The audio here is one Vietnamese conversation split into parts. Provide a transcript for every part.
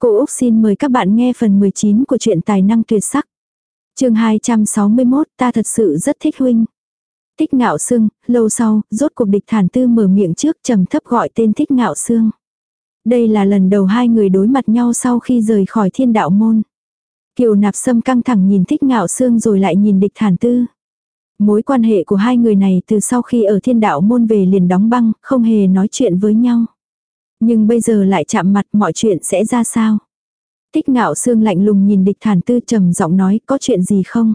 Cô Úc xin mời các bạn nghe phần 19 của truyện tài năng tuyệt sắc. chương 261 ta thật sự rất thích huynh. Thích ngạo sương, lâu sau, rốt cuộc địch thản tư mở miệng trước trầm thấp gọi tên thích ngạo sương. Đây là lần đầu hai người đối mặt nhau sau khi rời khỏi thiên đạo môn. Kiều nạp sâm căng thẳng nhìn thích ngạo sương rồi lại nhìn địch thản tư. Mối quan hệ của hai người này từ sau khi ở thiên đạo môn về liền đóng băng, không hề nói chuyện với nhau. Nhưng bây giờ lại chạm mặt mọi chuyện sẽ ra sao? Tích ngạo xương lạnh lùng nhìn địch thản tư trầm giọng nói có chuyện gì không?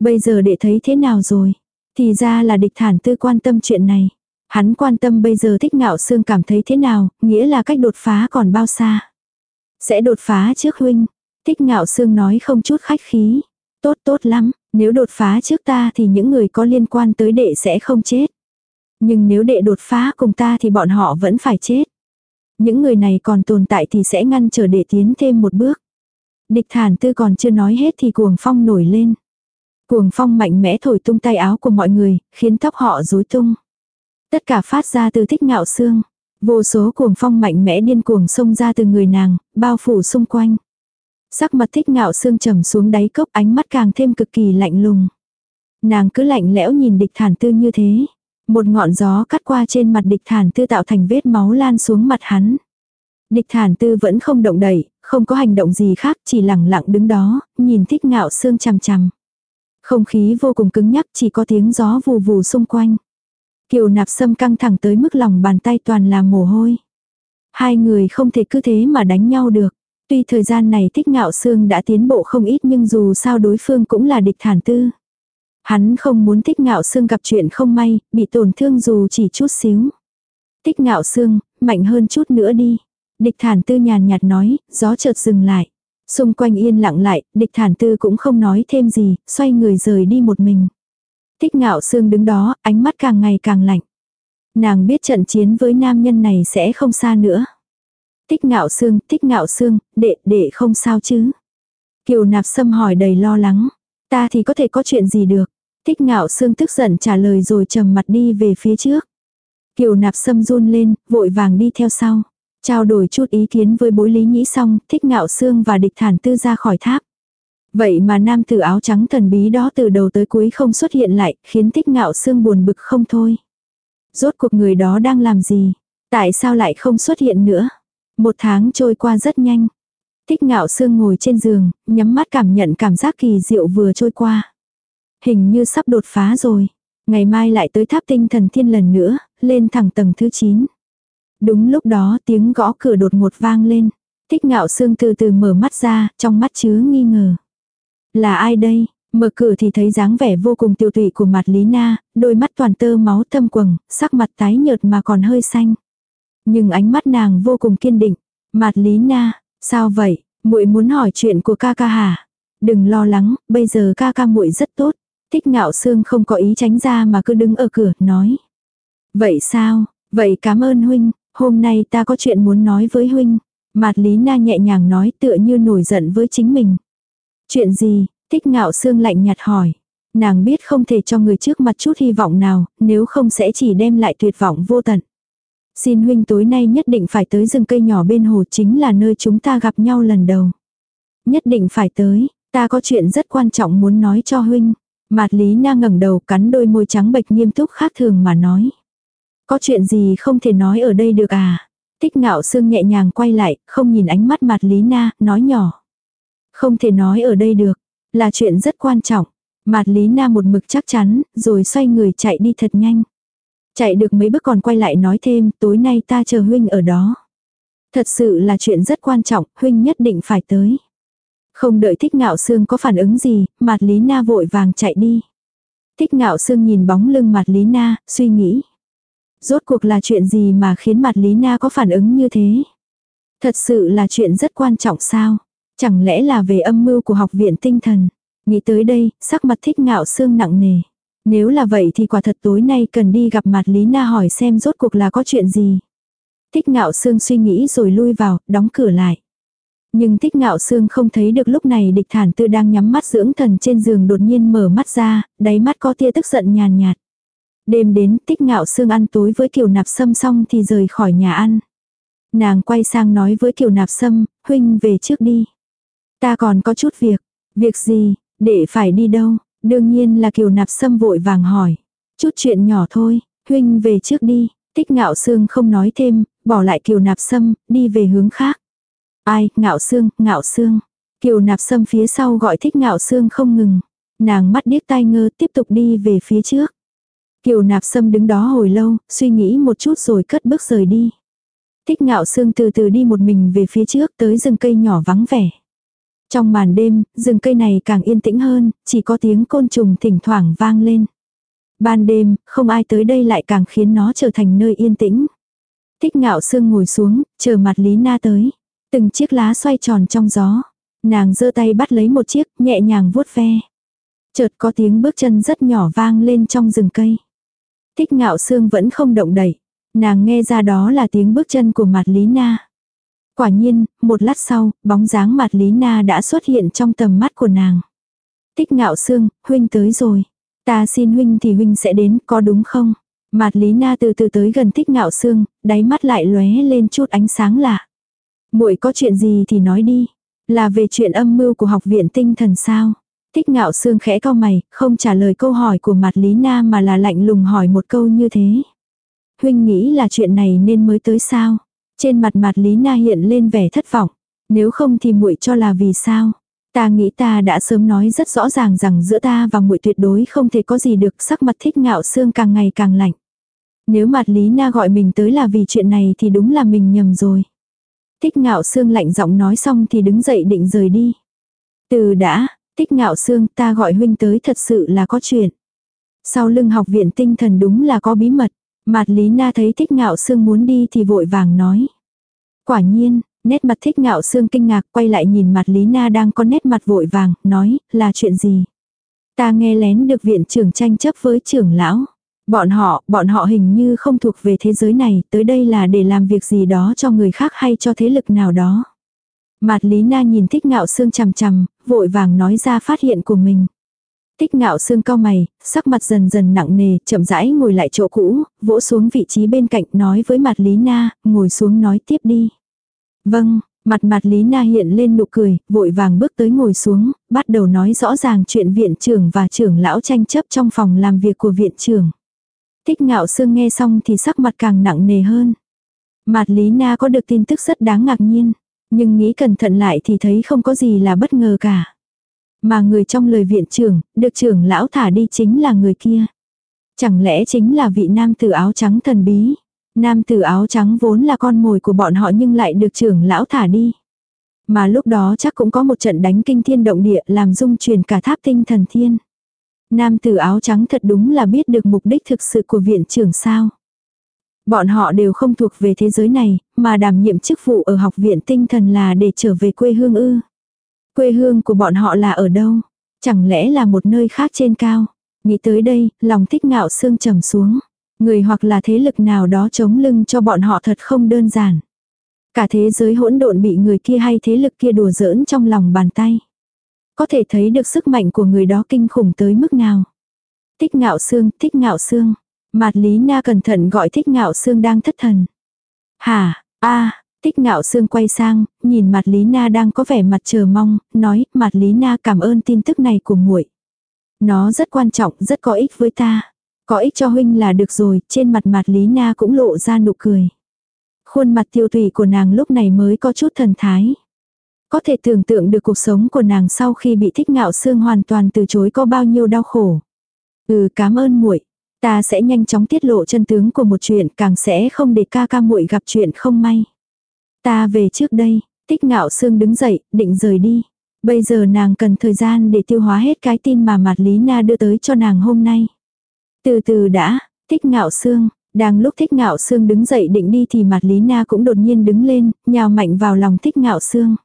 Bây giờ để thấy thế nào rồi? Thì ra là địch thản tư quan tâm chuyện này. Hắn quan tâm bây giờ thích ngạo xương cảm thấy thế nào, nghĩa là cách đột phá còn bao xa. Sẽ đột phá trước huynh. Thích ngạo xương nói không chút khách khí. Tốt tốt lắm, nếu đột phá trước ta thì những người có liên quan tới đệ sẽ không chết. Nhưng nếu đệ đột phá cùng ta thì bọn họ vẫn phải chết. Những người này còn tồn tại thì sẽ ngăn trở để tiến thêm một bước. Địch thản tư còn chưa nói hết thì cuồng phong nổi lên. Cuồng phong mạnh mẽ thổi tung tay áo của mọi người, khiến tóc họ rối tung. Tất cả phát ra từ thích ngạo xương. Vô số cuồng phong mạnh mẽ điên cuồng xông ra từ người nàng, bao phủ xung quanh. Sắc mặt thích ngạo xương trầm xuống đáy cốc ánh mắt càng thêm cực kỳ lạnh lùng. Nàng cứ lạnh lẽo nhìn địch thản tư như thế. Một ngọn gió cắt qua trên mặt địch thản tư tạo thành vết máu lan xuống mặt hắn. Địch thản tư vẫn không động đẩy, không có hành động gì khác, chỉ lặng lặng đứng đó, nhìn thích ngạo xương chằm chằm. Không khí vô cùng cứng nhắc, chỉ có tiếng gió vù vù xung quanh. Kiều nạp sâm căng thẳng tới mức lòng bàn tay toàn là mồ hôi. Hai người không thể cứ thế mà đánh nhau được. Tuy thời gian này thích ngạo xương đã tiến bộ không ít nhưng dù sao đối phương cũng là địch thản tư. Hắn không muốn thích ngạo xương gặp chuyện không may, bị tổn thương dù chỉ chút xíu. Thích ngạo xương, mạnh hơn chút nữa đi. Địch thản tư nhàn nhạt nói, gió chợt dừng lại. Xung quanh yên lặng lại, địch thản tư cũng không nói thêm gì, xoay người rời đi một mình. Thích ngạo xương đứng đó, ánh mắt càng ngày càng lạnh. Nàng biết trận chiến với nam nhân này sẽ không xa nữa. Tích ngạo xương, tích ngạo xương, đệ, đệ không sao chứ. Kiều nạp sâm hỏi đầy lo lắng. Ta thì có thể có chuyện gì được. Tích ngạo xương tức giận trả lời rồi trầm mặt đi về phía trước. Kiều nạp sâm run lên, vội vàng đi theo sau. Trao đổi chút ý kiến với bối lý nhĩ xong, thích ngạo xương và địch thản tư ra khỏi tháp. Vậy mà nam tử áo trắng thần bí đó từ đầu tới cuối không xuất hiện lại, khiến thích ngạo xương buồn bực không thôi. Rốt cuộc người đó đang làm gì? Tại sao lại không xuất hiện nữa? Một tháng trôi qua rất nhanh. Thích ngạo xương ngồi trên giường, nhắm mắt cảm nhận cảm giác kỳ diệu vừa trôi qua. Hình như sắp đột phá rồi. Ngày mai lại tới tháp tinh thần thiên lần nữa, lên thẳng tầng thứ 9. Đúng lúc đó tiếng gõ cửa đột ngột vang lên. Thích ngạo xương từ từ mở mắt ra, trong mắt chứa nghi ngờ. Là ai đây? Mở cửa thì thấy dáng vẻ vô cùng tiêu tụy của mặt Lý Na, đôi mắt toàn tơ máu thâm quầng, sắc mặt tái nhợt mà còn hơi xanh. Nhưng ánh mắt nàng vô cùng kiên định. Mặt Lý Na, sao vậy? muội muốn hỏi chuyện của ca ca hả? Đừng lo lắng, bây giờ ca ca muội rất tốt. Thích ngạo xương không có ý tránh ra mà cứ đứng ở cửa, nói. Vậy sao? Vậy cảm ơn huynh, hôm nay ta có chuyện muốn nói với huynh. Mạt Lý Na nhẹ nhàng nói tựa như nổi giận với chính mình. Chuyện gì? Thích ngạo xương lạnh nhạt hỏi. Nàng biết không thể cho người trước mặt chút hy vọng nào, nếu không sẽ chỉ đem lại tuyệt vọng vô tận. Xin huynh tối nay nhất định phải tới rừng cây nhỏ bên hồ chính là nơi chúng ta gặp nhau lần đầu. Nhất định phải tới, ta có chuyện rất quan trọng muốn nói cho huynh. Mạt Lý Na ngẩng đầu cắn đôi môi trắng bệch nghiêm túc khác thường mà nói. Có chuyện gì không thể nói ở đây được à? Tích ngạo sương nhẹ nhàng quay lại, không nhìn ánh mắt Mạt Lý Na, nói nhỏ. Không thể nói ở đây được, là chuyện rất quan trọng. Mạt Lý Na một mực chắc chắn, rồi xoay người chạy đi thật nhanh. Chạy được mấy bước còn quay lại nói thêm, tối nay ta chờ huynh ở đó. Thật sự là chuyện rất quan trọng, huynh nhất định phải tới. Không đợi thích ngạo sương có phản ứng gì, mặt Lý Na vội vàng chạy đi. Thích ngạo sương nhìn bóng lưng mặt Lý Na, suy nghĩ. Rốt cuộc là chuyện gì mà khiến mặt Lý Na có phản ứng như thế? Thật sự là chuyện rất quan trọng sao? Chẳng lẽ là về âm mưu của học viện tinh thần? Nghĩ tới đây, sắc mặt thích ngạo sương nặng nề. Nếu là vậy thì quả thật tối nay cần đi gặp mặt Lý Na hỏi xem rốt cuộc là có chuyện gì. Thích ngạo sương suy nghĩ rồi lui vào, đóng cửa lại. Nhưng thích ngạo xương không thấy được lúc này địch thản tư đang nhắm mắt dưỡng thần trên giường đột nhiên mở mắt ra, đáy mắt có tia tức giận nhàn nhạt. Đêm đến tích ngạo xương ăn tối với kiều nạp sâm xong thì rời khỏi nhà ăn. Nàng quay sang nói với Kiều Nạp Sâm, huynh về trước đi. Ta còn có chút việc. Việc gì, để phải đi đâu? Đương nhiên là Kiều Nạp Sâm vội vàng hỏi. Chút chuyện nhỏ thôi, huynh về trước đi. Tích ngạo xương không nói thêm, bỏ lại Kiều Nạp Sâm, đi về hướng khác. Ai, ngạo xương ngạo xương Kiều Nạp Sâm phía sau gọi thích ngạo xương không ngừng. Nàng mắt điếc tai ngơ tiếp tục đi về phía trước. Kiều Nạp Sâm đứng đó hồi lâu, suy nghĩ một chút rồi cất bước rời đi. Thích ngạo xương từ từ đi một mình về phía trước tới rừng cây nhỏ vắng vẻ. Trong màn đêm, rừng cây này càng yên tĩnh hơn, chỉ có tiếng côn trùng thỉnh thoảng vang lên. Ban đêm, không ai tới đây lại càng khiến nó trở thành nơi yên tĩnh. Thích ngạo sương ngồi xuống, chờ mặt Lý Na tới. Từng chiếc lá xoay tròn trong gió. Nàng giơ tay bắt lấy một chiếc, nhẹ nhàng vuốt ve. Chợt có tiếng bước chân rất nhỏ vang lên trong rừng cây. Thích ngạo sương vẫn không động đẩy. Nàng nghe ra đó là tiếng bước chân của mặt Lý Na. Quả nhiên, một lát sau, bóng dáng mặt Lý Na đã xuất hiện trong tầm mắt của nàng. Tích ngạo sương, huynh tới rồi. Ta xin huynh thì huynh sẽ đến, có đúng không? Mạt Lý Na từ từ tới gần Tích Ngạo Sương, đáy mắt lại lóe lên chút ánh sáng lạ. Muội có chuyện gì thì nói đi, là về chuyện âm mưu của học viện tinh thần sao? thích Ngạo Sương khẽ cau mày, không trả lời câu hỏi của mặt Lý Na mà là lạnh lùng hỏi một câu như thế. Huynh nghĩ là chuyện này nên mới tới sao? Trên mặt mặt Lý Na hiện lên vẻ thất vọng. Nếu không thì muội cho là vì sao? Ta nghĩ ta đã sớm nói rất rõ ràng rằng giữa ta và muội tuyệt đối không thể có gì được sắc mặt thích ngạo xương càng ngày càng lạnh. Nếu mặt Lý Na gọi mình tới là vì chuyện này thì đúng là mình nhầm rồi. Thích ngạo xương lạnh giọng nói xong thì đứng dậy định rời đi. Từ đã, tích ngạo xương ta gọi huynh tới thật sự là có chuyện. Sau lưng học viện tinh thần đúng là có bí mật. Mạt Lý Na thấy thích ngạo xương muốn đi thì vội vàng nói. Quả nhiên, Nét mặt thích ngạo xương kinh ngạc quay lại nhìn mặt Lý Na đang có nét mặt vội vàng, nói, là chuyện gì? Ta nghe lén được viện trưởng tranh chấp với trưởng lão. Bọn họ, bọn họ hình như không thuộc về thế giới này, tới đây là để làm việc gì đó cho người khác hay cho thế lực nào đó. Mạt Lý Na nhìn thích ngạo xương chằm chằm, vội vàng nói ra phát hiện của mình. Thích ngạo xương cao mày, sắc mặt dần dần nặng nề, chậm rãi ngồi lại chỗ cũ, vỗ xuống vị trí bên cạnh nói với mặt Lý Na, ngồi xuống nói tiếp đi. Vâng, mặt mặt Lý Na hiện lên nụ cười, vội vàng bước tới ngồi xuống, bắt đầu nói rõ ràng chuyện viện trưởng và trưởng lão tranh chấp trong phòng làm việc của viện trưởng. Thích ngạo sương nghe xong thì sắc mặt càng nặng nề hơn. mạt Lý Na có được tin tức rất đáng ngạc nhiên, nhưng nghĩ cẩn thận lại thì thấy không có gì là bất ngờ cả. Mà người trong lời viện trưởng, được trưởng lão thả đi chính là người kia. Chẳng lẽ chính là vị nam tử áo trắng thần bí. Nam tử áo trắng vốn là con mồi của bọn họ nhưng lại được trưởng lão thả đi. Mà lúc đó chắc cũng có một trận đánh kinh thiên động địa làm dung truyền cả tháp tinh thần thiên. Nam tử áo trắng thật đúng là biết được mục đích thực sự của viện trưởng sao. Bọn họ đều không thuộc về thế giới này, mà đảm nhiệm chức vụ ở học viện tinh thần là để trở về quê hương ư. Quê hương của bọn họ là ở đâu? Chẳng lẽ là một nơi khác trên cao? Nghĩ tới đây, lòng thích ngạo xương trầm xuống. Người hoặc là thế lực nào đó chống lưng cho bọn họ thật không đơn giản. Cả thế giới hỗn độn bị người kia hay thế lực kia đùa giỡn trong lòng bàn tay. Có thể thấy được sức mạnh của người đó kinh khủng tới mức nào. Thích ngạo xương, thích ngạo xương. Mạt Lý Na cẩn thận gọi thích ngạo xương đang thất thần. Hả, a à, thích ngạo xương quay sang, nhìn mặt Lý Na đang có vẻ mặt chờ mong, nói, mặt Lý Na cảm ơn tin tức này của muội. Nó rất quan trọng, rất có ích với ta. Có ích cho huynh là được rồi, trên mặt mặt Lý Na cũng lộ ra nụ cười. Khuôn mặt tiêu tùy của nàng lúc này mới có chút thần thái. Có thể tưởng tượng được cuộc sống của nàng sau khi bị thích ngạo xương hoàn toàn từ chối có bao nhiêu đau khổ. Ừ cảm ơn muội Ta sẽ nhanh chóng tiết lộ chân tướng của một chuyện càng sẽ không để ca ca muội gặp chuyện không may. Ta về trước đây, thích ngạo xương đứng dậy, định rời đi. Bây giờ nàng cần thời gian để tiêu hóa hết cái tin mà Mạt Lý Na đưa tới cho nàng hôm nay. Từ từ đã, thích ngạo xương, đang lúc thích ngạo xương đứng dậy định đi thì mặt Lý Na cũng đột nhiên đứng lên, nhào mạnh vào lòng thích ngạo xương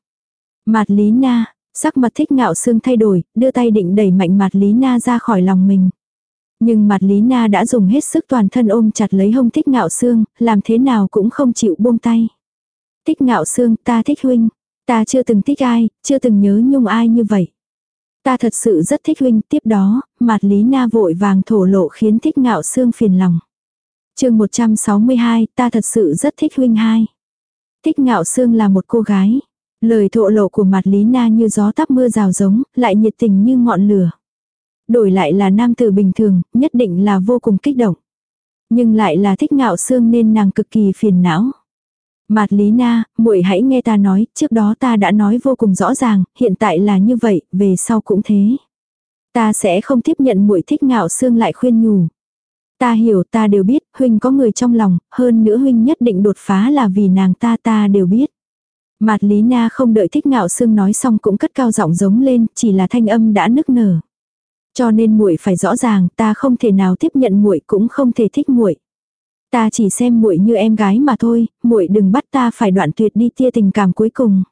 mạt Lý Na, sắc mặt thích ngạo xương thay đổi, đưa tay định đẩy mạnh mạt Lý Na ra khỏi lòng mình. Nhưng mạt Lý Na đã dùng hết sức toàn thân ôm chặt lấy hông thích ngạo xương, làm thế nào cũng không chịu buông tay. Thích ngạo xương, ta thích huynh. Ta chưa từng thích ai, chưa từng nhớ nhung ai như vậy. Ta thật sự rất thích huynh, tiếp đó, mạt Lý Na vội vàng thổ lộ khiến thích ngạo xương phiền lòng. chương 162, ta thật sự rất thích huynh hai. Thích ngạo xương là một cô gái. Lời thộ lộ của mặt Lý Na như gió tắp mưa rào giống, lại nhiệt tình như ngọn lửa. Đổi lại là nam tử bình thường, nhất định là vô cùng kích động. Nhưng lại là thích ngạo xương nên nàng cực kỳ phiền não. Mạt Lý Na, muội hãy nghe ta nói, trước đó ta đã nói vô cùng rõ ràng, hiện tại là như vậy, về sau cũng thế. Ta sẽ không tiếp nhận muội thích ngạo xương lại khuyên nhủ. Ta hiểu ta đều biết, huynh có người trong lòng, hơn nữa huynh nhất định đột phá là vì nàng ta ta đều biết. Mạt Lý Na không đợi thích ngạo xương nói xong cũng cất cao giọng giống lên, chỉ là thanh âm đã nức nở. Cho nên muội phải rõ ràng, ta không thể nào tiếp nhận muội cũng không thể thích muội. Ta chỉ xem muội như em gái mà thôi, muội đừng bắt ta phải đoạn tuyệt đi tia tình cảm cuối cùng.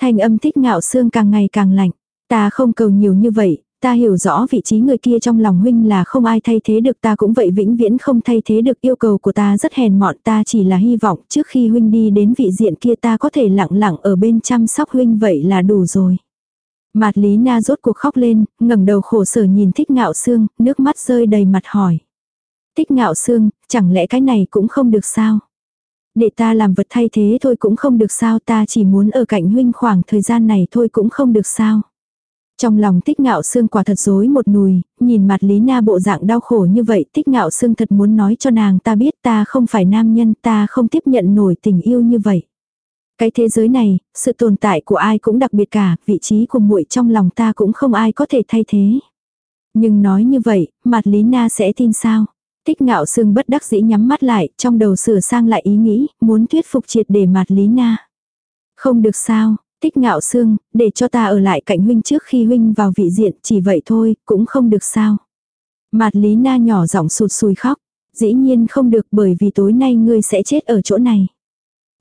Thanh âm thích ngạo xương càng ngày càng lạnh. Ta không cầu nhiều như vậy, ta hiểu rõ vị trí người kia trong lòng huynh là không ai thay thế được ta cũng vậy vĩnh viễn không thay thế được yêu cầu của ta rất hèn mọn ta chỉ là hy vọng trước khi huynh đi đến vị diện kia ta có thể lặng lặng ở bên chăm sóc huynh vậy là đủ rồi. Mạt Lý Na rốt cuộc khóc lên, ngẩng đầu khổ sở nhìn thích ngạo xương, nước mắt rơi đầy mặt hỏi. Tích ngạo xương, chẳng lẽ cái này cũng không được sao? Để ta làm vật thay thế thôi cũng không được sao ta chỉ muốn ở cạnh huynh khoảng thời gian này thôi cũng không được sao. Trong lòng tích ngạo xương quả thật dối một nùi, nhìn mặt Lý Na bộ dạng đau khổ như vậy tích ngạo xương thật muốn nói cho nàng ta biết ta không phải nam nhân ta không tiếp nhận nổi tình yêu như vậy. Cái thế giới này, sự tồn tại của ai cũng đặc biệt cả, vị trí của muội trong lòng ta cũng không ai có thể thay thế. Nhưng nói như vậy, mặt Lý Na sẽ tin sao? Tích ngạo sương bất đắc dĩ nhắm mắt lại, trong đầu sửa sang lại ý nghĩ, muốn thuyết phục triệt để mặt Lý Na. Không được sao, tích ngạo xương để cho ta ở lại cạnh huynh trước khi huynh vào vị diện, chỉ vậy thôi, cũng không được sao. Mặt Lý Na nhỏ giọng sụt sùi khóc. Dĩ nhiên không được bởi vì tối nay ngươi sẽ chết ở chỗ này.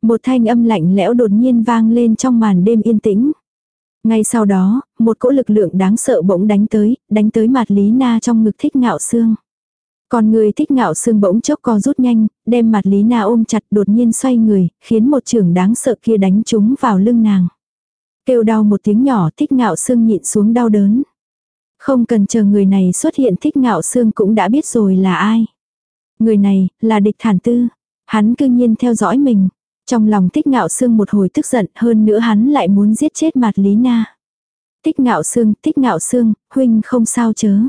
Một thanh âm lạnh lẽo đột nhiên vang lên trong màn đêm yên tĩnh. Ngay sau đó, một cỗ lực lượng đáng sợ bỗng đánh tới, đánh tới mặt Lý Na trong ngực thích ngạo xương. Còn người thích ngạo xương bỗng chốc co rút nhanh, đem mặt Lý Na ôm chặt đột nhiên xoay người, khiến một trường đáng sợ kia đánh trúng vào lưng nàng. Kêu đau một tiếng nhỏ thích ngạo xương nhịn xuống đau đớn. Không cần chờ người này xuất hiện thích ngạo xương cũng đã biết rồi là ai. Người này, là địch thản tư. Hắn cương nhiên theo dõi mình. Trong lòng thích ngạo xương một hồi tức giận hơn nữa hắn lại muốn giết chết mặt Lý Na. thích ngạo xương, thích ngạo xương, huynh không sao chớ.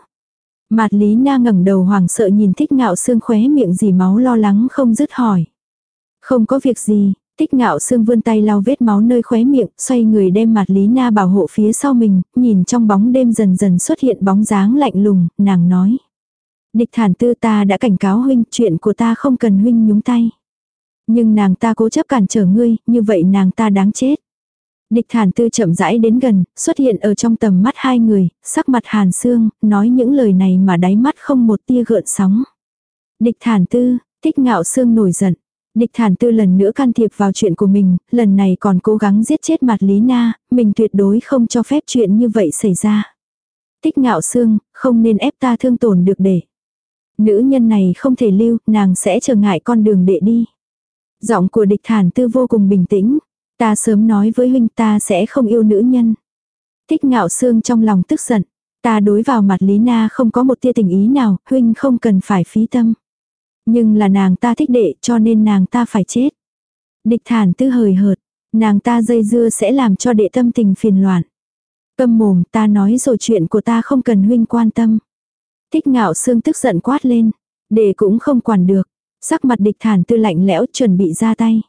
Mạt Lý Na ngẩng đầu hoảng sợ nhìn thích ngạo xương khóe miệng dì máu lo lắng không dứt hỏi. Không có việc gì, tích ngạo xương vươn tay lau vết máu nơi khóe miệng, xoay người đem mặt Lý Na bảo hộ phía sau mình, nhìn trong bóng đêm dần dần xuất hiện bóng dáng lạnh lùng, nàng nói. Địch thản tư ta đã cảnh cáo huynh, chuyện của ta không cần huynh nhúng tay. Nhưng nàng ta cố chấp cản trở ngươi, như vậy nàng ta đáng chết. Địch thản tư chậm rãi đến gần, xuất hiện ở trong tầm mắt hai người, sắc mặt hàn xương, nói những lời này mà đáy mắt không một tia gợn sóng. Địch thản tư, thích ngạo xương nổi giận. Địch thản tư lần nữa can thiệp vào chuyện của mình, lần này còn cố gắng giết chết mặt Lý Na, mình tuyệt đối không cho phép chuyện như vậy xảy ra. Tích ngạo xương, không nên ép ta thương tổn được để. Nữ nhân này không thể lưu, nàng sẽ trở ngại con đường đệ đi. Giọng của địch thản tư vô cùng bình tĩnh, Ta sớm nói với huynh ta sẽ không yêu nữ nhân. Thích ngạo xương trong lòng tức giận. Ta đối vào mặt Lý Na không có một tia tình ý nào, huynh không cần phải phí tâm. Nhưng là nàng ta thích đệ cho nên nàng ta phải chết. Địch thản tư hời hợt, nàng ta dây dưa sẽ làm cho đệ tâm tình phiền loạn. Câm mồm ta nói rồi chuyện của ta không cần huynh quan tâm. Thích ngạo xương tức giận quát lên, đệ cũng không quản được. Sắc mặt địch thản tư lạnh lẽo chuẩn bị ra tay.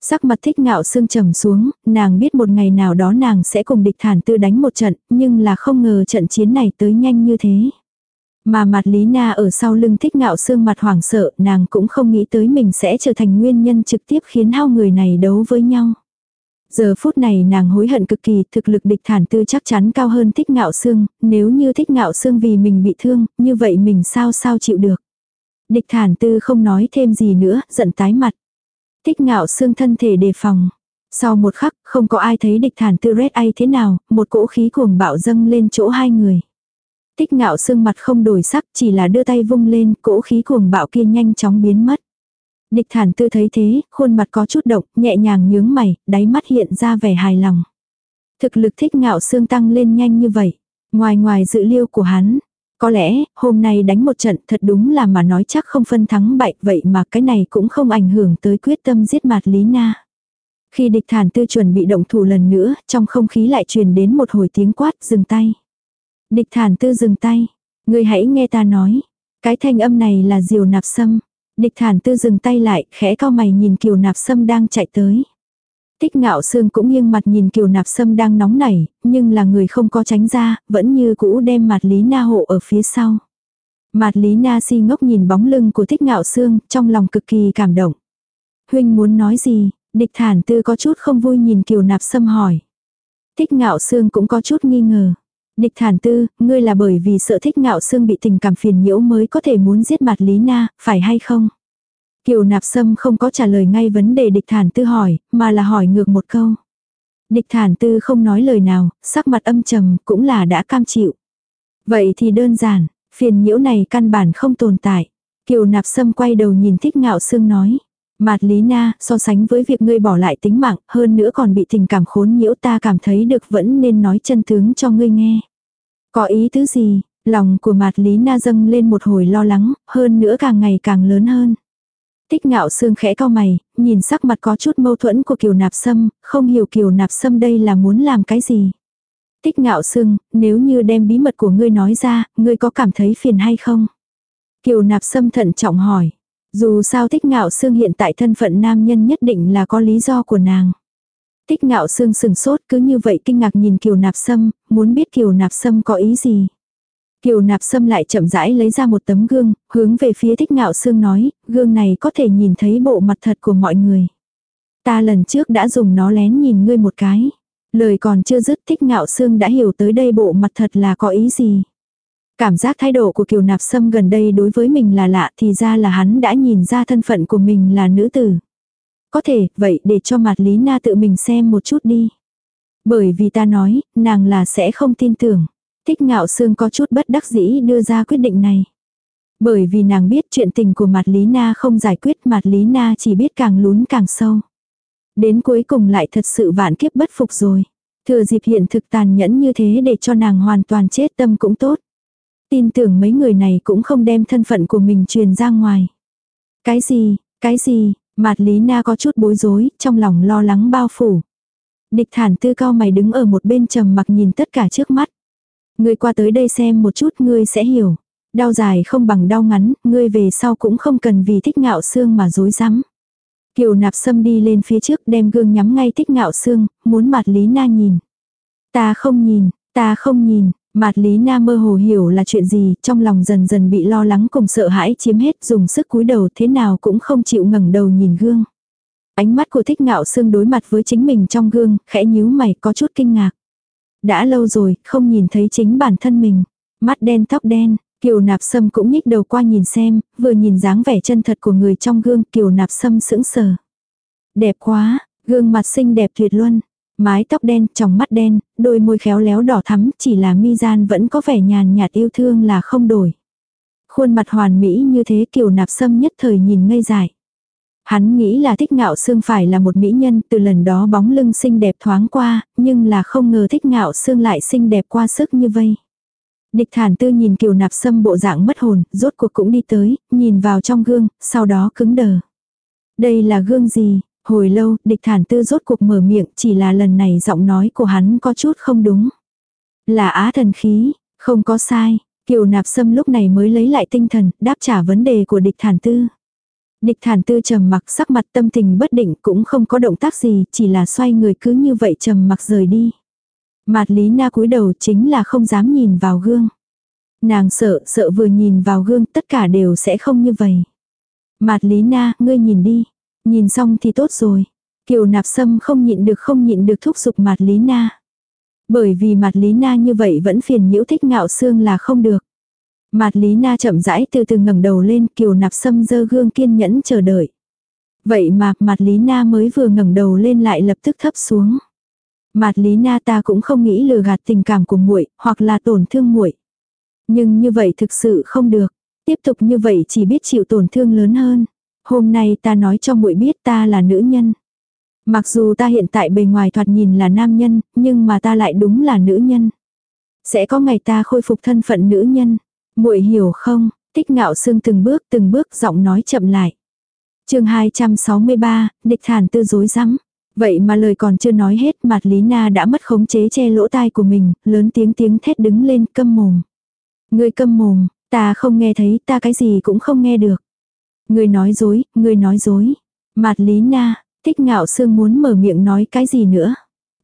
Sắc mặt thích ngạo xương trầm xuống, nàng biết một ngày nào đó nàng sẽ cùng địch thản tư đánh một trận, nhưng là không ngờ trận chiến này tới nhanh như thế. Mà mặt Lý Na ở sau lưng thích ngạo sương mặt hoảng sợ, nàng cũng không nghĩ tới mình sẽ trở thành nguyên nhân trực tiếp khiến hai người này đấu với nhau. Giờ phút này nàng hối hận cực kỳ, thực lực địch thản tư chắc chắn cao hơn thích ngạo sương, nếu như thích ngạo sương vì mình bị thương, như vậy mình sao sao chịu được. Địch thản tư không nói thêm gì nữa, giận tái mặt. Thích ngạo xương thân thể đề phòng. Sau một khắc, không có ai thấy địch thản tư rét ai thế nào, một cỗ khí cuồng bạo dâng lên chỗ hai người. Tích ngạo xương mặt không đổi sắc, chỉ là đưa tay vung lên, cỗ khí cuồng bạo kia nhanh chóng biến mất. Địch thản tư thấy thế, khuôn mặt có chút động, nhẹ nhàng nhướng mày, đáy mắt hiện ra vẻ hài lòng. Thực lực thích ngạo xương tăng lên nhanh như vậy. Ngoài ngoài dự liêu của hắn, có lẽ, hôm nay đánh một trận thật đúng là mà nói chắc không phân thắng bại vậy mà cái này cũng không ảnh hưởng tới quyết tâm giết mặt Lý Na. Khi địch thản tư chuẩn bị động thủ lần nữa, trong không khí lại truyền đến một hồi tiếng quát dừng tay. Địch thản tư dừng tay. ngươi hãy nghe ta nói. Cái thanh âm này là diều nạp sâm. Địch thản tư dừng tay lại, khẽ cao mày nhìn kiều nạp sâm đang chạy tới. Tích ngạo sương cũng nghiêng mặt nhìn kiều nạp sâm đang nóng nảy, nhưng là người không có tránh ra, vẫn như cũ đem mặt lý na hộ ở phía sau. Mặt lý na si ngốc nhìn bóng lưng của thích ngạo sương, trong lòng cực kỳ cảm động. Huynh muốn nói gì, địch thản tư có chút không vui nhìn kiều nạp sâm hỏi. Thích ngạo sương cũng có chút nghi ngờ. Địch thản tư, ngươi là bởi vì sợ thích ngạo xương bị tình cảm phiền nhiễu mới có thể muốn giết mặt lý na, phải hay không? Kiều nạp sâm không có trả lời ngay vấn đề địch thản tư hỏi, mà là hỏi ngược một câu. Địch thản tư không nói lời nào, sắc mặt âm trầm cũng là đã cam chịu. Vậy thì đơn giản, phiền nhiễu này căn bản không tồn tại. Kiều nạp sâm quay đầu nhìn thích ngạo sương nói. Mạt Lý Na, so sánh với việc ngươi bỏ lại tính mạng, hơn nữa còn bị tình cảm khốn nhiễu ta cảm thấy được vẫn nên nói chân tướng cho ngươi nghe. Có ý tứ gì, lòng của Mạt Lý Na dâng lên một hồi lo lắng, hơn nữa càng ngày càng lớn hơn. Tích ngạo xương khẽ cao mày, nhìn sắc mặt có chút mâu thuẫn của Kiều Nạp Sâm, không hiểu Kiều Nạp Sâm đây là muốn làm cái gì. Tích ngạo xương, nếu như đem bí mật của ngươi nói ra, ngươi có cảm thấy phiền hay không? Kiều Nạp Sâm thận trọng hỏi. Dù sao thích ngạo xương hiện tại thân phận nam nhân nhất định là có lý do của nàng. thích ngạo xương sừng sốt cứ như vậy kinh ngạc nhìn Kiều Nạp Sâm, muốn biết Kiều Nạp Sâm có ý gì. Kiều nạp sâm lại chậm rãi lấy ra một tấm gương, hướng về phía thích ngạo sương nói, gương này có thể nhìn thấy bộ mặt thật của mọi người. Ta lần trước đã dùng nó lén nhìn ngươi một cái. Lời còn chưa dứt thích ngạo sương đã hiểu tới đây bộ mặt thật là có ý gì. Cảm giác thái độ của kiều nạp sâm gần đây đối với mình là lạ thì ra là hắn đã nhìn ra thân phận của mình là nữ tử. Có thể, vậy để cho mặt Lý Na tự mình xem một chút đi. Bởi vì ta nói, nàng là sẽ không tin tưởng. Thích ngạo sương có chút bất đắc dĩ đưa ra quyết định này. Bởi vì nàng biết chuyện tình của mặt Lý Na không giải quyết mặt Lý Na chỉ biết càng lún càng sâu. Đến cuối cùng lại thật sự vạn kiếp bất phục rồi. Thừa dịp hiện thực tàn nhẫn như thế để cho nàng hoàn toàn chết tâm cũng tốt. Tin tưởng mấy người này cũng không đem thân phận của mình truyền ra ngoài. Cái gì, cái gì, Mạt Lý Na có chút bối rối, trong lòng lo lắng bao phủ. Địch thản tư cao mày đứng ở một bên trầm mặc nhìn tất cả trước mắt. Ngươi qua tới đây xem một chút ngươi sẽ hiểu. Đau dài không bằng đau ngắn, ngươi về sau cũng không cần vì thích ngạo xương mà dối rắm Kiều nạp sâm đi lên phía trước đem gương nhắm ngay thích ngạo xương, muốn mặt Lý Na nhìn. Ta không nhìn, ta không nhìn, mạt Lý Na mơ hồ hiểu là chuyện gì, trong lòng dần dần bị lo lắng cùng sợ hãi chiếm hết dùng sức cúi đầu thế nào cũng không chịu ngẩng đầu nhìn gương. Ánh mắt của thích ngạo xương đối mặt với chính mình trong gương, khẽ nhíu mày có chút kinh ngạc. Đã lâu rồi, không nhìn thấy chính bản thân mình. Mắt đen tóc đen, Kiều nạp sâm cũng nhích đầu qua nhìn xem, vừa nhìn dáng vẻ chân thật của người trong gương kiều nạp sâm sững sờ. Đẹp quá, gương mặt xinh đẹp tuyệt luân. Mái tóc đen, tròng mắt đen, đôi môi khéo léo đỏ thắm, chỉ là mi gian vẫn có vẻ nhàn nhạt yêu thương là không đổi. Khuôn mặt hoàn mỹ như thế kiều nạp sâm nhất thời nhìn ngây dại. Hắn nghĩ là thích ngạo xương phải là một mỹ nhân, từ lần đó bóng lưng xinh đẹp thoáng qua, nhưng là không ngờ thích ngạo xương lại xinh đẹp qua sức như vây. Địch thản tư nhìn kiều nạp sâm bộ dạng mất hồn, rốt cuộc cũng đi tới, nhìn vào trong gương, sau đó cứng đờ. Đây là gương gì? Hồi lâu, địch thản tư rốt cuộc mở miệng, chỉ là lần này giọng nói của hắn có chút không đúng. Là á thần khí, không có sai. Kiều nạp sâm lúc này mới lấy lại tinh thần, đáp trả vấn đề của địch thản tư. Địch thản tư trầm mặc sắc mặt tâm tình bất định cũng không có động tác gì, chỉ là xoay người cứ như vậy trầm mặc rời đi. Mạt lý na cúi đầu chính là không dám nhìn vào gương. Nàng sợ, sợ vừa nhìn vào gương tất cả đều sẽ không như vậy. Mạt lý na, ngươi nhìn đi. Nhìn xong thì tốt rồi. Kiều nạp sâm không nhịn được không nhịn được thúc giục mặt lý na. Bởi vì mặt lý na như vậy vẫn phiền nhiễu thích ngạo xương là không được. Mạt Lý Na chậm rãi từ từ ngẩng đầu lên, Kiều Nạp Sâm dơ gương kiên nhẫn chờ đợi. Vậy mà, Mạt Lý Na mới vừa ngẩng đầu lên lại lập tức thấp xuống. Mạt Lý Na ta cũng không nghĩ lừa gạt tình cảm của muội, hoặc là tổn thương muội. Nhưng như vậy thực sự không được, tiếp tục như vậy chỉ biết chịu tổn thương lớn hơn. Hôm nay ta nói cho muội biết ta là nữ nhân. Mặc dù ta hiện tại bề ngoài thoạt nhìn là nam nhân, nhưng mà ta lại đúng là nữ nhân. Sẽ có ngày ta khôi phục thân phận nữ nhân muội hiểu không? Tích ngạo sương từng bước từng bước giọng nói chậm lại. chương 263, địch thản tư dối rắm Vậy mà lời còn chưa nói hết mặt Lý Na đã mất khống chế che lỗ tai của mình, lớn tiếng tiếng thét đứng lên câm mồm. Ngươi câm mồm, ta không nghe thấy, ta cái gì cũng không nghe được người nói dối, người nói dối. Mặt Lý Na, thích ngạo sương muốn mở miệng nói cái gì nữa.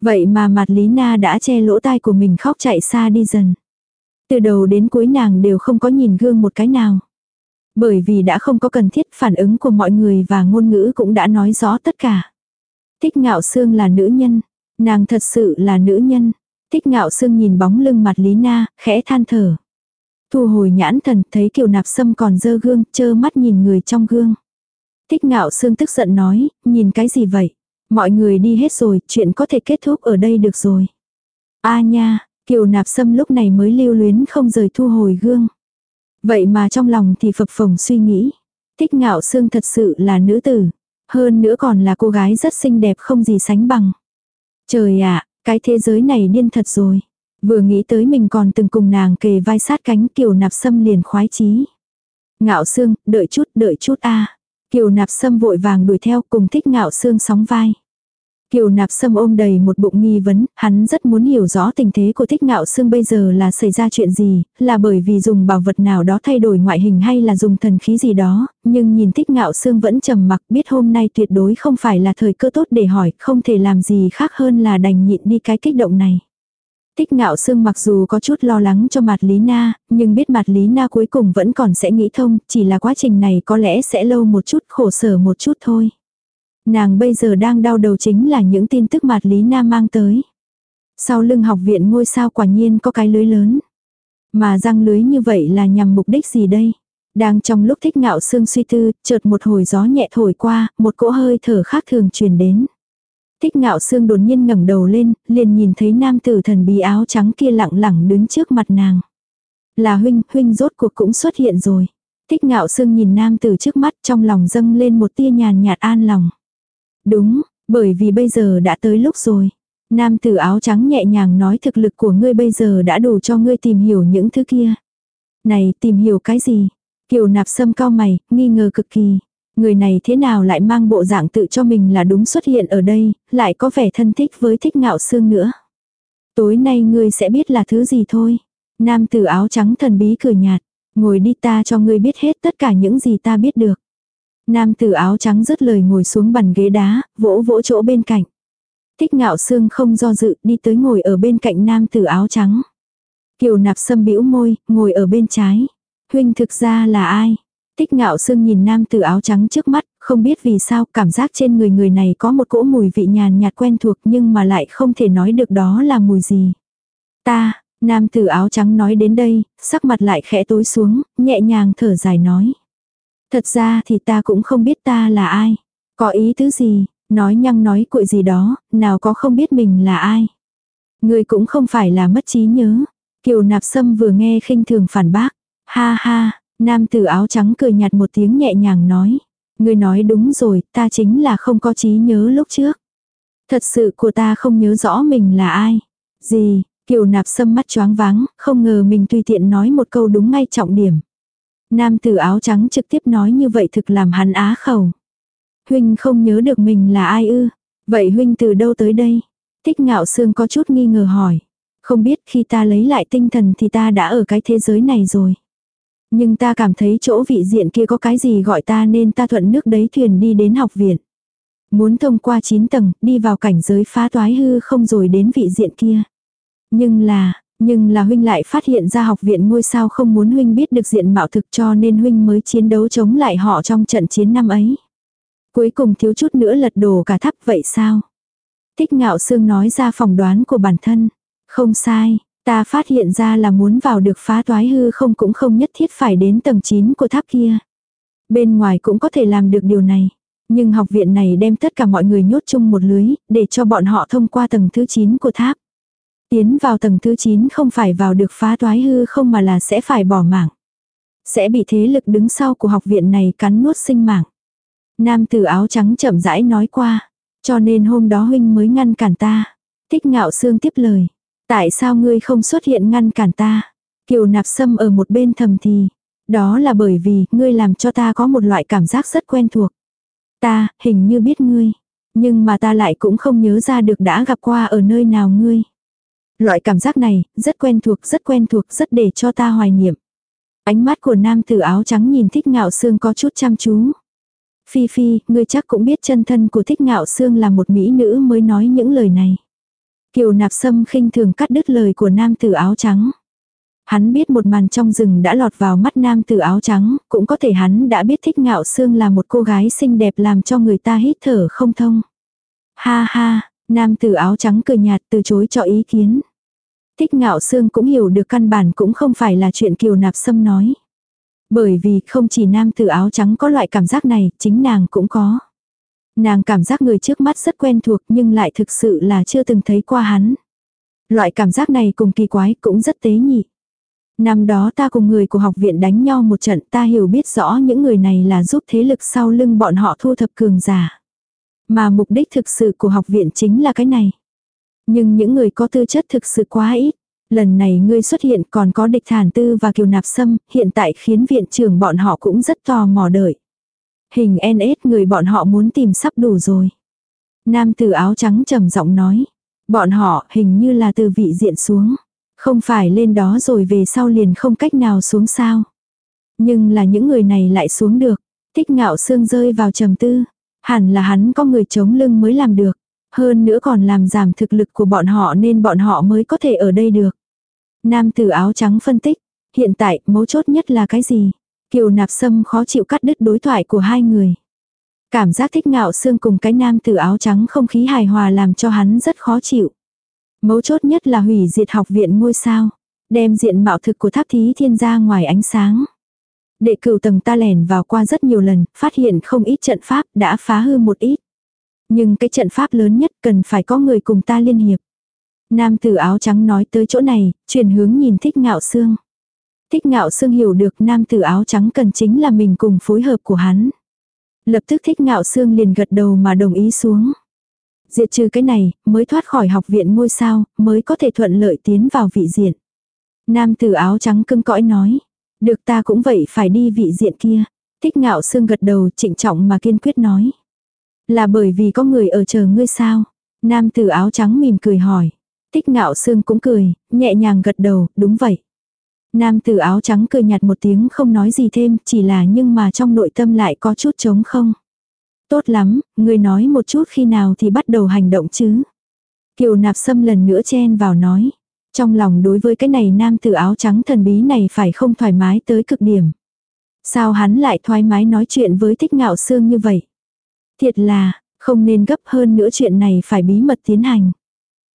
Vậy mà mặt Lý Na đã che lỗ tai của mình khóc chạy xa đi dần. Từ đầu đến cuối nàng đều không có nhìn gương một cái nào. Bởi vì đã không có cần thiết phản ứng của mọi người và ngôn ngữ cũng đã nói rõ tất cả. Thích ngạo sương là nữ nhân. Nàng thật sự là nữ nhân. Thích ngạo sương nhìn bóng lưng mặt Lý Na, khẽ than thở. Thu hồi nhãn thần, thấy kiều nạp sâm còn dơ gương, chơ mắt nhìn người trong gương. Thích ngạo sương tức giận nói, nhìn cái gì vậy? Mọi người đi hết rồi, chuyện có thể kết thúc ở đây được rồi. A nha, kiều nạp sâm lúc này mới lưu luyến không rời thu hồi gương. Vậy mà trong lòng thì phập phồng suy nghĩ. Thích ngạo sương thật sự là nữ tử. Hơn nữa còn là cô gái rất xinh đẹp không gì sánh bằng. Trời ạ, cái thế giới này điên thật rồi. Vừa nghĩ tới mình còn từng cùng nàng kề vai sát cánh kiều nạp sâm liền khoái chí. Ngạo sương, đợi chút, đợi chút a Kiều nạp sâm vội vàng đuổi theo cùng thích ngạo sương sóng vai. Kiều nạp sâm ôm đầy một bụng nghi vấn, hắn rất muốn hiểu rõ tình thế của thích ngạo xương bây giờ là xảy ra chuyện gì, là bởi vì dùng bảo vật nào đó thay đổi ngoại hình hay là dùng thần khí gì đó, nhưng nhìn thích ngạo xương vẫn trầm mặc biết hôm nay tuyệt đối không phải là thời cơ tốt để hỏi, không thể làm gì khác hơn là đành nhịn đi cái kích động này. Tích ngạo sương mặc dù có chút lo lắng cho mặt Lý Na, nhưng biết mặt Lý Na cuối cùng vẫn còn sẽ nghĩ thông, chỉ là quá trình này có lẽ sẽ lâu một chút khổ sở một chút thôi. Nàng bây giờ đang đau đầu chính là những tin tức mặt Lý Na mang tới. Sau lưng học viện ngôi sao quả nhiên có cái lưới lớn. Mà răng lưới như vậy là nhằm mục đích gì đây? Đang trong lúc thích ngạo sương suy tư, chợt một hồi gió nhẹ thổi qua, một cỗ hơi thở khác thường truyền đến. Thích ngạo sương đột nhiên ngẩng đầu lên, liền nhìn thấy nam tử thần bí áo trắng kia lặng lặng đứng trước mặt nàng. Là huynh, huynh rốt cuộc cũng xuất hiện rồi. Thích ngạo sương nhìn nam tử trước mắt trong lòng dâng lên một tia nhàn nhạt an lòng. Đúng, bởi vì bây giờ đã tới lúc rồi. Nam tử áo trắng nhẹ nhàng nói thực lực của ngươi bây giờ đã đủ cho ngươi tìm hiểu những thứ kia. Này, tìm hiểu cái gì? Kiều nạp sâm cao mày, nghi ngờ cực kỳ. Người này thế nào lại mang bộ dạng tự cho mình là đúng xuất hiện ở đây, lại có vẻ thân thích với thích ngạo xương nữa. Tối nay ngươi sẽ biết là thứ gì thôi. Nam tử áo trắng thần bí cười nhạt. Ngồi đi ta cho ngươi biết hết tất cả những gì ta biết được. Nam tử áo trắng rứt lời ngồi xuống bàn ghế đá, vỗ vỗ chỗ bên cạnh. Thích ngạo xương không do dự đi tới ngồi ở bên cạnh nam tử áo trắng. Kiều nạp sâm bĩu môi, ngồi ở bên trái. Huynh thực ra là ai? Tích ngạo sương nhìn nam tử áo trắng trước mắt, không biết vì sao cảm giác trên người người này có một cỗ mùi vị nhàn nhạt quen thuộc nhưng mà lại không thể nói được đó là mùi gì. Ta, nam tử áo trắng nói đến đây, sắc mặt lại khẽ tối xuống, nhẹ nhàng thở dài nói. Thật ra thì ta cũng không biết ta là ai. Có ý tứ gì, nói nhăng nói cuội gì đó, nào có không biết mình là ai. Người cũng không phải là mất trí nhớ. Kiều nạp sâm vừa nghe khinh thường phản bác. Ha ha, Nam tử áo trắng cười nhạt một tiếng nhẹ nhàng nói. Người nói đúng rồi, ta chính là không có trí nhớ lúc trước. Thật sự của ta không nhớ rõ mình là ai. Gì, kiều nạp sâm mắt choáng váng, không ngờ mình tùy tiện nói một câu đúng ngay trọng điểm. Nam tử áo trắng trực tiếp nói như vậy thực làm hắn á khẩu. Huynh không nhớ được mình là ai ư. Vậy huynh từ đâu tới đây? Thích ngạo sương có chút nghi ngờ hỏi. Không biết khi ta lấy lại tinh thần thì ta đã ở cái thế giới này rồi. Nhưng ta cảm thấy chỗ vị diện kia có cái gì gọi ta nên ta thuận nước đấy thuyền đi đến học viện. Muốn thông qua 9 tầng, đi vào cảnh giới phá toái hư không rồi đến vị diện kia. Nhưng là, nhưng là huynh lại phát hiện ra học viện ngôi sao không muốn huynh biết được diện mạo thực cho nên huynh mới chiến đấu chống lại họ trong trận chiến năm ấy. Cuối cùng thiếu chút nữa lật đổ cả tháp vậy sao? Thích ngạo sương nói ra phỏng đoán của bản thân. Không sai, Ta phát hiện ra là muốn vào được phá toái hư không cũng không nhất thiết phải đến tầng 9 của tháp kia. Bên ngoài cũng có thể làm được điều này. Nhưng học viện này đem tất cả mọi người nhốt chung một lưới, để cho bọn họ thông qua tầng thứ 9 của tháp. Tiến vào tầng thứ 9 không phải vào được phá toái hư không mà là sẽ phải bỏ mạng. Sẽ bị thế lực đứng sau của học viện này cắn nuốt sinh mạng. Nam tử áo trắng chậm rãi nói qua. Cho nên hôm đó huynh mới ngăn cản ta. Thích ngạo xương tiếp lời. Tại sao ngươi không xuất hiện ngăn cản ta? Kiều nạp sâm ở một bên thầm thì. Đó là bởi vì ngươi làm cho ta có một loại cảm giác rất quen thuộc. Ta, hình như biết ngươi. Nhưng mà ta lại cũng không nhớ ra được đã gặp qua ở nơi nào ngươi. Loại cảm giác này, rất quen thuộc, rất quen thuộc, rất để cho ta hoài niệm. Ánh mắt của nam tử áo trắng nhìn thích ngạo xương có chút chăm chú. Phi Phi, ngươi chắc cũng biết chân thân của thích ngạo xương là một mỹ nữ mới nói những lời này. Kiều nạp sâm khinh thường cắt đứt lời của nam tử áo trắng. Hắn biết một màn trong rừng đã lọt vào mắt nam tử áo trắng, cũng có thể hắn đã biết thích ngạo xương là một cô gái xinh đẹp làm cho người ta hít thở không thông. Ha ha, nam tử áo trắng cười nhạt từ chối cho ý kiến. Thích ngạo xương cũng hiểu được căn bản cũng không phải là chuyện kiều nạp sâm nói. Bởi vì không chỉ nam tử áo trắng có loại cảm giác này, chính nàng cũng có. Nàng cảm giác người trước mắt rất quen thuộc nhưng lại thực sự là chưa từng thấy qua hắn. Loại cảm giác này cùng kỳ quái cũng rất tế nhị. Năm đó ta cùng người của học viện đánh nhau một trận ta hiểu biết rõ những người này là giúp thế lực sau lưng bọn họ thu thập cường giả. Mà mục đích thực sự của học viện chính là cái này. Nhưng những người có tư chất thực sự quá ít. Lần này ngươi xuất hiện còn có địch thản tư và kiều nạp sâm, hiện tại khiến viện trưởng bọn họ cũng rất tò mò đợi. Hình NS người bọn họ muốn tìm sắp đủ rồi. Nam tử áo trắng trầm giọng nói. Bọn họ hình như là từ vị diện xuống. Không phải lên đó rồi về sau liền không cách nào xuống sao. Nhưng là những người này lại xuống được. Thích ngạo xương rơi vào trầm tư. Hẳn là hắn có người chống lưng mới làm được. Hơn nữa còn làm giảm thực lực của bọn họ nên bọn họ mới có thể ở đây được. Nam tử áo trắng phân tích. Hiện tại mấu chốt nhất là cái gì? Kiều nạp sâm khó chịu cắt đứt đối thoại của hai người. Cảm giác thích ngạo xương cùng cái nam tử áo trắng không khí hài hòa làm cho hắn rất khó chịu. Mấu chốt nhất là hủy diệt học viện ngôi sao. Đem diện mạo thực của tháp thí thiên ra ngoài ánh sáng. Đệ cửu tầng ta lẻn vào qua rất nhiều lần, phát hiện không ít trận pháp đã phá hư một ít. Nhưng cái trận pháp lớn nhất cần phải có người cùng ta liên hiệp. Nam tử áo trắng nói tới chỗ này, chuyển hướng nhìn thích ngạo xương. Thích ngạo Sương hiểu được nam tử áo trắng cần chính là mình cùng phối hợp của hắn. Lập tức thích ngạo Sương liền gật đầu mà đồng ý xuống. Diệt trừ cái này, mới thoát khỏi học viện ngôi sao, mới có thể thuận lợi tiến vào vị diện. Nam tử áo trắng cưng cõi nói. Được ta cũng vậy phải đi vị diện kia. Thích ngạo Sương gật đầu trịnh trọng mà kiên quyết nói. Là bởi vì có người ở chờ ngươi sao? Nam tử áo trắng mỉm cười hỏi. Thích ngạo Sương cũng cười, nhẹ nhàng gật đầu, đúng vậy. Nam tử áo trắng cười nhạt một tiếng không nói gì thêm, chỉ là nhưng mà trong nội tâm lại có chút trống không. Tốt lắm, người nói một chút khi nào thì bắt đầu hành động chứ. Kiều nạp sâm lần nữa chen vào nói. Trong lòng đối với cái này nam tử áo trắng thần bí này phải không thoải mái tới cực điểm. Sao hắn lại thoải mái nói chuyện với thích ngạo xương như vậy? Thiệt là, không nên gấp hơn nữa chuyện này phải bí mật tiến hành.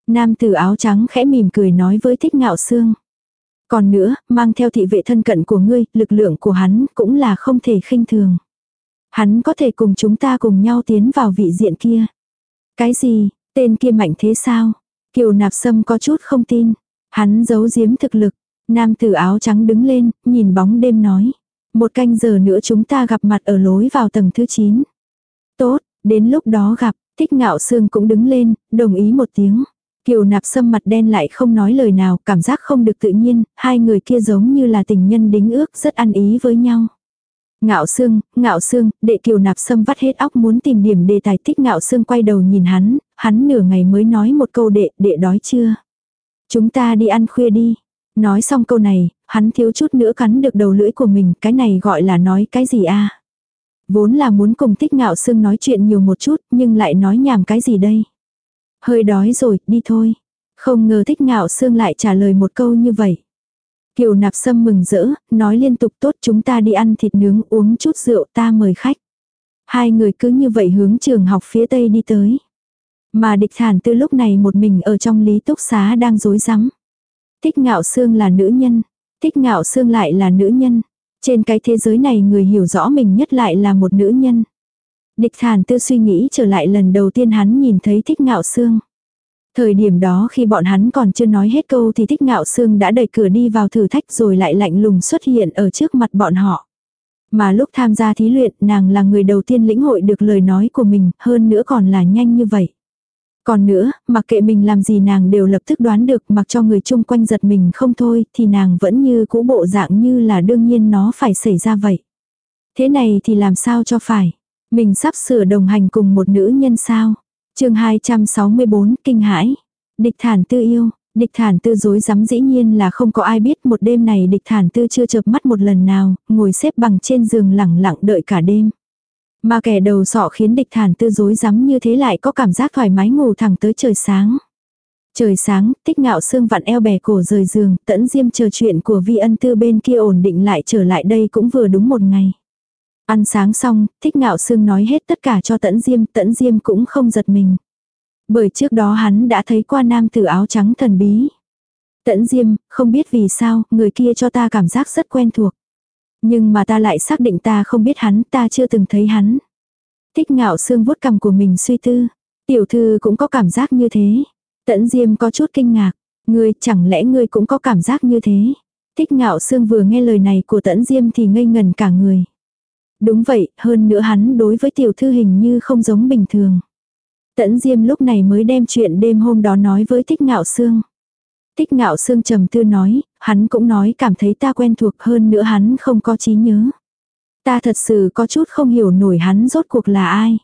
Nam tử áo trắng khẽ mỉm cười nói với thích ngạo xương. Còn nữa, mang theo thị vệ thân cận của ngươi, lực lượng của hắn cũng là không thể khinh thường. Hắn có thể cùng chúng ta cùng nhau tiến vào vị diện kia. Cái gì, tên kia mạnh thế sao? Kiều nạp sâm có chút không tin. Hắn giấu giếm thực lực. Nam tử áo trắng đứng lên, nhìn bóng đêm nói. Một canh giờ nữa chúng ta gặp mặt ở lối vào tầng thứ 9. Tốt, đến lúc đó gặp, thích ngạo sương cũng đứng lên, đồng ý một tiếng. Kiều nạp sâm mặt đen lại không nói lời nào, cảm giác không được tự nhiên, hai người kia giống như là tình nhân đính ước rất ăn ý với nhau. Ngạo Sương, Ngạo Sương, đệ kiều nạp sâm vắt hết óc muốn tìm điểm đề tài thích Ngạo Sương quay đầu nhìn hắn, hắn nửa ngày mới nói một câu đệ, đệ đói chưa? Chúng ta đi ăn khuya đi. Nói xong câu này, hắn thiếu chút nữa cắn được đầu lưỡi của mình, cái này gọi là nói cái gì a? Vốn là muốn cùng thích Ngạo Sương nói chuyện nhiều một chút, nhưng lại nói nhảm cái gì đây? Hơi đói rồi, đi thôi. Không ngờ thích Ngạo Sương lại trả lời một câu như vậy. Kiều nạp sâm mừng rỡ, nói liên tục tốt chúng ta đi ăn thịt nướng uống chút rượu ta mời khách. Hai người cứ như vậy hướng trường học phía tây đi tới. Mà địch thản tư lúc này một mình ở trong lý túc xá đang rối rắm. Thích ngạo xương là nữ nhân. Thích ngạo xương lại là nữ nhân. Trên cái thế giới này người hiểu rõ mình nhất lại là một nữ nhân. Địch thản tư suy nghĩ trở lại lần đầu tiên hắn nhìn thấy thích ngạo xương. Thời điểm đó khi bọn hắn còn chưa nói hết câu thì thích ngạo sương đã đẩy cửa đi vào thử thách rồi lại lạnh lùng xuất hiện ở trước mặt bọn họ. Mà lúc tham gia thí luyện nàng là người đầu tiên lĩnh hội được lời nói của mình hơn nữa còn là nhanh như vậy. Còn nữa, mặc kệ mình làm gì nàng đều lập tức đoán được mặc cho người chung quanh giật mình không thôi thì nàng vẫn như cũ bộ dạng như là đương nhiên nó phải xảy ra vậy. Thế này thì làm sao cho phải. Mình sắp sửa đồng hành cùng một nữ nhân sao. chương 264 kinh hãi. Địch thản tư yêu, địch thản tư dối rắm dĩ nhiên là không có ai biết một đêm này địch thản tư chưa chợp mắt một lần nào, ngồi xếp bằng trên giường lẳng lặng đợi cả đêm. Mà kẻ đầu sọ khiến địch thản tư dối rắm như thế lại có cảm giác thoải mái ngủ thẳng tới trời sáng. Trời sáng, tích ngạo xương vặn eo bè cổ rời giường, tẫn diêm chờ chuyện của vi ân tư bên kia ổn định lại trở lại đây cũng vừa đúng một ngày. Ăn sáng xong, thích ngạo xương nói hết tất cả cho tẫn diêm, tẫn diêm cũng không giật mình. Bởi trước đó hắn đã thấy qua nam tử áo trắng thần bí. Tẫn diêm, không biết vì sao, người kia cho ta cảm giác rất quen thuộc. Nhưng mà ta lại xác định ta không biết hắn, ta chưa từng thấy hắn. Thích ngạo xương vuốt cằm của mình suy tư. Tiểu thư cũng có cảm giác như thế. Tẫn diêm có chút kinh ngạc. Ngươi, chẳng lẽ ngươi cũng có cảm giác như thế? Thích ngạo xương vừa nghe lời này của tẫn diêm thì ngây ngần cả người. Đúng vậy, hơn nữa hắn đối với tiểu thư hình như không giống bình thường. Tẫn Diêm lúc này mới đem chuyện đêm hôm đó nói với Thích Ngạo Sương. Thích Ngạo Sương trầm tư nói, hắn cũng nói cảm thấy ta quen thuộc hơn nữa hắn không có trí nhớ. Ta thật sự có chút không hiểu nổi hắn rốt cuộc là ai.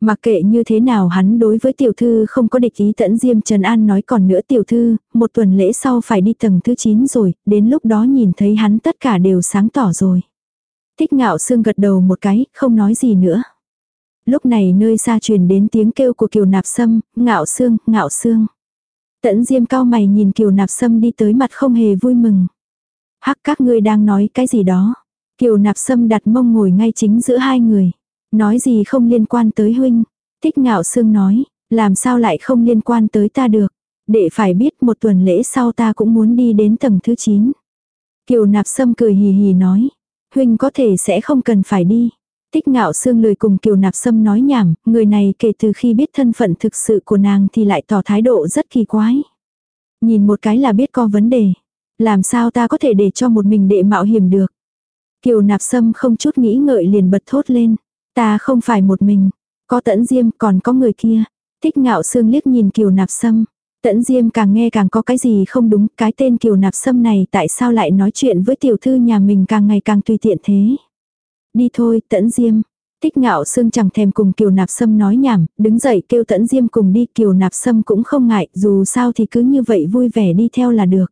Mặc kệ như thế nào hắn đối với tiểu thư không có địch ý tẫn diêm Trần An nói còn nữa tiểu thư, một tuần lễ sau phải đi tầng thứ 9 rồi, đến lúc đó nhìn thấy hắn tất cả đều sáng tỏ rồi. Thích ngạo sương gật đầu một cái, không nói gì nữa. Lúc này nơi xa truyền đến tiếng kêu của kiều nạp sâm, ngạo sương, ngạo sương. Tẫn diêm cao mày nhìn kiều nạp sâm đi tới mặt không hề vui mừng. Hắc các ngươi đang nói cái gì đó. Kiều nạp sâm đặt mông ngồi ngay chính giữa hai người. Nói gì không liên quan tới huynh. Thích ngạo sương nói, làm sao lại không liên quan tới ta được. Để phải biết một tuần lễ sau ta cũng muốn đi đến tầng thứ 9. Kiều nạp sâm cười hì hì nói. Huynh có thể sẽ không cần phải đi. Tích ngạo xương lời cùng kiều nạp sâm nói nhảm, người này kể từ khi biết thân phận thực sự của nàng thì lại tỏ thái độ rất kỳ quái. Nhìn một cái là biết có vấn đề. Làm sao ta có thể để cho một mình đệ mạo hiểm được. Kiều nạp sâm không chút nghĩ ngợi liền bật thốt lên. Ta không phải một mình. Có tẫn diêm còn có người kia. Thích ngạo xương liếc nhìn kiều nạp sâm. Tẫn Diêm càng nghe càng có cái gì không đúng, cái tên Kiều Nạp Sâm này tại sao lại nói chuyện với tiểu thư nhà mình càng ngày càng tùy tiện thế. Đi thôi, Tẫn Diêm. Tích ngạo sương chẳng thèm cùng Kiều Nạp Sâm nói nhảm, đứng dậy kêu Tẫn Diêm cùng đi, Kiều Nạp Sâm cũng không ngại, dù sao thì cứ như vậy vui vẻ đi theo là được.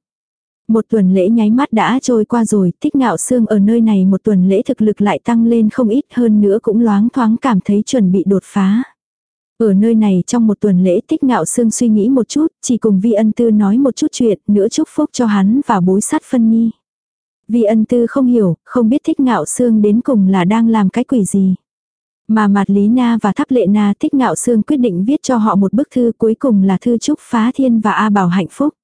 Một tuần lễ nháy mắt đã trôi qua rồi, tích ngạo sương ở nơi này một tuần lễ thực lực lại tăng lên không ít hơn nữa cũng loáng thoáng cảm thấy chuẩn bị đột phá. Ở nơi này trong một tuần lễ tích ngạo sương suy nghĩ một chút, chỉ cùng vi ân tư nói một chút chuyện, nữa chúc phúc cho hắn và bối sát phân nhi. Vi ân tư không hiểu, không biết thích ngạo sương đến cùng là đang làm cái quỷ gì. Mà mặt Lý Na và Tháp Lệ Na thích ngạo sương quyết định viết cho họ một bức thư cuối cùng là thư chúc phá thiên và A Bảo hạnh phúc.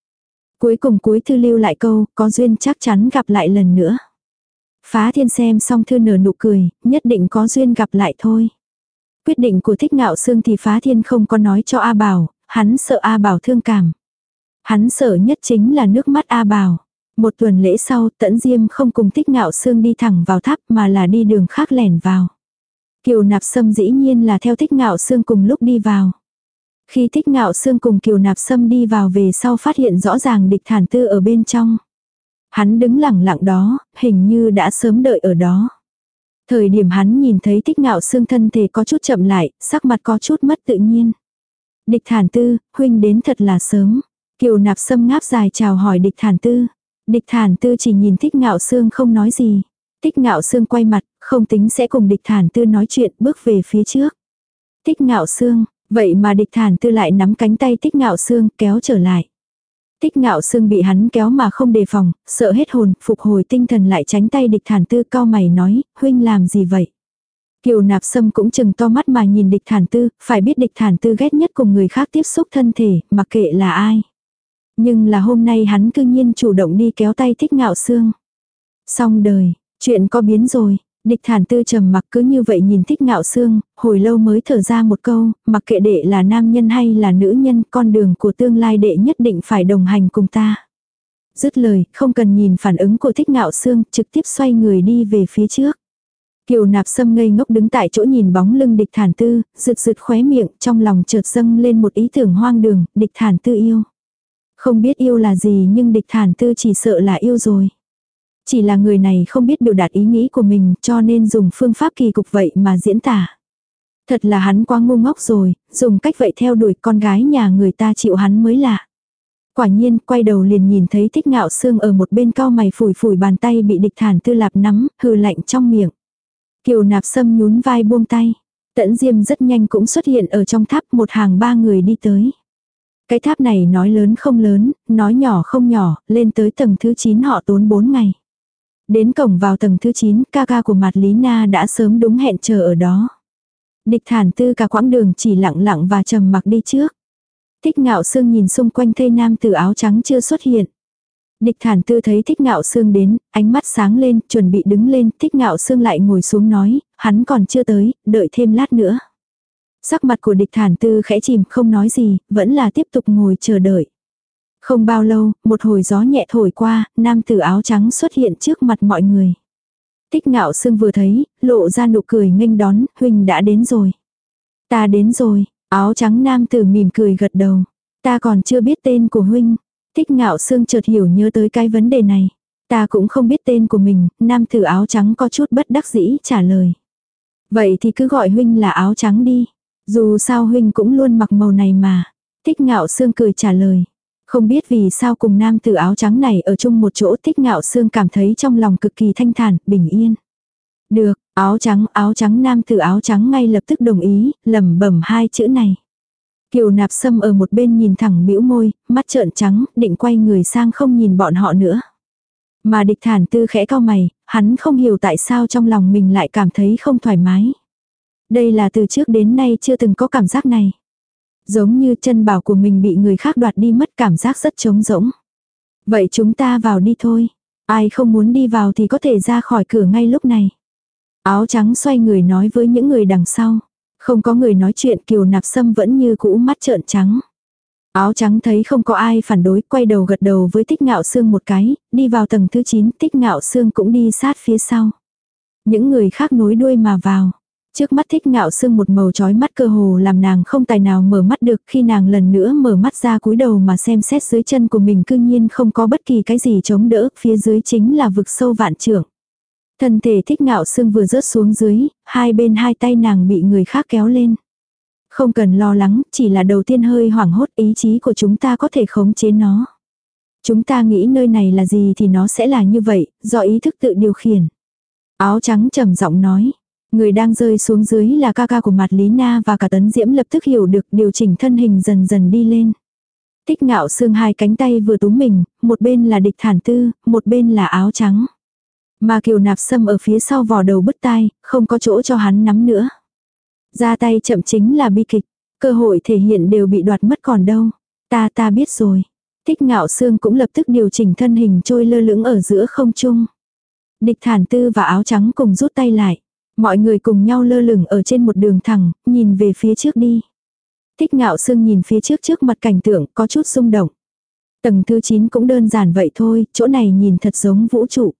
Cuối cùng cuối thư lưu lại câu, có duyên chắc chắn gặp lại lần nữa. Phá thiên xem xong thư nở nụ cười, nhất định có duyên gặp lại thôi. Quyết định của thích ngạo xương thì phá thiên không có nói cho A Bảo, hắn sợ A Bảo thương cảm. Hắn sợ nhất chính là nước mắt A Bảo. Một tuần lễ sau, tẫn diêm không cùng thích ngạo xương đi thẳng vào tháp mà là đi đường khác lẻn vào. Kiều nạp sâm dĩ nhiên là theo thích ngạo xương cùng lúc đi vào. Khi thích ngạo xương cùng kiều nạp sâm đi vào về sau phát hiện rõ ràng địch thản tư ở bên trong. Hắn đứng lẳng lặng đó, hình như đã sớm đợi ở đó. Thời điểm hắn nhìn thấy thích ngạo xương thân thể có chút chậm lại, sắc mặt có chút mất tự nhiên. Địch thản tư, huynh đến thật là sớm. Kiều nạp sâm ngáp dài chào hỏi địch thản tư. Địch thản tư chỉ nhìn thích ngạo xương không nói gì. Thích ngạo xương quay mặt, không tính sẽ cùng địch thản tư nói chuyện bước về phía trước. Thích ngạo xương, vậy mà địch thản tư lại nắm cánh tay thích ngạo xương kéo trở lại. Tích ngạo sương bị hắn kéo mà không đề phòng, sợ hết hồn, phục hồi tinh thần lại tránh tay địch thản tư cao mày nói, huynh làm gì vậy? Kiều nạp sâm cũng chừng to mắt mà nhìn địch thản tư, phải biết địch thản tư ghét nhất cùng người khác tiếp xúc thân thể, mặc kệ là ai. Nhưng là hôm nay hắn cư nhiên chủ động đi kéo tay thích ngạo sương. Xong đời, chuyện có biến rồi, Địch thản tư trầm mặc cứ như vậy nhìn thích ngạo xương, hồi lâu mới thở ra một câu, mặc kệ đệ là nam nhân hay là nữ nhân, con đường của tương lai đệ nhất định phải đồng hành cùng ta. Dứt lời, không cần nhìn phản ứng của thích ngạo xương, trực tiếp xoay người đi về phía trước. Kiều nạp sâm ngây ngốc đứng tại chỗ nhìn bóng lưng địch thản tư, rực rực khóe miệng, trong lòng chợt dâng lên một ý tưởng hoang đường, địch thản tư yêu. Không biết yêu là gì nhưng địch thản tư chỉ sợ là yêu rồi. Chỉ là người này không biết biểu đạt ý nghĩ của mình cho nên dùng phương pháp kỳ cục vậy mà diễn tả. Thật là hắn quá ngu ngốc rồi, dùng cách vậy theo đuổi con gái nhà người ta chịu hắn mới lạ. Quả nhiên, quay đầu liền nhìn thấy thích ngạo xương ở một bên cao mày phủi phủi bàn tay bị địch thản tư lạp nắm, hừ lạnh trong miệng. Kiều nạp sâm nhún vai buông tay. Tẫn diêm rất nhanh cũng xuất hiện ở trong tháp một hàng ba người đi tới. Cái tháp này nói lớn không lớn, nói nhỏ không nhỏ, lên tới tầng thứ 9 họ tốn 4 ngày. Đến cổng vào tầng thứ 9, ca ca của mặt Lý Na đã sớm đúng hẹn chờ ở đó. Địch thản tư cả quãng đường chỉ lặng lặng và trầm mặc đi trước. Thích ngạo sương nhìn xung quanh thây nam tử áo trắng chưa xuất hiện. Địch thản tư thấy thích ngạo sương đến, ánh mắt sáng lên, chuẩn bị đứng lên, thích ngạo sương lại ngồi xuống nói, hắn còn chưa tới, đợi thêm lát nữa. Sắc mặt của địch thản tư khẽ chìm không nói gì, vẫn là tiếp tục ngồi chờ đợi. Không bao lâu, một hồi gió nhẹ thổi qua, nam tử áo trắng xuất hiện trước mặt mọi người. Tích ngạo sương vừa thấy, lộ ra nụ cười nghênh đón, huynh đã đến rồi. Ta đến rồi, áo trắng nam tử mỉm cười gật đầu. Ta còn chưa biết tên của huynh. Tích ngạo sương chợt hiểu nhớ tới cái vấn đề này. Ta cũng không biết tên của mình, nam tử áo trắng có chút bất đắc dĩ trả lời. Vậy thì cứ gọi huynh là áo trắng đi. Dù sao huynh cũng luôn mặc màu này mà. Tích ngạo sương cười trả lời. Không biết vì sao cùng nam tử áo trắng này ở chung một chỗ tích ngạo sương cảm thấy trong lòng cực kỳ thanh thản, bình yên. Được, áo trắng, áo trắng nam tử áo trắng ngay lập tức đồng ý, lẩm bẩm hai chữ này. Kiều nạp sâm ở một bên nhìn thẳng bĩu môi, mắt trợn trắng, định quay người sang không nhìn bọn họ nữa. Mà địch thản tư khẽ cao mày, hắn không hiểu tại sao trong lòng mình lại cảm thấy không thoải mái. Đây là từ trước đến nay chưa từng có cảm giác này. Giống như chân bảo của mình bị người khác đoạt đi mất cảm giác rất trống rỗng. Vậy chúng ta vào đi thôi. Ai không muốn đi vào thì có thể ra khỏi cửa ngay lúc này. Áo trắng xoay người nói với những người đằng sau. Không có người nói chuyện kiều nạp sâm vẫn như cũ mắt trợn trắng. Áo trắng thấy không có ai phản đối, quay đầu gật đầu với tích ngạo xương một cái, đi vào tầng thứ 9, tích ngạo xương cũng đi sát phía sau. Những người khác nối đuôi mà vào. Trước mắt thích ngạo sương một màu trói mắt cơ hồ làm nàng không tài nào mở mắt được khi nàng lần nữa mở mắt ra cúi đầu mà xem xét dưới chân của mình cư nhiên không có bất kỳ cái gì chống đỡ, phía dưới chính là vực sâu vạn trưởng. Thân thể thích ngạo sương vừa rớt xuống dưới, hai bên hai tay nàng bị người khác kéo lên. Không cần lo lắng, chỉ là đầu tiên hơi hoảng hốt ý chí của chúng ta có thể khống chế nó. Chúng ta nghĩ nơi này là gì thì nó sẽ là như vậy, do ý thức tự điều khiển. Áo trắng trầm giọng nói, Người đang rơi xuống dưới là ca ca của mặt Lý Na và cả tấn diễm lập tức hiểu được điều chỉnh thân hình dần dần đi lên. Tích ngạo xương hai cánh tay vừa túm mình, một bên là địch thản tư, một bên là áo trắng. Mà kiều nạp sâm ở phía sau vò đầu bứt tai, không có chỗ cho hắn nắm nữa. Ra tay chậm chính là bi kịch, cơ hội thể hiện đều bị đoạt mất còn đâu. Ta ta biết rồi. Tích ngạo xương cũng lập tức điều chỉnh thân hình trôi lơ lửng ở giữa không trung. Địch thản tư và áo trắng cùng rút tay lại. Mọi người cùng nhau lơ lửng ở trên một đường thẳng, nhìn về phía trước đi. Thích ngạo sương nhìn phía trước trước mặt cảnh tượng có chút rung động. Tầng thứ 9 cũng đơn giản vậy thôi, chỗ này nhìn thật giống vũ trụ.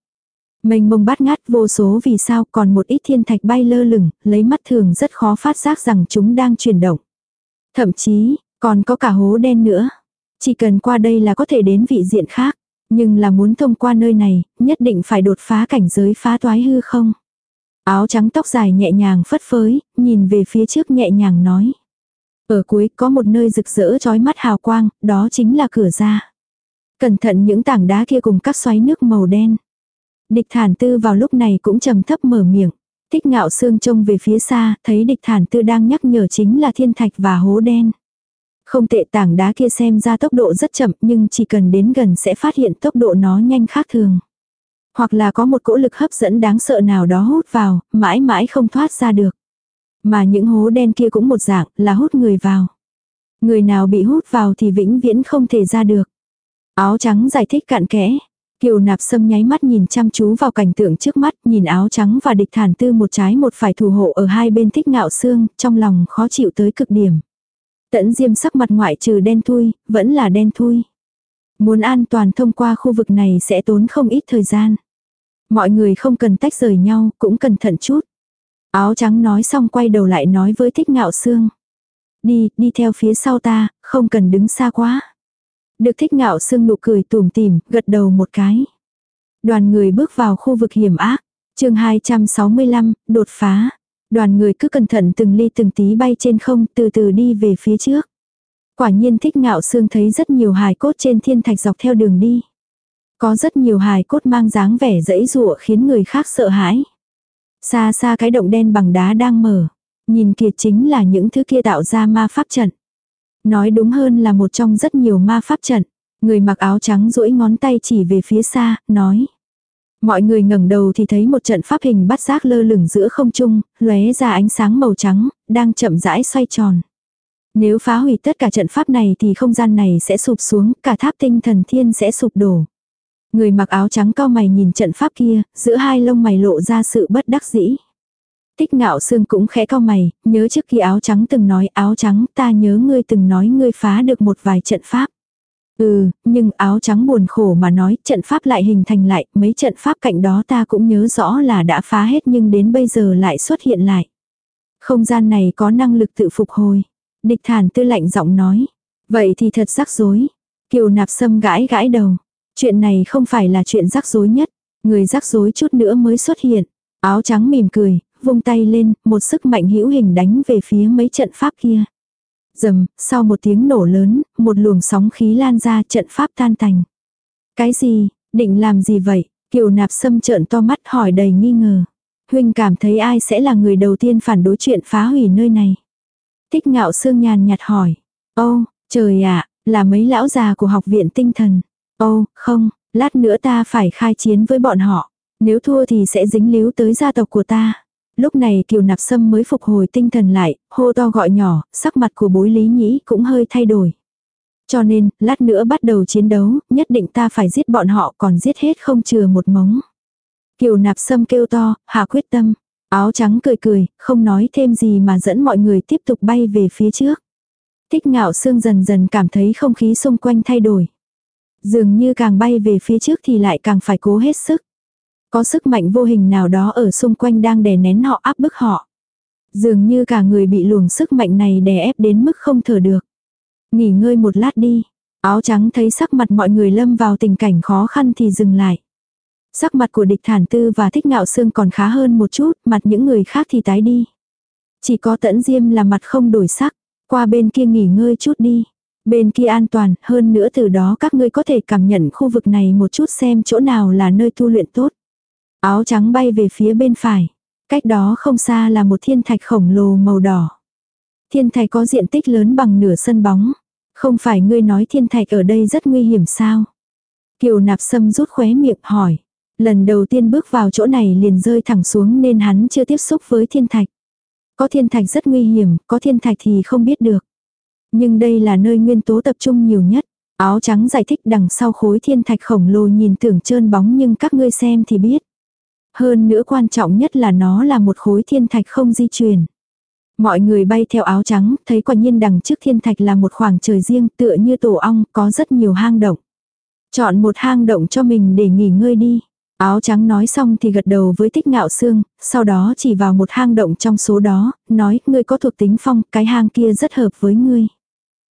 Mênh mông bát ngát vô số vì sao còn một ít thiên thạch bay lơ lửng, lấy mắt thường rất khó phát giác rằng chúng đang chuyển động. Thậm chí, còn có cả hố đen nữa. Chỉ cần qua đây là có thể đến vị diện khác. Nhưng là muốn thông qua nơi này, nhất định phải đột phá cảnh giới phá toái hư không. Áo trắng tóc dài nhẹ nhàng phất phới, nhìn về phía trước nhẹ nhàng nói. Ở cuối có một nơi rực rỡ trói mắt hào quang, đó chính là cửa ra. Cẩn thận những tảng đá kia cùng các xoáy nước màu đen. Địch thản tư vào lúc này cũng trầm thấp mở miệng. Thích ngạo xương trông về phía xa, thấy địch thản tư đang nhắc nhở chính là thiên thạch và hố đen. Không tệ tảng đá kia xem ra tốc độ rất chậm nhưng chỉ cần đến gần sẽ phát hiện tốc độ nó nhanh khác thường. Hoặc là có một cỗ lực hấp dẫn đáng sợ nào đó hút vào, mãi mãi không thoát ra được. Mà những hố đen kia cũng một dạng là hút người vào. Người nào bị hút vào thì vĩnh viễn không thể ra được. Áo trắng giải thích cạn kẽ. Kiều nạp sâm nháy mắt nhìn chăm chú vào cảnh tượng trước mắt, nhìn áo trắng và địch thản tư một trái một phải thủ hộ ở hai bên thích ngạo xương, trong lòng khó chịu tới cực điểm. Tẫn diêm sắc mặt ngoại trừ đen thui, vẫn là đen thui. Muốn an toàn thông qua khu vực này sẽ tốn không ít thời gian. Mọi người không cần tách rời nhau, cũng cẩn thận chút. Áo trắng nói xong quay đầu lại nói với thích ngạo xương. Đi, đi theo phía sau ta, không cần đứng xa quá. Được thích ngạo xương nụ cười tùm tìm, gật đầu một cái. Đoàn người bước vào khu vực hiểm ác. chương 265, đột phá. Đoàn người cứ cẩn thận từng ly từng tí bay trên không từ từ đi về phía trước. Quả nhiên thích ngạo xương thấy rất nhiều hài cốt trên thiên thạch dọc theo đường đi. Có rất nhiều hài cốt mang dáng vẻ dẫy dụa khiến người khác sợ hãi. Xa xa cái động đen bằng đá đang mở. Nhìn kia chính là những thứ kia tạo ra ma pháp trận. Nói đúng hơn là một trong rất nhiều ma pháp trận. Người mặc áo trắng duỗi ngón tay chỉ về phía xa, nói. Mọi người ngẩng đầu thì thấy một trận pháp hình bắt giác lơ lửng giữa không trung, lóe ra ánh sáng màu trắng, đang chậm rãi xoay tròn. Nếu phá hủy tất cả trận pháp này thì không gian này sẽ sụp xuống, cả tháp tinh thần thiên sẽ sụp đổ. Người mặc áo trắng cao mày nhìn trận pháp kia, giữa hai lông mày lộ ra sự bất đắc dĩ. Tích ngạo xương cũng khẽ cao mày, nhớ trước khi áo trắng từng nói áo trắng ta nhớ ngươi từng nói ngươi phá được một vài trận pháp. Ừ, nhưng áo trắng buồn khổ mà nói trận pháp lại hình thành lại, mấy trận pháp cạnh đó ta cũng nhớ rõ là đã phá hết nhưng đến bây giờ lại xuất hiện lại. Không gian này có năng lực tự phục hồi. Địch thản tư lạnh giọng nói. Vậy thì thật rắc rối. Kiều nạp sâm gãi gãi đầu. Chuyện này không phải là chuyện rắc rối nhất. Người rắc rối chút nữa mới xuất hiện. Áo trắng mỉm cười, vung tay lên, một sức mạnh hữu hình đánh về phía mấy trận pháp kia. Dầm, sau một tiếng nổ lớn, một luồng sóng khí lan ra trận pháp tan tành. Cái gì, định làm gì vậy? Kiều nạp sâm trợn to mắt hỏi đầy nghi ngờ. Huynh cảm thấy ai sẽ là người đầu tiên phản đối chuyện phá hủy nơi này? Thích ngạo sương nhàn nhạt hỏi. Ô, trời ạ, là mấy lão già của học viện tinh thần. Ô, không, lát nữa ta phải khai chiến với bọn họ. Nếu thua thì sẽ dính líu tới gia tộc của ta. Lúc này kiều nạp sâm mới phục hồi tinh thần lại, hô to gọi nhỏ, sắc mặt của bối lý nhĩ cũng hơi thay đổi. Cho nên, lát nữa bắt đầu chiến đấu, nhất định ta phải giết bọn họ còn giết hết không chừa một mống. Kiều nạp sâm kêu to, hạ quyết tâm. Áo trắng cười cười, không nói thêm gì mà dẫn mọi người tiếp tục bay về phía trước. Thích ngạo sương dần dần cảm thấy không khí xung quanh thay đổi. Dường như càng bay về phía trước thì lại càng phải cố hết sức. Có sức mạnh vô hình nào đó ở xung quanh đang đè nén họ áp bức họ. Dường như cả người bị luồng sức mạnh này đè ép đến mức không thở được. Nghỉ ngơi một lát đi. Áo trắng thấy sắc mặt mọi người lâm vào tình cảnh khó khăn thì dừng lại. Sắc mặt của địch thản tư và thích ngạo xương còn khá hơn một chút, mặt những người khác thì tái đi. Chỉ có tẫn diêm là mặt không đổi sắc, qua bên kia nghỉ ngơi chút đi. Bên kia an toàn, hơn nữa từ đó các ngươi có thể cảm nhận khu vực này một chút xem chỗ nào là nơi tu luyện tốt. Áo trắng bay về phía bên phải. Cách đó không xa là một thiên thạch khổng lồ màu đỏ. Thiên thạch có diện tích lớn bằng nửa sân bóng. Không phải ngươi nói thiên thạch ở đây rất nguy hiểm sao? Kiều nạp sâm rút khóe miệng hỏi. Lần đầu tiên bước vào chỗ này liền rơi thẳng xuống nên hắn chưa tiếp xúc với thiên thạch. Có thiên thạch rất nguy hiểm, có thiên thạch thì không biết được. Nhưng đây là nơi nguyên tố tập trung nhiều nhất. Áo trắng giải thích đằng sau khối thiên thạch khổng lồ nhìn tưởng trơn bóng nhưng các ngươi xem thì biết. Hơn nữa quan trọng nhất là nó là một khối thiên thạch không di chuyển. Mọi người bay theo áo trắng, thấy quả nhiên đằng trước thiên thạch là một khoảng trời riêng tựa như tổ ong, có rất nhiều hang động. Chọn một hang động cho mình để nghỉ ngơi đi. Áo trắng nói xong thì gật đầu với tích ngạo xương, sau đó chỉ vào một hang động trong số đó, nói, ngươi có thuộc tính phong, cái hang kia rất hợp với ngươi.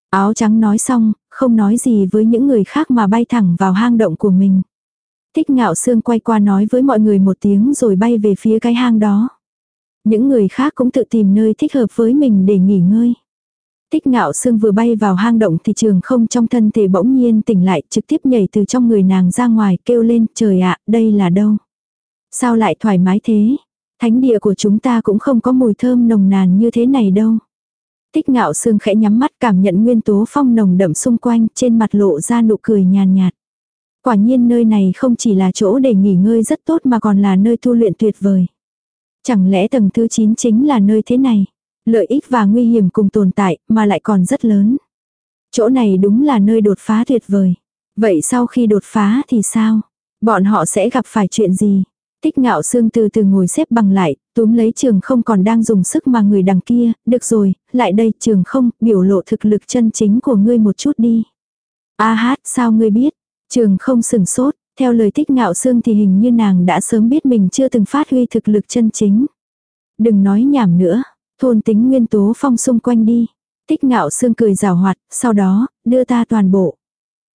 Áo trắng nói xong, không nói gì với những người khác mà bay thẳng vào hang động của mình. Tích ngạo xương quay qua nói với mọi người một tiếng rồi bay về phía cái hang đó. Những người khác cũng tự tìm nơi thích hợp với mình để nghỉ ngơi. Tích ngạo sương vừa bay vào hang động thì trường không trong thân thể bỗng nhiên tỉnh lại, trực tiếp nhảy từ trong người nàng ra ngoài, kêu lên, trời ạ, đây là đâu. Sao lại thoải mái thế? Thánh địa của chúng ta cũng không có mùi thơm nồng nàn như thế này đâu. Tích ngạo sương khẽ nhắm mắt cảm nhận nguyên tố phong nồng đậm xung quanh, trên mặt lộ ra nụ cười nhàn nhạt. Quả nhiên nơi này không chỉ là chỗ để nghỉ ngơi rất tốt mà còn là nơi tu luyện tuyệt vời. Chẳng lẽ tầng thứ 9 chính là nơi thế này? Lợi ích và nguy hiểm cùng tồn tại mà lại còn rất lớn. Chỗ này đúng là nơi đột phá tuyệt vời. Vậy sau khi đột phá thì sao? Bọn họ sẽ gặp phải chuyện gì? Tích ngạo xương từ từ ngồi xếp bằng lại, túm lấy trường không còn đang dùng sức mà người đằng kia, được rồi, lại đây trường không, biểu lộ thực lực chân chính của ngươi một chút đi. A hát, sao ngươi biết? Trường không sừng sốt, theo lời tích ngạo xương thì hình như nàng đã sớm biết mình chưa từng phát huy thực lực chân chính. Đừng nói nhảm nữa, thôn tính nguyên tố phong xung quanh đi. Tích ngạo xương cười rào hoạt, sau đó, đưa ta toàn bộ.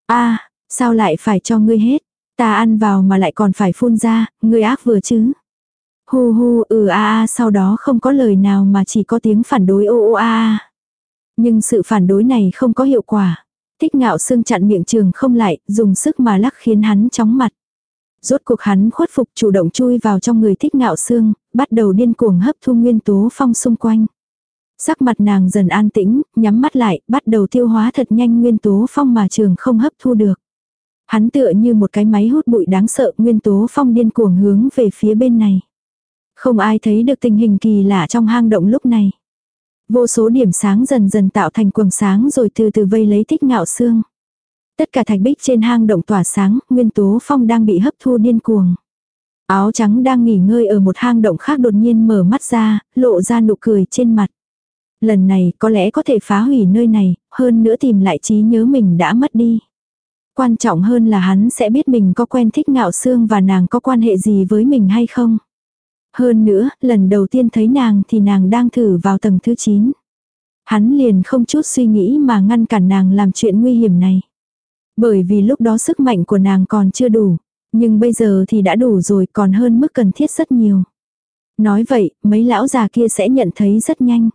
a sao lại phải cho ngươi hết? Ta ăn vào mà lại còn phải phun ra, ngươi ác vừa chứ. Hu hu ừ a a sau đó không có lời nào mà chỉ có tiếng phản đối ô ô a a. Nhưng sự phản đối này không có hiệu quả. Thích ngạo xương chặn miệng trường không lại, dùng sức mà lắc khiến hắn chóng mặt. Rốt cuộc hắn khuất phục chủ động chui vào trong người thích ngạo xương, bắt đầu điên cuồng hấp thu nguyên tố phong xung quanh. Sắc mặt nàng dần an tĩnh, nhắm mắt lại, bắt đầu tiêu hóa thật nhanh nguyên tố phong mà trường không hấp thu được. Hắn tựa như một cái máy hút bụi đáng sợ, nguyên tố phong điên cuồng hướng về phía bên này. Không ai thấy được tình hình kỳ lạ trong hang động lúc này. Vô số điểm sáng dần dần tạo thành quầng sáng rồi từ từ vây lấy thích ngạo xương. Tất cả thạch bích trên hang động tỏa sáng, nguyên tố phong đang bị hấp thu điên cuồng. Áo trắng đang nghỉ ngơi ở một hang động khác đột nhiên mở mắt ra, lộ ra nụ cười trên mặt. Lần này có lẽ có thể phá hủy nơi này, hơn nữa tìm lại trí nhớ mình đã mất đi. Quan trọng hơn là hắn sẽ biết mình có quen thích ngạo xương và nàng có quan hệ gì với mình hay không. Hơn nữa, lần đầu tiên thấy nàng thì nàng đang thử vào tầng thứ 9. Hắn liền không chút suy nghĩ mà ngăn cản nàng làm chuyện nguy hiểm này. Bởi vì lúc đó sức mạnh của nàng còn chưa đủ. Nhưng bây giờ thì đã đủ rồi còn hơn mức cần thiết rất nhiều. Nói vậy, mấy lão già kia sẽ nhận thấy rất nhanh.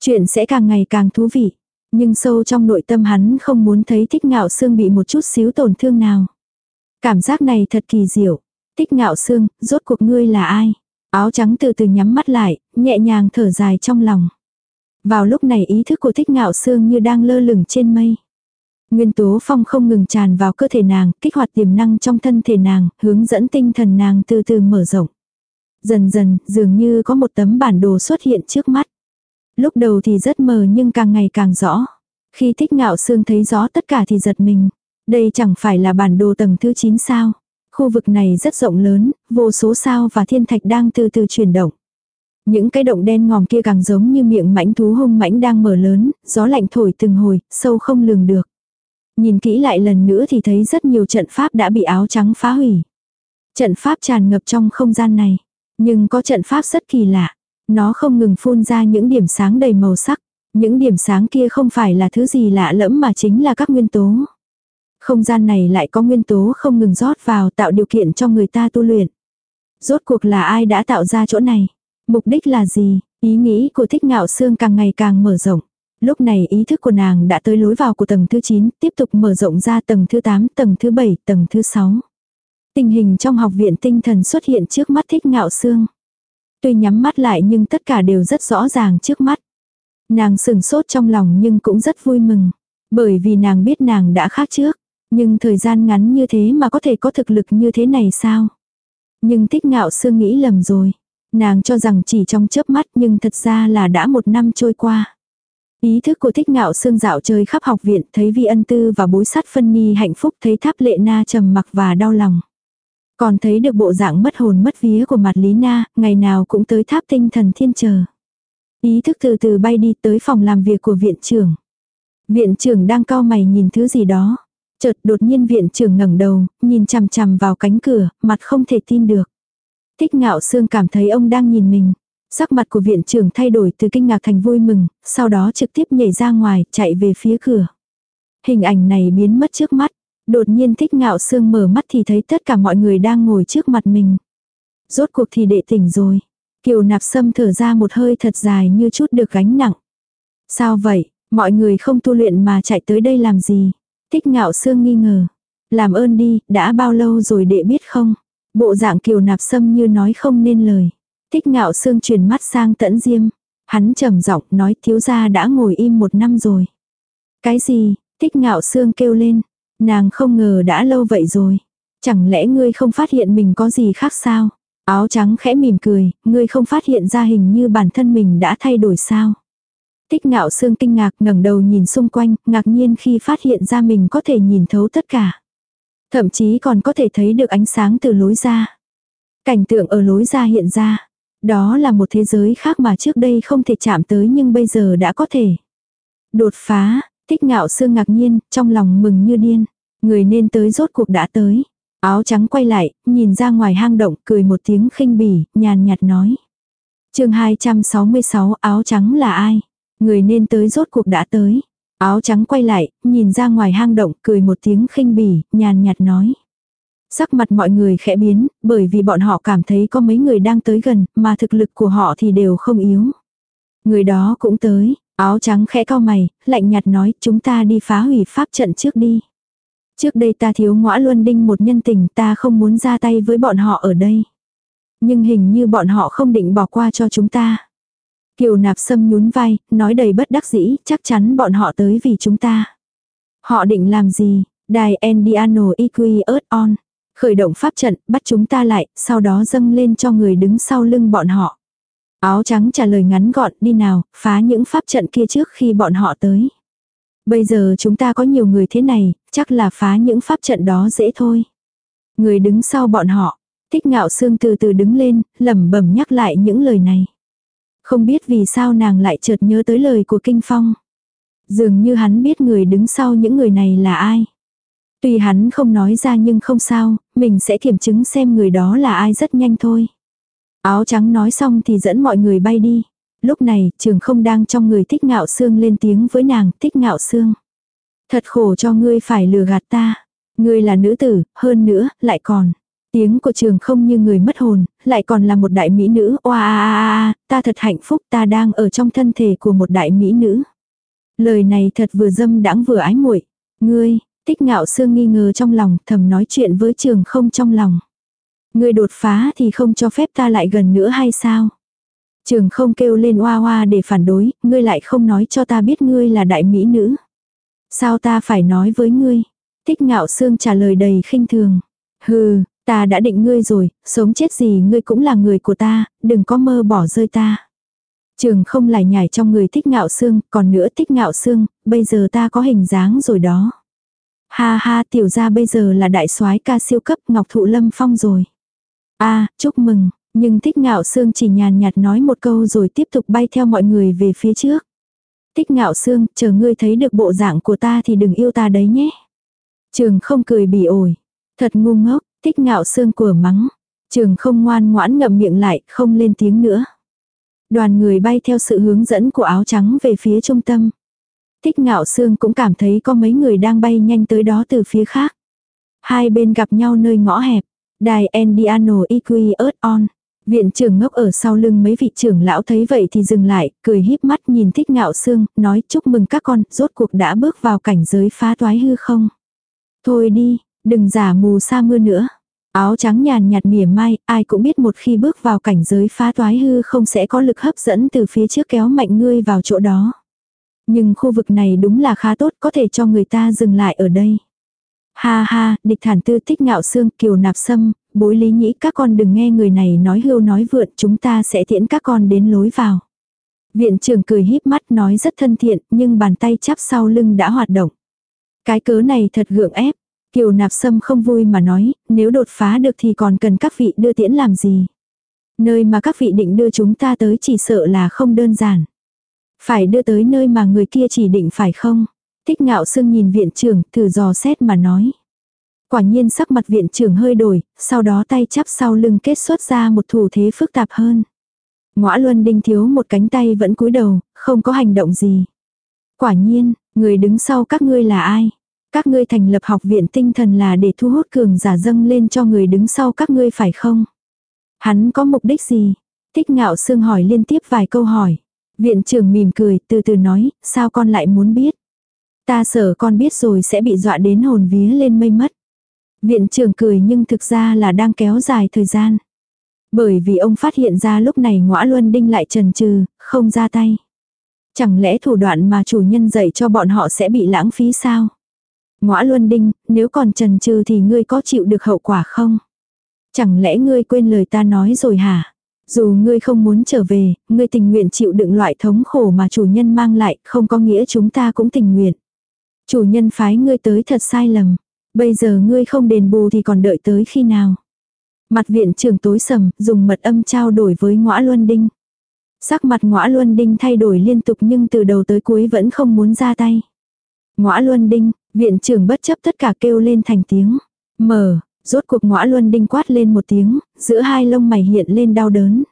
Chuyện sẽ càng ngày càng thú vị. Nhưng sâu trong nội tâm hắn không muốn thấy thích ngạo xương bị một chút xíu tổn thương nào. Cảm giác này thật kỳ diệu. Tích ngạo xương, rốt cuộc ngươi là ai? Áo trắng từ từ nhắm mắt lại, nhẹ nhàng thở dài trong lòng. Vào lúc này ý thức của thích ngạo xương như đang lơ lửng trên mây. Nguyên tố phong không ngừng tràn vào cơ thể nàng, kích hoạt tiềm năng trong thân thể nàng, hướng dẫn tinh thần nàng từ từ mở rộng. Dần dần, dường như có một tấm bản đồ xuất hiện trước mắt. Lúc đầu thì rất mờ nhưng càng ngày càng rõ. Khi thích ngạo xương thấy rõ tất cả thì giật mình. Đây chẳng phải là bản đồ tầng thứ 9 sao. Khu vực này rất rộng lớn, vô số sao và thiên thạch đang từ từ chuyển động. Những cái động đen ngòm kia càng giống như miệng mãnh thú hung mãnh đang mở lớn, gió lạnh thổi từng hồi, sâu không lường được. Nhìn kỹ lại lần nữa thì thấy rất nhiều trận pháp đã bị áo trắng phá hủy. Trận pháp tràn ngập trong không gian này. Nhưng có trận pháp rất kỳ lạ. Nó không ngừng phun ra những điểm sáng đầy màu sắc. Những điểm sáng kia không phải là thứ gì lạ lẫm mà chính là các nguyên tố. Không gian này lại có nguyên tố không ngừng rót vào tạo điều kiện cho người ta tu luyện. Rốt cuộc là ai đã tạo ra chỗ này? Mục đích là gì? Ý nghĩ của thích ngạo xương càng ngày càng mở rộng. Lúc này ý thức của nàng đã tới lối vào của tầng thứ 9, tiếp tục mở rộng ra tầng thứ 8, tầng thứ 7, tầng thứ 6. Tình hình trong học viện tinh thần xuất hiện trước mắt thích ngạo xương. Tuy nhắm mắt lại nhưng tất cả đều rất rõ ràng trước mắt. Nàng sừng sốt trong lòng nhưng cũng rất vui mừng. Bởi vì nàng biết nàng đã khác trước. Nhưng thời gian ngắn như thế mà có thể có thực lực như thế này sao? Nhưng thích ngạo sương nghĩ lầm rồi. Nàng cho rằng chỉ trong chớp mắt nhưng thật ra là đã một năm trôi qua. Ý thức của thích ngạo sương dạo chơi khắp học viện thấy vi ân tư và bối sát phân ni hạnh phúc thấy tháp lệ na trầm mặc và đau lòng. Còn thấy được bộ dạng mất hồn mất vía của mặt Lý Na, ngày nào cũng tới tháp tinh thần thiên chờ. Ý thức từ từ bay đi tới phòng làm việc của viện trưởng. Viện trưởng đang cao mày nhìn thứ gì đó. Chợt đột nhiên viện trưởng ngẩng đầu, nhìn chằm chằm vào cánh cửa, mặt không thể tin được. Thích ngạo sương cảm thấy ông đang nhìn mình. Sắc mặt của viện trưởng thay đổi từ kinh ngạc thành vui mừng, sau đó trực tiếp nhảy ra ngoài, chạy về phía cửa. Hình ảnh này biến mất trước mắt. Đột nhiên thích ngạo sương mở mắt thì thấy tất cả mọi người đang ngồi trước mặt mình. Rốt cuộc thì đệ tỉnh rồi. Kiều nạp sâm thở ra một hơi thật dài như chút được gánh nặng. Sao vậy, mọi người không tu luyện mà chạy tới đây làm gì? Thích ngạo sương nghi ngờ. Làm ơn đi, đã bao lâu rồi đệ biết không? Bộ dạng kiều nạp sâm như nói không nên lời. Thích ngạo sương truyền mắt sang tẫn diêm. Hắn trầm giọng nói thiếu gia đã ngồi im một năm rồi. Cái gì? Thích ngạo sương kêu lên. Nàng không ngờ đã lâu vậy rồi. Chẳng lẽ ngươi không phát hiện mình có gì khác sao? Áo trắng khẽ mỉm cười, ngươi không phát hiện ra hình như bản thân mình đã thay đổi sao? Tích ngạo sương kinh ngạc ngẩng đầu nhìn xung quanh, ngạc nhiên khi phát hiện ra mình có thể nhìn thấu tất cả. Thậm chí còn có thể thấy được ánh sáng từ lối ra. Cảnh tượng ở lối ra hiện ra. Đó là một thế giới khác mà trước đây không thể chạm tới nhưng bây giờ đã có thể. Đột phá, tích ngạo sương ngạc nhiên, trong lòng mừng như điên. Người nên tới rốt cuộc đã tới. Áo trắng quay lại, nhìn ra ngoài hang động, cười một tiếng khinh bỉ, nhàn nhạt nói. chương 266 áo trắng là ai? Người nên tới rốt cuộc đã tới. Áo trắng quay lại, nhìn ra ngoài hang động, cười một tiếng khinh bỉ, nhàn nhạt nói. Sắc mặt mọi người khẽ biến, bởi vì bọn họ cảm thấy có mấy người đang tới gần, mà thực lực của họ thì đều không yếu. Người đó cũng tới, áo trắng khẽ cao mày, lạnh nhạt nói chúng ta đi phá hủy pháp trận trước đi. Trước đây ta thiếu ngõa luân đinh một nhân tình ta không muốn ra tay với bọn họ ở đây. Nhưng hình như bọn họ không định bỏ qua cho chúng ta. Kiều nạp sâm nhún vai, nói đầy bất đắc dĩ, chắc chắn bọn họ tới vì chúng ta. Họ định làm gì? Đài Endiano Equi Earth On. Khởi động pháp trận, bắt chúng ta lại, sau đó dâng lên cho người đứng sau lưng bọn họ. Áo trắng trả lời ngắn gọn, đi nào, phá những pháp trận kia trước khi bọn họ tới. Bây giờ chúng ta có nhiều người thế này, chắc là phá những pháp trận đó dễ thôi. Người đứng sau bọn họ, thích ngạo xương từ từ đứng lên, lẩm bẩm nhắc lại những lời này. Không biết vì sao nàng lại chợt nhớ tới lời của Kinh Phong. Dường như hắn biết người đứng sau những người này là ai. Tuy hắn không nói ra nhưng không sao, mình sẽ kiểm chứng xem người đó là ai rất nhanh thôi. Áo trắng nói xong thì dẫn mọi người bay đi. Lúc này, trường không đang trong người thích ngạo xương lên tiếng với nàng, thích ngạo xương. Thật khổ cho ngươi phải lừa gạt ta. Ngươi là nữ tử, hơn nữa, lại còn. Tiếng của trường không như người mất hồn, lại còn là một đại mỹ nữ, oa a a a, ta thật hạnh phúc ta đang ở trong thân thể của một đại mỹ nữ. Lời này thật vừa dâm đãng vừa ái muội. Ngươi, tích ngạo Sương nghi ngờ trong lòng, thầm nói chuyện với trường không trong lòng. Ngươi đột phá thì không cho phép ta lại gần nữa hay sao? Trường không kêu lên oa oa để phản đối, ngươi lại không nói cho ta biết ngươi là đại mỹ nữ. Sao ta phải nói với ngươi? Tích ngạo Sương trả lời đầy khinh thường. Hừ, ta đã định ngươi rồi, sống chết gì ngươi cũng là người của ta, đừng có mơ bỏ rơi ta. Trường không lại nhảy trong người thích ngạo xương, còn nữa thích ngạo xương, bây giờ ta có hình dáng rồi đó. Ha ha tiểu gia bây giờ là đại soái ca siêu cấp ngọc thụ lâm phong rồi. a à, chúc mừng, nhưng thích ngạo Sương chỉ nhàn nhạt nói một câu rồi tiếp tục bay theo mọi người về phía trước. Thích ngạo Sương, chờ ngươi thấy được bộ dạng của ta thì đừng yêu ta đấy nhé. Trường không cười bỉ ổi. Thật ngu ngốc, thích ngạo Sương của mắng. Trường không ngoan ngoãn ngậm miệng lại, không lên tiếng nữa. Đoàn người bay theo sự hướng dẫn của áo trắng về phía trung tâm. Thích ngạo xương cũng cảm thấy có mấy người đang bay nhanh tới đó từ phía khác. Hai bên gặp nhau nơi ngõ hẹp. Đài Endiano EQ Earth On. Viện trưởng ngốc ở sau lưng mấy vị trưởng lão thấy vậy thì dừng lại, cười híp mắt nhìn thích ngạo xương, nói chúc mừng các con, rốt cuộc đã bước vào cảnh giới phá toái hư không. Thôi đi, đừng giả mù sa mưa nữa. Áo trắng nhàn nhạt mỉa mai, ai cũng biết một khi bước vào cảnh giới phá toái hư không sẽ có lực hấp dẫn từ phía trước kéo mạnh ngươi vào chỗ đó. Nhưng khu vực này đúng là khá tốt có thể cho người ta dừng lại ở đây. Ha ha, địch thản tư thích ngạo xương kiều nạp sâm, bối lý nhĩ các con đừng nghe người này nói hưu nói vượn chúng ta sẽ tiễn các con đến lối vào. Viện trưởng cười híp mắt nói rất thân thiện nhưng bàn tay chắp sau lưng đã hoạt động. Cái cớ này thật gượng ép. Kiều nạp sâm không vui mà nói, nếu đột phá được thì còn cần các vị đưa tiễn làm gì. Nơi mà các vị định đưa chúng ta tới chỉ sợ là không đơn giản. Phải đưa tới nơi mà người kia chỉ định phải không? thích ngạo sương nhìn viện trưởng thử dò xét mà nói. Quả nhiên sắc mặt viện trưởng hơi đổi, sau đó tay chắp sau lưng kết xuất ra một thủ thế phức tạp hơn. Ngõa Luân Đinh thiếu một cánh tay vẫn cúi đầu, không có hành động gì. Quả nhiên, người đứng sau các ngươi là ai? Các ngươi thành lập học viện tinh thần là để thu hút cường giả dâng lên cho người đứng sau các ngươi phải không? Hắn có mục đích gì? Thích ngạo sương hỏi liên tiếp vài câu hỏi. Viện trưởng mỉm cười, từ từ nói, sao con lại muốn biết? Ta sợ con biết rồi sẽ bị dọa đến hồn vía lên mây mất. Viện trưởng cười nhưng thực ra là đang kéo dài thời gian. Bởi vì ông phát hiện ra lúc này ngõa luân đinh lại trần trừ, không ra tay. Chẳng lẽ thủ đoạn mà chủ nhân dạy cho bọn họ sẽ bị lãng phí sao? Ngõa luân đinh, nếu còn trần trừ thì ngươi có chịu được hậu quả không? Chẳng lẽ ngươi quên lời ta nói rồi hả? Dù ngươi không muốn trở về, ngươi tình nguyện chịu đựng loại thống khổ mà chủ nhân mang lại, không có nghĩa chúng ta cũng tình nguyện. Chủ nhân phái ngươi tới thật sai lầm. Bây giờ ngươi không đền bù thì còn đợi tới khi nào? Mặt viện trưởng tối sầm, dùng mật âm trao đổi với ngõa luân đinh. Sắc mặt ngõa luân đinh thay đổi liên tục nhưng từ đầu tới cuối vẫn không muốn ra tay. Ngõa luân đinh, viện trưởng bất chấp tất cả kêu lên thành tiếng. Mở, rốt cuộc ngõa luân đinh quát lên một tiếng, giữa hai lông mày hiện lên đau đớn.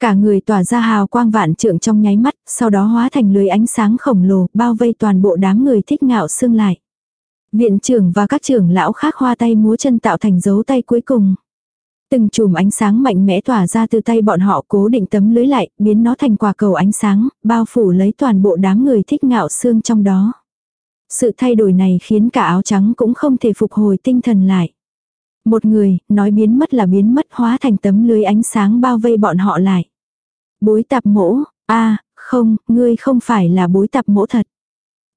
Cả người tỏa ra hào quang vạn trượng trong nháy mắt, sau đó hóa thành lưới ánh sáng khổng lồ, bao vây toàn bộ đám người thích ngạo xương lại. Viện trưởng và các trưởng lão khác hoa tay múa chân tạo thành dấu tay cuối cùng. Từng chùm ánh sáng mạnh mẽ tỏa ra từ tay bọn họ cố định tấm lưới lại, biến nó thành quả cầu ánh sáng, bao phủ lấy toàn bộ đám người thích ngạo xương trong đó. Sự thay đổi này khiến cả áo trắng cũng không thể phục hồi tinh thần lại. Một người, nói biến mất là biến mất hóa thành tấm lưới ánh sáng bao vây bọn họ lại. Bối tạp mỗ, a không, ngươi không phải là bối tạp mỗ thật.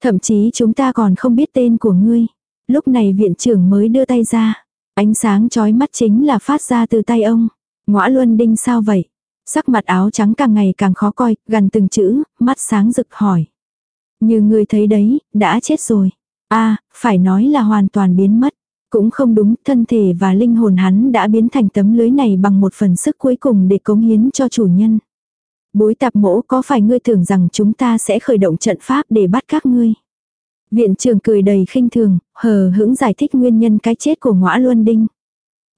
Thậm chí chúng ta còn không biết tên của ngươi. Lúc này viện trưởng mới đưa tay ra. Ánh sáng chói mắt chính là phát ra từ tay ông. Ngõa Luân Đinh sao vậy? Sắc mặt áo trắng càng ngày càng khó coi, gần từng chữ, mắt sáng rực hỏi. Như người thấy đấy, đã chết rồi. a phải nói là hoàn toàn biến mất. Cũng không đúng, thân thể và linh hồn hắn đã biến thành tấm lưới này bằng một phần sức cuối cùng để cống hiến cho chủ nhân. Bối tạp mỗ có phải ngươi tưởng rằng chúng ta sẽ khởi động trận pháp để bắt các ngươi? Viện trưởng cười đầy khinh thường, hờ hững giải thích nguyên nhân cái chết của ngõa luân đinh.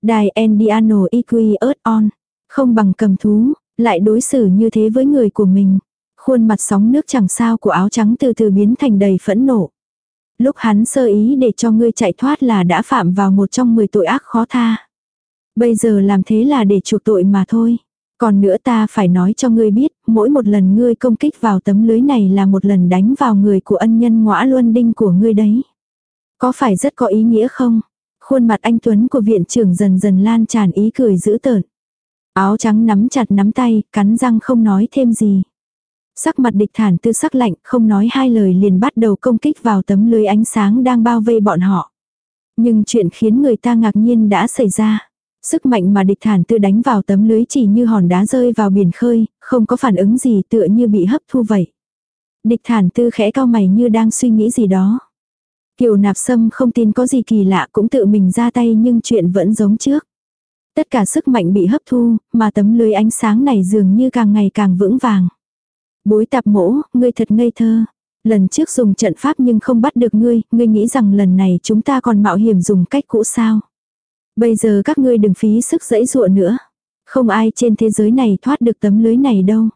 Đài Endiano Equi Earth On. Không bằng cầm thú, lại đối xử như thế với người của mình. Khuôn mặt sóng nước chẳng sao của áo trắng từ từ biến thành đầy phẫn nộ. Lúc hắn sơ ý để cho ngươi chạy thoát là đã phạm vào một trong 10 tội ác khó tha. Bây giờ làm thế là để chuộc tội mà thôi. Còn nữa ta phải nói cho ngươi biết, mỗi một lần ngươi công kích vào tấm lưới này là một lần đánh vào người của ân nhân ngõa luân đinh của ngươi đấy. Có phải rất có ý nghĩa không? Khuôn mặt anh Tuấn của viện trưởng dần dần lan tràn ý cười dữ tợn. Áo trắng nắm chặt nắm tay, cắn răng không nói thêm gì. Sắc mặt địch thản tư sắc lạnh, không nói hai lời liền bắt đầu công kích vào tấm lưới ánh sáng đang bao vây bọn họ. Nhưng chuyện khiến người ta ngạc nhiên đã xảy ra. Sức mạnh mà địch thản tư đánh vào tấm lưới chỉ như hòn đá rơi vào biển khơi, không có phản ứng gì tựa như bị hấp thu vậy. Địch thản tư khẽ cao mày như đang suy nghĩ gì đó. Kiều nạp sâm không tin có gì kỳ lạ cũng tự mình ra tay nhưng chuyện vẫn giống trước. Tất cả sức mạnh bị hấp thu, mà tấm lưới ánh sáng này dường như càng ngày càng vững vàng. Bối tạp mỗ, ngươi thật ngây thơ. Lần trước dùng trận pháp nhưng không bắt được ngươi, ngươi nghĩ rằng lần này chúng ta còn mạo hiểm dùng cách cũ sao. Bây giờ các ngươi đừng phí sức dẫy dụa nữa. Không ai trên thế giới này thoát được tấm lưới này đâu.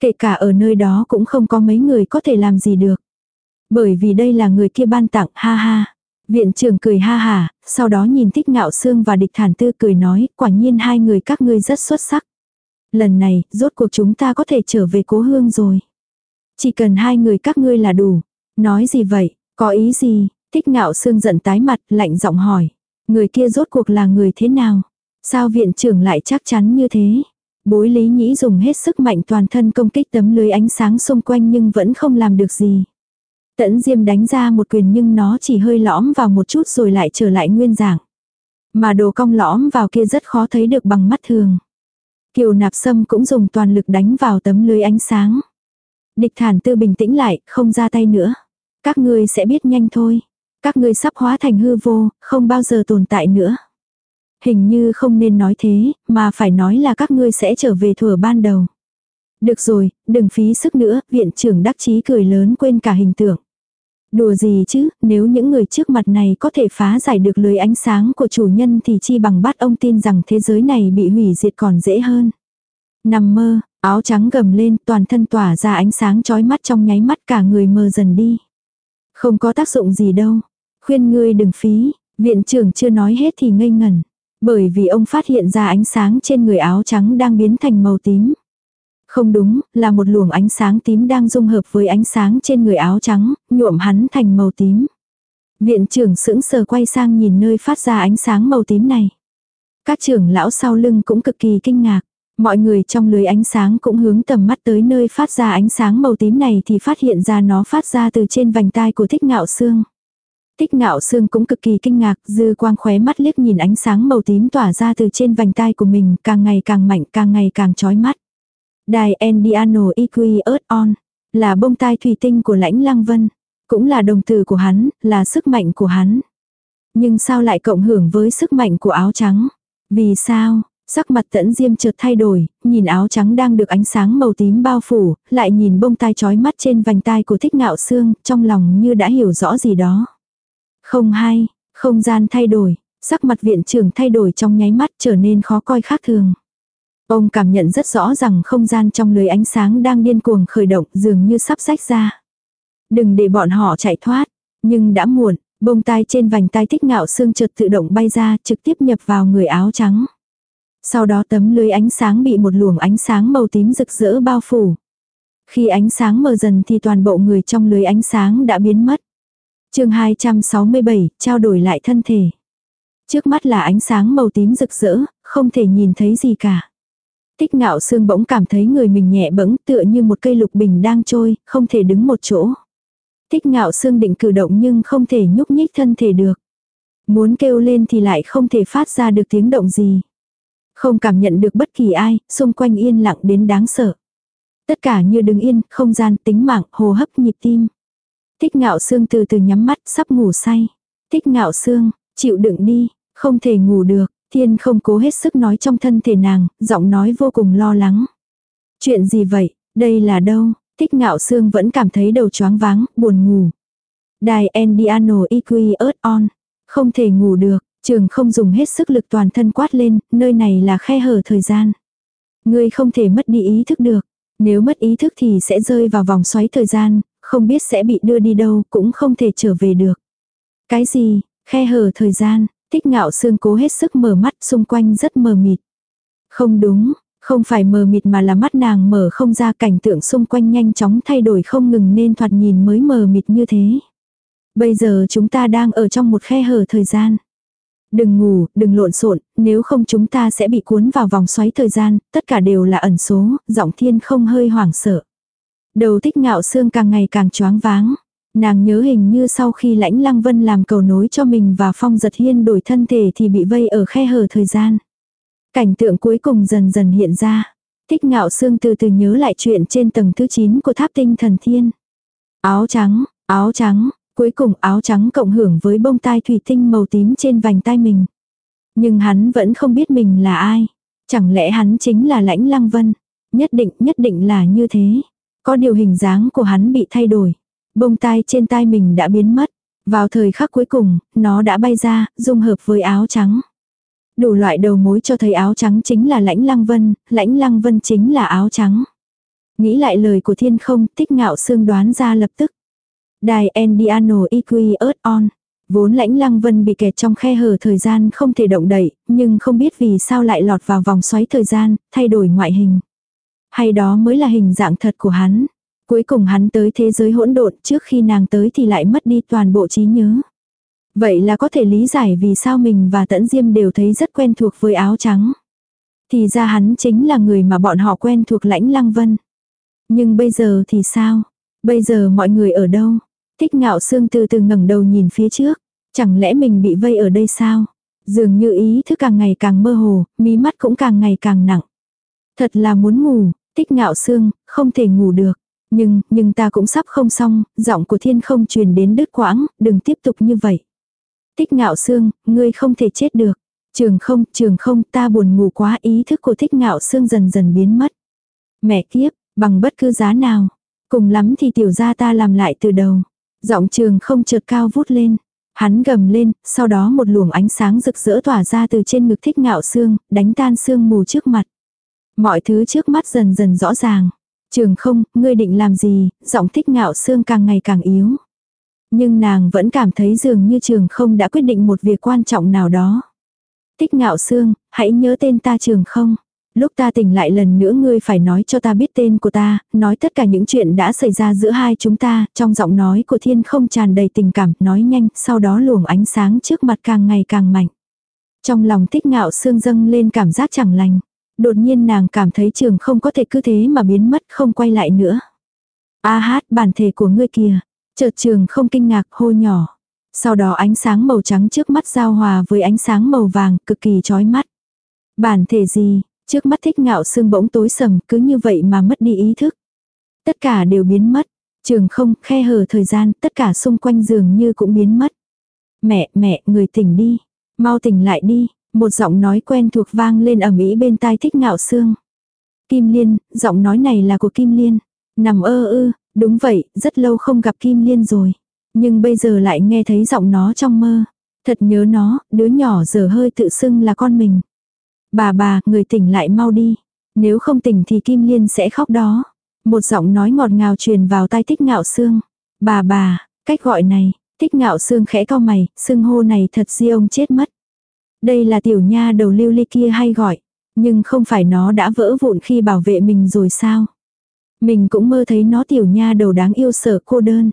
Kể cả ở nơi đó cũng không có mấy người có thể làm gì được. Bởi vì đây là người kia ban tặng ha ha. Viện trưởng cười ha hà sau đó nhìn thích ngạo xương và địch thản tư cười nói, quả nhiên hai người các ngươi rất xuất sắc. Lần này, rốt cuộc chúng ta có thể trở về cố hương rồi. Chỉ cần hai người các ngươi là đủ. Nói gì vậy, có ý gì, thích ngạo xương giận tái mặt, lạnh giọng hỏi. Người kia rốt cuộc là người thế nào? Sao viện trưởng lại chắc chắn như thế? Bối lý nhĩ dùng hết sức mạnh toàn thân công kích tấm lưới ánh sáng xung quanh nhưng vẫn không làm được gì. Tẫn diêm đánh ra một quyền nhưng nó chỉ hơi lõm vào một chút rồi lại trở lại nguyên dạng. Mà đồ cong lõm vào kia rất khó thấy được bằng mắt thường. Kiều nạp sâm cũng dùng toàn lực đánh vào tấm lưới ánh sáng. Địch thản tư bình tĩnh lại, không ra tay nữa. Các ngươi sẽ biết nhanh thôi. Các ngươi sắp hóa thành hư vô, không bao giờ tồn tại nữa. Hình như không nên nói thế, mà phải nói là các ngươi sẽ trở về thuở ban đầu. Được rồi, đừng phí sức nữa, viện trưởng đắc chí cười lớn quên cả hình tượng. Đùa gì chứ, nếu những người trước mặt này có thể phá giải được lưới ánh sáng của chủ nhân thì chi bằng bắt ông tin rằng thế giới này bị hủy diệt còn dễ hơn. Nằm mơ, áo trắng gầm lên toàn thân tỏa ra ánh sáng chói mắt trong nháy mắt cả người mơ dần đi. Không có tác dụng gì đâu. Khuyên ngươi đừng phí, viện trưởng chưa nói hết thì ngây ngẩn. Bởi vì ông phát hiện ra ánh sáng trên người áo trắng đang biến thành màu tím. Không đúng, là một luồng ánh sáng tím đang dung hợp với ánh sáng trên người áo trắng, nhuộm hắn thành màu tím. Viện trưởng sững sờ quay sang nhìn nơi phát ra ánh sáng màu tím này. Các trưởng lão sau lưng cũng cực kỳ kinh ngạc. Mọi người trong lưới ánh sáng cũng hướng tầm mắt tới nơi phát ra ánh sáng màu tím này thì phát hiện ra nó phát ra từ trên vành tai của thích ngạo xương. Thích ngạo xương cũng cực kỳ kinh ngạc, dư quang khóe mắt liếc nhìn ánh sáng màu tím tỏa ra từ trên vành tai của mình, càng ngày càng mạnh, càng ngày càng chói mắt. Đài Endiano Equi Earth On, là bông tai thủy tinh của lãnh lăng vân, cũng là đồng từ của hắn, là sức mạnh của hắn. Nhưng sao lại cộng hưởng với sức mạnh của áo trắng? Vì sao? Sắc mặt tẫn diêm chợt thay đổi, nhìn áo trắng đang được ánh sáng màu tím bao phủ, lại nhìn bông tai chói mắt trên vành tai của thích ngạo xương, trong lòng như đã hiểu rõ gì đó. Không hay, không gian thay đổi, sắc mặt viện trưởng thay đổi trong nháy mắt trở nên khó coi khác thường. Ông cảm nhận rất rõ rằng không gian trong lưới ánh sáng đang điên cuồng khởi động dường như sắp rách ra. Đừng để bọn họ chạy thoát, nhưng đã muộn, Bông tai trên vành tai thích ngạo xương chợt tự động bay ra trực tiếp nhập vào người áo trắng. Sau đó tấm lưới ánh sáng bị một luồng ánh sáng màu tím rực rỡ bao phủ. Khi ánh sáng mờ dần thì toàn bộ người trong lưới ánh sáng đã biến mất. chương 267, trao đổi lại thân thể. Trước mắt là ánh sáng màu tím rực rỡ, không thể nhìn thấy gì cả. Tích ngạo xương bỗng cảm thấy người mình nhẹ bẫng tựa như một cây lục bình đang trôi, không thể đứng một chỗ. Tích ngạo xương định cử động nhưng không thể nhúc nhích thân thể được. Muốn kêu lên thì lại không thể phát ra được tiếng động gì. Không cảm nhận được bất kỳ ai, xung quanh yên lặng đến đáng sợ. Tất cả như đứng yên, không gian, tính mạng, hồ hấp nhịp tim. Tích ngạo xương từ từ nhắm mắt, sắp ngủ say. Tích ngạo xương, chịu đựng đi, không thể ngủ được. Thiên không cố hết sức nói trong thân thể nàng, giọng nói vô cùng lo lắng. Chuyện gì vậy, đây là đâu? Thích ngạo xương vẫn cảm thấy đầu choáng váng, buồn ngủ. Đài Endiano EQ earth on. Không thể ngủ được, trường không dùng hết sức lực toàn thân quát lên, nơi này là khe hở thời gian. Ngươi không thể mất đi ý thức được. Nếu mất ý thức thì sẽ rơi vào vòng xoáy thời gian, không biết sẽ bị đưa đi đâu, cũng không thể trở về được. Cái gì, khe hở thời gian, tích ngạo xương cố hết sức mở mắt xung quanh rất mờ mịt. Không đúng, không phải mờ mịt mà là mắt nàng mở không ra cảnh tượng xung quanh nhanh chóng thay đổi không ngừng nên thoạt nhìn mới mờ mịt như thế. Bây giờ chúng ta đang ở trong một khe hở thời gian. Đừng ngủ, đừng lộn xộn, nếu không chúng ta sẽ bị cuốn vào vòng xoáy thời gian, tất cả đều là ẩn số, giọng thiên không hơi hoảng sợ. Đầu thích ngạo xương càng ngày càng choáng váng. Nàng nhớ hình như sau khi lãnh lăng vân làm cầu nối cho mình và phong giật hiên đổi thân thể thì bị vây ở khe hở thời gian. Cảnh tượng cuối cùng dần dần hiện ra. Thích ngạo xương từ từ nhớ lại chuyện trên tầng thứ 9 của tháp tinh thần thiên. Áo trắng, áo trắng, cuối cùng áo trắng cộng hưởng với bông tai thủy tinh màu tím trên vành tai mình. Nhưng hắn vẫn không biết mình là ai. Chẳng lẽ hắn chính là lãnh lăng vân? Nhất định, nhất định là như thế. Có điều hình dáng của hắn bị thay đổi. Bông tai trên tai mình đã biến mất. Vào thời khắc cuối cùng, nó đã bay ra, dung hợp với áo trắng. Đủ loại đầu mối cho thấy áo trắng chính là lãnh lăng vân, lãnh lăng vân chính là áo trắng. Nghĩ lại lời của thiên không, tích ngạo xương đoán ra lập tức. Đài Endiano EQ Earth On. Vốn lãnh lăng vân bị kẹt trong khe hở thời gian không thể động đậy, nhưng không biết vì sao lại lọt vào vòng xoáy thời gian, thay đổi ngoại hình. Hay đó mới là hình dạng thật của hắn. Cuối cùng hắn tới thế giới hỗn độn trước khi nàng tới thì lại mất đi toàn bộ trí nhớ. Vậy là có thể lý giải vì sao mình và Tẫn Diêm đều thấy rất quen thuộc với áo trắng. Thì ra hắn chính là người mà bọn họ quen thuộc lãnh lăng vân. Nhưng bây giờ thì sao? Bây giờ mọi người ở đâu? Thích ngạo sương từ từ ngẩng đầu nhìn phía trước. Chẳng lẽ mình bị vây ở đây sao? Dường như ý thức càng ngày càng mơ hồ, mí mắt cũng càng ngày càng nặng. Thật là muốn ngủ, tích ngạo sương, không thể ngủ được. Nhưng, nhưng ta cũng sắp không xong, giọng của thiên không truyền đến đứt quãng, đừng tiếp tục như vậy. thích ngạo xương ngươi không thể chết được. Trường không, trường không, ta buồn ngủ quá ý thức của thích ngạo xương dần dần biến mất. Mẹ kiếp, bằng bất cứ giá nào. Cùng lắm thì tiểu gia ta làm lại từ đầu. Giọng trường không chợt cao vút lên. Hắn gầm lên, sau đó một luồng ánh sáng rực rỡ tỏa ra từ trên ngực thích ngạo xương, đánh tan xương mù trước mặt. Mọi thứ trước mắt dần dần rõ ràng. Trường không, ngươi định làm gì, giọng thích ngạo xương càng ngày càng yếu. Nhưng nàng vẫn cảm thấy dường như trường không đã quyết định một việc quan trọng nào đó. Tích ngạo xương, hãy nhớ tên ta trường không. Lúc ta tỉnh lại lần nữa ngươi phải nói cho ta biết tên của ta, nói tất cả những chuyện đã xảy ra giữa hai chúng ta, trong giọng nói của thiên không tràn đầy tình cảm, nói nhanh, sau đó luồng ánh sáng trước mặt càng ngày càng mạnh. Trong lòng tích ngạo xương dâng lên cảm giác chẳng lành. Đột nhiên nàng cảm thấy trường không có thể cứ thế mà biến mất không quay lại nữa. A hát bản thể của ngươi kìa. Chợt trường không kinh ngạc hô nhỏ. Sau đó ánh sáng màu trắng trước mắt giao hòa với ánh sáng màu vàng cực kỳ chói mắt. Bản thể gì, trước mắt thích ngạo xương bỗng tối sầm cứ như vậy mà mất đi ý thức. Tất cả đều biến mất. Trường không, khe hở thời gian, tất cả xung quanh giường như cũng biến mất. Mẹ, mẹ, người tỉnh đi. Mau tỉnh lại đi. Một giọng nói quen thuộc vang lên ầm ĩ bên tai thích ngạo xương. Kim Liên, giọng nói này là của Kim Liên. Nằm ơ ư, đúng vậy, rất lâu không gặp Kim Liên rồi. Nhưng bây giờ lại nghe thấy giọng nó trong mơ. Thật nhớ nó, đứa nhỏ giờ hơi tự xưng là con mình. Bà bà, người tỉnh lại mau đi. Nếu không tỉnh thì Kim Liên sẽ khóc đó. Một giọng nói ngọt ngào truyền vào tai thích ngạo xương. Bà bà, cách gọi này, Thích ngạo xương khẽ cao mày, xưng hô này thật di ông chết mất. Đây là tiểu nha đầu lưu ly kia hay gọi. Nhưng không phải nó đã vỡ vụn khi bảo vệ mình rồi sao? Mình cũng mơ thấy nó tiểu nha đầu đáng yêu sợ cô đơn.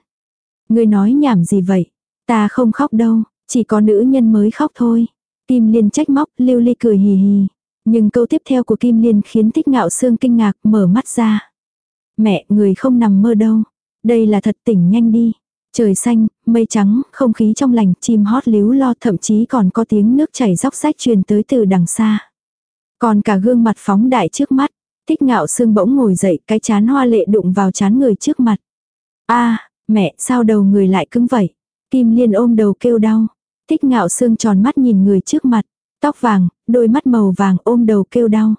Người nói nhảm gì vậy? Ta không khóc đâu, chỉ có nữ nhân mới khóc thôi. Kim Liên trách móc, lưu ly cười hì hì. Nhưng câu tiếp theo của Kim Liên khiến thích ngạo xương kinh ngạc mở mắt ra. Mẹ, người không nằm mơ đâu. Đây là thật tỉnh nhanh đi. Trời xanh, mây trắng, không khí trong lành, chim hót líu lo thậm chí còn có tiếng nước chảy róc rách truyền tới từ đằng xa. Còn cả gương mặt phóng đại trước mắt, thích ngạo xương bỗng ngồi dậy, cái chán hoa lệ đụng vào chán người trước mặt. a mẹ, sao đầu người lại cứng vậy? Kim Liên ôm đầu kêu đau. Thích ngạo xương tròn mắt nhìn người trước mặt, tóc vàng, đôi mắt màu vàng ôm đầu kêu đau.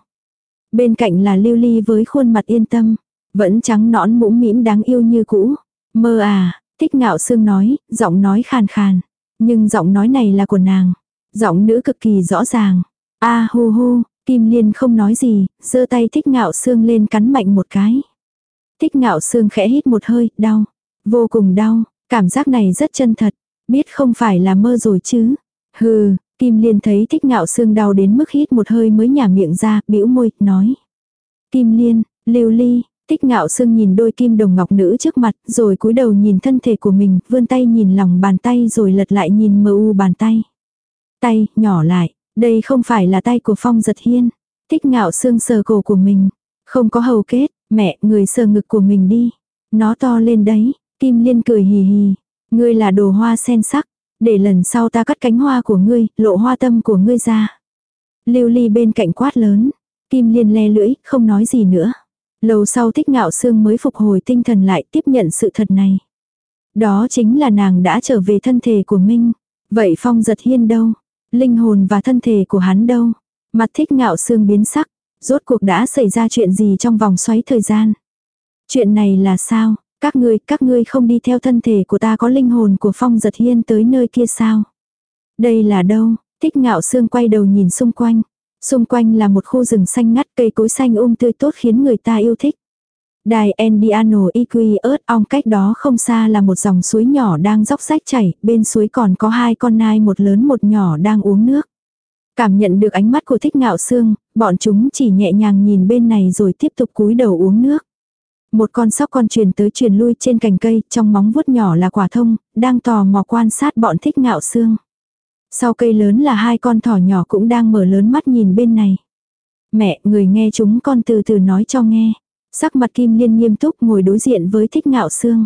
Bên cạnh là lưu ly với khuôn mặt yên tâm, vẫn trắng nõn mũm mĩm đáng yêu như cũ. Mơ à, thích ngạo xương nói, giọng nói khàn khàn. Nhưng giọng nói này là của nàng. Giọng nữ cực kỳ rõ ràng. a hu hu, Kim Liên không nói gì, giơ tay thích ngạo xương lên cắn mạnh một cái. Thích ngạo xương khẽ hít một hơi, đau. Vô cùng đau, cảm giác này rất chân thật. Biết không phải là mơ rồi chứ. Hừ, Kim Liên thấy thích ngạo xương đau đến mức hít một hơi mới nhả miệng ra, bĩu môi, nói. Kim Liên, lưu ly, Tích ngạo sương nhìn đôi kim đồng ngọc nữ trước mặt, rồi cúi đầu nhìn thân thể của mình, vươn tay nhìn lòng bàn tay rồi lật lại nhìn mờ u bàn tay. Tay, nhỏ lại, đây không phải là tay của phong giật hiên. Tích ngạo sương sờ cổ của mình, không có hầu kết, mẹ, người sờ ngực của mình đi. Nó to lên đấy, kim liên cười hì hì. Ngươi là đồ hoa sen sắc, để lần sau ta cắt cánh hoa của ngươi, lộ hoa tâm của ngươi ra. Lưu ly bên cạnh quát lớn, kim liên le lưỡi, không nói gì nữa. Lâu sau thích ngạo xương mới phục hồi tinh thần lại tiếp nhận sự thật này. Đó chính là nàng đã trở về thân thể của Minh. Vậy phong giật hiên đâu? Linh hồn và thân thể của hắn đâu? Mặt thích ngạo xương biến sắc. Rốt cuộc đã xảy ra chuyện gì trong vòng xoáy thời gian? Chuyện này là sao? Các ngươi, các ngươi không đi theo thân thể của ta có linh hồn của phong giật hiên tới nơi kia sao? Đây là đâu? Thích ngạo xương quay đầu nhìn xung quanh. Xung quanh là một khu rừng xanh ngắt cây cối xanh um tươi tốt khiến người ta yêu thích. Đài Endiano Equi ớt ong cách đó không xa là một dòng suối nhỏ đang dốc rách chảy, bên suối còn có hai con nai một lớn một nhỏ đang uống nước. Cảm nhận được ánh mắt của thích ngạo xương, bọn chúng chỉ nhẹ nhàng nhìn bên này rồi tiếp tục cúi đầu uống nước. Một con sóc con truyền tới truyền lui trên cành cây, trong móng vuốt nhỏ là quả thông, đang tò mò quan sát bọn thích ngạo xương. Sau cây lớn là hai con thỏ nhỏ cũng đang mở lớn mắt nhìn bên này. Mẹ, người nghe chúng con từ từ nói cho nghe. Sắc mặt Kim Liên nghiêm túc ngồi đối diện với thích ngạo xương.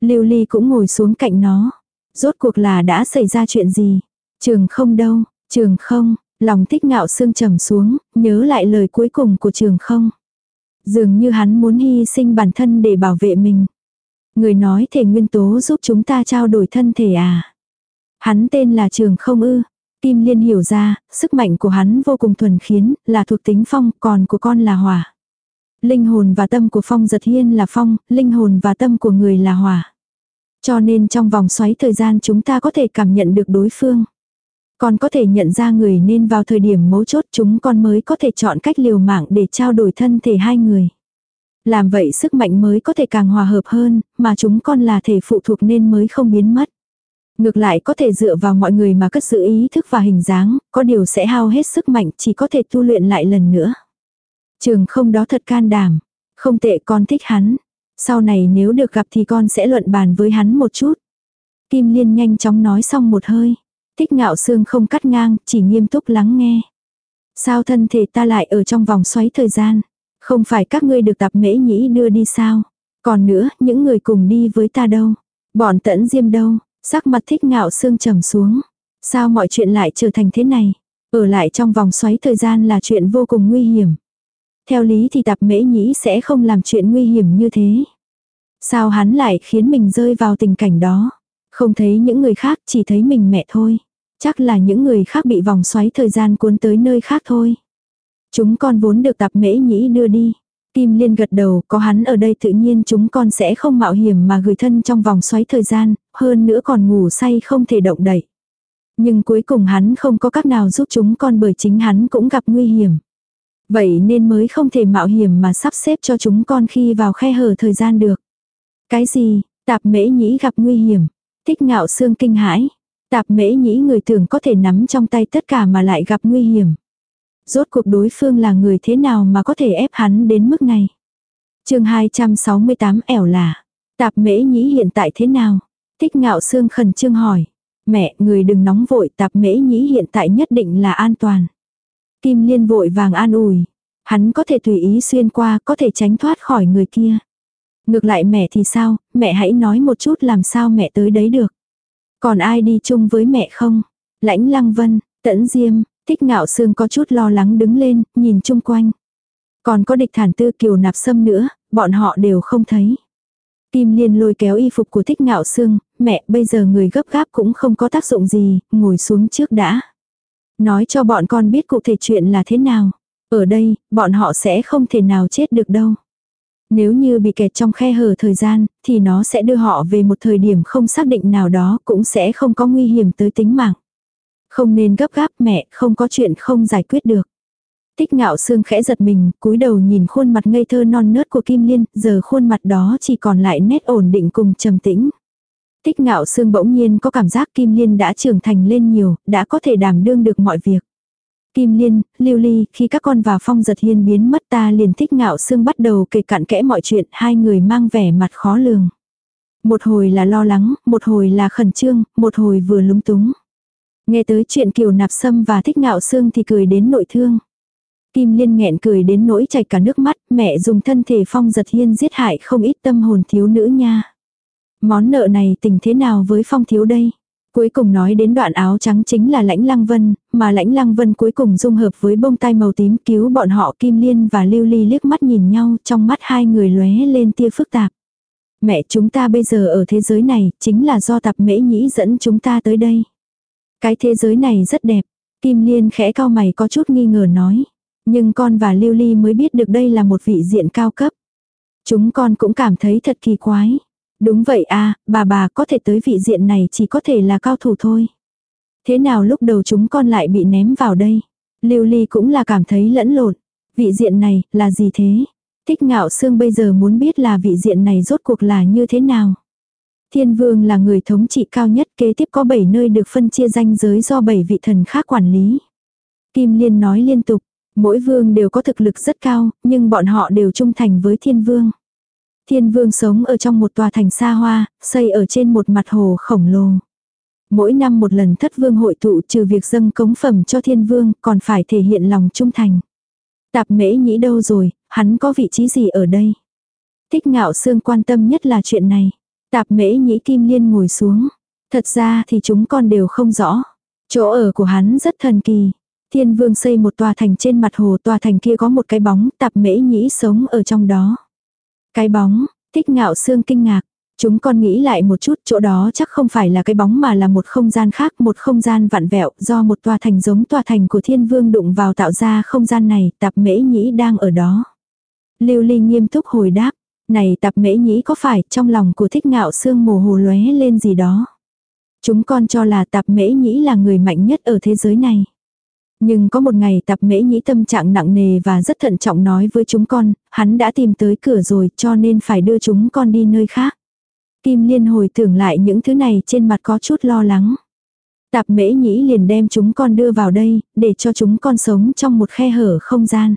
Lưu Ly cũng ngồi xuống cạnh nó. Rốt cuộc là đã xảy ra chuyện gì? Trường không đâu, trường không, lòng thích ngạo xương trầm xuống, nhớ lại lời cuối cùng của trường không. Dường như hắn muốn hy sinh bản thân để bảo vệ mình. Người nói thể nguyên tố giúp chúng ta trao đổi thân thể à? Hắn tên là Trường Không Ư. Kim Liên hiểu ra, sức mạnh của hắn vô cùng thuần khiến, là thuộc tính phong, còn của con là hỏa. Linh hồn và tâm của phong giật hiên là phong, linh hồn và tâm của người là hỏa. Cho nên trong vòng xoáy thời gian chúng ta có thể cảm nhận được đối phương. Còn có thể nhận ra người nên vào thời điểm mấu chốt chúng con mới có thể chọn cách liều mạng để trao đổi thân thể hai người. Làm vậy sức mạnh mới có thể càng hòa hợp hơn, mà chúng con là thể phụ thuộc nên mới không biến mất. Ngược lại có thể dựa vào mọi người mà cất giữ ý thức và hình dáng, có điều sẽ hao hết sức mạnh chỉ có thể tu luyện lại lần nữa. Trường không đó thật can đảm. Không tệ con thích hắn. Sau này nếu được gặp thì con sẽ luận bàn với hắn một chút. Kim Liên nhanh chóng nói xong một hơi. Thích ngạo xương không cắt ngang, chỉ nghiêm túc lắng nghe. Sao thân thể ta lại ở trong vòng xoáy thời gian? Không phải các ngươi được tập mễ nhĩ đưa đi sao? Còn nữa, những người cùng đi với ta đâu? Bọn tẫn diêm đâu? Sắc mặt thích ngạo xương trầm xuống. Sao mọi chuyện lại trở thành thế này? Ở lại trong vòng xoáy thời gian là chuyện vô cùng nguy hiểm. Theo lý thì tạp mễ nhĩ sẽ không làm chuyện nguy hiểm như thế. Sao hắn lại khiến mình rơi vào tình cảnh đó? Không thấy những người khác chỉ thấy mình mẹ thôi. Chắc là những người khác bị vòng xoáy thời gian cuốn tới nơi khác thôi. Chúng con vốn được tạp mễ nhĩ đưa đi. Kim Liên gật đầu, có hắn ở đây tự nhiên chúng con sẽ không mạo hiểm mà gửi thân trong vòng xoáy thời gian, hơn nữa còn ngủ say không thể động đậy. Nhưng cuối cùng hắn không có cách nào giúp chúng con bởi chính hắn cũng gặp nguy hiểm. Vậy nên mới không thể mạo hiểm mà sắp xếp cho chúng con khi vào khe hở thời gian được. Cái gì, tạp mễ nhĩ gặp nguy hiểm. Tích ngạo xương kinh hãi. Tạp mễ nhĩ người tưởng có thể nắm trong tay tất cả mà lại gặp nguy hiểm. Rốt cuộc đối phương là người thế nào mà có thể ép hắn đến mức này. chương 268 ẻo là. Tạp mễ nhĩ hiện tại thế nào? Thích ngạo xương khẩn trương hỏi. Mẹ, người đừng nóng vội, tạp mễ nhĩ hiện tại nhất định là an toàn. Kim liên vội vàng an ủi. Hắn có thể tùy ý xuyên qua, có thể tránh thoát khỏi người kia. Ngược lại mẹ thì sao, mẹ hãy nói một chút làm sao mẹ tới đấy được. Còn ai đi chung với mẹ không? Lãnh lăng vân, tẫn diêm, thích ngạo sương có chút lo lắng đứng lên, nhìn chung quanh. Còn có địch thản tư kiều nạp sâm nữa, bọn họ đều không thấy. Kim Liên lôi kéo y phục của thích ngạo sương, mẹ bây giờ người gấp gáp cũng không có tác dụng gì, ngồi xuống trước đã. Nói cho bọn con biết cụ thể chuyện là thế nào. Ở đây, bọn họ sẽ không thể nào chết được đâu. Nếu như bị kẹt trong khe hở thời gian, thì nó sẽ đưa họ về một thời điểm không xác định nào đó cũng sẽ không có nguy hiểm tới tính mạng. Không nên gấp gáp mẹ, không có chuyện không giải quyết được. Tích ngạo xương khẽ giật mình, cúi đầu nhìn khuôn mặt ngây thơ non nớt của Kim Liên, giờ khuôn mặt đó chỉ còn lại nét ổn định cùng trầm tĩnh. Tích ngạo xương bỗng nhiên có cảm giác Kim Liên đã trưởng thành lên nhiều, đã có thể đảm đương được mọi việc. Kim Liên, Lưu Ly, khi các con vào phong giật hiên biến mất ta liền thích ngạo xương bắt đầu kể cặn kẽ mọi chuyện, hai người mang vẻ mặt khó lường. Một hồi là lo lắng, một hồi là khẩn trương, một hồi vừa lúng túng. Nghe tới chuyện kiều nạp sâm và thích ngạo xương thì cười đến nội thương. Kim Liên nghẹn cười đến nỗi chảy cả nước mắt, mẹ dùng thân thể phong giật hiên giết hại không ít tâm hồn thiếu nữ nha. Món nợ này tình thế nào với phong thiếu đây? Cuối cùng nói đến đoạn áo trắng chính là lãnh lăng vân, mà lãnh lăng vân cuối cùng dung hợp với bông tai màu tím cứu bọn họ Kim Liên và Lưu Ly liếc mắt nhìn nhau trong mắt hai người lóe lên tia phức tạp. Mẹ chúng ta bây giờ ở thế giới này chính là do tạp mễ nhĩ dẫn chúng ta tới đây. Cái thế giới này rất đẹp. Kim Liên khẽ cao mày có chút nghi ngờ nói. Nhưng con và Lưu Ly mới biết được đây là một vị diện cao cấp. Chúng con cũng cảm thấy thật kỳ quái. Đúng vậy à, bà bà có thể tới vị diện này chỉ có thể là cao thủ thôi. Thế nào lúc đầu chúng con lại bị ném vào đây? Lưu Ly cũng là cảm thấy lẫn lộn. Vị diện này là gì thế? Thích ngạo xương bây giờ muốn biết là vị diện này rốt cuộc là như thế nào. Thiên vương là người thống trị cao nhất kế tiếp có 7 nơi được phân chia danh giới do 7 vị thần khác quản lý. Kim Liên nói liên tục, mỗi vương đều có thực lực rất cao, nhưng bọn họ đều trung thành với thiên vương. Thiên vương sống ở trong một tòa thành xa hoa, xây ở trên một mặt hồ khổng lồ. Mỗi năm một lần thất vương hội tụ trừ việc dâng cống phẩm cho thiên vương còn phải thể hiện lòng trung thành. Tạp mễ nhĩ đâu rồi, hắn có vị trí gì ở đây? Thích ngạo xương quan tâm nhất là chuyện này. Tạp mễ nhĩ kim liên ngồi xuống. Thật ra thì chúng con đều không rõ. Chỗ ở của hắn rất thần kỳ. Thiên vương xây một tòa thành trên mặt hồ tòa thành kia có một cái bóng tạp mễ nhĩ sống ở trong đó. Cái bóng, thích ngạo xương kinh ngạc. Chúng con nghĩ lại một chút chỗ đó chắc không phải là cái bóng mà là một không gian khác, một không gian vặn vẹo do một tòa thành giống tòa thành của thiên vương đụng vào tạo ra không gian này, tạp mễ nhĩ đang ở đó. Lưu Ly nghiêm túc hồi đáp, này tạp mễ nhĩ có phải trong lòng của thích ngạo xương mồ hồ lóe lên gì đó. Chúng con cho là tạp mễ nhĩ là người mạnh nhất ở thế giới này. Nhưng có một ngày tạp mễ nhĩ tâm trạng nặng nề và rất thận trọng nói với chúng con, hắn đã tìm tới cửa rồi cho nên phải đưa chúng con đi nơi khác. Kim Liên hồi tưởng lại những thứ này trên mặt có chút lo lắng. Tạp mễ nhĩ liền đem chúng con đưa vào đây, để cho chúng con sống trong một khe hở không gian.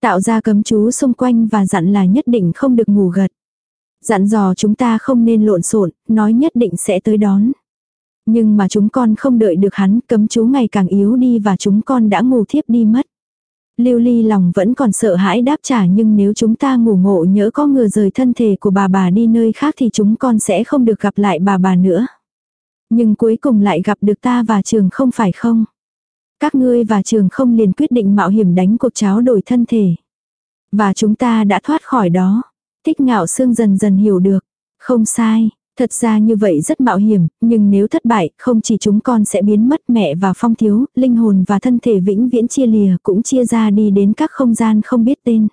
Tạo ra cấm chú xung quanh và dặn là nhất định không được ngủ gật. Dặn dò chúng ta không nên lộn xộn, nói nhất định sẽ tới đón. Nhưng mà chúng con không đợi được hắn, cấm chú ngày càng yếu đi và chúng con đã ngủ thiếp đi mất. Lưu ly lòng vẫn còn sợ hãi đáp trả nhưng nếu chúng ta ngủ ngộ nhớ có ngừa rời thân thể của bà bà đi nơi khác thì chúng con sẽ không được gặp lại bà bà nữa. Nhưng cuối cùng lại gặp được ta và trường không phải không? Các ngươi và trường không liền quyết định mạo hiểm đánh cuộc cháo đổi thân thể. Và chúng ta đã thoát khỏi đó. Thích ngạo xương dần dần hiểu được. Không sai, Thật ra như vậy rất mạo hiểm, nhưng nếu thất bại, không chỉ chúng con sẽ biến mất mẹ và phong thiếu, linh hồn và thân thể vĩnh viễn chia lìa cũng chia ra đi đến các không gian không biết tên.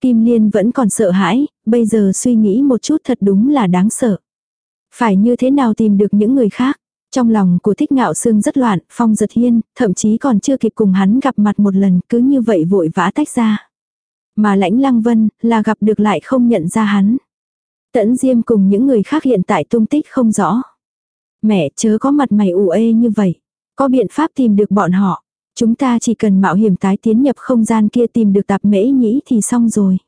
Kim Liên vẫn còn sợ hãi, bây giờ suy nghĩ một chút thật đúng là đáng sợ. Phải như thế nào tìm được những người khác? Trong lòng của thích ngạo sương rất loạn, phong giật hiên, thậm chí còn chưa kịp cùng hắn gặp mặt một lần cứ như vậy vội vã tách ra. Mà lãnh lăng vân, là gặp được lại không nhận ra hắn. Tẫn Diêm cùng những người khác hiện tại tung tích không rõ. Mẹ chớ có mặt mày ủ ê như vậy. Có biện pháp tìm được bọn họ. Chúng ta chỉ cần mạo hiểm tái tiến nhập không gian kia tìm được tạp mễ nhĩ thì xong rồi.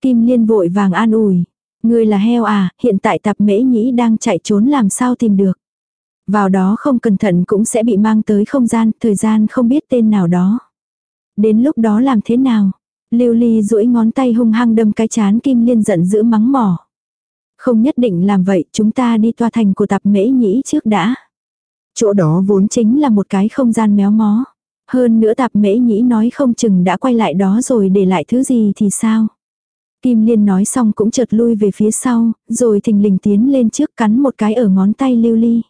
Kim Liên vội vàng an ủi. Ngươi là heo à, hiện tại tạp mễ nhĩ đang chạy trốn làm sao tìm được. Vào đó không cẩn thận cũng sẽ bị mang tới không gian, thời gian không biết tên nào đó. Đến lúc đó làm thế nào? Lưu Ly duỗi ngón tay hung hăng đâm cái chán Kim Liên giận dữ mắng mỏ. Không nhất định làm vậy, chúng ta đi toa thành của tạp mễ nhĩ trước đã. Chỗ đó vốn chính là một cái không gian méo mó. Hơn nữa tạp mễ nhĩ nói không chừng đã quay lại đó rồi để lại thứ gì thì sao. Kim Liên nói xong cũng chợt lui về phía sau, rồi thình lình tiến lên trước cắn một cái ở ngón tay Lưu Ly.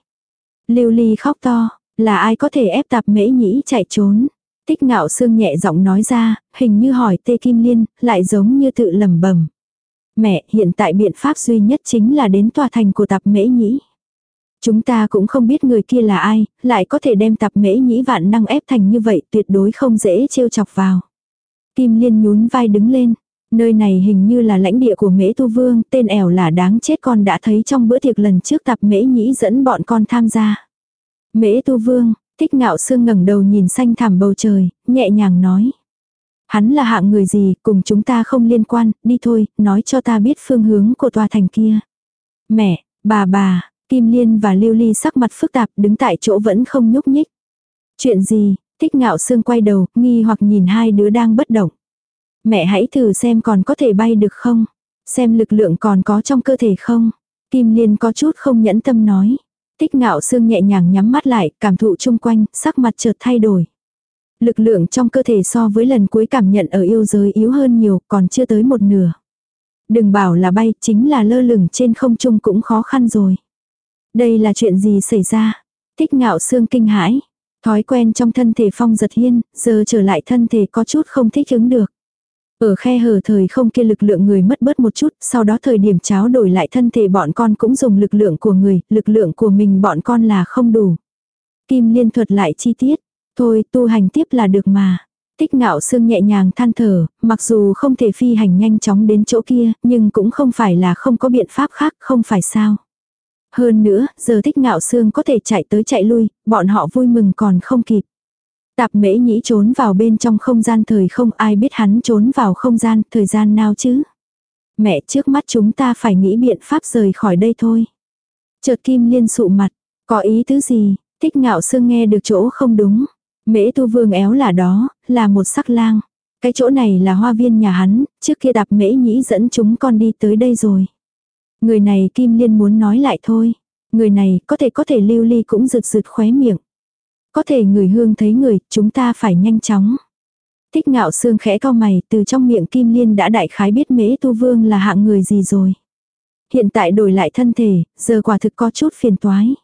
Lưu Ly khóc to, là ai có thể ép tạp mễ nhĩ chạy trốn. Tích ngạo sương nhẹ giọng nói ra, hình như hỏi tê Kim Liên, lại giống như tự lẩm bẩm Mẹ, hiện tại biện pháp duy nhất chính là đến tòa thành của tạp mễ nhĩ. Chúng ta cũng không biết người kia là ai, lại có thể đem tạp mễ nhĩ vạn năng ép thành như vậy tuyệt đối không dễ trêu chọc vào. Kim Liên nhún vai đứng lên. Nơi này hình như là lãnh địa của mễ tu vương, tên ẻo là đáng chết con đã thấy trong bữa tiệc lần trước tạp mễ nhĩ dẫn bọn con tham gia. Mễ tu vương, thích ngạo sương ngẩng đầu nhìn xanh thẳm bầu trời, nhẹ nhàng nói. Hắn là hạng người gì, cùng chúng ta không liên quan, đi thôi, nói cho ta biết phương hướng của tòa thành kia. Mẹ, bà bà, Kim Liên và Lưu Ly sắc mặt phức tạp đứng tại chỗ vẫn không nhúc nhích. Chuyện gì, thích ngạo sương quay đầu, nghi hoặc nhìn hai đứa đang bất động. Mẹ hãy thử xem còn có thể bay được không? Xem lực lượng còn có trong cơ thể không? Kim Liên có chút không nhẫn tâm nói. thích ngạo sương nhẹ nhàng nhắm mắt lại, cảm thụ chung quanh, sắc mặt chợt thay đổi. Lực lượng trong cơ thể so với lần cuối cảm nhận ở yêu giới yếu hơn nhiều, còn chưa tới một nửa. Đừng bảo là bay, chính là lơ lửng trên không trung cũng khó khăn rồi. Đây là chuyện gì xảy ra? Thích ngạo xương kinh hãi. Thói quen trong thân thể phong giật hiên, giờ trở lại thân thể có chút không thích ứng được. Ở khe hở thời không kia lực lượng người mất bớt một chút, sau đó thời điểm cháo đổi lại thân thể bọn con cũng dùng lực lượng của người, lực lượng của mình bọn con là không đủ. Kim liên thuật lại chi tiết, thôi tu hành tiếp là được mà. Tích ngạo xương nhẹ nhàng than thở, mặc dù không thể phi hành nhanh chóng đến chỗ kia, nhưng cũng không phải là không có biện pháp khác, không phải sao. Hơn nữa, giờ thích ngạo xương có thể chạy tới chạy lui, bọn họ vui mừng còn không kịp. Tạp mễ nhĩ trốn vào bên trong không gian thời không ai biết hắn trốn vào không gian, thời gian nào chứ. Mẹ trước mắt chúng ta phải nghĩ biện pháp rời khỏi đây thôi. Chợt kim liên sụ mặt, có ý tứ gì, thích ngạo xương nghe được chỗ không đúng. Mễ tu vương éo là đó, là một sắc lang. Cái chỗ này là hoa viên nhà hắn, trước kia đạp mễ nhĩ dẫn chúng con đi tới đây rồi. Người này Kim Liên muốn nói lại thôi. Người này có thể có thể lưu ly cũng rực rực khóe miệng. Có thể người hương thấy người, chúng ta phải nhanh chóng. Thích ngạo xương khẽ cao mày, từ trong miệng Kim Liên đã đại khái biết mễ tu vương là hạng người gì rồi. Hiện tại đổi lại thân thể, giờ quả thực có chút phiền toái.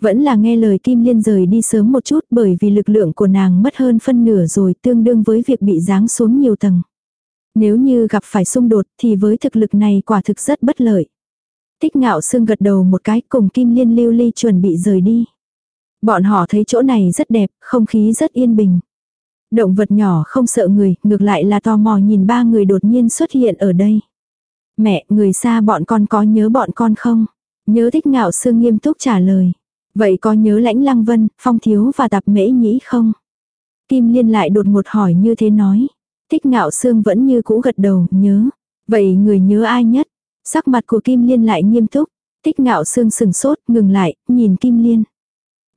Vẫn là nghe lời Kim Liên rời đi sớm một chút bởi vì lực lượng của nàng mất hơn phân nửa rồi tương đương với việc bị giáng xuống nhiều tầng. Nếu như gặp phải xung đột thì với thực lực này quả thực rất bất lợi. Tích ngạo sương gật đầu một cái cùng Kim Liên lưu ly chuẩn bị rời đi. Bọn họ thấy chỗ này rất đẹp, không khí rất yên bình. Động vật nhỏ không sợ người, ngược lại là tò mò nhìn ba người đột nhiên xuất hiện ở đây. Mẹ, người xa bọn con có nhớ bọn con không? Nhớ thích ngạo sương nghiêm túc trả lời. Vậy có nhớ lãnh lăng vân, phong thiếu và tạp mễ nhĩ không? Kim Liên lại đột ngột hỏi như thế nói. Thích ngạo sương vẫn như cũ gật đầu, nhớ. Vậy người nhớ ai nhất? Sắc mặt của Kim Liên lại nghiêm túc. Tích ngạo sương sừng sốt, ngừng lại, nhìn Kim Liên.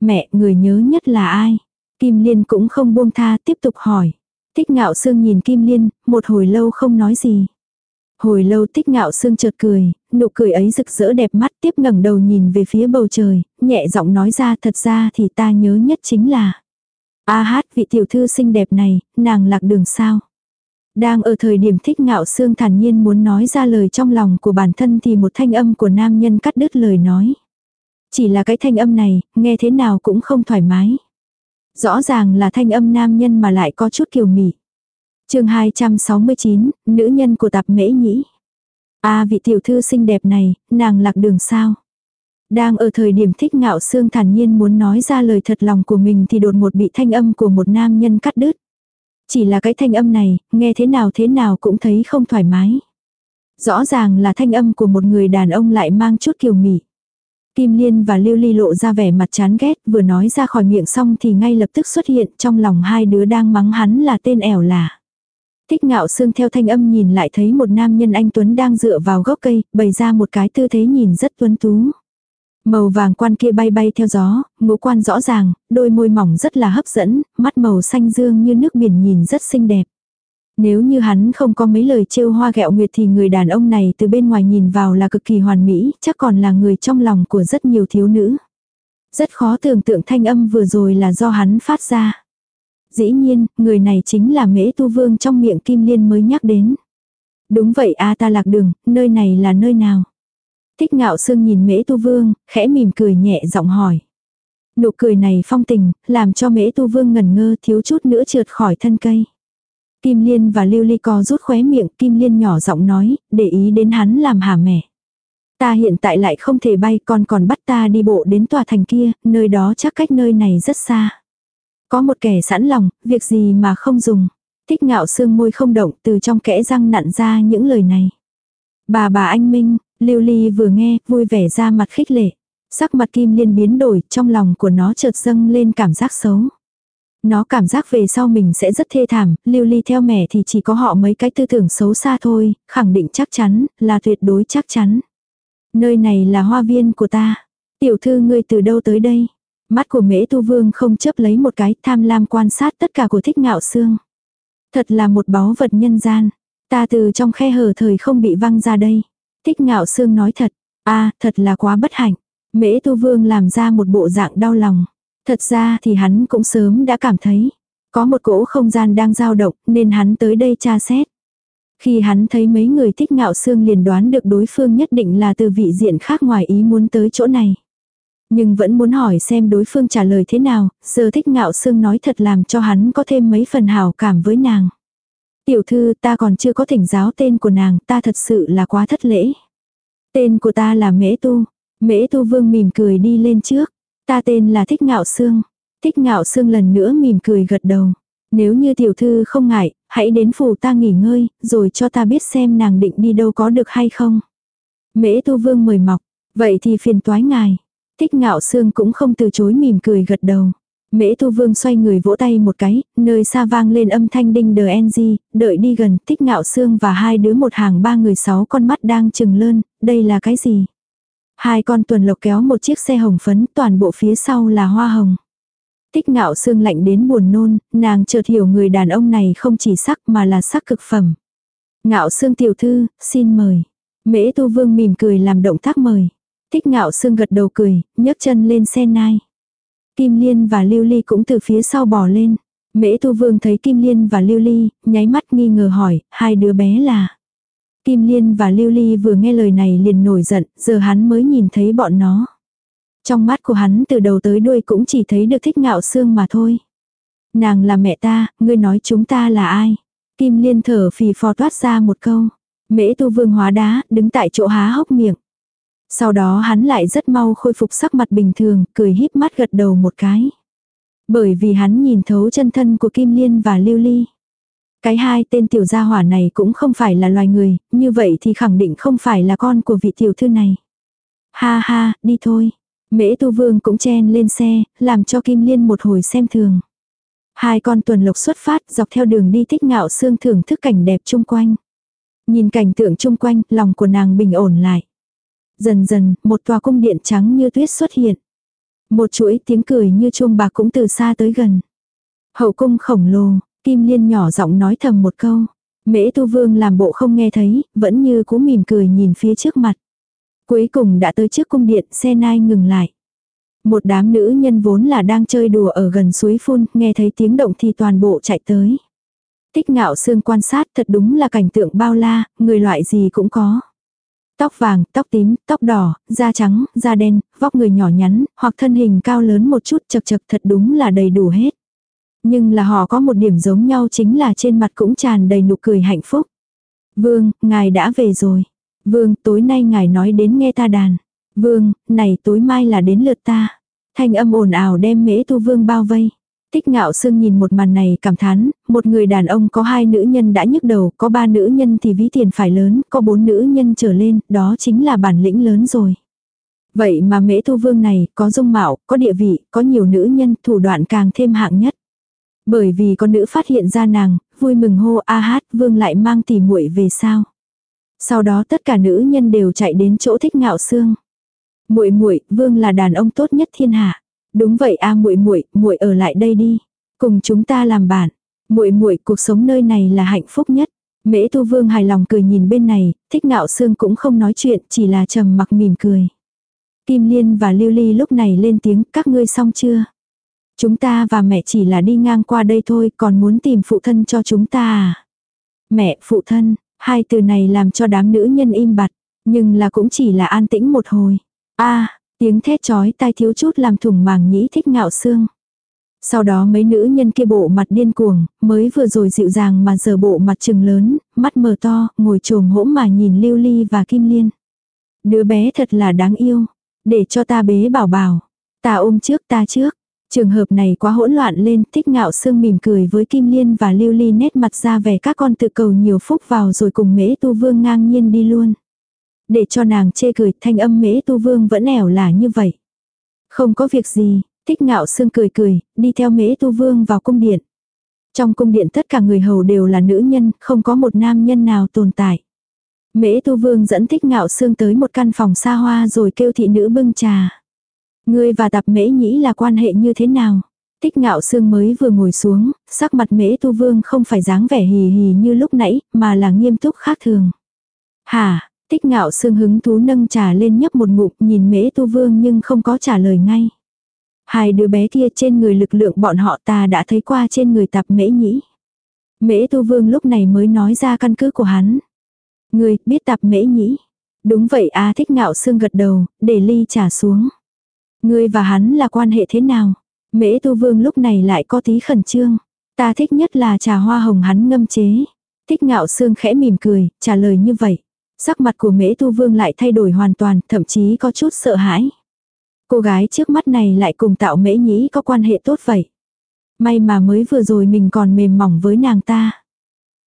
Mẹ, người nhớ nhất là ai? Kim Liên cũng không buông tha, tiếp tục hỏi. Tích ngạo sương nhìn Kim Liên, một hồi lâu không nói gì. Hồi lâu tích ngạo sương chợt cười, nụ cười ấy rực rỡ đẹp mắt tiếp ngẩng đầu nhìn về phía bầu trời, nhẹ giọng nói ra thật ra thì ta nhớ nhất chính là. A hát vị tiểu thư xinh đẹp này, nàng lạc đường sao. Đang ở thời điểm thích ngạo xương thản nhiên muốn nói ra lời trong lòng của bản thân thì một thanh âm của nam nhân cắt đứt lời nói. Chỉ là cái thanh âm này, nghe thế nào cũng không thoải mái. Rõ ràng là thanh âm nam nhân mà lại có chút kiều mị. chương 269, nữ nhân của tạp mễ nhĩ a vị tiểu thư xinh đẹp này, nàng lạc đường sao? Đang ở thời điểm thích ngạo xương thản nhiên muốn nói ra lời thật lòng của mình thì đột ngột bị thanh âm của một nam nhân cắt đứt. Chỉ là cái thanh âm này, nghe thế nào thế nào cũng thấy không thoải mái. Rõ ràng là thanh âm của một người đàn ông lại mang chút kiều mị. Kim Liên và Lưu Ly lộ ra vẻ mặt chán ghét, vừa nói ra khỏi miệng xong thì ngay lập tức xuất hiện trong lòng hai đứa đang mắng hắn là tên ẻo là. Thích ngạo xương theo thanh âm nhìn lại thấy một nam nhân anh Tuấn đang dựa vào gốc cây, bày ra một cái tư thế nhìn rất tuấn tú. Màu vàng quan kia bay bay theo gió, ngũ quan rõ ràng, đôi môi mỏng rất là hấp dẫn, mắt màu xanh dương như nước biển nhìn rất xinh đẹp. Nếu như hắn không có mấy lời trêu hoa gẹo nguyệt thì người đàn ông này từ bên ngoài nhìn vào là cực kỳ hoàn mỹ, chắc còn là người trong lòng của rất nhiều thiếu nữ. Rất khó tưởng tượng thanh âm vừa rồi là do hắn phát ra. Dĩ nhiên, người này chính là mễ tu vương trong miệng kim liên mới nhắc đến. Đúng vậy a ta lạc đường, nơi này là nơi nào? Thích ngạo sương nhìn mễ tu vương, khẽ mỉm cười nhẹ giọng hỏi. Nụ cười này phong tình, làm cho mễ tu vương ngần ngơ thiếu chút nữa trượt khỏi thân cây. Kim Liên và Lưu Ly co rút khóe miệng, Kim Liên nhỏ giọng nói, để ý đến hắn làm hả mẹ. Ta hiện tại lại không thể bay còn còn bắt ta đi bộ đến tòa thành kia, nơi đó chắc cách nơi này rất xa. Có một kẻ sẵn lòng, việc gì mà không dùng. Thích ngạo xương môi không động từ trong kẽ răng nặn ra những lời này. Bà bà anh Minh, Lưu Ly vừa nghe, vui vẻ ra mặt khích lệ. Sắc mặt Kim Liên biến đổi, trong lòng của nó chợt dâng lên cảm giác xấu. Nó cảm giác về sau mình sẽ rất thê thảm, lưu ly theo mẹ thì chỉ có họ mấy cái tư tưởng xấu xa thôi, khẳng định chắc chắn, là tuyệt đối chắc chắn. Nơi này là hoa viên của ta. Tiểu thư ngươi từ đâu tới đây? Mắt của mễ tu vương không chấp lấy một cái tham lam quan sát tất cả của thích ngạo xương. Thật là một báu vật nhân gian. Ta từ trong khe hở thời không bị văng ra đây. Thích ngạo xương nói thật. a thật là quá bất hạnh. Mễ tu vương làm ra một bộ dạng đau lòng. Thật ra thì hắn cũng sớm đã cảm thấy, có một cỗ không gian đang dao động nên hắn tới đây tra xét. Khi hắn thấy mấy người thích ngạo xương liền đoán được đối phương nhất định là từ vị diện khác ngoài ý muốn tới chỗ này. Nhưng vẫn muốn hỏi xem đối phương trả lời thế nào, giờ thích ngạo xương nói thật làm cho hắn có thêm mấy phần hào cảm với nàng. Tiểu thư ta còn chưa có thỉnh giáo tên của nàng, ta thật sự là quá thất lễ. Tên của ta là Mễ Tu. Mễ Tu Vương mỉm cười đi lên trước. Ta tên là Thích Ngạo Sương. Thích Ngạo Sương lần nữa mỉm cười gật đầu. Nếu như tiểu thư không ngại, hãy đến phủ ta nghỉ ngơi, rồi cho ta biết xem nàng định đi đâu có được hay không. Mễ Tu Vương mời mọc, vậy thì phiền toái ngài. Thích Ngạo Sương cũng không từ chối mỉm cười gật đầu. Mễ thu Vương xoay người vỗ tay một cái, nơi xa vang lên âm thanh đinh đờ NG, đợi đi gần, Thích Ngạo Sương và hai đứa một hàng ba người sáu con mắt đang chừng lơn, đây là cái gì? Hai con tuần lộc kéo một chiếc xe hồng phấn, toàn bộ phía sau là hoa hồng. Tích ngạo xương lạnh đến buồn nôn, nàng chợt hiểu người đàn ông này không chỉ sắc mà là sắc cực phẩm. Ngạo xương tiểu thư, xin mời. Mễ tu vương mỉm cười làm động tác mời. Tích ngạo xương gật đầu cười, nhấc chân lên xe nai. Kim Liên và Lưu Ly cũng từ phía sau bò lên. Mễ tu vương thấy Kim Liên và Lưu Ly, nháy mắt nghi ngờ hỏi, hai đứa bé là. Kim Liên và Lưu Ly vừa nghe lời này liền nổi giận, giờ hắn mới nhìn thấy bọn nó. Trong mắt của hắn từ đầu tới đuôi cũng chỉ thấy được thích ngạo xương mà thôi. Nàng là mẹ ta, ngươi nói chúng ta là ai? Kim Liên thở phì phò toát ra một câu. Mễ tu vương hóa đá, đứng tại chỗ há hốc miệng. Sau đó hắn lại rất mau khôi phục sắc mặt bình thường, cười híp mắt gật đầu một cái. Bởi vì hắn nhìn thấu chân thân của Kim Liên và Lưu Ly. Cái hai tên tiểu gia hỏa này cũng không phải là loài người, như vậy thì khẳng định không phải là con của vị tiểu thư này. Ha ha, đi thôi. Mễ tu vương cũng chen lên xe, làm cho Kim Liên một hồi xem thường. Hai con tuần lộc xuất phát dọc theo đường đi thích ngạo xương thưởng thức cảnh đẹp chung quanh. Nhìn cảnh tượng chung quanh, lòng của nàng bình ổn lại. Dần dần, một tòa cung điện trắng như tuyết xuất hiện. Một chuỗi tiếng cười như chuông bạc cũng từ xa tới gần. Hậu cung khổng lồ, Kim Liên nhỏ giọng nói thầm một câu. Mễ Tu Vương làm bộ không nghe thấy, vẫn như cú mỉm cười nhìn phía trước mặt. Cuối cùng đã tới trước cung điện, xe nai ngừng lại. Một đám nữ nhân vốn là đang chơi đùa ở gần suối phun, nghe thấy tiếng động thì toàn bộ chạy tới. Tích ngạo xương quan sát thật đúng là cảnh tượng bao la, người loại gì cũng có. Tóc vàng, tóc tím, tóc đỏ, da trắng, da đen, vóc người nhỏ nhắn, hoặc thân hình cao lớn một chút chật chật thật đúng là đầy đủ hết. Nhưng là họ có một điểm giống nhau chính là trên mặt cũng tràn đầy nụ cười hạnh phúc. Vương, ngài đã về rồi. Vương, tối nay ngài nói đến nghe ta đàn. Vương, này tối mai là đến lượt ta. Thanh âm ồn ào đem mễ tu vương bao vây. Tích ngạo sương nhìn một màn này cảm thán, một người đàn ông có hai nữ nhân đã nhức đầu, có ba nữ nhân thì ví tiền phải lớn, có bốn nữ nhân trở lên, đó chính là bản lĩnh lớn rồi. Vậy mà mễ tu vương này có dung mạo, có địa vị, có nhiều nữ nhân thủ đoạn càng thêm hạng nhất. Bởi vì có nữ phát hiện ra nàng, vui mừng hô a hát vương lại mang tỉ muội về sao. Sau đó tất cả nữ nhân đều chạy đến chỗ thích ngạo xương. Muội muội, vương là đàn ông tốt nhất thiên hạ. Đúng vậy a muội muội, muội ở lại đây đi, cùng chúng ta làm bạn. Muội muội, cuộc sống nơi này là hạnh phúc nhất. Mễ Tu Vương hài lòng cười nhìn bên này, Thích Ngạo Sương cũng không nói chuyện, chỉ là trầm mặc mỉm cười. Kim Liên và Lưu Ly lúc này lên tiếng, các ngươi xong chưa? Chúng ta và mẹ chỉ là đi ngang qua đây thôi, còn muốn tìm phụ thân cho chúng ta à? Mẹ, phụ thân, hai từ này làm cho đám nữ nhân im bặt, nhưng là cũng chỉ là an tĩnh một hồi. a tiếng thét chói tai thiếu chút làm thủng màng nhĩ thích ngạo xương. Sau đó mấy nữ nhân kia bộ mặt điên cuồng, mới vừa rồi dịu dàng mà giờ bộ mặt trừng lớn, mắt mờ to, ngồi trồm hỗn mà nhìn Lưu Ly và Kim Liên. Đứa bé thật là đáng yêu, để cho ta bế bảo bảo. Ta ôm trước ta trước. Trường hợp này quá hỗn loạn lên, thích ngạo sương mỉm cười với Kim Liên và Lưu Ly nét mặt ra vẻ các con tự cầu nhiều phúc vào rồi cùng mễ tu vương ngang nhiên đi luôn. Để cho nàng chê cười thanh âm mễ tu vương vẫn ẻo là như vậy. Không có việc gì, thích ngạo sương cười cười, đi theo mễ tu vương vào cung điện. Trong cung điện tất cả người hầu đều là nữ nhân, không có một nam nhân nào tồn tại. Mễ tu vương dẫn thích ngạo sương tới một căn phòng xa hoa rồi kêu thị nữ bưng trà. Ngươi và tạp mễ nhĩ là quan hệ như thế nào? Tích ngạo sương mới vừa ngồi xuống, sắc mặt mễ tu vương không phải dáng vẻ hì hì như lúc nãy, mà là nghiêm túc khác thường. Hả, tích ngạo sương hứng thú nâng trà lên nhấp một ngụm nhìn mễ tu vương nhưng không có trả lời ngay. Hai đứa bé kia trên người lực lượng bọn họ ta đã thấy qua trên người tạp mễ nhĩ. Mễ tu vương lúc này mới nói ra căn cứ của hắn. Người biết tạp mễ nhĩ. Đúng vậy a thích ngạo sương gật đầu, để ly trà xuống. Ngươi và hắn là quan hệ thế nào? Mễ tu vương lúc này lại có tí khẩn trương. Ta thích nhất là trà hoa hồng hắn ngâm chế. Thích ngạo xương khẽ mỉm cười, trả lời như vậy. Sắc mặt của mễ tu vương lại thay đổi hoàn toàn, thậm chí có chút sợ hãi. Cô gái trước mắt này lại cùng tạo mễ nhĩ có quan hệ tốt vậy. May mà mới vừa rồi mình còn mềm mỏng với nàng ta.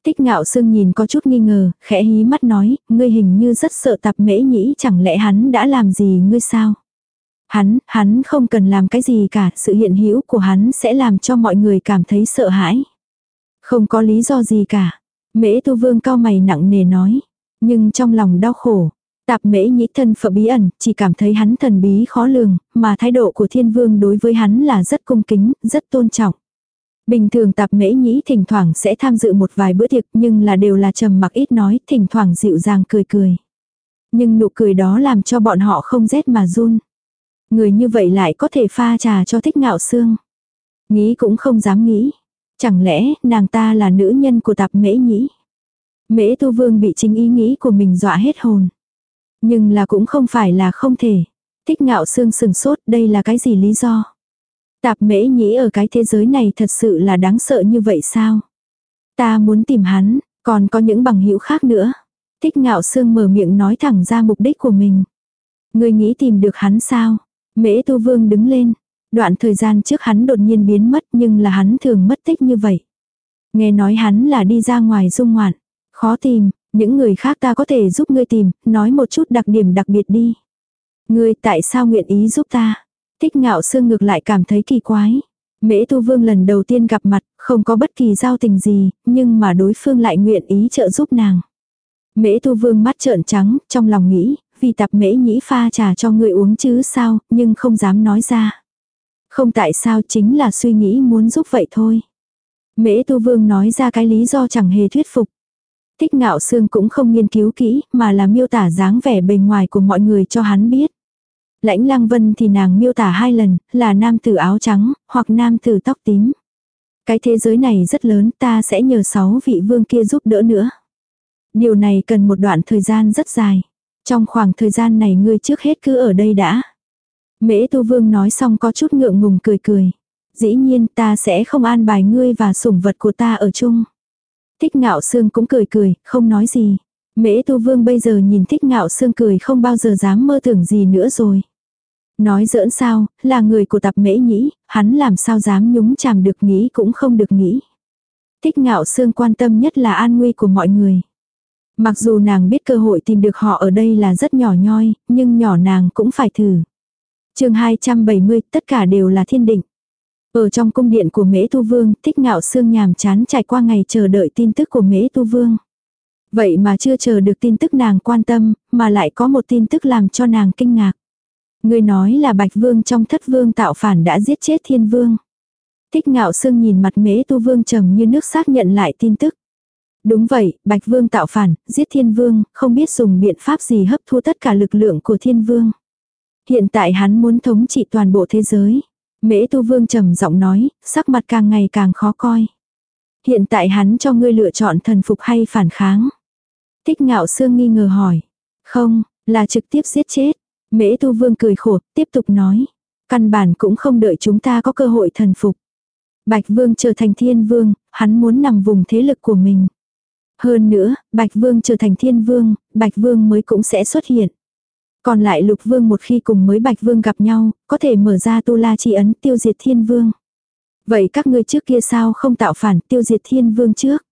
Tích ngạo sương nhìn có chút nghi ngờ, khẽ hí mắt nói, ngươi hình như rất sợ tạp mễ nhĩ chẳng lẽ hắn đã làm gì ngươi sao? Hắn, hắn không cần làm cái gì cả, sự hiện hữu của hắn sẽ làm cho mọi người cảm thấy sợ hãi. Không có lý do gì cả. Mễ tu vương cao mày nặng nề nói. Nhưng trong lòng đau khổ. Tạp mễ nhĩ thân phở bí ẩn, chỉ cảm thấy hắn thần bí khó lường, mà thái độ của thiên vương đối với hắn là rất cung kính, rất tôn trọng. Bình thường tạp mễ nhĩ thỉnh thoảng sẽ tham dự một vài bữa tiệc nhưng là đều là trầm mặc ít nói, thỉnh thoảng dịu dàng cười cười. Nhưng nụ cười đó làm cho bọn họ không rét mà run. Người như vậy lại có thể pha trà cho thích ngạo xương. Nghĩ cũng không dám nghĩ. Chẳng lẽ nàng ta là nữ nhân của tạp mễ nhĩ? Mễ tu vương bị chính ý nghĩ của mình dọa hết hồn. Nhưng là cũng không phải là không thể. Thích ngạo xương sừng sốt đây là cái gì lý do? Tạp mễ nhĩ ở cái thế giới này thật sự là đáng sợ như vậy sao? Ta muốn tìm hắn, còn có những bằng hữu khác nữa. Thích ngạo xương mở miệng nói thẳng ra mục đích của mình. Người nghĩ tìm được hắn sao? Mễ tu vương đứng lên. Đoạn thời gian trước hắn đột nhiên biến mất nhưng là hắn thường mất tích như vậy. Nghe nói hắn là đi ra ngoài dung ngoạn. Khó tìm, những người khác ta có thể giúp ngươi tìm, nói một chút đặc điểm đặc biệt đi. Ngươi tại sao nguyện ý giúp ta? Thích ngạo xương ngược lại cảm thấy kỳ quái. Mễ tu vương lần đầu tiên gặp mặt, không có bất kỳ giao tình gì, nhưng mà đối phương lại nguyện ý trợ giúp nàng. Mễ tu vương mắt trợn trắng, trong lòng nghĩ, vì tạp mễ nhĩ pha trà cho người uống chứ sao, nhưng không dám nói ra. Không tại sao chính là suy nghĩ muốn giúp vậy thôi. Mễ tu vương nói ra cái lý do chẳng hề thuyết phục. Thích ngạo xương cũng không nghiên cứu kỹ, mà là miêu tả dáng vẻ bề ngoài của mọi người cho hắn biết. Lãnh lăng vân thì nàng miêu tả hai lần, là nam tử áo trắng, hoặc nam tử tóc tím. Cái thế giới này rất lớn, ta sẽ nhờ sáu vị vương kia giúp đỡ nữa. Điều này cần một đoạn thời gian rất dài. Trong khoảng thời gian này ngươi trước hết cứ ở đây đã. Mễ Tu Vương nói xong có chút ngượng ngùng cười cười. Dĩ nhiên ta sẽ không an bài ngươi và sủng vật của ta ở chung. Thích ngạo sương cũng cười cười, không nói gì. Mễ Tu Vương bây giờ nhìn thích ngạo sương cười không bao giờ dám mơ tưởng gì nữa rồi. Nói giỡn sao, là người của tập mễ nhĩ, hắn làm sao dám nhúng chàm được nghĩ cũng không được nghĩ. Thích ngạo sương quan tâm nhất là an nguy của mọi người. Mặc dù nàng biết cơ hội tìm được họ ở đây là rất nhỏ nhoi, nhưng nhỏ nàng cũng phải thử. chương 270 tất cả đều là thiên định. Ở trong cung điện của Mễ Tu Vương, thích ngạo sương nhàm chán trải qua ngày chờ đợi tin tức của Mễ Tu Vương. Vậy mà chưa chờ được tin tức nàng quan tâm, mà lại có một tin tức làm cho nàng kinh ngạc. Người nói là Bạch Vương trong thất vương tạo phản đã giết chết thiên vương. Thích ngạo sương nhìn mặt Mễ Tu Vương trầm như nước xác nhận lại tin tức. Đúng vậy, Bạch Vương tạo phản, giết thiên vương, không biết dùng biện pháp gì hấp thu tất cả lực lượng của thiên vương. Hiện tại hắn muốn thống trị toàn bộ thế giới. Mễ tu vương trầm giọng nói, sắc mặt càng ngày càng khó coi. Hiện tại hắn cho ngươi lựa chọn thần phục hay phản kháng. Tích ngạo sương nghi ngờ hỏi. Không, là trực tiếp giết chết. Mễ tu vương cười khổ, tiếp tục nói. Căn bản cũng không đợi chúng ta có cơ hội thần phục. Bạch vương trở thành thiên vương, hắn muốn nằm vùng thế lực của mình. Hơn nữa, Bạch Vương trở thành thiên vương, Bạch Vương mới cũng sẽ xuất hiện. Còn lại lục vương một khi cùng mới Bạch Vương gặp nhau, có thể mở ra tu la chi ấn tiêu diệt thiên vương. Vậy các ngươi trước kia sao không tạo phản tiêu diệt thiên vương trước?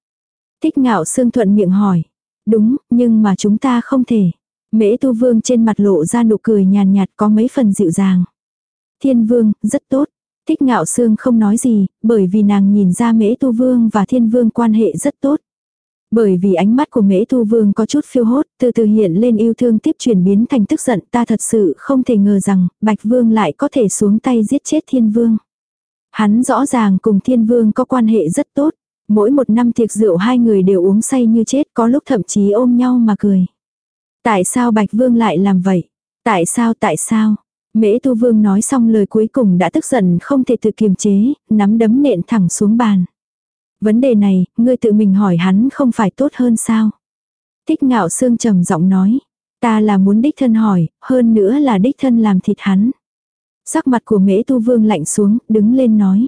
Thích ngạo xương thuận miệng hỏi. Đúng, nhưng mà chúng ta không thể. Mễ tu vương trên mặt lộ ra nụ cười nhàn nhạt có mấy phần dịu dàng. Thiên vương, rất tốt. Thích ngạo xương không nói gì, bởi vì nàng nhìn ra mễ tu vương và thiên vương quan hệ rất tốt. Bởi vì ánh mắt của mễ thu vương có chút phiêu hốt, từ từ hiện lên yêu thương tiếp chuyển biến thành tức giận ta thật sự không thể ngờ rằng bạch vương lại có thể xuống tay giết chết thiên vương. Hắn rõ ràng cùng thiên vương có quan hệ rất tốt. Mỗi một năm tiệc rượu hai người đều uống say như chết có lúc thậm chí ôm nhau mà cười. Tại sao Bạch Vương lại làm vậy? Tại sao tại sao? Mễ Tu Vương nói xong lời cuối cùng đã tức giận không thể tự kiềm chế, nắm đấm nện thẳng xuống bàn. Vấn đề này, ngươi tự mình hỏi hắn không phải tốt hơn sao? Thích ngạo sương trầm giọng nói. Ta là muốn đích thân hỏi, hơn nữa là đích thân làm thịt hắn. Sắc mặt của mễ tu vương lạnh xuống, đứng lên nói.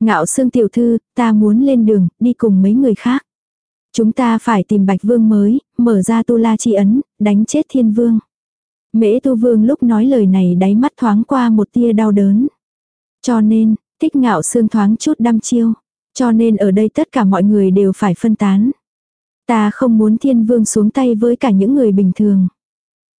Ngạo sương tiểu thư, ta muốn lên đường, đi cùng mấy người khác. Chúng ta phải tìm bạch vương mới, mở ra tu la chi ấn, đánh chết thiên vương. Mễ tu vương lúc nói lời này đáy mắt thoáng qua một tia đau đớn. Cho nên, thích ngạo sương thoáng chút đăm chiêu. Cho nên ở đây tất cả mọi người đều phải phân tán. Ta không muốn thiên vương xuống tay với cả những người bình thường.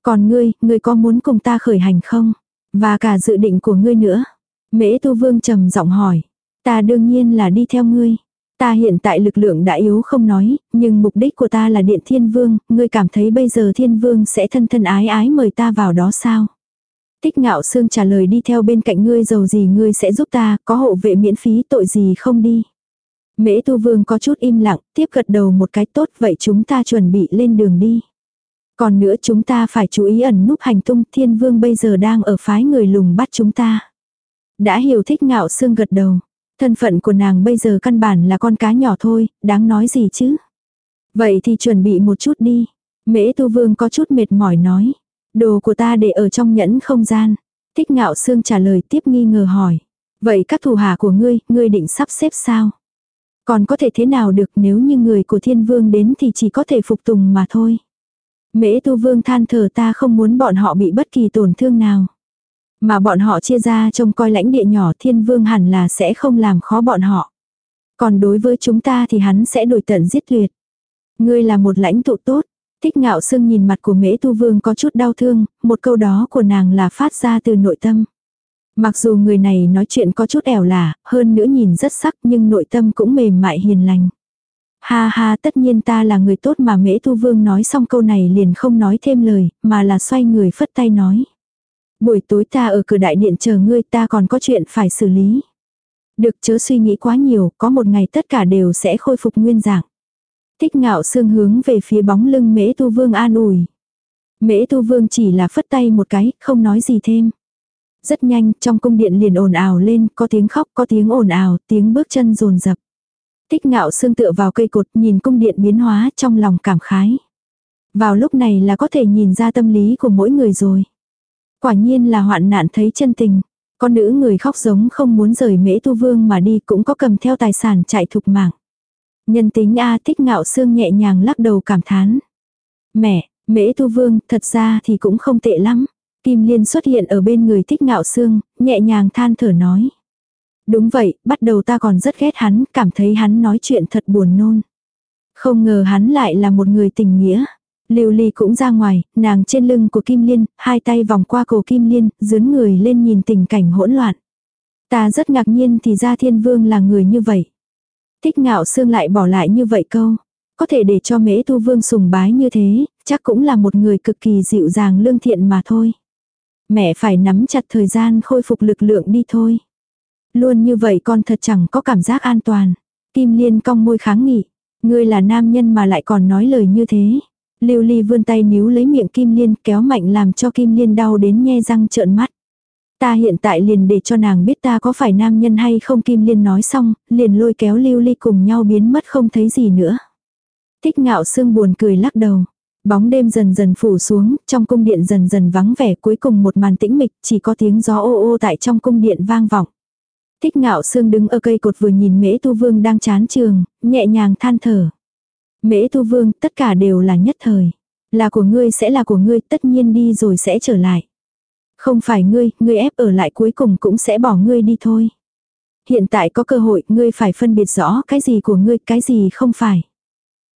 Còn ngươi, ngươi có muốn cùng ta khởi hành không? Và cả dự định của ngươi nữa. Mễ tu vương trầm giọng hỏi. Ta đương nhiên là đi theo ngươi. Ta hiện tại lực lượng đã yếu không nói, nhưng mục đích của ta là điện thiên vương, ngươi cảm thấy bây giờ thiên vương sẽ thân thân ái ái mời ta vào đó sao? Tích ngạo sương trả lời đi theo bên cạnh ngươi giàu gì ngươi sẽ giúp ta, có hộ vệ miễn phí tội gì không đi. Mễ tu vương có chút im lặng, tiếp gật đầu một cái tốt vậy chúng ta chuẩn bị lên đường đi. Còn nữa chúng ta phải chú ý ẩn núp hành tung thiên vương bây giờ đang ở phái người lùng bắt chúng ta. Đã hiểu thích ngạo xương gật đầu. Thân phận của nàng bây giờ căn bản là con cá nhỏ thôi, đáng nói gì chứ. Vậy thì chuẩn bị một chút đi. Mễ tu vương có chút mệt mỏi nói. Đồ của ta để ở trong nhẫn không gian. Thích ngạo xương trả lời tiếp nghi ngờ hỏi. Vậy các thủ hạ của ngươi, ngươi định sắp xếp sao? Còn có thể thế nào được nếu như người của thiên vương đến thì chỉ có thể phục tùng mà thôi. Mễ tu vương than thở ta không muốn bọn họ bị bất kỳ tổn thương nào. Mà bọn họ chia ra trông coi lãnh địa nhỏ thiên vương hẳn là sẽ không làm khó bọn họ. Còn đối với chúng ta thì hắn sẽ đổi tận giết tuyệt. Ngươi là một lãnh tụ tốt. Thích ngạo sương nhìn mặt của mễ tu vương có chút đau thương, một câu đó của nàng là phát ra từ nội tâm. Mặc dù người này nói chuyện có chút ẻo lả, hơn nữa nhìn rất sắc nhưng nội tâm cũng mềm mại hiền lành. Ha ha tất nhiên ta là người tốt mà mễ thu vương nói xong câu này liền không nói thêm lời, mà là xoay người phất tay nói. Buổi tối ta ở cửa đại điện chờ ngươi ta còn có chuyện phải xử lý. Được chớ suy nghĩ quá nhiều, có một ngày tất cả đều sẽ khôi phục nguyên dạng. Thích ngạo xương hướng về phía bóng lưng mễ tu vương an ủi. Mễ tu vương chỉ là phất tay một cái, không nói gì thêm. Rất nhanh, trong cung điện liền ồn ào lên, có tiếng khóc, có tiếng ồn ào, tiếng bước chân rồn rập. thích ngạo xương tựa vào cây cột nhìn cung điện biến hóa trong lòng cảm khái. Vào lúc này là có thể nhìn ra tâm lý của mỗi người rồi. Quả nhiên là hoạn nạn thấy chân tình. Con nữ người khóc giống không muốn rời mễ tu vương mà đi cũng có cầm theo tài sản chạy thục mạng. Nhân tính A thích ngạo xương nhẹ nhàng lắc đầu cảm thán. Mẹ, mễ tu vương thật ra thì cũng không tệ lắm. Kim Liên xuất hiện ở bên người thích ngạo xương, nhẹ nhàng than thở nói. Đúng vậy, bắt đầu ta còn rất ghét hắn, cảm thấy hắn nói chuyện thật buồn nôn. Không ngờ hắn lại là một người tình nghĩa. Lưu Ly cũng ra ngoài, nàng trên lưng của Kim Liên, hai tay vòng qua cổ Kim Liên, dướn người lên nhìn tình cảnh hỗn loạn. Ta rất ngạc nhiên thì ra thiên vương là người như vậy. Thích ngạo xương lại bỏ lại như vậy câu. Có thể để cho mễ tu vương sùng bái như thế, chắc cũng là một người cực kỳ dịu dàng lương thiện mà thôi. Mẹ phải nắm chặt thời gian khôi phục lực lượng đi thôi. Luôn như vậy con thật chẳng có cảm giác an toàn. Kim Liên cong môi kháng nghị. Ngươi là nam nhân mà lại còn nói lời như thế. Lưu Ly vươn tay níu lấy miệng Kim Liên kéo mạnh làm cho Kim Liên đau đến nhe răng trợn mắt. Ta hiện tại liền để cho nàng biết ta có phải nam nhân hay không Kim Liên nói xong, liền lôi kéo Lưu Ly cùng nhau biến mất không thấy gì nữa. Thích ngạo sương buồn cười lắc đầu. Bóng đêm dần dần phủ xuống, trong cung điện dần dần vắng vẻ cuối cùng một màn tĩnh mịch chỉ có tiếng gió ô ô tại trong cung điện vang vọng. Thích ngạo sương đứng ở cây cột vừa nhìn mễ tu vương đang chán trường, nhẹ nhàng than thở. Mễ tu vương tất cả đều là nhất thời. Là của ngươi sẽ là của ngươi tất nhiên đi rồi sẽ trở lại. Không phải ngươi, ngươi ép ở lại cuối cùng cũng sẽ bỏ ngươi đi thôi. Hiện tại có cơ hội, ngươi phải phân biệt rõ cái gì của ngươi, cái gì không phải.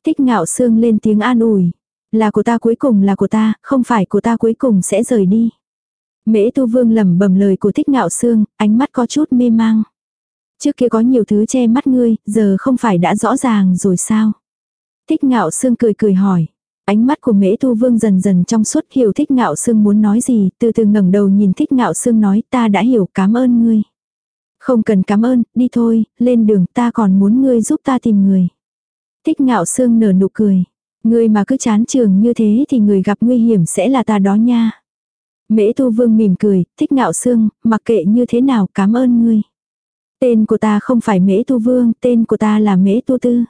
Thích ngạo sương lên tiếng an ủi. Là của ta cuối cùng là của ta, không phải của ta cuối cùng sẽ rời đi. Mễ tu vương lẩm bẩm lời của thích ngạo sương, ánh mắt có chút mê mang. Trước kia có nhiều thứ che mắt ngươi, giờ không phải đã rõ ràng rồi sao? Thích ngạo sương cười cười hỏi. Ánh mắt của mễ tu vương dần dần trong suốt hiểu thích ngạo sương muốn nói gì, từ từ ngẩng đầu nhìn thích ngạo sương nói ta đã hiểu cảm ơn ngươi. Không cần cảm ơn, đi thôi, lên đường ta còn muốn ngươi giúp ta tìm người. Thích ngạo sương nở nụ cười. Ngươi mà cứ chán trường như thế thì người gặp nguy hiểm sẽ là ta đó nha. Mễ tu vương mỉm cười, thích ngạo xương, mặc kệ như thế nào cảm ơn ngươi. Tên của ta không phải mễ tu vương, tên của ta là mễ tu tư.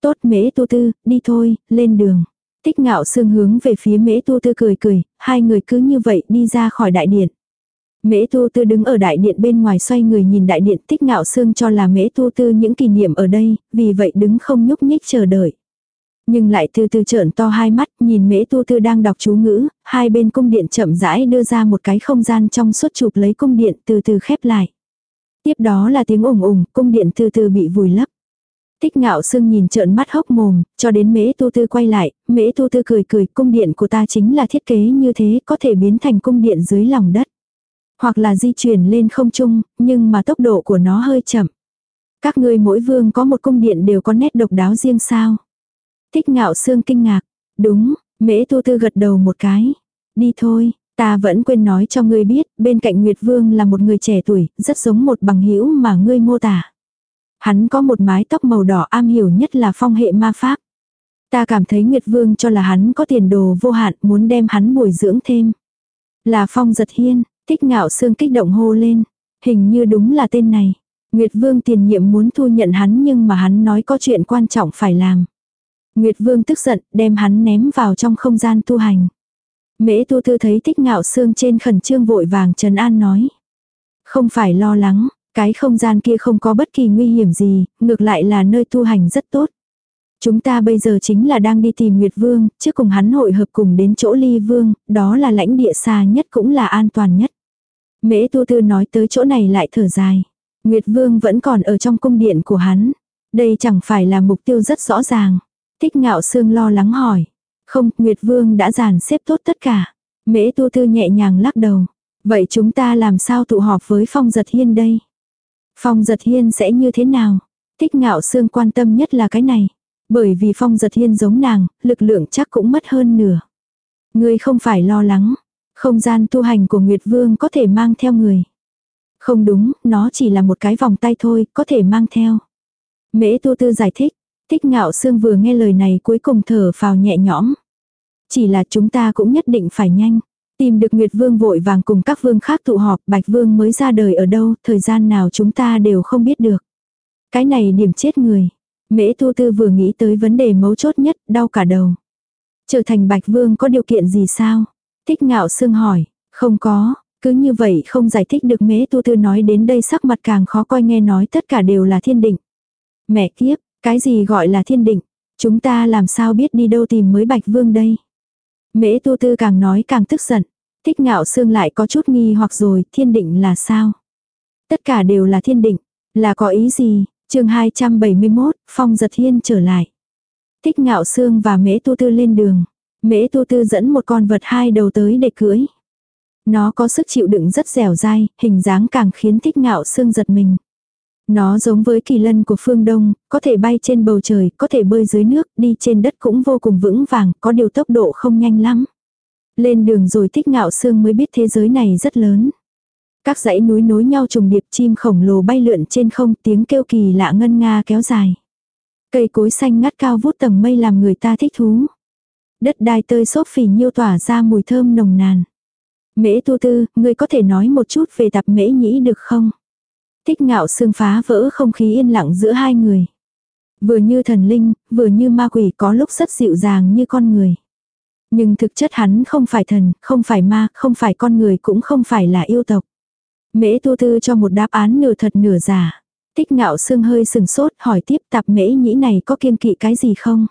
Tốt mễ tu tư, đi thôi, lên đường. Thích ngạo sương hướng về phía mễ tu tư cười cười, hai người cứ như vậy đi ra khỏi đại điện. Mễ tu tư đứng ở đại điện bên ngoài xoay người nhìn đại điện tích ngạo xương cho là mễ tu tư những kỷ niệm ở đây, vì vậy đứng không nhúc nhích chờ đợi. Nhưng lại từ từ trợn to hai mắt nhìn mễ tu tư đang đọc chú ngữ, hai bên cung điện chậm rãi đưa ra một cái không gian trong suốt chụp lấy cung điện từ từ khép lại. Tiếp đó là tiếng ủng ủng, cung điện từ từ bị vùi lấp. Tích ngạo sương nhìn trợn mắt hốc mồm, cho đến mễ tu tư quay lại, mễ tu tư cười cười, cung điện của ta chính là thiết kế như thế, có thể biến thành cung điện dưới lòng đất. Hoặc là di chuyển lên không trung, nhưng mà tốc độ của nó hơi chậm. Các ngươi mỗi vương có một cung điện đều có nét độc đáo riêng sao thích ngạo sương kinh ngạc. Đúng, mễ tu tư gật đầu một cái. Đi thôi, ta vẫn quên nói cho ngươi biết, bên cạnh Nguyệt Vương là một người trẻ tuổi, rất giống một bằng hữu mà ngươi mô tả. Hắn có một mái tóc màu đỏ am hiểu nhất là phong hệ ma pháp. Ta cảm thấy Nguyệt Vương cho là hắn có tiền đồ vô hạn muốn đem hắn bồi dưỡng thêm. Là phong giật hiên, thích ngạo xương kích động hô lên. Hình như đúng là tên này. Nguyệt Vương tiền nhiệm muốn thu nhận hắn nhưng mà hắn nói có chuyện quan trọng phải làm. Nguyệt Vương tức giận đem hắn ném vào trong không gian tu hành. Mễ tu tư thấy thích ngạo xương trên khẩn trương vội vàng trần an nói. Không phải lo lắng, cái không gian kia không có bất kỳ nguy hiểm gì, ngược lại là nơi tu hành rất tốt. Chúng ta bây giờ chính là đang đi tìm Nguyệt Vương, trước cùng hắn hội hợp cùng đến chỗ Ly Vương, đó là lãnh địa xa nhất cũng là an toàn nhất. Mễ Tu Tư nói tới chỗ này lại thở dài. Nguyệt Vương vẫn còn ở trong cung điện của hắn. Đây chẳng phải là mục tiêu rất rõ ràng. Thích ngạo sương lo lắng hỏi. Không, Nguyệt Vương đã giàn xếp tốt tất cả. Mễ Tu Tư nhẹ nhàng lắc đầu. Vậy chúng ta làm sao tụ họp với Phong Giật Hiên đây? Phong giật hiên sẽ như thế nào? Thích ngạo sương quan tâm nhất là cái này. Bởi vì phong giật hiên giống nàng, lực lượng chắc cũng mất hơn nửa. Người không phải lo lắng. Không gian tu hành của Nguyệt Vương có thể mang theo người. Không đúng, nó chỉ là một cái vòng tay thôi, có thể mang theo. Mễ tu tư giải thích. Thích ngạo sương vừa nghe lời này cuối cùng thở phào nhẹ nhõm. Chỉ là chúng ta cũng nhất định phải nhanh. Tìm được Nguyệt Vương vội vàng cùng các vương khác tụ họp, Bạch Vương mới ra đời ở đâu, thời gian nào chúng ta đều không biết được. Cái này điểm chết người. Mễ Tu Tư vừa nghĩ tới vấn đề mấu chốt nhất, đau cả đầu. Trở thành Bạch Vương có điều kiện gì sao? Thích ngạo sương hỏi, không có, cứ như vậy không giải thích được Mễ Tu Tư nói đến đây sắc mặt càng khó coi nghe nói tất cả đều là thiên định. Mẹ kiếp, cái gì gọi là thiên định? Chúng ta làm sao biết đi đâu tìm mới Bạch Vương đây? Mễ tu tư càng nói càng tức giận. Thích ngạo xương lại có chút nghi hoặc rồi, thiên định là sao? Tất cả đều là thiên định, là có ý gì? chương 271, Phong giật hiên trở lại. Thích ngạo xương và mễ tu tư lên đường. Mễ tu tư dẫn một con vật hai đầu tới để cưỡi. Nó có sức chịu đựng rất dẻo dai, hình dáng càng khiến thích ngạo xương giật mình. Nó giống với kỳ lân của phương Đông, có thể bay trên bầu trời, có thể bơi dưới nước, đi trên đất cũng vô cùng vững vàng, có điều tốc độ không nhanh lắm. Lên đường rồi thích ngạo xương mới biết thế giới này rất lớn. Các dãy núi nối nhau trùng điệp chim khổng lồ bay lượn trên không tiếng kêu kỳ lạ ngân nga kéo dài. Cây cối xanh ngắt cao vút tầng mây làm người ta thích thú. Đất đai tơi xốp phì nhiêu tỏa ra mùi thơm nồng nàn. Mễ tu tư, ngươi có thể nói một chút về tập mễ nhĩ được không? Thích ngạo xương phá vỡ không khí yên lặng giữa hai người. Vừa như thần linh, vừa như ma quỷ có lúc rất dịu dàng như con người. Nhưng thực chất hắn không phải thần, không phải ma, không phải con người cũng không phải là yêu tộc. Mễ tu tư cho một đáp án nửa thật nửa giả. Tích ngạo xương hơi sừng sốt hỏi tiếp tạp mễ nhĩ này có kiêng kỵ cái gì không?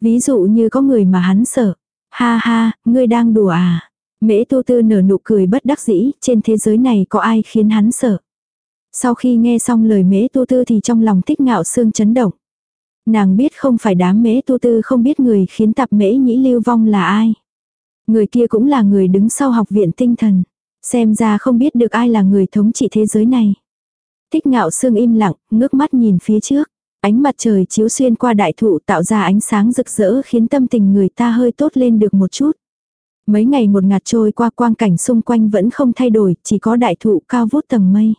Ví dụ như có người mà hắn sợ. Ha ha, ngươi đang đùa à? Mễ tu tư nở nụ cười bất đắc dĩ, trên thế giới này có ai khiến hắn sợ. Sau khi nghe xong lời mễ tu tư thì trong lòng tích ngạo xương chấn động. Nàng biết không phải đám mễ tu tư không biết người khiến tạp mễ nhĩ lưu vong là ai. Người kia cũng là người đứng sau học viện tinh thần. Xem ra không biết được ai là người thống trị thế giới này. Tích ngạo xương im lặng, ngước mắt nhìn phía trước. Ánh mặt trời chiếu xuyên qua đại thụ tạo ra ánh sáng rực rỡ khiến tâm tình người ta hơi tốt lên được một chút. Mấy ngày một ngạt trôi qua quang cảnh xung quanh vẫn không thay đổi, chỉ có đại thụ cao vút tầng mây.